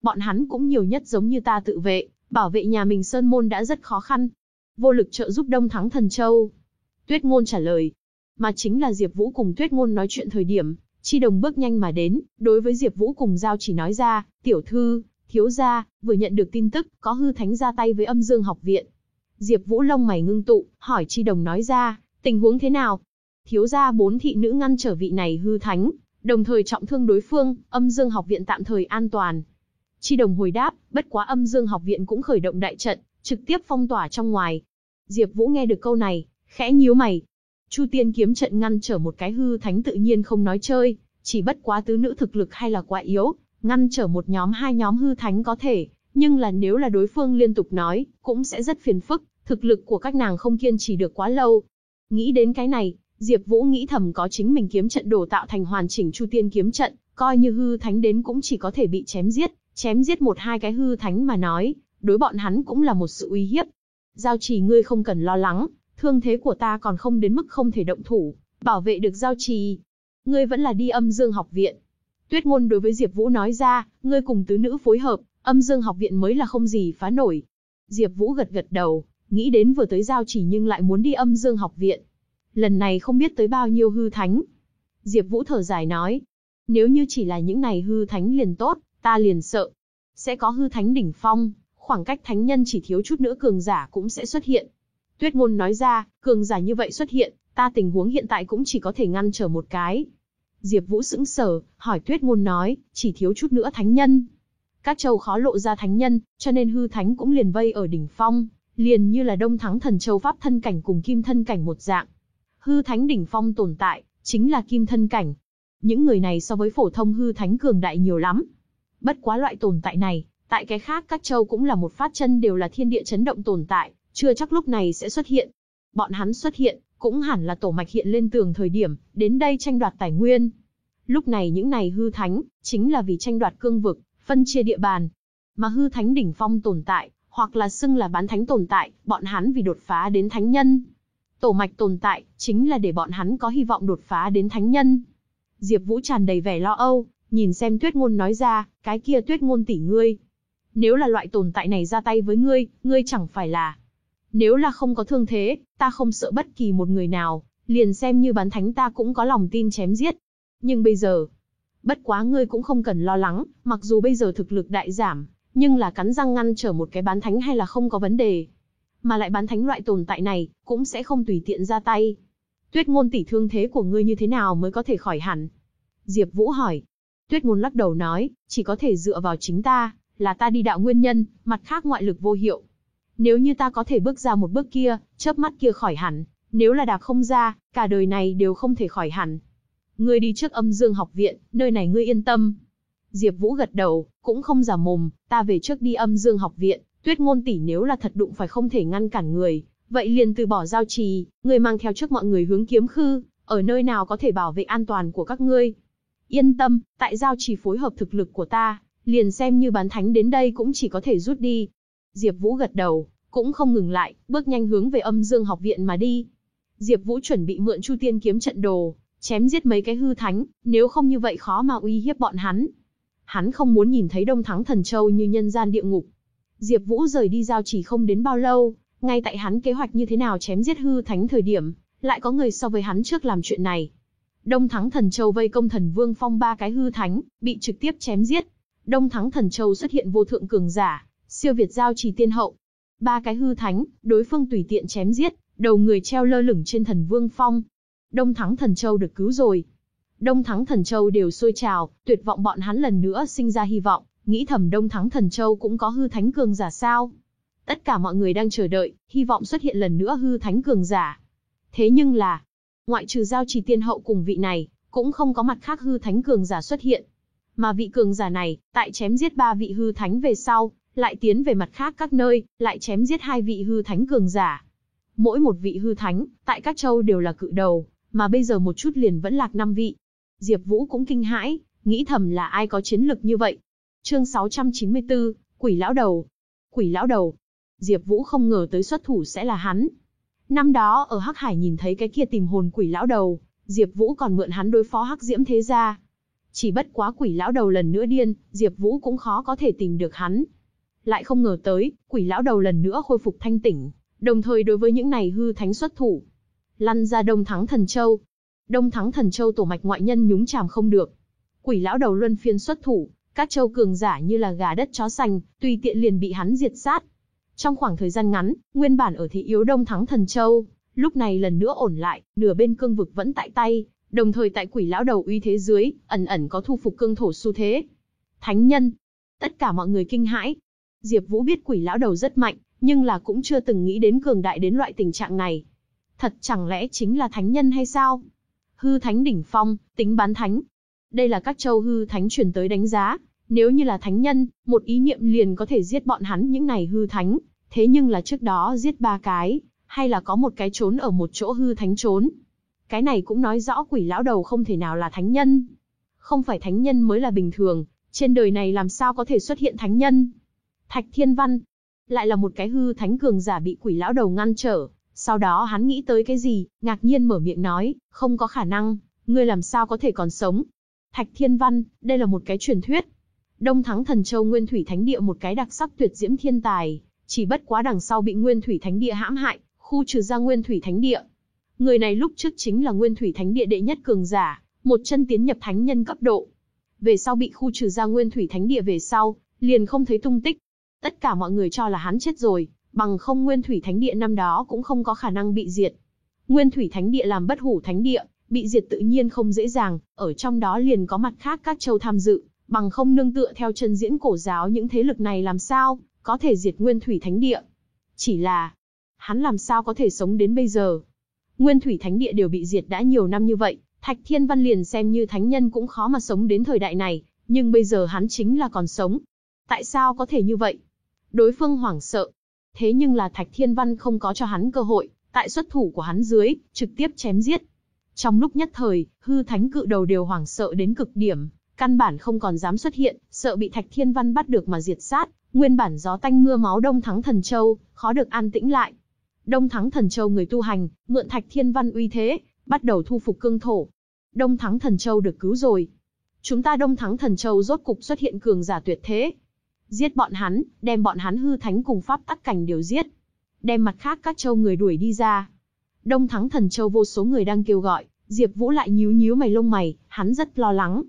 bọn hắn cũng nhiều nhất giống như ta tự vệ, bảo vệ nhà mình sơn môn đã rất khó khăn. Vô lực trợ giúp Đông Thắng Thần Châu. Tuyết Ngôn trả lời. Mà chính là Diệp Vũ cùng Tuyết Ngôn nói chuyện thời điểm, Chi Đồng bước nhanh mà đến, đối với Diệp Vũ cùng giao chỉ nói ra, "Tiểu thư, thiếu gia, vừa nhận được tin tức, có hư thánh ra tay với Âm Dương học viện." Diệp Vũ lông mày ngưng tụ, hỏi Chi Đồng nói ra, "Tình huống thế nào?" Thiếu gia bốn thị nữ ngăn trở vị này hư thánh, đồng thời trọng thương đối phương, Âm Dương học viện tạm thời an toàn. Chi Đồng hồi đáp, bất quá Âm Dương học viện cũng khởi động đại trận, trực tiếp phong tỏa trong ngoài. Diệp Vũ nghe được câu này, khẽ nhíu mày. Chu Tiên kiếm trận ngăn trở một cái hư thánh tự nhiên không nói chơi, chỉ bất quá tứ nữ thực lực hay là quá yếu, ngăn trở một nhóm hai nhóm hư thánh có thể, nhưng là nếu là đối phương liên tục nói, cũng sẽ rất phiền phức, thực lực của các nàng không kiên trì được quá lâu. Nghĩ đến cái này, Diệp Vũ nghĩ thầm có chính mình kiếm trận đổ tạo thành hoàn chỉnh Chu Tiên kiếm trận, coi như hư thánh đến cũng chỉ có thể bị chém giết, chém giết một hai cái hư thánh mà nói, đối bọn hắn cũng là một sự uy hiếp. Giao trì ngươi không cần lo lắng, thương thế của ta còn không đến mức không thể động thủ, bảo vệ được giao trì. Ngươi vẫn là đi âm dương học viện. Tuyết ngôn đối với Diệp Vũ nói ra, ngươi cùng tứ nữ phối hợp, âm dương học viện mới là không gì phá nổi. Diệp Vũ gật gật đầu, nghĩ đến vừa tới giao trì nhưng lại muốn đi âm dương học viện. Lần này không biết tới bao nhiêu hư thánh. Diệp Vũ thở dài nói, nếu như chỉ là những này hư thánh liền tốt, ta liền sợ. Sẽ có hư thánh đỉnh phong, khoảng cách thánh nhân chỉ thiếu chút nữa cường giả cũng sẽ xuất hiện. Tuyết ngôn nói ra, cường giả như vậy xuất hiện, ta tình huống hiện tại cũng chỉ có thể ngăn trở một cái. Diệp Vũ sững sờ, hỏi Tuyết ngôn nói, chỉ thiếu chút nữa thánh nhân. Các châu khó lộ ra thánh nhân, cho nên hư thánh cũng liền vây ở đỉnh phong, liền như là Đông Thắng Thần Châu pháp thân cảnh cùng kim thân cảnh một dạng. Hư thánh đỉnh phong tồn tại, chính là kim thân cảnh. Những người này so với phổ thông hư thánh cường đại nhiều lắm. Bất quá loại tồn tại này, tại cái khác các châu cũng là một phát chân đều là thiên địa chấn động tồn tại, chưa chắc lúc này sẽ xuất hiện. Bọn hắn xuất hiện, cũng hẳn là tổ mạch hiện lên tường thời điểm, đến đây tranh đoạt tài nguyên. Lúc này những này hư thánh, chính là vì tranh đoạt cương vực, phân chia địa bàn. Mà hư thánh đỉnh phong tồn tại, hoặc là xưng là bán thánh tồn tại, bọn hắn vì đột phá đến thánh nhân. Tổ mạch tồn tại, chính là để bọn hắn có hy vọng đột phá đến thánh nhân. Diệp Vũ tràn đầy vẻ lo âu, nhìn xem tuyết ngôn nói ra, cái kia tuyết ngôn tỷ ngươi. Nếu là loại tồn tại này ra tay với ngươi, ngươi chẳng phải là... Nếu là không có thương thế, ta không sợ bất kỳ một người nào, liền xem như bán thánh ta cũng có lòng tin chém giết. Nhưng bây giờ, bất quá ngươi cũng không cần lo lắng, mặc dù bây giờ thực lực đại giảm, nhưng là cắn răng ngăn trở một cái bán thánh hay là không có vấn đề. Mà lại bán thánh loại tồn tại này, cũng sẽ không tùy tiện ra tay. Tuyết ngôn tỷ thương thế của ngươi như thế nào mới có thể khỏi hẳn? Diệp Vũ hỏi. Tuyết ngôn lắc đầu nói, chỉ có thể dựa vào chính ta, là ta đi đạo nguyên nhân, mặt khác ngoại lực vô hiệu. Nếu như ta có thể bước ra một bước kia, chớp mắt kia khỏi hẳn, nếu là đạp không ra, cả đời này đều không thể khỏi hẳn. Ngươi đi trước âm dương học viện, nơi này ngươi yên tâm. Diệp Vũ gật đầu, cũng không giả mồm, ta về trước đi âm dương học viện, tuyết ngôn tỷ nếu là thật đụng phải không thể ngăn cản người, vậy liền từ bỏ giao trì, người mang theo trước mọi người hướng kiếm khư, ở nơi nào có thể bảo vệ an toàn của các ngươi. Yên tâm, tại giao chỉ phối hợp thực lực của ta, liền xem như bán thánh đến đây cũng chỉ có thể rút đi. Diệp Vũ gật đầu, cũng không ngừng lại, bước nhanh hướng về âm dương học viện mà đi. Diệp Vũ chuẩn bị mượn Chu Tiên kiếm trận đồ, chém giết mấy cái hư thánh, nếu không như vậy khó mà uy hiếp bọn hắn. Hắn không muốn nhìn thấy Đông Thắng Thần Châu như nhân gian địa ngục. Diệp Vũ rời đi giao chỉ không đến bao lâu, ngay tại hắn kế hoạch như thế nào chém giết hư thánh thời điểm, lại có người so với hắn trước làm chuyện này. Đông Thắng Thần Châu vây công Thần Vương Phong ba cái hư thánh, bị trực tiếp chém giết. Đông Thắng Thần Châu xuất hiện vô thượng cường giả, siêu việt giao trì tiên hậu. Ba cái hư thánh, đối phương tùy tiện chém giết, đầu người treo lơ lửng trên Thần Vương Phong. Đông Thắng Thần Châu được cứu rồi. Đông Thắng Thần Châu đều sôi trào, tuyệt vọng bọn hắn lần nữa sinh ra hy vọng, nghĩ thầm Đông Thắng Thần Châu cũng có hư thánh cường giả sao. Tất cả mọi người đang chờ đợi, hy vọng xuất hiện lần nữa hư thánh cường giả. Thế nhưng là, ngoại trừ giao trì tiên hậu cùng vị này, cũng không có mặt khác hư thánh cường giả xuất hiện. Mà vị cường giả này, tại chém giết ba vị hư thánh về sau, lại tiến về mặt khác các nơi, lại chém giết hai vị hư thánh cường giả. Mỗi một vị hư thánh, tại các châu đều là cự đầu, mà bây giờ một chút liền vẫn lạc năm vị. Diệp Vũ cũng kinh hãi, nghĩ thầm là ai có chiến lực như vậy. Chương 694, Quỷ lão đầu. Quỷ lão đầu. Diệp Vũ không ngờ tới xuất thủ sẽ là hắn. Năm đó ở Hắc Hải nhìn thấy cái kia tìm hồn quỷ lão đầu, Diệp Vũ còn mượn hắn đối phó Hắc Diễm thế gia. Chỉ bất quá quỷ lão đầu lần nữa điên, Diệp Vũ cũng khó có thể tìm được hắn. Lại không ngờ tới, quỷ lão đầu lần nữa khôi phục thanh tỉnh, đồng thời đối với những này hư thánh xuất thủ. Lăn ra Đông Thắng Thần Châu. Đông Thắng Thần Châu tổ mạch ngoại nhân nhúng chàm không được. Quỷ lão đầu luân phiên xuất thủ, các châu cường giả như là gà đất chó sành, tùy tiện liền bị hắn diệt sát. Trong khoảng thời gian ngắn, nguyên bản ở thế yếu Đông Thắng Thần Châu, lúc này lần nữa ổn lại, nửa bên cương vực vẫn tại tay, đồng thời tại quỷ lão đầu uy thế dưới, ẩn ẩn có thu phục cương thổ xu thế. Thánh nhân, tất cả mọi người kinh hãi. Diệp Vũ biết quỷ lão đầu rất mạnh, nhưng là cũng chưa từng nghĩ đến cường đại đến loại tình trạng này. Thật chẳng lẽ chính là thánh nhân hay sao? Hư thánh đỉnh phong, tính bán thánh. Đây là các châu hư thánh truyền tới đánh giá, nếu như là thánh nhân, một ý niệm liền có thể giết bọn hắn những này hư thánh, thế nhưng là trước đó giết ba cái, hay là có một cái trốn ở một chỗ hư thánh trốn. Cái này cũng nói rõ quỷ lão đầu không thể nào là thánh nhân. Không phải thánh nhân mới là bình thường, trên đời này làm sao có thể xuất hiện thánh nhân. Thạch Thiên Văn, lại là một cái hư thánh cường giả bị quỷ lão đầu ngăn trở. Sau đó hắn nghĩ tới cái gì, ngạc nhiên mở miệng nói, không có khả năng, ngươi làm sao có thể còn sống. Thạch Thiên Văn, đây là một cái truyền thuyết. Đông Thắng Thần Châu Nguyên Thủy Thánh Địa một cái đặc sắc tuyệt diễm thiên tài, chỉ bất quá đằng sau bị Nguyên Thủy Thánh Địa hãm hại, khu trừ ra Nguyên Thủy Thánh Địa. Người này lúc trước chính là Nguyên Thủy Thánh Địa đệ nhất cường giả, một chân tiến nhập thánh nhân cấp độ. Về sau bị khu trừ ra Nguyên Thủy Thánh Địa về sau, liền không thấy tung tích. Tất cả mọi người cho là hắn chết rồi, bằng không Nguyên Thủy Thánh Địa năm đó cũng không có khả năng bị diệt. Nguyên Thủy Thánh Địa làm bất hủ thánh địa, bị diệt tự nhiên không dễ dàng, ở trong đó liền có mặt khác các châu tham dự, bằng không nương tựa theo chân diễn cổ giáo những thế lực này làm sao, có thể diệt Nguyên Thủy Thánh Địa. Chỉ là, hắn làm sao có thể sống đến bây giờ? Nguyên Thủy Thánh Địa đều bị diệt đã nhiều năm như vậy, Thạch Thiên Văn liền xem như thánh nhân cũng khó mà sống đến thời đại này, nhưng bây giờ hắn chính là còn sống. Tại sao có thể như vậy? Đối phương hoảng sợ. Thế nhưng là Thạch Thiên Văn không có cho hắn cơ hội, tại xuất thủ của hắn dưới, trực tiếp chém giết. Trong lúc nhất thời, hư thánh cự đầu đều hoảng sợ đến cực điểm, căn bản không còn dám xuất hiện, sợ bị Thạch Thiên Văn bắt được mà diệt sát, nguyên bản gió tanh mưa máu Đông Thắng Thần Châu, khó được an tĩnh lại. Đông Thắng Thần Châu người tu hành, mượn Thạch Thiên Văn uy thế, bắt đầu thu phục cương thổ. Đông Thắng Thần Châu được cứu rồi. Chúng ta Đông Thắng Thần Châu rốt cục xuất hiện cường giả tuyệt thế. Giết bọn hắn, đem bọn hắn hư thánh cùng pháp tắc cảnh đều giết. Đem mặt khác các châu người đuổi đi ra. Đông Thắng Thần Châu vô số người đang kêu gọi, Diệp Vũ lại nhíu nhíu mày lông mày, hắn rất lo lắng.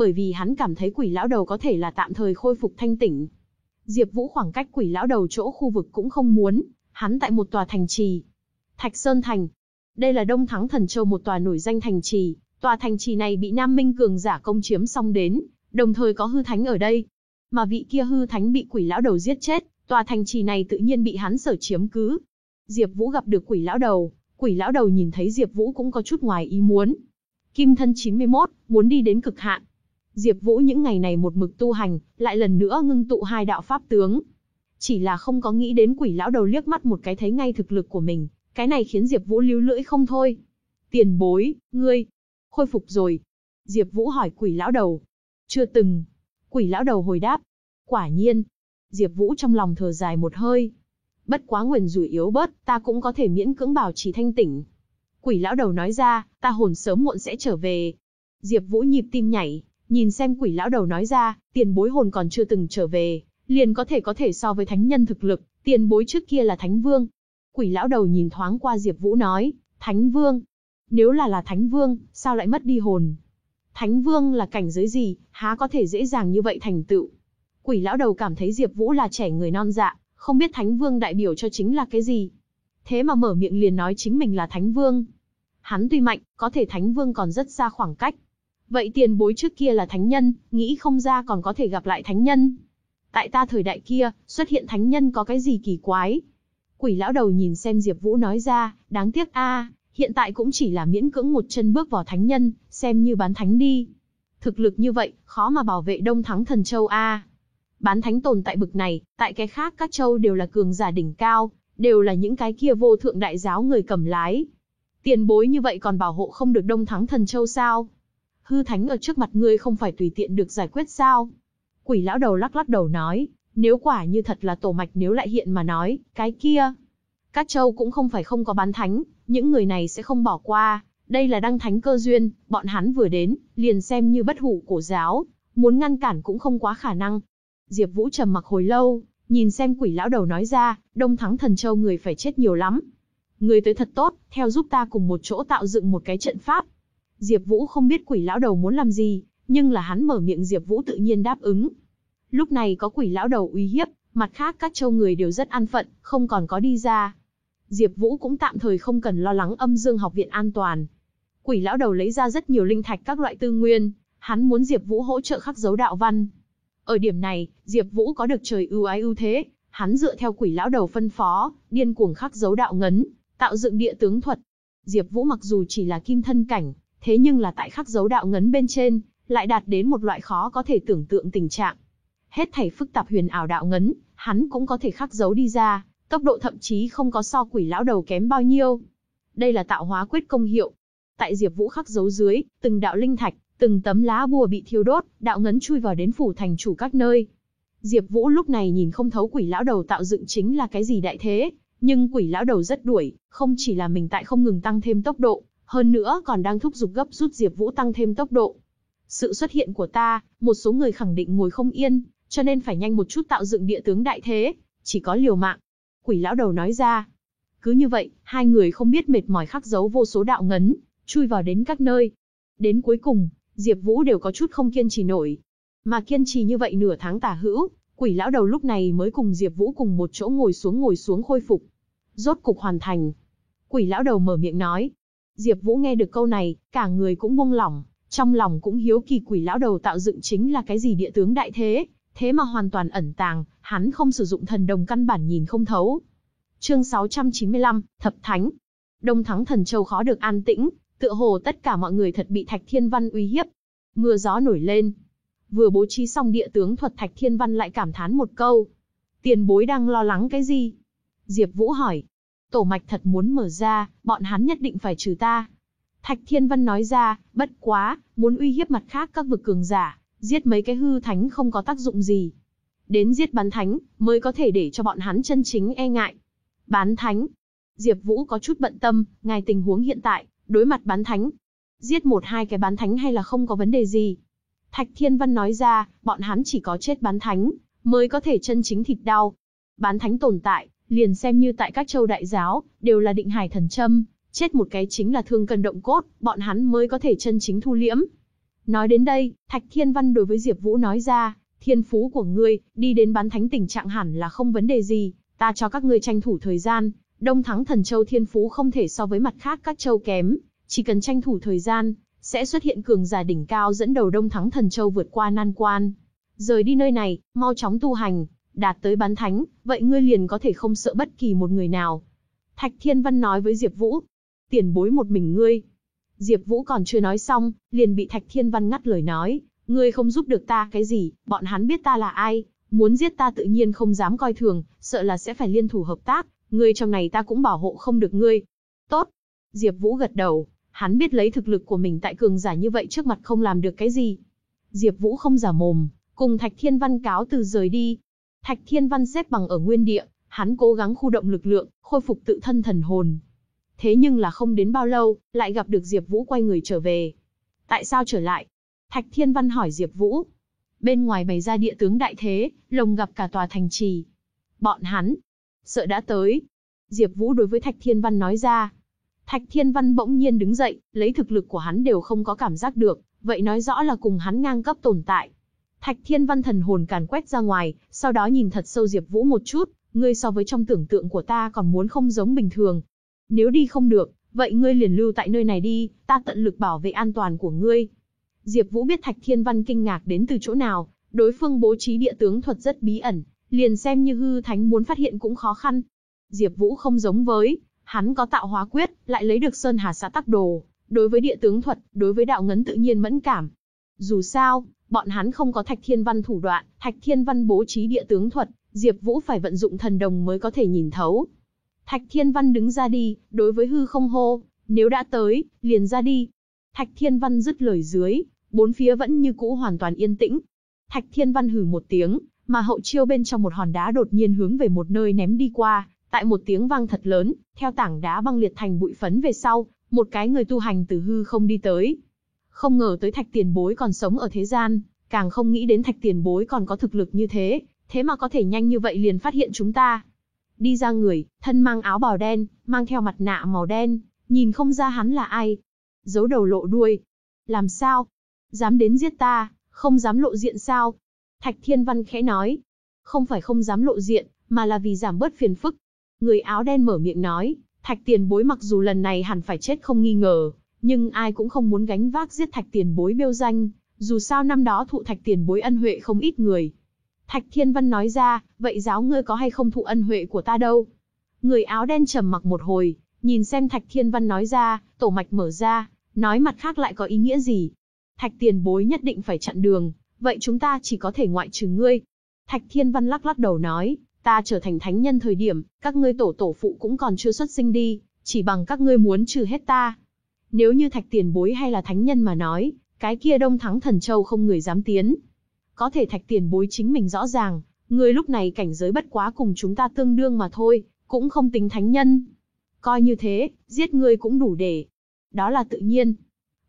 Bởi vì hắn cảm thấy quỷ lão đầu có thể là tạm thời khôi phục thanh tỉnh. Diệp Vũ khoảng cách quỷ lão đầu chỗ khu vực cũng không muốn, hắn tại một tòa thành trì. Thạch Sơn Thành. Đây là Đông Thắng Thần Châu một tòa nổi danh thành trì, tòa thành trì này bị Nam Minh cường giả công chiếm xong đến, đồng thời có hư thánh ở đây. Mà vị kia hư thánh bị quỷ lão đầu giết chết, tòa thành trì này tự nhiên bị hắn sở chiếm cứ. Diệp Vũ gặp được quỷ lão đầu, quỷ lão đầu nhìn thấy Diệp Vũ cũng có chút ngoài ý muốn. Kim thân 91, muốn đi đến cực hạn. Diệp Vũ những ngày này một mực tu hành, lại lần nữa ngưng tụ hai đạo pháp tướng. Chỉ là không có nghĩ đến quỷ lão đầu liếc mắt một cái thấy ngay thực lực của mình, cái này khiến Diệp Vũ lưu lưỡi không thôi. Tiền bối, ngươi khôi phục rồi. Diệp Vũ hỏi quỷ lão đầu. Chưa từng. Quỷ lão đầu hồi đáp. Quả nhiên. Diệp Vũ trong lòng thở dài một hơi. Bất quá nguyên rủi yếu bớt, ta cũng có thể miễn cưỡng bảo trì thanh tỉnh. Quỷ lão đầu nói ra, ta hồn sớm muộn sẽ trở về. Diệp Vũ nhịp tim nhảy, nhìn xem quỷ lão đầu nói ra, tiền bối hồn còn chưa từng trở về, liền có thể có thể so với thánh nhân thực lực, tiền bối trước kia là thánh vương. Quỷ lão đầu nhìn thoáng qua Diệp Vũ nói, thánh vương. Nếu là là thánh vương, sao lại mất đi hồn? Thánh vương là cảnh giới gì, há có thể dễ dàng như vậy thành tựu? Quỷ lão đầu cảm thấy Diệp Vũ là trẻ người non dạ, không biết thánh vương đại biểu cho chính là cái gì. Thế mà mở miệng liền nói chính mình là thánh vương. Hắn tuy mạnh, có thể thánh vương còn rất xa khoảng cách. Vậy tiền bối trước kia là thánh nhân, nghĩ không ra còn có thể gặp lại thánh nhân. Tại ta thời đại kia, xuất hiện thánh nhân có cái gì kỳ quái? Quỷ lão đầu nhìn xem Diệp Vũ nói ra, đáng tiếc a, hiện tại cũng chỉ là miễn cưỡng một chân bước vào thánh nhân, xem như bán thánh đi. Thực lực như vậy, khó mà bảo vệ Đông Thắng Thần Châu a. Bán thánh tồn tại bực này, tại cái khác các châu đều là cường giả đỉnh cao, đều là những cái kia vô thượng đại giáo người cầm lái. Tiền bối như vậy còn bảo hộ không được Đông Thắng Thần Châu sao? Hư thánh ở trước mặt ngươi không phải tùy tiện được giải quyết sao? Quỷ lão đầu lắc lắc đầu nói, nếu quả như thật là tổ mạch nếu lại hiện mà nói, cái kia. Các châu cũng không phải không có bán thánh, những người này sẽ không bỏ qua, đây là đăng thánh cơ duyên, bọn hắn vừa đến, liền xem như bất hủ cổ giáo, muốn ngăn cản cũng không quá khả năng. Diệp Vũ trầm mặc hồi lâu, nhìn xem quỷ lão đầu nói ra, đông thắng thần châu người phải chết nhiều lắm. Người tới thật tốt, theo giúp ta cùng một chỗ tạo dựng một cái trận pháp. Diệp Vũ không biết quỷ lão đầu muốn làm gì, nhưng là hắn mở miệng Diệp Vũ tự nhiên đáp ứng. Lúc này có quỷ lão đầu uy hiếp, mặt khác các châu người đều rất an phận, không còn có đi ra. Diệp Vũ cũng tạm thời không cần lo lắng âm dương học viện an toàn. Quỷ lão đầu lấy ra rất nhiều linh thạch các loại tư nguyên, hắn muốn Diệp Vũ hỗ trợ khắc dấu đạo văn. Ở điểm này, Diệp Vũ có được trời ưu ái ưu thế, hắn dựa theo quỷ lão đầu phân phó, điên cuồng khắc dấu đạo ngấn, tạo dựng địa tướng thuật. Diệp Vũ mặc dù chỉ là kim thân cảnh, thế nhưng là tại khắc dấu đạo ngấn bên trên, lại đạt đến một loại khó có thể tưởng tượng tình trạng. Hết thảy phức tạp huyền ảo đạo ngấn, hắn cũng có thể khắc dấu đi ra, tốc độ thậm chí không có so quỷ lão đầu kém bao nhiêu. Đây là tạo hóa quyết công hiệu. Tại Diệp Vũ khắc dấu dưới, từng đạo linh thạch, từng tấm lá bùa bị thiêu đốt, đạo ngấn chui vào đến phủ thành chủ các nơi. Diệp Vũ lúc này nhìn không thấu quỷ lão đầu tạo dựng chính là cái gì đại thế, nhưng quỷ lão đầu rất đuổi, không chỉ là mình tại không ngừng tăng thêm tốc độ, hơn nữa còn đang thúc giục gấp rút Diệp Vũ tăng thêm tốc độ. Sự xuất hiện của ta, một số người khẳng định ngồi không yên, cho nên phải nhanh một chút tạo dựng địa tướng đại thế, chỉ có liều mạng. Quỷ lão đầu nói ra. Cứ như vậy, hai người không biết mệt mỏi khắc dấu vô số đạo ngấn, chui vào đến các nơi. Đến cuối cùng, Diệp Vũ đều có chút không kiên trì nổi. Mà kiên trì như vậy nửa tháng tả hữu, quỷ lão đầu lúc này mới cùng Diệp Vũ cùng một chỗ ngồi xuống ngồi xuống khôi phục. Rốt cục hoàn thành. Quỷ lão đầu mở miệng nói. Diệp Vũ nghe được câu này, cả người cũng buông lỏng, trong lòng cũng hiếu kỳ quỷ lão đầu tạo dựng chính là cái gì địa tướng đại thế, thế mà hoàn toàn ẩn tàng, hắn không sử dụng thần đồng căn bản nhìn không thấu. Chương 695, Thập Thánh. Đông Thắng Thần Châu khó được an tĩnh, tựa hồ tất cả mọi người thật bị Thạch Thiên Văn uy hiếp. Mưa gió nổi lên. Vừa bố trí xong địa tướng thuật Thạch Thiên Văn lại cảm thán một câu. Tiền bối đang lo lắng cái gì? Diệp Vũ hỏi. Tổ mạch thật muốn mở ra, bọn hắn nhất định phải trừ ta. Thạch Thiên Văn nói ra, bất quá, muốn uy hiếp mặt khác các vực cường giả, giết mấy cái hư thánh không có tác dụng gì. Đến giết bán thánh, mới có thể để cho bọn hắn chân chính e ngại. Bán thánh. Diệp Vũ có chút bận tâm, ngài tình huống hiện tại, đối mặt bán thánh. Giết một hai cái bán thánh hay là không có vấn đề gì. Thạch Thiên Văn nói ra, bọn hắn chỉ có chết bán thánh, mới có thể chân chính thịt đau. Bán thánh tồn tại, liền xem như tại các châu đại giáo, đều là định hải thần châm, chết một cái chính là thương cân động cốt, bọn hắn mới có thể chân chính thu liễm. Nói đến đây, Thạch Thiên Văn đối với Diệp Vũ nói ra, thiên phú của ngươi, đi đến bán thánh tình trạng hẳn là không vấn đề gì, ta cho các ngươi tranh thủ thời gian, Đông Thắng Thần Châu thiên phú không thể so với mặt khác các châu kém, chỉ cần tranh thủ thời gian, sẽ xuất hiện cường giả đỉnh cao dẫn đầu Đông Thắng Thần Châu vượt qua nan quan. Rời đi nơi này, mau chóng tu hành, đạt tới bán thánh, vậy ngươi liền có thể không sợ bất kỳ một người nào. Thạch Thiên Văn nói với Diệp Vũ, tiền bối một mình ngươi. Diệp Vũ còn chưa nói xong, liền bị Thạch Thiên Văn ngắt lời nói, ngươi không giúp được ta cái gì, bọn hắn biết ta là ai, muốn giết ta tự nhiên không dám coi thường, sợ là sẽ phải liên thủ hợp tác, ngươi trong này ta cũng bảo hộ không được ngươi. Tốt. Diệp Vũ gật đầu, hắn biết lấy thực lực của mình tại cường giả như vậy trước mặt không làm được cái gì. Diệp Vũ không giả mồm, cùng Thạch Thiên Văn cáo từ rời đi. Thạch Thiên Văn xếp bằng ở nguyên địa, hắn cố gắng khu động lực lượng, khôi phục tự thân thần hồn. Thế nhưng là không đến bao lâu, lại gặp được Diệp Vũ quay người trở về. Tại sao trở lại? Thạch Thiên Văn hỏi Diệp Vũ. Bên ngoài bày ra địa tướng đại thế, lồng gặp cả tòa thành trì. Bọn hắn, sợ đã tới. Diệp Vũ đối với Thạch Thiên Văn nói ra. Thạch Thiên Văn bỗng nhiên đứng dậy, lấy thực lực của hắn đều không có cảm giác được, vậy nói rõ là cùng hắn ngang cấp tồn tại. Thạch Thiên Văn thần hồn càn quét ra ngoài, sau đó nhìn thật sâu Diệp Vũ một chút, ngươi so với trong tưởng tượng của ta còn muốn không giống bình thường. Nếu đi không được, vậy ngươi liền lưu tại nơi này đi, ta tận lực bảo vệ an toàn của ngươi. Diệp Vũ biết Thạch Thiên Văn kinh ngạc đến từ chỗ nào, đối phương bố trí địa tướng thuật rất bí ẩn, liền xem như hư thánh muốn phát hiện cũng khó khăn. Diệp Vũ không giống với, hắn có tạo hóa quyết, lại lấy được Sơn Hà xã tắc đồ, đối với địa tướng thuật, đối với đạo ngấn tự nhiên mẫn cảm. Dù sao, bọn hắn không có Thạch Thiên Văn thủ đoạn, Thạch Thiên Văn bố trí địa tướng thuật, Diệp Vũ phải vận dụng thần đồng mới có thể nhìn thấu. Thạch Thiên Văn đứng ra đi, đối với hư không hô, nếu đã tới, liền ra đi. Thạch Thiên Văn dứt lời dưới, bốn phía vẫn như cũ hoàn toàn yên tĩnh. Thạch Thiên Văn hừ một tiếng, mà hậu chiêu bên trong một hòn đá đột nhiên hướng về một nơi ném đi qua, tại một tiếng vang thật lớn, theo tảng đá băng liệt thành bụi phấn về sau, một cái người tu hành từ hư không đi tới. Không ngờ tới Thạch Tiền Bối còn sống ở thế gian, càng không nghĩ đến Thạch Tiền Bối còn có thực lực như thế, thế mà có thể nhanh như vậy liền phát hiện chúng ta. Đi ra người, thân mang áo bào đen, mang theo mặt nạ màu đen, nhìn không ra hắn là ai. Giấu đầu lộ đuôi. Làm sao? Dám đến giết ta, không dám lộ diện sao? Thạch Thiên Văn khẽ nói. Không phải không dám lộ diện, mà là vì giảm bớt phiền phức. Người áo đen mở miệng nói, Thạch Tiền Bối mặc dù lần này hẳn phải chết không nghi ngờ, nhưng ai cũng không muốn gánh vác giết Thạch Tiền Bối biêu danh, dù sao năm đó thụ Thạch Tiền Bối ân huệ không ít người, Thạch Thiên Văn nói ra, vậy giáo ngươi có hay không thụ ân huệ của ta đâu? Người áo đen trầm mặc một hồi, nhìn xem Thạch Thiên Văn nói ra, tổ mạch mở ra, nói mặt khác lại có ý nghĩa gì? Thạch tiền bối nhất định phải chặn đường, vậy chúng ta chỉ có thể ngoại trừ ngươi. Thạch Thiên Văn lắc lắc đầu nói, ta trở thành thánh nhân thời điểm, các ngươi tổ tổ phụ cũng còn chưa xuất sinh đi, chỉ bằng các ngươi muốn trừ hết ta. Nếu như thạch tiền bối hay là thánh nhân mà nói, cái kia đông thắng thần châu không người dám tiến, có thể thạch tiền bối chính mình rõ ràng, người lúc này cảnh giới bất quá cùng chúng ta tương đương mà thôi, cũng không tính thánh nhân. Coi như thế, giết ngươi cũng đủ để. Đó là tự nhiên.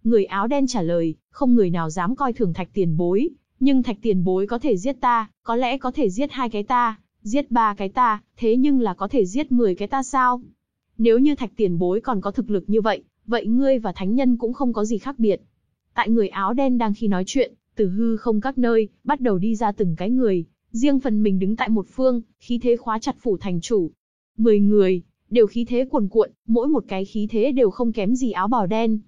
Người áo đen trả lời, không người nào dám coi thường thạch tiền bối, nhưng thạch tiền bối có thể giết ta, có lẽ có thể giết hai cái ta, giết ba cái ta, thế nhưng là có thể giết mười cái ta sao? Nếu như thạch tiền bối còn có thực lực như vậy, vậy ngươi và thánh nhân cũng không có gì khác biệt. Tại người áo đen đang khi nói chuyện, từ hư không các nơi, bắt đầu đi ra từng cái người, riêng phần mình đứng tại một phương, khí thế khóa chặt phủ thành chủ. Mười người, đều khí thế cuồn cuộn, mỗi một cái khí thế đều không kém gì áo bào đen.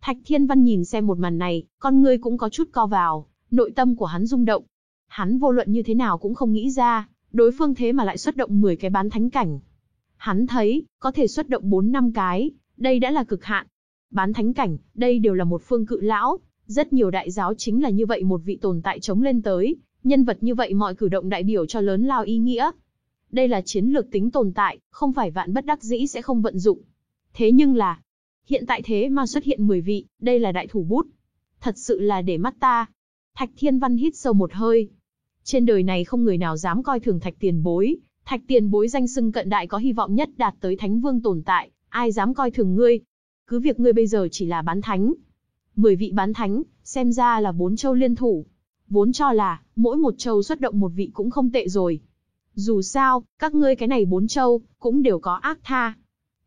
Thạch Thiên Văn nhìn xem một màn này, con ngươi cũng có chút co vào, nội tâm của hắn rung động. Hắn vô luận như thế nào cũng không nghĩ ra, đối phương thế mà lại xuất động 10 cái bán thánh cảnh. Hắn thấy, có thể xuất động 4 năm cái, đây đã là cực hạn. Bán thánh cảnh, đây đều là một phương cự lão, rất nhiều đại giáo chính là như vậy một vị tồn tại chống lên tới, nhân vật như vậy mọi cử động đại biểu cho lớn lao ý nghĩa. Đây là chiến lược tính tồn tại, không phải vạn bất đắc dĩ sẽ không vận dụng. Thế nhưng là, hiện tại thế mà xuất hiện 10 vị, đây là đại thủ bút. Thật sự là để mắt ta. Thạch Thiên Văn hít sâu một hơi. Trên đời này không người nào dám coi thường Thạch Tiền Bối, Thạch Tiền Bối danh xưng cận đại có hy vọng nhất đạt tới Thánh Vương tồn tại, ai dám coi thường ngươi. Cứ việc ngươi bây giờ chỉ là bán thánh, 10 vị bán thánh, xem ra là bốn châu liên thủ. Vốn cho là, mỗi một châu xuất động một vị cũng không tệ rồi. Dù sao, các ngươi cái này bốn châu, cũng đều có ác tha.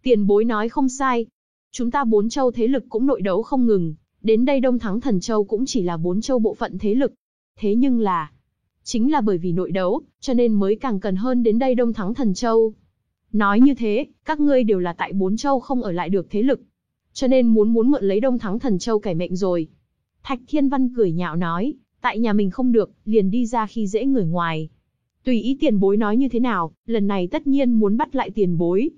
Tiền bối nói không sai. Chúng ta bốn châu thế lực cũng nội đấu không ngừng, đến đây Đông Thắng Thần Châu cũng chỉ là bốn châu bộ phận thế lực. Thế nhưng là, chính là bởi vì nội đấu, cho nên mới càng cần hơn đến đây Đông Thắng Thần Châu. Nói như thế, các ngươi đều là tại bốn châu không ở lại được thế lực, cho nên muốn muốn mượn lấy Đông Thắng Thần Châu cải mệnh rồi. Thạch Thiên Văn cười nhạo nói, tại nhà mình không được, liền đi ra khi dễ người ngoài. Tùy ý tiền bối nói như thế nào, lần này tất nhiên muốn bắt lại tiền bối.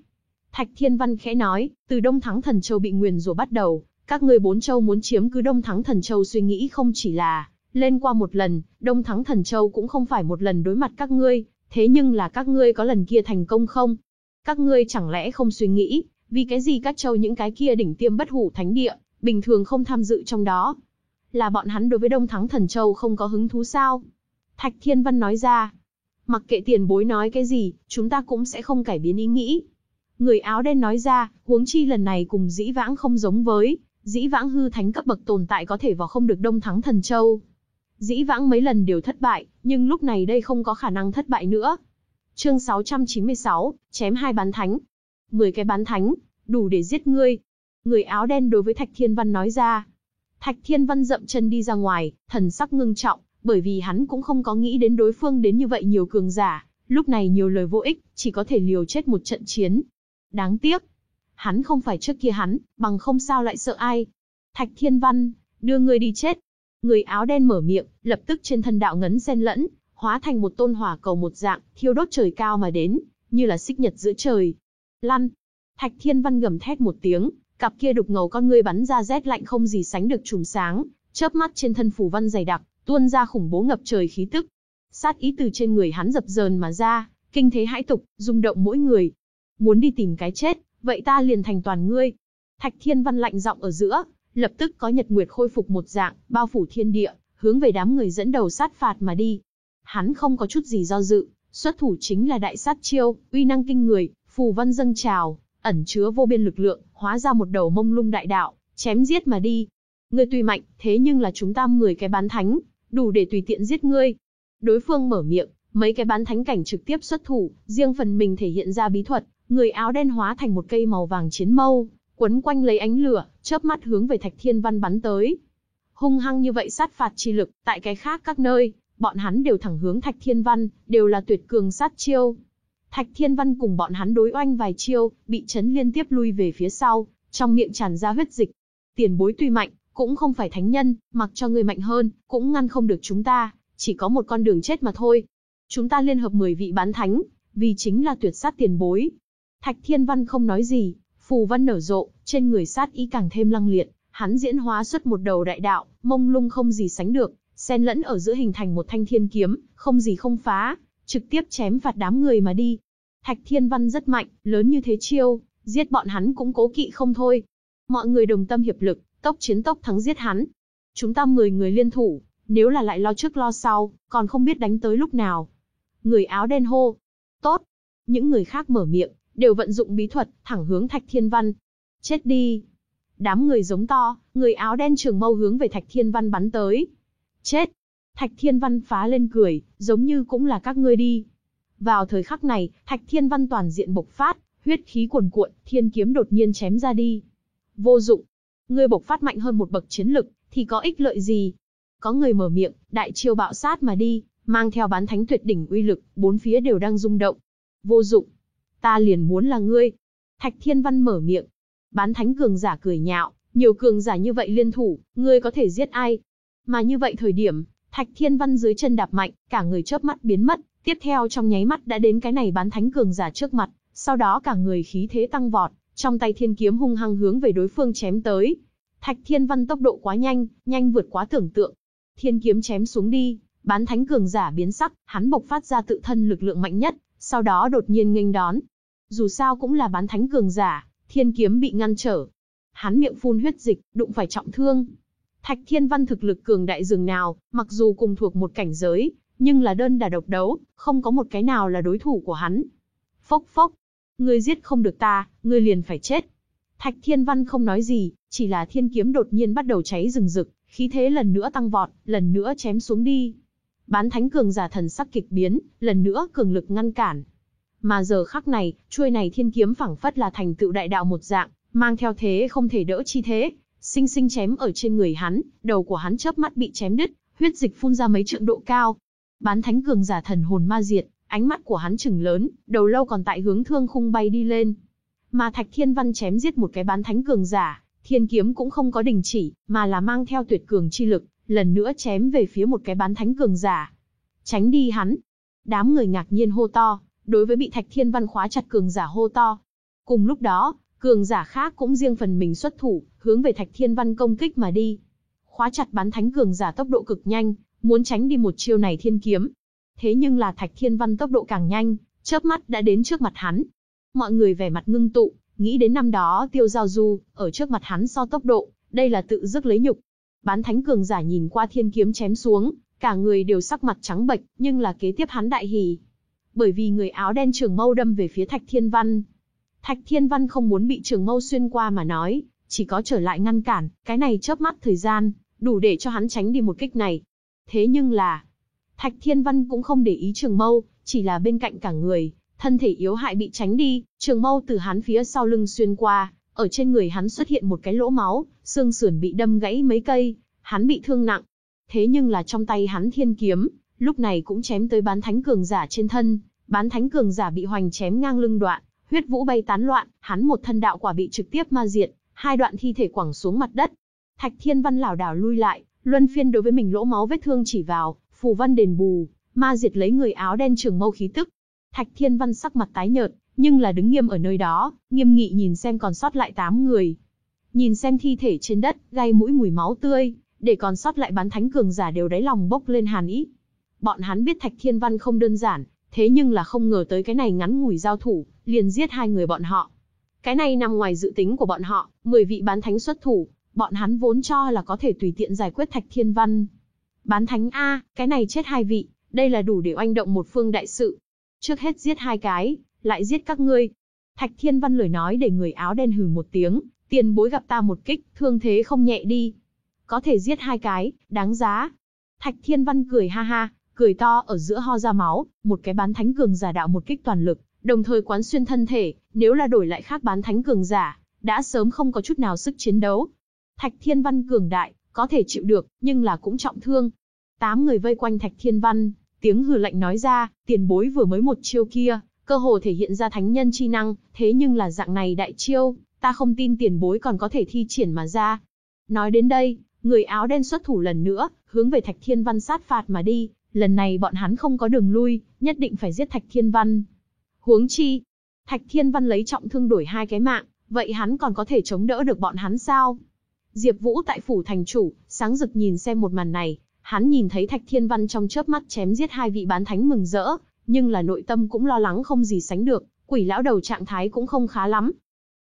Thạch Thiên Văn khẽ nói, từ Đông Thắng Thần Châu bị nguyền rủa bắt đầu, các ngươi bốn châu muốn chiếm cứ Đông Thắng Thần Châu suy nghĩ không chỉ là lên qua một lần, Đông Thắng Thần Châu cũng không phải một lần đối mặt các ngươi, thế nhưng là các ngươi có lần kia thành công không? Các ngươi chẳng lẽ không suy nghĩ, vì cái gì các châu những cái kia đỉnh tiêm bất hủ thánh địa, bình thường không tham dự trong đó? Là bọn hắn đối với Đông Thắng Thần Châu không có hứng thú sao? Thạch Thiên Văn nói ra. Mặc kệ tiền bối nói cái gì, chúng ta cũng sẽ không cải biến ý nghĩ. Người áo đen nói ra, huống chi lần này cùng dĩ vãng không giống với, dĩ vãng hư thánh cấp bậc tồn tại có thể vào không được Đông Thắng Thần Châu. Dĩ vãng mấy lần đều thất bại, nhưng lúc này đây không có khả năng thất bại nữa. Chương 696, chém hai bán thánh. 10 cái bán thánh, đủ để giết ngươi. Người áo đen đối với Thạch Thiên Văn nói ra. Thạch Thiên Văn dậm chân đi ra ngoài, thần sắc ngưng trọng, bởi vì hắn cũng không có nghĩ đến đối phương đến như vậy nhiều cường giả, lúc này nhiều lời vô ích, chỉ có thể liều chết một trận chiến. Đáng tiếc, hắn không phải trước kia hắn, bằng không sao lại sợ ai. Thạch Thiên Văn, đưa ngươi đi chết. Người áo đen mở miệng, lập tức trên thân đạo ngấn xen lẫn, hóa thành một tôn hỏa cầu một dạng, thiêu đốt trời cao mà đến, như là xích nhật giữa trời. Lăn! Thạch Thiên Văn gầm thét một tiếng, cặp kia đục ngầu con ngươi bắn ra rét lạnh không gì sánh được trùm sáng, chớp mắt trên thân phủ văn dày đặc, tuôn ra khủng bố ngập trời khí tức. Sát ý từ trên người hắn dập dờn mà ra, kinh thế hãi tục, rung động mỗi người. Muốn đi tìm cái chết, vậy ta liền thành toàn ngươi. Thạch Thiên Văn lạnh giọng ở giữa, lập tức có nhật nguyệt khôi phục một dạng, bao phủ thiên địa, hướng về đám người dẫn đầu sát phạt mà đi. Hắn không có chút gì do dự, xuất thủ chính là đại sát chiêu, uy năng kinh người, phù văn dâng trào, ẩn chứa vô biên lực lượng, hóa ra một đầu mông lung đại đạo, chém giết mà đi. Ngươi tuy mạnh, thế nhưng là chúng ta 10 cái bán thánh, đủ để tùy tiện giết ngươi. Đối phương mở miệng, mấy cái bán thánh cảnh trực tiếp xuất thủ, riêng phần mình thể hiện ra bí thuật, người áo đen hóa thành một cây màu vàng chiến mâu, quấn quanh lấy ánh lửa, chớp mắt hướng về Thạch Thiên Văn bắn tới. Hung hăng như vậy sát phạt chi lực, tại cái khác các nơi, bọn hắn đều thẳng hướng Thạch Thiên Văn, đều là tuyệt cường sát chiêu. Thạch Thiên Văn cùng bọn hắn đối oanh vài chiêu, bị chấn liên tiếp lui về phía sau, trong miệng tràn ra huyết dịch. Tiền bối tuy mạnh, cũng không phải thánh nhân, mặc cho người mạnh hơn, cũng ngăn không được chúng ta, chỉ có một con đường chết mà thôi. Chúng ta liên hợp 10 vị bán thánh, vì chính là tuyệt sát tiền bối. Thạch Thiên Văn không nói gì, phù văn nở rộ, trên người sát ý càng thêm lăng liệt, hắn diễn hóa xuất một đầu đại đạo, mông lung không gì sánh được, xen lẫn ở giữa hình thành một thanh thiên kiếm, không gì không phá, trực tiếp chém phạt đám người mà đi. Thạch Thiên Văn rất mạnh, lớn như thế chiêu, giết bọn hắn cũng cố kỵ không thôi. Mọi người đồng tâm hiệp lực, tốc chiến tốc thắng giết hắn. Chúng ta 10 người liên thủ, nếu là lại lo trước lo sau, còn không biết đánh tới lúc nào. Người áo đen hô. Tốt. Những người khác mở miệng, đều vận dụng bí thuật, thẳng hướng Thạch Thiên Văn. Chết đi. Đám người giống to, người áo đen trường mâu hướng về Thạch Thiên Văn bắn tới. Chết. Thạch Thiên Văn phá lên cười, giống như cũng là các ngươi đi. Vào thời khắc này, Thạch Thiên Văn toàn diện bộc phát, huyết khí cuồn cuộn, thiên kiếm đột nhiên chém ra đi. Vô dụng. Ngươi bộc phát mạnh hơn một bậc chiến lực, thì có ích lợi gì? Có người mở miệng, đại chiêu bạo sát mà đi, mang theo bán thánh tuyệt đỉnh uy lực, bốn phía đều đang rung động. Vô dụng. Ta liền muốn là ngươi. Thạch Thiên Văn mở miệng. Bán thánh cường giả cười nhạo, nhiều cường giả như vậy liên thủ, ngươi có thể giết ai? Mà như vậy thời điểm, Thạch Thiên Văn dưới chân đạp mạnh, cả người chớp mắt biến mất, tiếp theo trong nháy mắt đã đến cái này bán thánh cường giả trước mặt, sau đó cả người khí thế tăng vọt, trong tay thiên kiếm hung hăng hướng về đối phương chém tới. Thạch Thiên Văn tốc độ quá nhanh, nhanh vượt quá tưởng tượng. Thiên kiếm chém xuống đi, bán thánh cường giả biến sắc, hắn bộc phát ra tự thân lực lượng mạnh nhất, sau đó đột nhiên nghênh đón. Dù sao cũng là bán thánh cường giả, thiên kiếm bị ngăn trở. Hắn miệng phun huyết dịch, đụng phải trọng thương. Thạch Thiên Văn thực lực cường đại dường nào, mặc dù cùng thuộc một cảnh giới, nhưng là đơn đả độc đấu, không có một cái nào là đối thủ của hắn. Phốc phốc, ngươi giết không được ta, ngươi liền phải chết. Thạch Thiên Văn không nói gì, chỉ là thiên kiếm đột nhiên bắt đầu cháy rừng rực, khí thế lần nữa tăng vọt, lần nữa chém xuống đi. Bán thánh cường giả thần sắc kịch biến, lần nữa cường lực ngăn cản. Mà giờ khắc này, chuôi này thiên kiếm phảng phất là thành tựu đại đạo một dạng, mang theo thế không thể đỡ chi thế, sinh sinh chém ở trên người hắn, đầu của hắn chớp mắt bị chém đứt, huyết dịch phun ra mấy trượng độ cao. Bán thánh cường giả thần hồn ma diệt, ánh mắt của hắn chừng lớn, đầu lâu còn tại hướng thương khung bay đi lên. Mà Thạch Thiên Văn chém giết một cái bán thánh cường giả, thiên kiếm cũng không có đình chỉ, mà là mang theo tuyệt cường chi lực, lần nữa chém về phía một cái bán thánh cường giả. Tránh đi hắn. Đám người ngạc nhiên hô to, đối với bị Thạch Thiên Văn khóa chặt cường giả hô to. Cùng lúc đó, cường giả khác cũng riêng phần mình xuất thủ, hướng về Thạch Thiên Văn công kích mà đi. khóa chặt bán thánh cường giả tốc độ cực nhanh, muốn tránh đi một chiêu này thiên kiếm. Thế nhưng là Thạch Thiên Văn tốc độ càng nhanh, chớp mắt đã đến trước mặt hắn. Mọi người vẻ mặt ngưng tụ, nghĩ đến năm đó Tiêu Giao Du, ở trước mặt hắn so tốc độ, đây là tự dứt lấy nhục. Bán thánh cường giả nhìn qua thiên kiếm chém xuống, cả người đều sắc mặt trắng bệch, nhưng là kế tiếp hắn đại hỉ. Bởi vì người áo đen trường mâu đâm về phía Thạch Thiên Văn. Thạch Thiên Văn không muốn bị trường mâu xuyên qua mà nói, chỉ có trở lại ngăn cản, cái này chớp mắt thời gian, đủ để cho hắn tránh đi một kích này. Thế nhưng là, Thạch Thiên Văn cũng không để ý trường mâu, chỉ là bên cạnh cả người, thân thể yếu hại bị tránh đi, trường mâu từ hắn phía sau lưng xuyên qua, ở trên người hắn xuất hiện một cái lỗ máu, xương sườn bị đâm gãy mấy cây, hắn bị thương nặng. Thế nhưng là trong tay hắn thiên kiếm, lúc này cũng chém tới bán thánh cường giả trên thân, bán thánh cường giả bị hoành chém ngang lưng đoạn, huyết vũ bay tán loạn, hắn một thân đạo quả bị trực tiếp ma diệt, hai đoạn thi thể quẳng xuống mặt đất. Thạch Thiên Văn lảo đảo lui lại, luân phiên đối với mình lỗ máu vết thương chỉ vào, phù văn đền bù, ma diệt lấy người áo đen trường mâu khí tức. Thạch Thiên Văn sắc mặt tái nhợt, nhưng là đứng nghiêm ở nơi đó, nghiêm nghị nhìn xem còn sót lại 8 người. Nhìn xem thi thể trên đất, gai mũi mùi máu tươi, để còn sót lại bán thánh cường giả đều đáy lòng bốc lên hàn ý. Bọn hắn biết Thạch Thiên Văn không đơn giản, thế nhưng là không ngờ tới cái này ngắn ngủi giao thủ, liền giết hai người bọn họ. Cái này nằm ngoài dự tính của bọn họ, 10 vị bán thánh xuất thủ, bọn hắn vốn cho là có thể tùy tiện giải quyết Thạch Thiên Văn. Bán thánh A, cái này chết hai vị, đây là đủ để oanh động một phương đại sự. Trước hết giết hai cái, lại giết các ngươi. Thạch Thiên Văn lời nói để người áo đen hừ một tiếng, tiền bối gặp ta một kích, thương thế không nhẹ đi. Có thể giết hai cái, đáng giá. Thạch Thiên Văn cười ha ha, cười to ở giữa ho ra máu, một cái bán thánh cường giả đạo một kích toàn lực, đồng thời quán xuyên thân thể, nếu là đổi lại khác bán thánh cường giả, đã sớm không có chút nào sức chiến đấu. Thạch Thiên Văn cường đại, có thể chịu được, nhưng là cũng trọng thương. Tám người vây quanh Thạch Thiên Văn, tiếng hừ lạnh nói ra, tiền bối vừa mới một chiêu kia, cơ hồ thể hiện ra thánh nhân chi năng, thế nhưng là dạng này đại chiêu, ta không tin tiền bối còn có thể thi triển mà ra. Nói đến đây, người áo đen xuất thủ lần nữa, hướng về Thạch Thiên Văn sát phạt mà đi, lần này bọn hắn không có đường lui, nhất định phải giết Thạch Thiên Văn. Huống chi, Thạch Thiên Văn lấy trọng thương đổi hai cái mạng, vậy hắn còn có thể chống đỡ được bọn hắn sao? Diệp Vũ tại phủ thành chủ, sáng rực nhìn xem một màn này, hắn nhìn thấy Thạch Thiên Văn trong chớp mắt chém giết hai vị bán thánh mừng rỡ, nhưng là nội tâm cũng lo lắng không gì sánh được, quỷ lão đầu trạng thái cũng không khá lắm.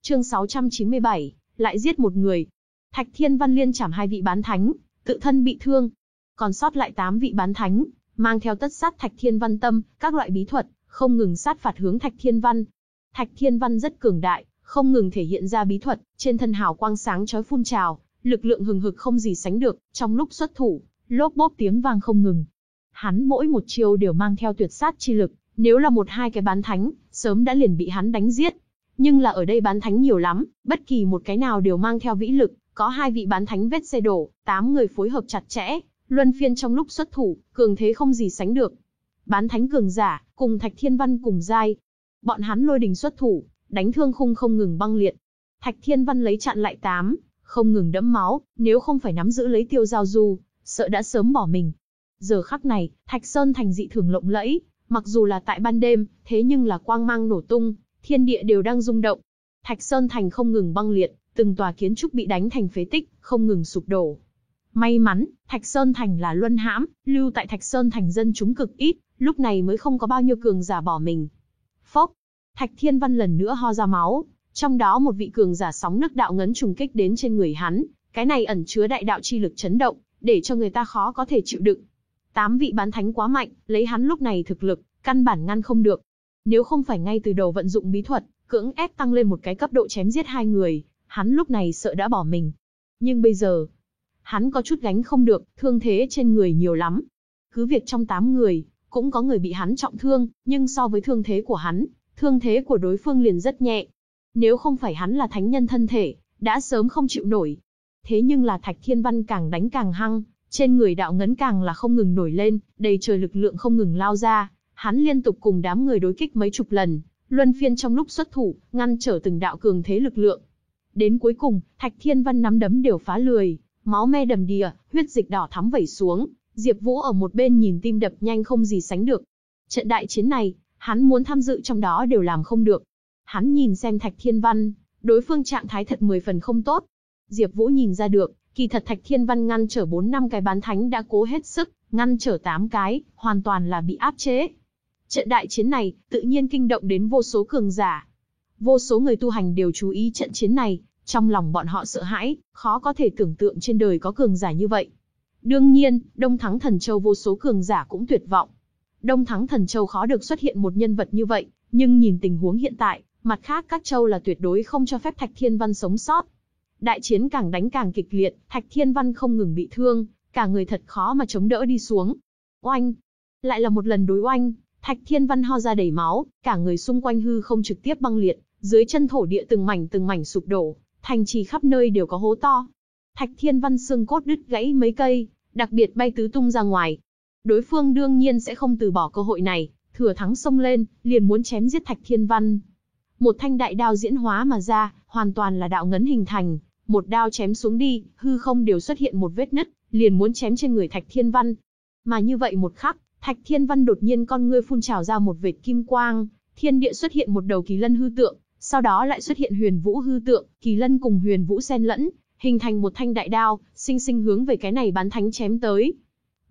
Chương 697, lại giết một người. Thạch Thiên Văn liên chảm hai vị bán thánh, tự thân bị thương. Còn sót lại 8 vị bán thánh, mang theo tất sát Thạch Thiên Văn tâm, các loại bí thuật, không ngừng sát phạt hướng Thạch Thiên Văn. Thạch Thiên Văn rất cường đại, không ngừng thể hiện ra bí thuật, trên thân hào quang sáng chói phun trào, lực lượng hừng hực không gì sánh được, trong lúc xuất thủ, lốp bốp tiếng vang không ngừng. Hắn mỗi một chiêu đều mang theo tuyệt sát chi lực, nếu là một hai cái bán thánh, sớm đã liền bị hắn đánh giết. Nhưng là ở đây bán thánh nhiều lắm, bất kỳ một cái nào đều mang theo vĩ lực, có hai vị bán thánh vết xe đổ, tám người phối hợp chặt chẽ, luân phiên trong lúc xuất thủ, cường thế không gì sánh được. Bán thánh cường giả, cùng Thạch Thiên Văn cùng giai. Bọn hắn lôi đình xuất thủ, đánh thương khung không ngừng băng liệt. Thạch Thiên Văn lấy chặn lại tám, không ngừng đẫm máu, nếu không phải nắm giữ lấy tiêu giao du, sợ đã sớm bỏ mình. Giờ khắc này, Thạch Sơn thành dị thường lộng lẫy, mặc dù là tại ban đêm, thế nhưng là quang mang nổ tung, thiên địa đều đang rung động. Thạch Sơn thành không ngừng băng liệt, từng tòa kiến trúc bị đánh thành phế tích, không ngừng sụp đổ. May mắn, Thạch Sơn thành là luân hãm, lưu tại Thạch Sơn thành dân chúng cực ít, lúc này mới không có bao nhiêu cường giả bỏ mình. Phốc, Thạch Thiên Văn lần nữa ho ra máu, trong đó một vị cường giả sóng nước đạo ngấn trùng kích đến trên người hắn, cái này ẩn chứa đại đạo chi lực chấn động, để cho người ta khó có thể chịu đựng. Tám vị bán thánh quá mạnh, lấy hắn lúc này thực lực, căn bản ngăn không được. Nếu không phải ngay từ đầu vận dụng bí thuật, cưỡng ép tăng lên một cái cấp độ chém giết hai người, hắn lúc này sợ đã bỏ mình. Nhưng bây giờ, hắn có chút gánh không được, thương thế trên người nhiều lắm. Cứ việc trong tám người, cũng có người bị hắn trọng thương, nhưng so với thương thế của hắn, thương thế của đối phương liền rất nhẹ. Nếu không phải hắn là thánh nhân thân thể, đã sớm không chịu nổi. Thế nhưng là Thạch Thiên Văn càng đánh càng hăng, trên người đạo ngấn càng là không ngừng nổi lên, đầy trời lực lượng không ngừng lao ra, hắn liên tục cùng đám người đối kích mấy chục lần, luân phiên trong lúc xuất thủ, ngăn trở từng đạo cường thế lực lượng. Đến cuối cùng, Thạch Thiên Văn nắm đấm đều phá lười, máu me đầm đìa, huyết dịch đỏ thắm vẩy xuống, Diệp Vũ ở một bên nhìn tim đập nhanh không gì sánh được. Trận đại chiến này, hắn muốn tham dự trong đó đều làm không được. Hắn nhìn xem Thạch Thiên Văn, đối phương trạng thái thật mười phần không tốt. Diệp Vũ nhìn ra được, Kỳ thật Thạch Thiên Văn ngăn trở 4 năm cái bán thánh đã cố hết sức, ngăn trở 8 cái, hoàn toàn là bị áp chế. Trận đại chiến này, tự nhiên kinh động đến vô số cường giả. Vô số người tu hành đều chú ý trận chiến này, trong lòng bọn họ sợ hãi, khó có thể tưởng tượng trên đời có cường giả như vậy. Đương nhiên, Đông Thắng Thần Châu vô số cường giả cũng tuyệt vọng. Đông Thắng Thần Châu khó được xuất hiện một nhân vật như vậy, nhưng nhìn tình huống hiện tại, mặt khác các châu là tuyệt đối không cho phép Thạch Thiên Văn sống sót. Đại chiến càng đánh càng kịch liệt, Thạch Thiên Văn không ngừng bị thương, cả người thật khó mà chống đỡ đi xuống. Oanh! Lại là một lần đối oanh, Thạch Thiên Văn ho ra đầy máu, cả người xung quanh hư không trực tiếp băng liệt, dưới chân thổ địa từng mảnh từng mảnh sụp đổ, thành trì khắp nơi đều có hố to. Thạch Thiên Văn xương cốt đứt gãy mấy cây, đặc biệt bay tứ tung ra ngoài. Đối phương đương nhiên sẽ không từ bỏ cơ hội này, thừa thắng xông lên, liền muốn chém giết Thạch Thiên Văn. Một thanh đại đao diễn hóa mà ra, hoàn toàn là đạo ngấn hình thành, một đao chém xuống đi, hư không đều xuất hiện một vết nứt, liền muốn chém trên người Thạch Thiên Văn. Mà như vậy một khắc, Thạch Thiên Văn đột nhiên con ngươi phun trào ra một vệt kim quang, thiên địa xuất hiện một đầu kỳ lân hư tượng, sau đó lại xuất hiện huyền vũ hư tượng, kỳ lân cùng huyền vũ xen lẫn, hình thành một thanh đại đao, sinh sinh hướng về cái này bán thánh chém tới.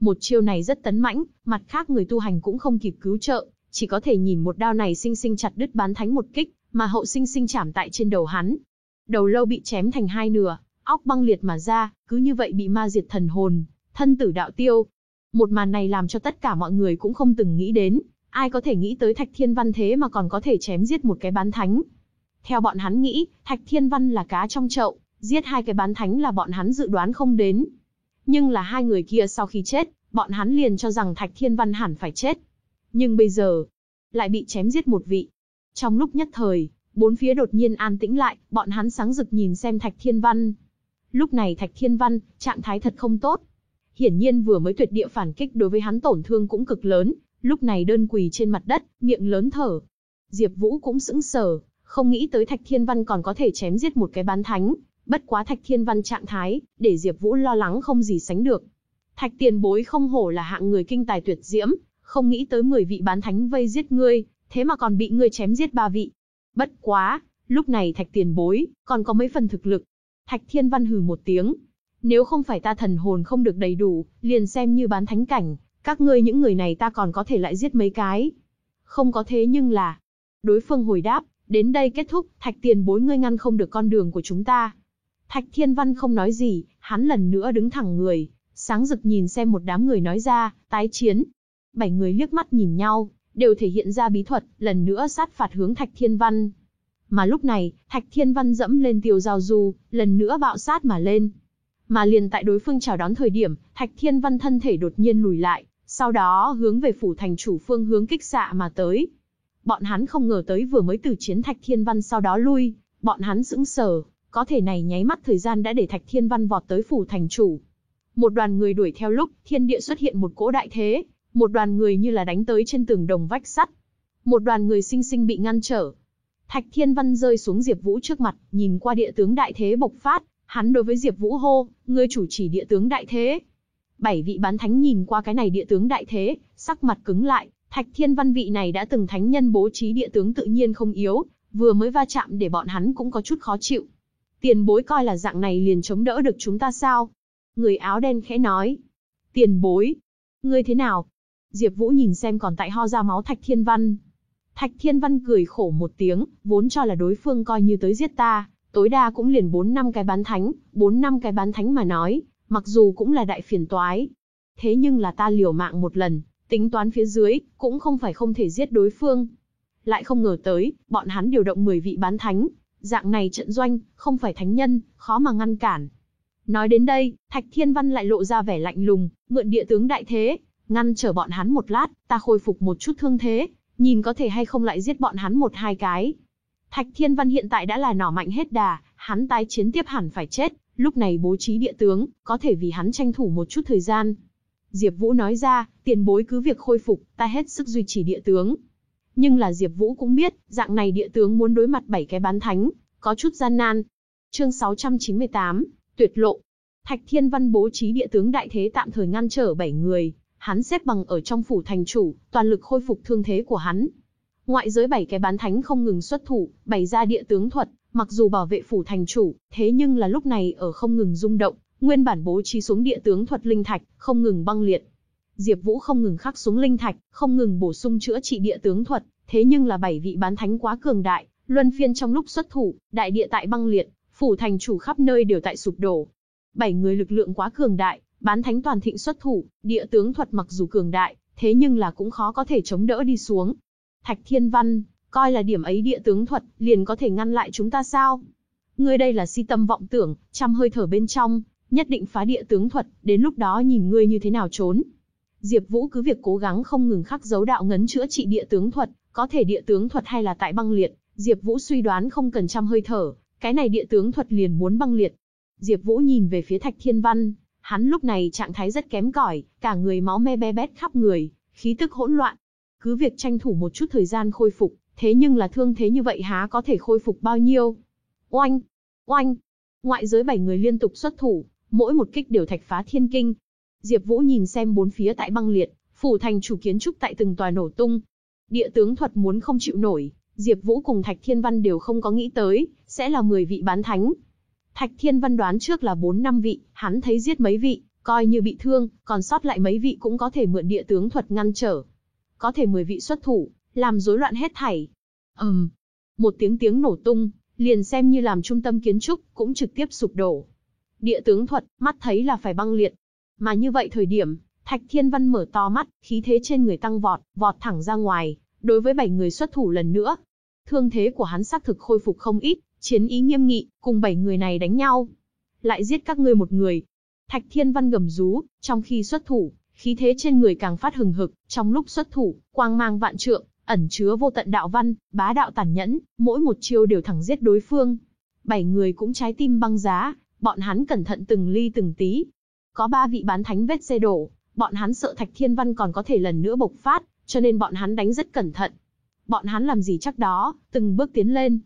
Một chiêu này rất tấn mãnh, mặt khác người tu hành cũng không kịp cứu trợ, chỉ có thể nhìn một đao này sinh sinh chặt đứt bán thánh một kích, mà hậu sinh sinh chạm tại trên đầu hắn. Đầu lâu bị chém thành hai nửa, óc băng liệt mà ra, cứ như vậy bị ma diệt thần hồn, thân tử đạo tiêu. Một màn này làm cho tất cả mọi người cũng không từng nghĩ đến, ai có thể nghĩ tới Thạch Thiên Văn thế mà còn có thể chém giết một cái bán thánh. Theo bọn hắn nghĩ, Thạch Thiên Văn là cá trong chậu, giết hai cái bán thánh là bọn hắn dự đoán không đến. Nhưng là hai người kia sau khi chết, bọn hắn liền cho rằng Thạch Thiên Văn hẳn phải chết. Nhưng bây giờ, lại bị chém giết một vị. Trong lúc nhất thời, bốn phía đột nhiên an tĩnh lại, bọn hắn sáng rực nhìn xem Thạch Thiên Văn. Lúc này Thạch Thiên Văn, trạng thái thật không tốt. Hiển nhiên vừa mới tuyệt địa phản kích đối với hắn tổn thương cũng cực lớn, lúc này đơn quỳ trên mặt đất, miệng lớn thở. Diệp Vũ cũng sững sờ, không nghĩ tới Thạch Thiên Văn còn có thể chém giết một cái bán thánh, bất quá Thạch Thiên Văn trạng thái, để Diệp Vũ lo lắng không gì sánh được. Thạch Tiền Bối không hổ là hạng người kinh tài tuyệt diễm, không nghĩ tới 10 vị bán thánh vây giết ngươi, thế mà còn bị ngươi chém giết ba vị. Bất quá, lúc này Thạch Tiền Bối còn có mấy phần thực lực. Thạch Thiên Văn hừ một tiếng, nếu không phải ta thần hồn không được đầy đủ, liền xem như bán thánh cảnh, các ngươi những người này ta còn có thể lại giết mấy cái. Không có thế nhưng là, đối phương hồi đáp, đến đây kết thúc, Thạch Tiền Bối ngươi ngăn không được con đường của chúng ta. Thạch Thiên Văn không nói gì, hắn lần nữa đứng thẳng người, sáng rực nhìn xem một đám người nói ra, tái chiến. Bảy người liếc mắt nhìn nhau, đều thể hiện ra bí thuật, lần nữa sát phạt hướng Thạch Thiên Văn. Mà lúc này, Thạch Thiên Văn dẫm lên tiêu giao du, lần nữa bạo sát mà lên. Mà liền tại đối phương chào đón thời điểm, Thạch Thiên Văn thân thể đột nhiên lùi lại, sau đó hướng về phủ thành chủ phương hướng kích xạ mà tới. Bọn hắn không ngờ tới vừa mới từ chiến Thạch Thiên Văn sau đó lui, bọn hắn sững sờ, có thể này nháy mắt thời gian đã để Thạch Thiên Văn vọt tới phủ thành chủ. Một đoàn người đuổi theo lúc, thiên địa xuất hiện một cỗ đại thế, một đoàn người như là đánh tới trên tường đồng vách sắt. Một đoàn người sinh sinh bị ngăn trở. Thạch Thiên Văn rơi xuống Diệp Vũ trước mặt, nhìn qua địa tướng đại thế bộc phát, hắn đối với Diệp Vũ hô, ngươi chủ chỉ địa tướng đại thế. Bảy vị bán thánh nhìn qua cái này địa tướng đại thế, sắc mặt cứng lại, Thạch Thiên Văn vị này đã từng thánh nhân bố trí địa tướng tự nhiên không yếu, vừa mới va chạm để bọn hắn cũng có chút khó chịu. Tiền bối coi là dạng này liền chống đỡ được chúng ta sao? Người áo đen khẽ nói. Tiền bối. Ngươi thế nào? Diệp Vũ nhìn xem còn tại ho ra máu Thạch Thiên Văn. Thạch Thiên Văn cười khổ một tiếng, vốn cho là đối phương coi như tới giết ta, tối đa cũng liền 4 năm cái bán thánh, 4 năm cái bán thánh mà nói, mặc dù cũng là đại phiền toái. Thế nhưng là ta liều mạng một lần, tính toán phía dưới, cũng không phải không thể giết đối phương. Lại không ngờ tới, bọn hắn điều động 10 vị bán thánh, dạng này trận doanh, không phải thánh nhân, khó mà ngăn cản. Nói đến đây, Thạch Thiên Văn lại lộ ra vẻ lạnh lùng, mượn địa tướng đại thế, ngăn trở bọn hắn một lát, ta khôi phục một chút thương thế, nhìn có thể hay không lại giết bọn hắn một hai cái. Thạch Thiên Văn hiện tại đã là nỏ mạnh hết đà, hắn tái chiến tiếp hẳn phải chết, lúc này bố trí địa tướng, có thể vì hắn tranh thủ một chút thời gian. Diệp Vũ nói ra, tiền bối cứ việc khôi phục, ta hết sức duy trì địa tướng. Nhưng là Diệp Vũ cũng biết, dạng này địa tướng muốn đối mặt bảy cái bán thánh, có chút gian nan. Chương 698, tuyệt lộ. Thạch Thiên Văn bố trí địa tướng đại thế tạm thời ngăn trở bảy người, hắn xếp bằng ở trong phủ thành chủ, toàn lực khôi phục thương thế của hắn. Ngoại giới bảy cái bán thánh không ngừng xuất thủ, bày ra địa tướng thuật, mặc dù bảo vệ phủ thành chủ, thế nhưng là lúc này ở không ngừng rung động, nguyên bản bố trí xuống địa tướng thuật linh thạch, không ngừng băng liệt. Diệp Vũ không ngừng khắc xuống linh thạch, không ngừng bổ sung chữa trị địa tướng thuật, thế nhưng là bảy vị bán thánh quá cường đại, luân phiên trong lúc xuất thủ, đại địa tại băng liệt, phủ thành chủ khắp nơi đều tại sụp đổ. Bảy người lực lượng quá cường đại, bán thánh toàn thịnh xuất thủ, địa tướng thuật mặc dù cường đại, thế nhưng là cũng khó có thể chống đỡ đi xuống. Thạch Thiên Văn, coi là điểm ấy địa tướng thuật, liền có thể ngăn lại chúng ta sao? Ngươi đây là si tâm vọng tưởng, trăm hơi thở bên trong, nhất định phá địa tướng thuật, đến lúc đó nhìn ngươi như thế nào trốn. Diệp Vũ cứ việc cố gắng không ngừng khắc dấu đạo ngấn chữa trị địa tướng thuật, có thể địa tướng thuật hay là tại băng liệt, Diệp Vũ suy đoán không cần trăm hơi thở, cái này địa tướng thuật liền muốn băng liệt. Diệp Vũ nhìn về phía Thạch Thiên Văn, hắn lúc này trạng thái rất kém cỏi, cả người máu me be bét khắp người, khí tức hỗn loạn. Cứ việc tranh thủ một chút thời gian khôi phục, thế nhưng là thương thế như vậy há có thể khôi phục bao nhiêu? Oanh, oanh. Ngoại giới bảy người liên tục xuất thủ, mỗi một kích đều thạch phá thiên kinh. Diệp Vũ nhìn xem bốn phía tại băng liệt, phủ thành chủ kiến trúc tại từng tòa nổ tung. Địa tướng thuật muốn không chịu nổi, Diệp Vũ cùng Thạch Thiên Văn đều không có nghĩ tới, sẽ là 10 vị bán thánh. Thạch Thiên Văn đoán trước là 4 năm vị, hắn thấy giết mấy vị, coi như bị thương, còn sót lại mấy vị cũng có thể mượn địa tướng thuật ngăn trở. Có thể 10 vị xuất thủ, làm rối loạn hết thảy. Ầm. Um, một tiếng tiếng nổ tung, liền xem như làm trung tâm kiến trúc, cũng trực tiếp sụp đổ. Địa tướng thuật, mắt thấy là phải băng liệt. Mà như vậy thời điểm, Thạch Thiên Văn mở to mắt, khí thế trên người tăng vọt, vọt thẳng ra ngoài, đối với bảy người xuất thủ lần nữa. Thương thế của hắn xác thực khôi phục không ít, chiến ý nghiêm nghị, cùng bảy người này đánh nhau. Lại giết các ngươi một người. Thạch Thiên Văn gầm rú, trong khi xuất thủ, khí thế trên người càng phát hừng hực, trong lúc xuất thủ, quang mang vạn trượng, ẩn chứa vô tận đạo văn, bá đạo tàn nhẫn, mỗi một chiêu đều thẳng giết đối phương. Bảy người cũng trái tim băng giá, bọn hắn cẩn thận từng ly từng tí. Có ba vị bán thánh vết xe đổ, bọn hắn sợ Thạch Thiên Văn còn có thể lần nữa bộc phát, cho nên bọn hắn đánh rất cẩn thận. Bọn hắn làm gì chắc đó, từng bước tiến lên.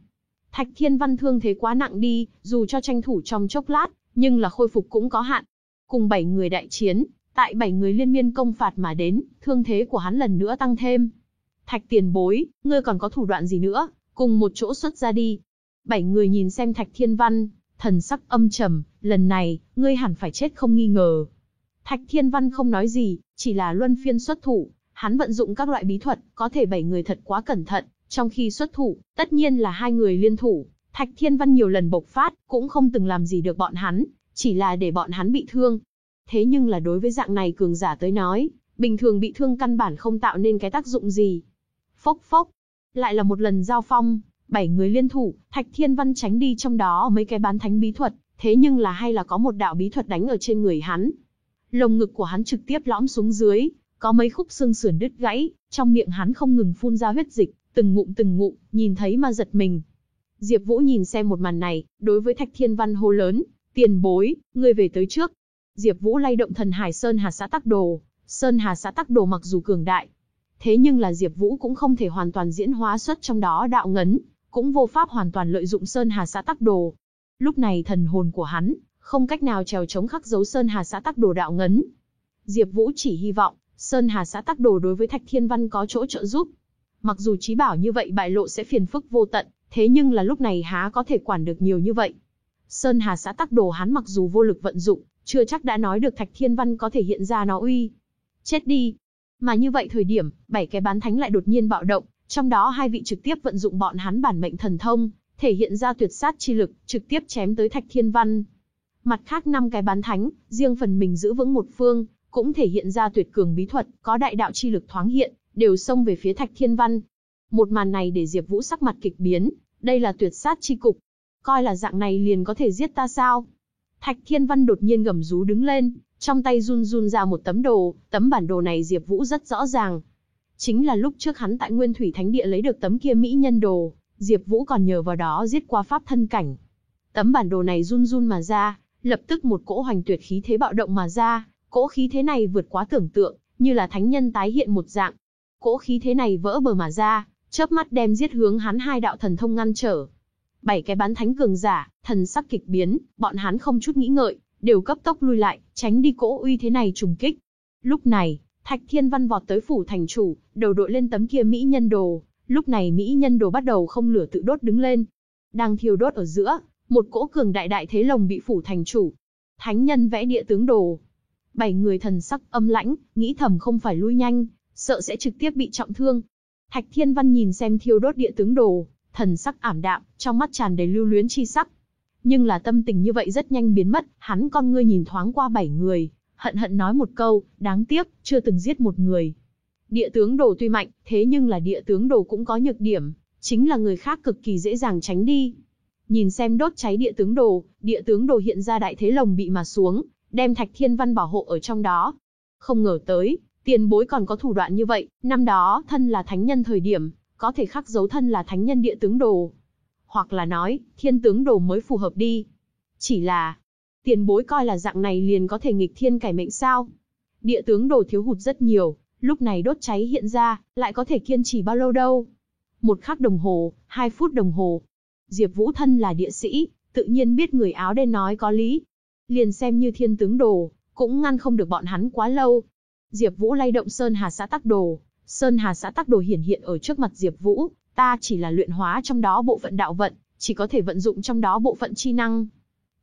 Thạch Thiên Văn thương thế quá nặng đi, dù cho tranh thủ trong chốc lát, nhưng là khôi phục cũng có hạn. Cùng bảy người đại chiến, tại bảy người liên miên công phạt mà đến, thương thế của hắn lần nữa tăng thêm. Thạch tiền bối, ngươi còn có thủ đoạn gì nữa, cùng một chỗ xuất ra đi. Bảy người nhìn xem Thạch Thiên Văn, thần sắc âm trầm, lần này, ngươi hẳn phải chết không nghi ngờ. Thạch Thiên Văn không nói gì, chỉ là luân phiên xuất thủ, hắn vận dụng các loại bí thuật, có thể bảy người thật quá cẩn thận, trong khi xuất thủ, tất nhiên là hai người liên thủ, Thạch Thiên Văn nhiều lần bộc phát, cũng không từng làm gì được bọn hắn, chỉ là để bọn hắn bị thương. Thế nhưng là đối với dạng này cường giả tới nói, bình thường bị thương căn bản không tạo nên cái tác dụng gì. Phốc phốc, lại là một lần giao phong, bảy người liên thủ, Thạch Thiên Văn tránh đi trong đó mấy cái bán thánh bí thuật, thế nhưng là hay là có một đạo bí thuật đánh ở trên người hắn. Lồng ngực của hắn trực tiếp lõm xuống dưới, có mấy khúc xương sườn đứt gãy, trong miệng hắn không ngừng phun ra huyết dịch, từng ngụm từng ngụm, nhìn thấy mà giật mình. Diệp Vũ nhìn xem một màn này, đối với Thạch Thiên Văn hô lớn, tiền bối, ngươi về tới trước. Diệp Vũ lay động thần Hải Sơn Hà xã tắc đồ, Sơn Hà xã tắc đồ mặc dù cường đại, thế nhưng là Diệp Vũ cũng không thể hoàn toàn diễn hóa xuất trong đó đạo ngấn, cũng vô pháp hoàn toàn lợi dụng Sơn Hà xã tắc đồ. Lúc này thần hồn của hắn không cách nào trèo chống khắc dấu Sơn Hà xã tắc đồ đạo ngấn. Diệp Vũ chỉ hy vọng Sơn Hà xã tắc đồ đối với Thạch Thiên Văn có chỗ trợ giúp. Mặc dù trí bảo như vậy bại lộ sẽ phiền phức vô tận, thế nhưng là lúc này há có thể quản được nhiều như vậy. Sơn Hà xã tắc đồ hắn mặc dù vô lực vận dụng, chưa chắc đã nói được Thạch Thiên Văn có thể hiện ra nó uy. Chết đi. Mà như vậy thời điểm, bảy cái bán thánh lại đột nhiên bạo động, trong đó hai vị trực tiếp vận dụng bọn hắn bản mệnh thần thông, thể hiện ra tuyệt sát chi lực, trực tiếp chém tới Thạch Thiên Văn. Mặt khác năm cái bán thánh, riêng phần mình giữ vững một phương, cũng thể hiện ra tuyệt cường bí thuật, có đại đạo chi lực thoáng hiện, đều xông về phía Thạch Thiên Văn. Một màn này để Diệp Vũ sắc mặt kịch biến, đây là tuyệt sát chi cục. Coi là dạng này liền có thể giết ta sao? Thạch Thiên Văn đột nhiên gầm rú đứng lên, trong tay run run ra một tấm đồ, tấm bản đồ này Diệp Vũ rất rõ ràng. Chính là lúc trước hắn tại Nguyên Thủy Thánh Địa lấy được tấm kia mỹ nhân đồ, Diệp Vũ còn nhờ vào đó giết qua pháp thân cảnh. Tấm bản đồ này run run mà ra, lập tức một cỗ hoành tuyệt khí thế bạo động mà ra, cỗ khí thế này vượt quá tưởng tượng, như là thánh nhân tái hiện một dạng. Cỗ khí thế này vỡ bờ mà ra, chớp mắt đem giết hướng hắn hai đạo thần thông ngăn trở. Bảy cái bán thánh cường giả, thần sắc kịch biến, bọn hắn không chút nghĩ ngợi, đều cấp tốc lui lại, tránh đi cỗ uy thế này trùng kích. Lúc này, Thạch Thiên Văn vọt tới phủ thành chủ, đầu đội lên tấm kia mỹ nhân đồ, lúc này mỹ nhân đồ bắt đầu không lửa tự đốt đứng lên. Đang thiêu đốt ở giữa, một cỗ cường đại đại thế lồng bị phủ thành chủ. Thánh nhân vẽ địa tướng đồ. Bảy người thần sắc âm lãnh, nghĩ thầm không phải lui nhanh, sợ sẽ trực tiếp bị trọng thương. Thạch Thiên Văn nhìn xem thiêu đốt địa tướng đồ, thần sắc ảm đạm, trong mắt tràn đầy lưu luyến chi sắc. Nhưng là tâm tình như vậy rất nhanh biến mất, hắn con ngươi nhìn thoáng qua bảy người, hận hận nói một câu, đáng tiếc, chưa từng giết một người. Địa tướng đồ tuy mạnh, thế nhưng là địa tướng đồ cũng có nhược điểm, chính là người khác cực kỳ dễ dàng tránh đi. Nhìn xem đốt cháy địa tướng đồ, địa tướng đồ hiện ra đại thế lồng bị mà xuống, đem Thạch Thiên Văn bảo hộ ở trong đó. Không ngờ tới, tiền bối còn có thủ đoạn như vậy, năm đó thân là thánh nhân thời điểm, có thể khắc dấu thân là thánh nhân địa tướng đồ. Hoặc là nói, thiên tướng đồ mới phù hợp đi. Chỉ là, tiền bối coi là dạng này liền có thể nghịch thiên cải mệnh sao. Địa tướng đồ thiếu hụt rất nhiều, lúc này đốt cháy hiện ra, lại có thể kiên trì bao lâu đâu. Một khắc đồng hồ, hai phút đồng hồ. Diệp Vũ thân là địa sĩ, tự nhiên biết người áo đen nói có lý. Liền xem như thiên tướng đồ, cũng ngăn không được bọn hắn quá lâu. Diệp Vũ lay động Sơn Hà xã tắc đồ, Sơn Hà xã tắc đồ hiển hiện ở trước mặt Diệp Vũ, ta chỉ là luyện hóa trong đó bộ phận đạo vận, chỉ có thể vận dụng trong đó bộ phận chi năng.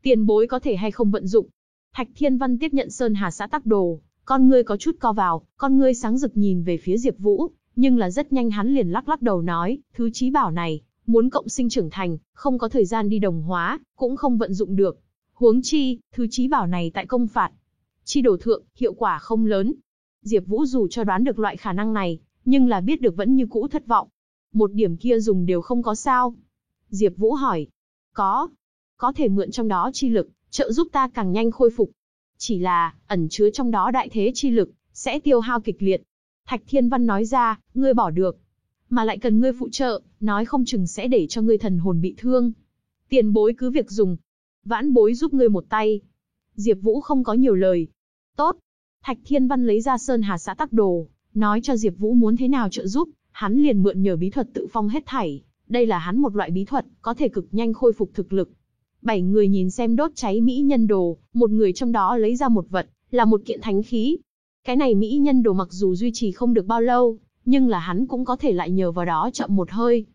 Tiền bối có thể hay không vận dụng? Thạch Thiên Văn tiếp nhận Sơn Hà xã tắc đồ, con ngươi có chút co vào, con ngươi sáng rực nhìn về phía Diệp Vũ, nhưng là rất nhanh hắn liền lắc lắc đầu nói, thứ chí bảo này, muốn cộng sinh trưởng thành, không có thời gian đi đồng hóa, cũng không vận dụng được. Huống chi, thứ chí bảo này tại công phạt, chi đồ thượng, hiệu quả không lớn. Diệp Vũ dù cho đoán được loại khả năng này, nhưng là biết được vẫn như cũ thất vọng. Một điểm kia dùng đều không có sao. Diệp Vũ hỏi. Có. Có thể mượn trong đó chi lực, trợ giúp ta càng nhanh khôi phục. Chỉ là, ẩn chứa trong đó đại thế chi lực, sẽ tiêu hao kịch liệt. Thạch Thiên Văn nói ra, ngươi bỏ được. Mà lại cần ngươi phụ trợ, nói không chừng sẽ để cho ngươi thần hồn bị thương. Tiền bối cứ việc dùng. Vãn bối giúp ngươi một tay. Diệp Vũ không có nhiều lời. Tốt. Thạch Thiên Văn lấy ra Sơn Hà xã tắc đồ, nói cho Diệp Vũ muốn thế nào trợ giúp, hắn liền mượn nhờ bí thuật tự phong hết thảy. Đây là hắn một loại bí thuật, có thể cực nhanh khôi phục thực lực. Bảy người nhìn xem đốt cháy mỹ nhân đồ, một người trong đó lấy ra một vật, là một kiện thánh khí. Cái này mỹ nhân đồ mặc dù duy trì không được bao lâu, nhưng là hắn cũng có thể lại nhờ vào đó chậm một hơi.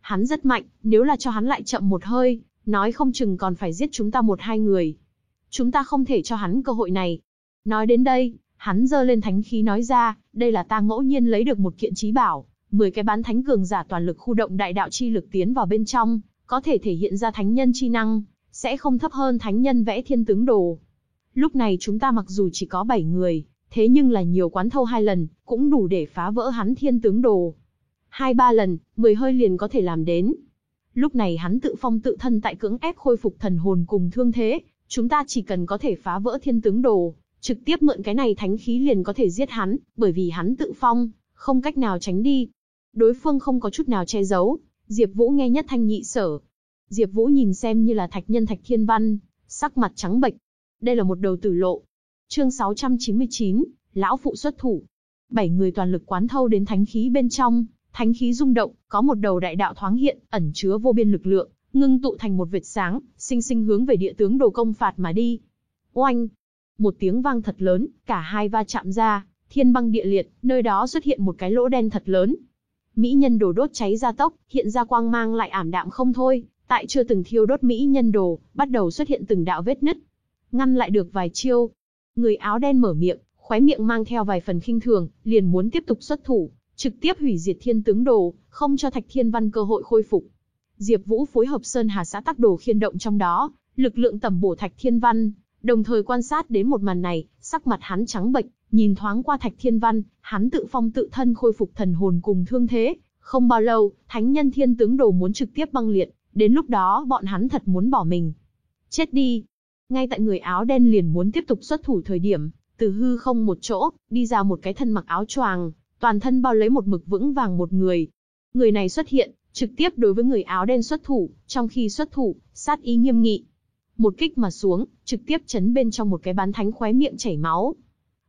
Hắn rất mạnh, nếu là cho hắn lại chậm một hơi, nói không chừng còn phải giết chúng ta một hai người. Chúng ta không thể cho hắn cơ hội này. Nói đến đây, hắn giơ lên thánh khí nói ra, đây là ta ngẫu nhiên lấy được một kiện trí bảo, 10 cái bán thánh cường giả toàn lực khu động đại đạo chi lực tiến vào bên trong, có thể thể hiện ra thánh nhân chi năng, sẽ không thấp hơn thánh nhân vẽ thiên tướng đồ. Lúc này chúng ta mặc dù chỉ có 7 người, thế nhưng là nhiều quán thâu hai lần, cũng đủ để phá vỡ hắn thiên tướng đồ. Hai ba lần, 10 hơi liền có thể làm đến. Lúc này hắn tự phong tự thân tại cưỡng ép khôi phục thần hồn cùng thương thế, chúng ta chỉ cần có thể phá vỡ thiên tướng đồ, trực tiếp mượn cái này thánh khí liền có thể giết hắn, bởi vì hắn tự phong, không cách nào tránh đi. Đối phương không có chút nào che giấu, Diệp Vũ nghe nhất thanh nhị sở. Diệp Vũ nhìn xem như là thạch nhân thạch thiên văn, sắc mặt trắng bệch. Đây là một đầu tử lộ. Chương 699, lão phụ xuất thủ. Bảy người toàn lực quán thâu đến thánh khí bên trong, thánh khí rung động, có một đầu đại đạo thoáng hiện, ẩn chứa vô biên lực lượng, ngưng tụ thành một vệt sáng, sinh sinh hướng về địa tướng đồ công phạt mà đi. Oanh! Một tiếng vang thật lớn, cả hai va chạm ra, thiên băng địa liệt, nơi đó xuất hiện một cái lỗ đen thật lớn. Mỹ nhân đồ đốt cháy ra tốc, hiện ra quang mang lại ảm đạm không thôi, tại chưa từng thiêu đốt Mỹ nhân đồ, bắt đầu xuất hiện từng đạo vết nứt. Ngăn lại được vài chiêu. Người áo đen mở miệng, khóe miệng mang theo vài phần khinh thường, liền muốn tiếp tục xuất thủ, trực tiếp hủy diệt thiên tướng đồ, không cho Thạch Thiên Văn cơ hội khôi phục. Diệp Vũ phối hợp Sơn Hà xã tác đồ khiên động trong đó, lực lượng tầm bổ Thạch Thiên Văn, đồng thời quan sát đến một màn này, sắc mặt hắn trắng bệch, nhìn thoáng qua Thạch Thiên Văn, hắn tự phong tự thân khôi phục thần hồn cùng thương thế, không bao lâu, Thánh Nhân Thiên tướng đồ muốn trực tiếp băng liệt, đến lúc đó bọn hắn thật muốn bỏ mình. Chết đi. Ngay tại người áo đen liền muốn tiếp tục xuất thủ thời điểm, từ hư không một chỗ, đi ra một cái thân mặc áo choàng, toàn thân bao lấy một mực vững vàng một người. Người này xuất hiện, trực tiếp đối với người áo đen xuất thủ, trong khi xuất thủ, sát ý nghiêm nghị. Một kích mà xuống, trực tiếp chấn bên trong một cái bán thánh khóe miệng chảy máu.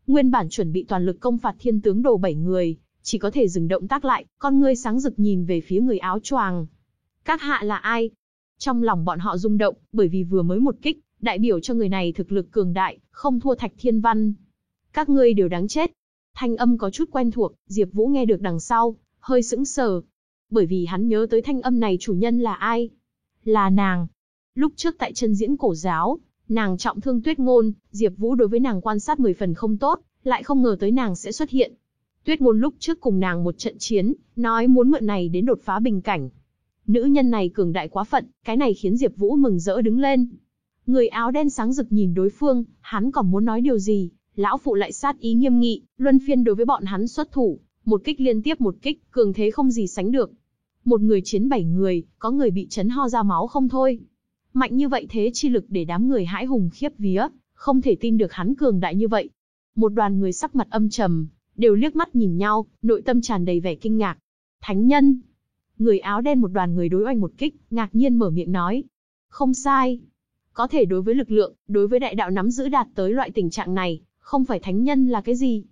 Nguyên bản chuẩn bị toàn lực công phạt thiên tướng đồ bảy người, chỉ có thể dừng động tác lại, con ngươi sáng rực nhìn về phía người áo choàng. Các hạ là ai? Trong lòng bọn họ rung động, bởi vì vừa mới một kích, đại biểu cho người này thực lực cường đại, không thua Thạch Thiên Văn. Các ngươi đều đáng chết. Thanh âm có chút quen thuộc, Diệp Vũ nghe được đằng sau, hơi sững sờ. Bởi vì hắn nhớ tới thanh âm này chủ nhân là ai? Là nàng. Lúc trước tại chân diễn cổ giáo, Nàng trọng thương Tuyết Ngôn, Diệp Vũ đối với nàng quan sát 10 phần không tốt, lại không ngờ tới nàng sẽ xuất hiện. Tuyết Ngôn lúc trước cùng nàng một trận chiến, nói muốn mượn này đến đột phá bình cảnh. Nữ nhân này cường đại quá phận, cái này khiến Diệp Vũ mừng rỡ đứng lên. Người áo đen sáng rực nhìn đối phương, hắn còn muốn nói điều gì, lão phụ lại sát ý nghiêm nghị, luân phiên đối với bọn hắn xuất thủ, một kích liên tiếp một kích, cường thế không gì sánh được. Một người chiến bảy người, có người bị chấn ho ra máu không thôi. Mạnh như vậy thế chi lực để đám người hãi hùng khiếp vía, không thể tin được hắn cường đại như vậy. Một đoàn người sắc mặt âm trầm, đều liếc mắt nhìn nhau, nội tâm tràn đầy vẻ kinh ngạc. Thánh nhân! Người áo đen một đoàn người đối oanh một kích, ngạc nhiên mở miệng nói. Không sai. Có thể đối với lực lượng, đối với đại đạo nắm giữ đạt tới loại tình trạng này, không phải thánh nhân là cái gì.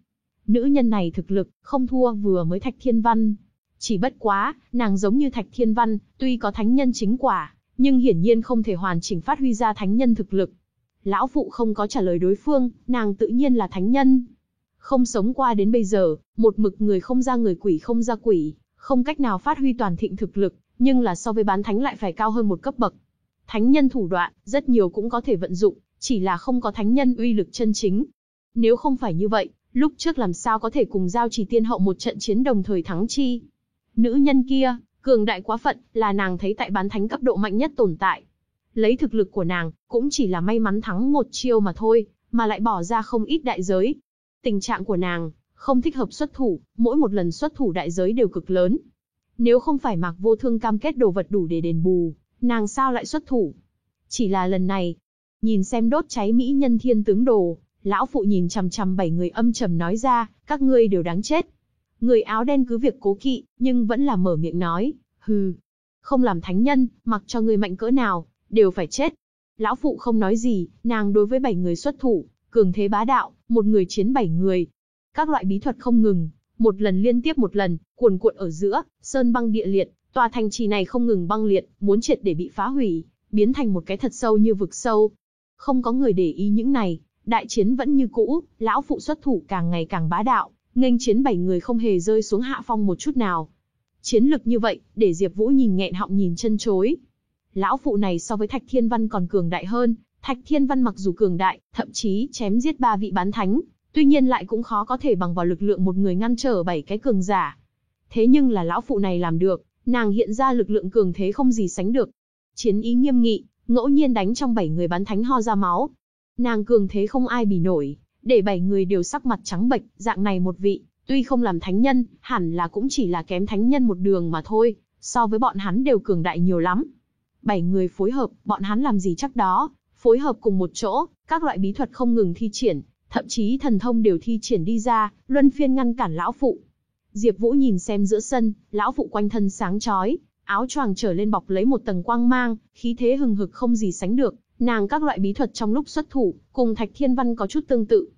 Nữ nhân này thực lực, không thua vừa mới Thạch Thiên Văn. Chỉ bất quá, nàng giống như Thạch Thiên Văn, tuy có thánh nhân chính quả, nhưng hiển nhiên không thể hoàn chỉnh phát huy ra thánh nhân thực lực. Lão phụ không có trả lời đối phương, nàng tự nhiên là thánh nhân. Không sống qua đến bây giờ, một mực người không ra người quỷ không ra quỷ, không cách nào phát huy toàn thịnh thực lực, nhưng là so với bán thánh lại phải cao hơn một cấp bậc. Thánh nhân thủ đoạn, rất nhiều cũng có thể vận dụng, chỉ là không có thánh nhân uy lực chân chính. Nếu không phải như vậy, lúc trước làm sao có thể cùng giao trì tiên hậu một trận chiến đồng thời thắng chi. Nữ nhân kia, cường đại quá phận, là nàng thấy tại bán thánh cấp độ mạnh nhất tồn tại. Lấy thực lực của nàng, cũng chỉ là may mắn thắng một chiêu mà thôi, mà lại bỏ ra không ít đại giới. Tình trạng của nàng, không thích hợp xuất thủ, mỗi một lần xuất thủ đại giới đều cực lớn. Nếu không phải mặc vô thương cam kết đồ vật đủ để đền bù, nàng sao lại xuất thủ? Chỉ là lần này, nhìn xem đốt cháy mỹ nhân thiên tướng đồ, lão phụ nhìn chằm chằm bảy người âm trầm nói ra, các ngươi đều đáng chết. Người áo đen cứ việc cố kỵ, nhưng vẫn là mở miệng nói, hừ, không làm thánh nhân, mặc cho người mạnh cỡ nào, đều phải chết. Lão phụ không nói gì, nàng đối với bảy người xuất thủ, cường thế bá đạo, một người chiến bảy người. Các loại bí thuật không ngừng, một lần liên tiếp một lần, cuồn cuộn ở giữa, sơn băng địa liệt, tòa thành trì này không ngừng băng liệt, muốn triệt để bị phá hủy, biến thành một cái thật sâu như vực sâu. Không có người để ý những này, đại chiến vẫn như cũ, lão phụ xuất thủ càng ngày càng bá đạo, nghênh chiến bảy người không hề rơi xuống hạ phong một chút nào. Chiến lực như vậy, để Diệp Vũ nhìn nghẹn họng nhìn chân chối. Lão phụ này so với Thạch Thiên Văn còn cường đại hơn, Thạch Thiên Văn mặc dù cường đại, thậm chí chém giết ba vị bán thánh, tuy nhiên lại cũng khó có thể bằng vào lực lượng một người ngăn trở bảy cái cường giả. Thế nhưng là lão phụ này làm được, nàng hiện ra lực lượng cường thế không gì sánh được. Chiến ý nghiêm nghị, ngẫu nhiên đánh trong bảy người bán thánh ho ra máu. Nàng cường thế không ai bì nổi, để bảy người đều sắc mặt trắng bệch, dạng này một vị, tuy không làm thánh nhân, hẳn là cũng chỉ là kém thánh nhân một đường mà thôi, so với bọn hắn đều cường đại nhiều lắm. Bảy người phối hợp, bọn hắn làm gì chắc đó, phối hợp cùng một chỗ, các loại bí thuật không ngừng thi triển, thậm chí thần thông đều thi triển đi ra, luân phiên ngăn cản lão phụ. Diệp Vũ nhìn xem giữa sân, lão phụ quanh thân sáng chói, áo choàng trở lên bọc lấy một tầng quang mang, khí thế hừng hực không gì sánh được, nàng các loại bí thuật trong lúc xuất thủ, cùng Thạch Thiên Văn có chút tương tự.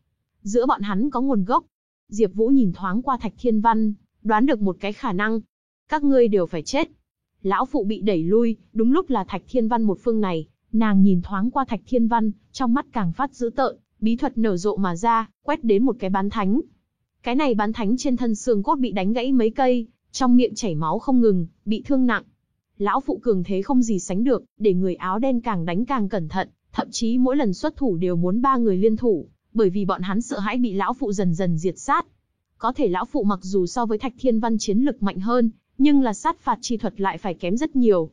Giữa bọn hắn có nguồn gốc. Diệp Vũ nhìn thoáng qua Thạch Thiên Văn, đoán được một cái khả năng. Các ngươi đều phải chết. Lão phụ bị đẩy lui, đúng lúc là Thạch Thiên Văn một phương này, nàng nhìn thoáng qua Thạch Thiên Văn, trong mắt càng phát dữ tợn, bí thuật nở rộ mà ra, quét đến một cái bán thánh. Cái này bán thánh trên thân xương cốt bị đánh gãy mấy cây, trong miệng chảy máu không ngừng, bị thương nặng. Lão phụ cường thế không gì sánh được, để người áo đen càng đánh càng cẩn thận, thậm chí mỗi lần xuất thủ đều muốn ba người liên thủ, bởi vì bọn hắn sợ hãi bị lão phụ dần dần diệt sát. Có thể lão phụ mặc dù so với Thạch Thiên Văn chiến lực mạnh hơn, nhưng là sát phạt chi thuật lại phải kém rất nhiều.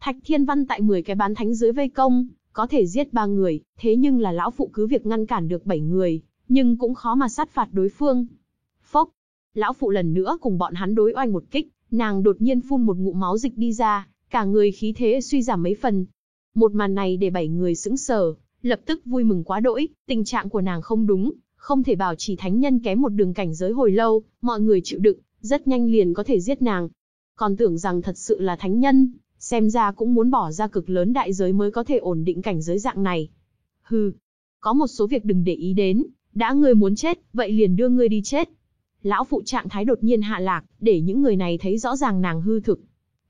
Thạch Thiên Văn tại 10 cái bán thánh dưới vây công, có thể giết ba người, thế nhưng là lão phụ cứ việc ngăn cản được bảy người, nhưng cũng khó mà sát phạt đối phương. Phốc, lão phụ lần nữa cùng bọn hắn đối oanh một kích, nàng đột nhiên phun một ngụm máu dịch đi ra, cả người khí thế suy giảm mấy phần. Một màn này để bảy người sững sờ, lập tức vui mừng quá đỗi, tình trạng của nàng không đúng, không thể bảo chỉ thánh nhân kém một đường cảnh giới hồi lâu, mọi người chịu đựng, rất nhanh liền có thể giết nàng. Còn tưởng rằng thật sự là thánh nhân, xem ra cũng muốn bỏ ra cực lớn đại giới mới có thể ổn định cảnh giới dạng này. Hừ, có một số việc đừng để ý đến, đã ngươi muốn chết, vậy liền đưa ngươi đi chết. Lão phụ trạng thái đột nhiên hạ lạc, để những người này thấy rõ ràng nàng hư thực.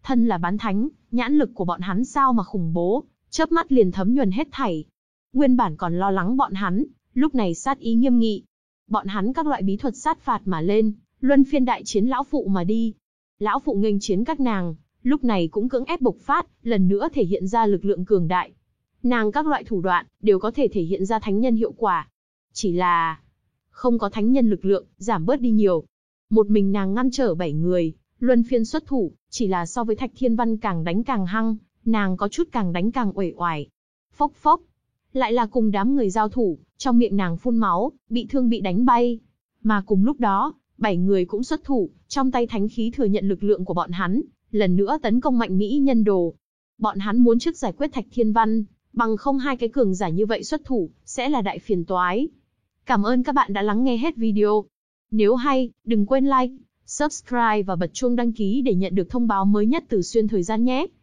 Thân là bán thánh, nhãn lực của bọn hắn sao mà khủng bố, chớp mắt liền thấm nhuần hết thảy. Nguyên bản còn lo lắng bọn hắn, lúc này sát ý nghiêm nghị. Bọn hắn các loại bí thuật sát phạt mà lên, luân phiên đại chiến lão phụ mà đi. Lão phụ nghênh chiến các nàng, lúc này cũng cưỡng ép bộc phát, lần nữa thể hiện ra lực lượng cường đại. nàng các loại thủ đoạn, đều có thể thể hiện ra thánh nhân hiệu quả. Chỉ là, không có thánh nhân lực lượng, giảm bớt đi nhiều. Một mình nàng ngăn trở bảy người, luân phiên xuất thủ, chỉ là so với Thạch Thiên Văn càng đánh càng hăng, nàng có chút càng đánh càng uể oải. Phốc phốc, lại là cùng đám người giao thủ, trong miệng nàng phun máu, bị thương bị đánh bay. Mà cùng lúc đó, bảy người cũng xuất thủ, trong tay thánh khí thừa nhận lực lượng của bọn hắn, lần nữa tấn công mạnh Mỹ nhân đồ. Bọn hắn muốn trước giải quyết Thạch Thiên Văn, bằng không hai cái cường giả như vậy xuất thủ, sẽ là đại phiền toái. Cảm ơn các bạn đã lắng nghe hết video. Nếu hay, đừng quên like, subscribe và bật chuông đăng ký để nhận được thông báo mới nhất từ xuyên thời gian nhé.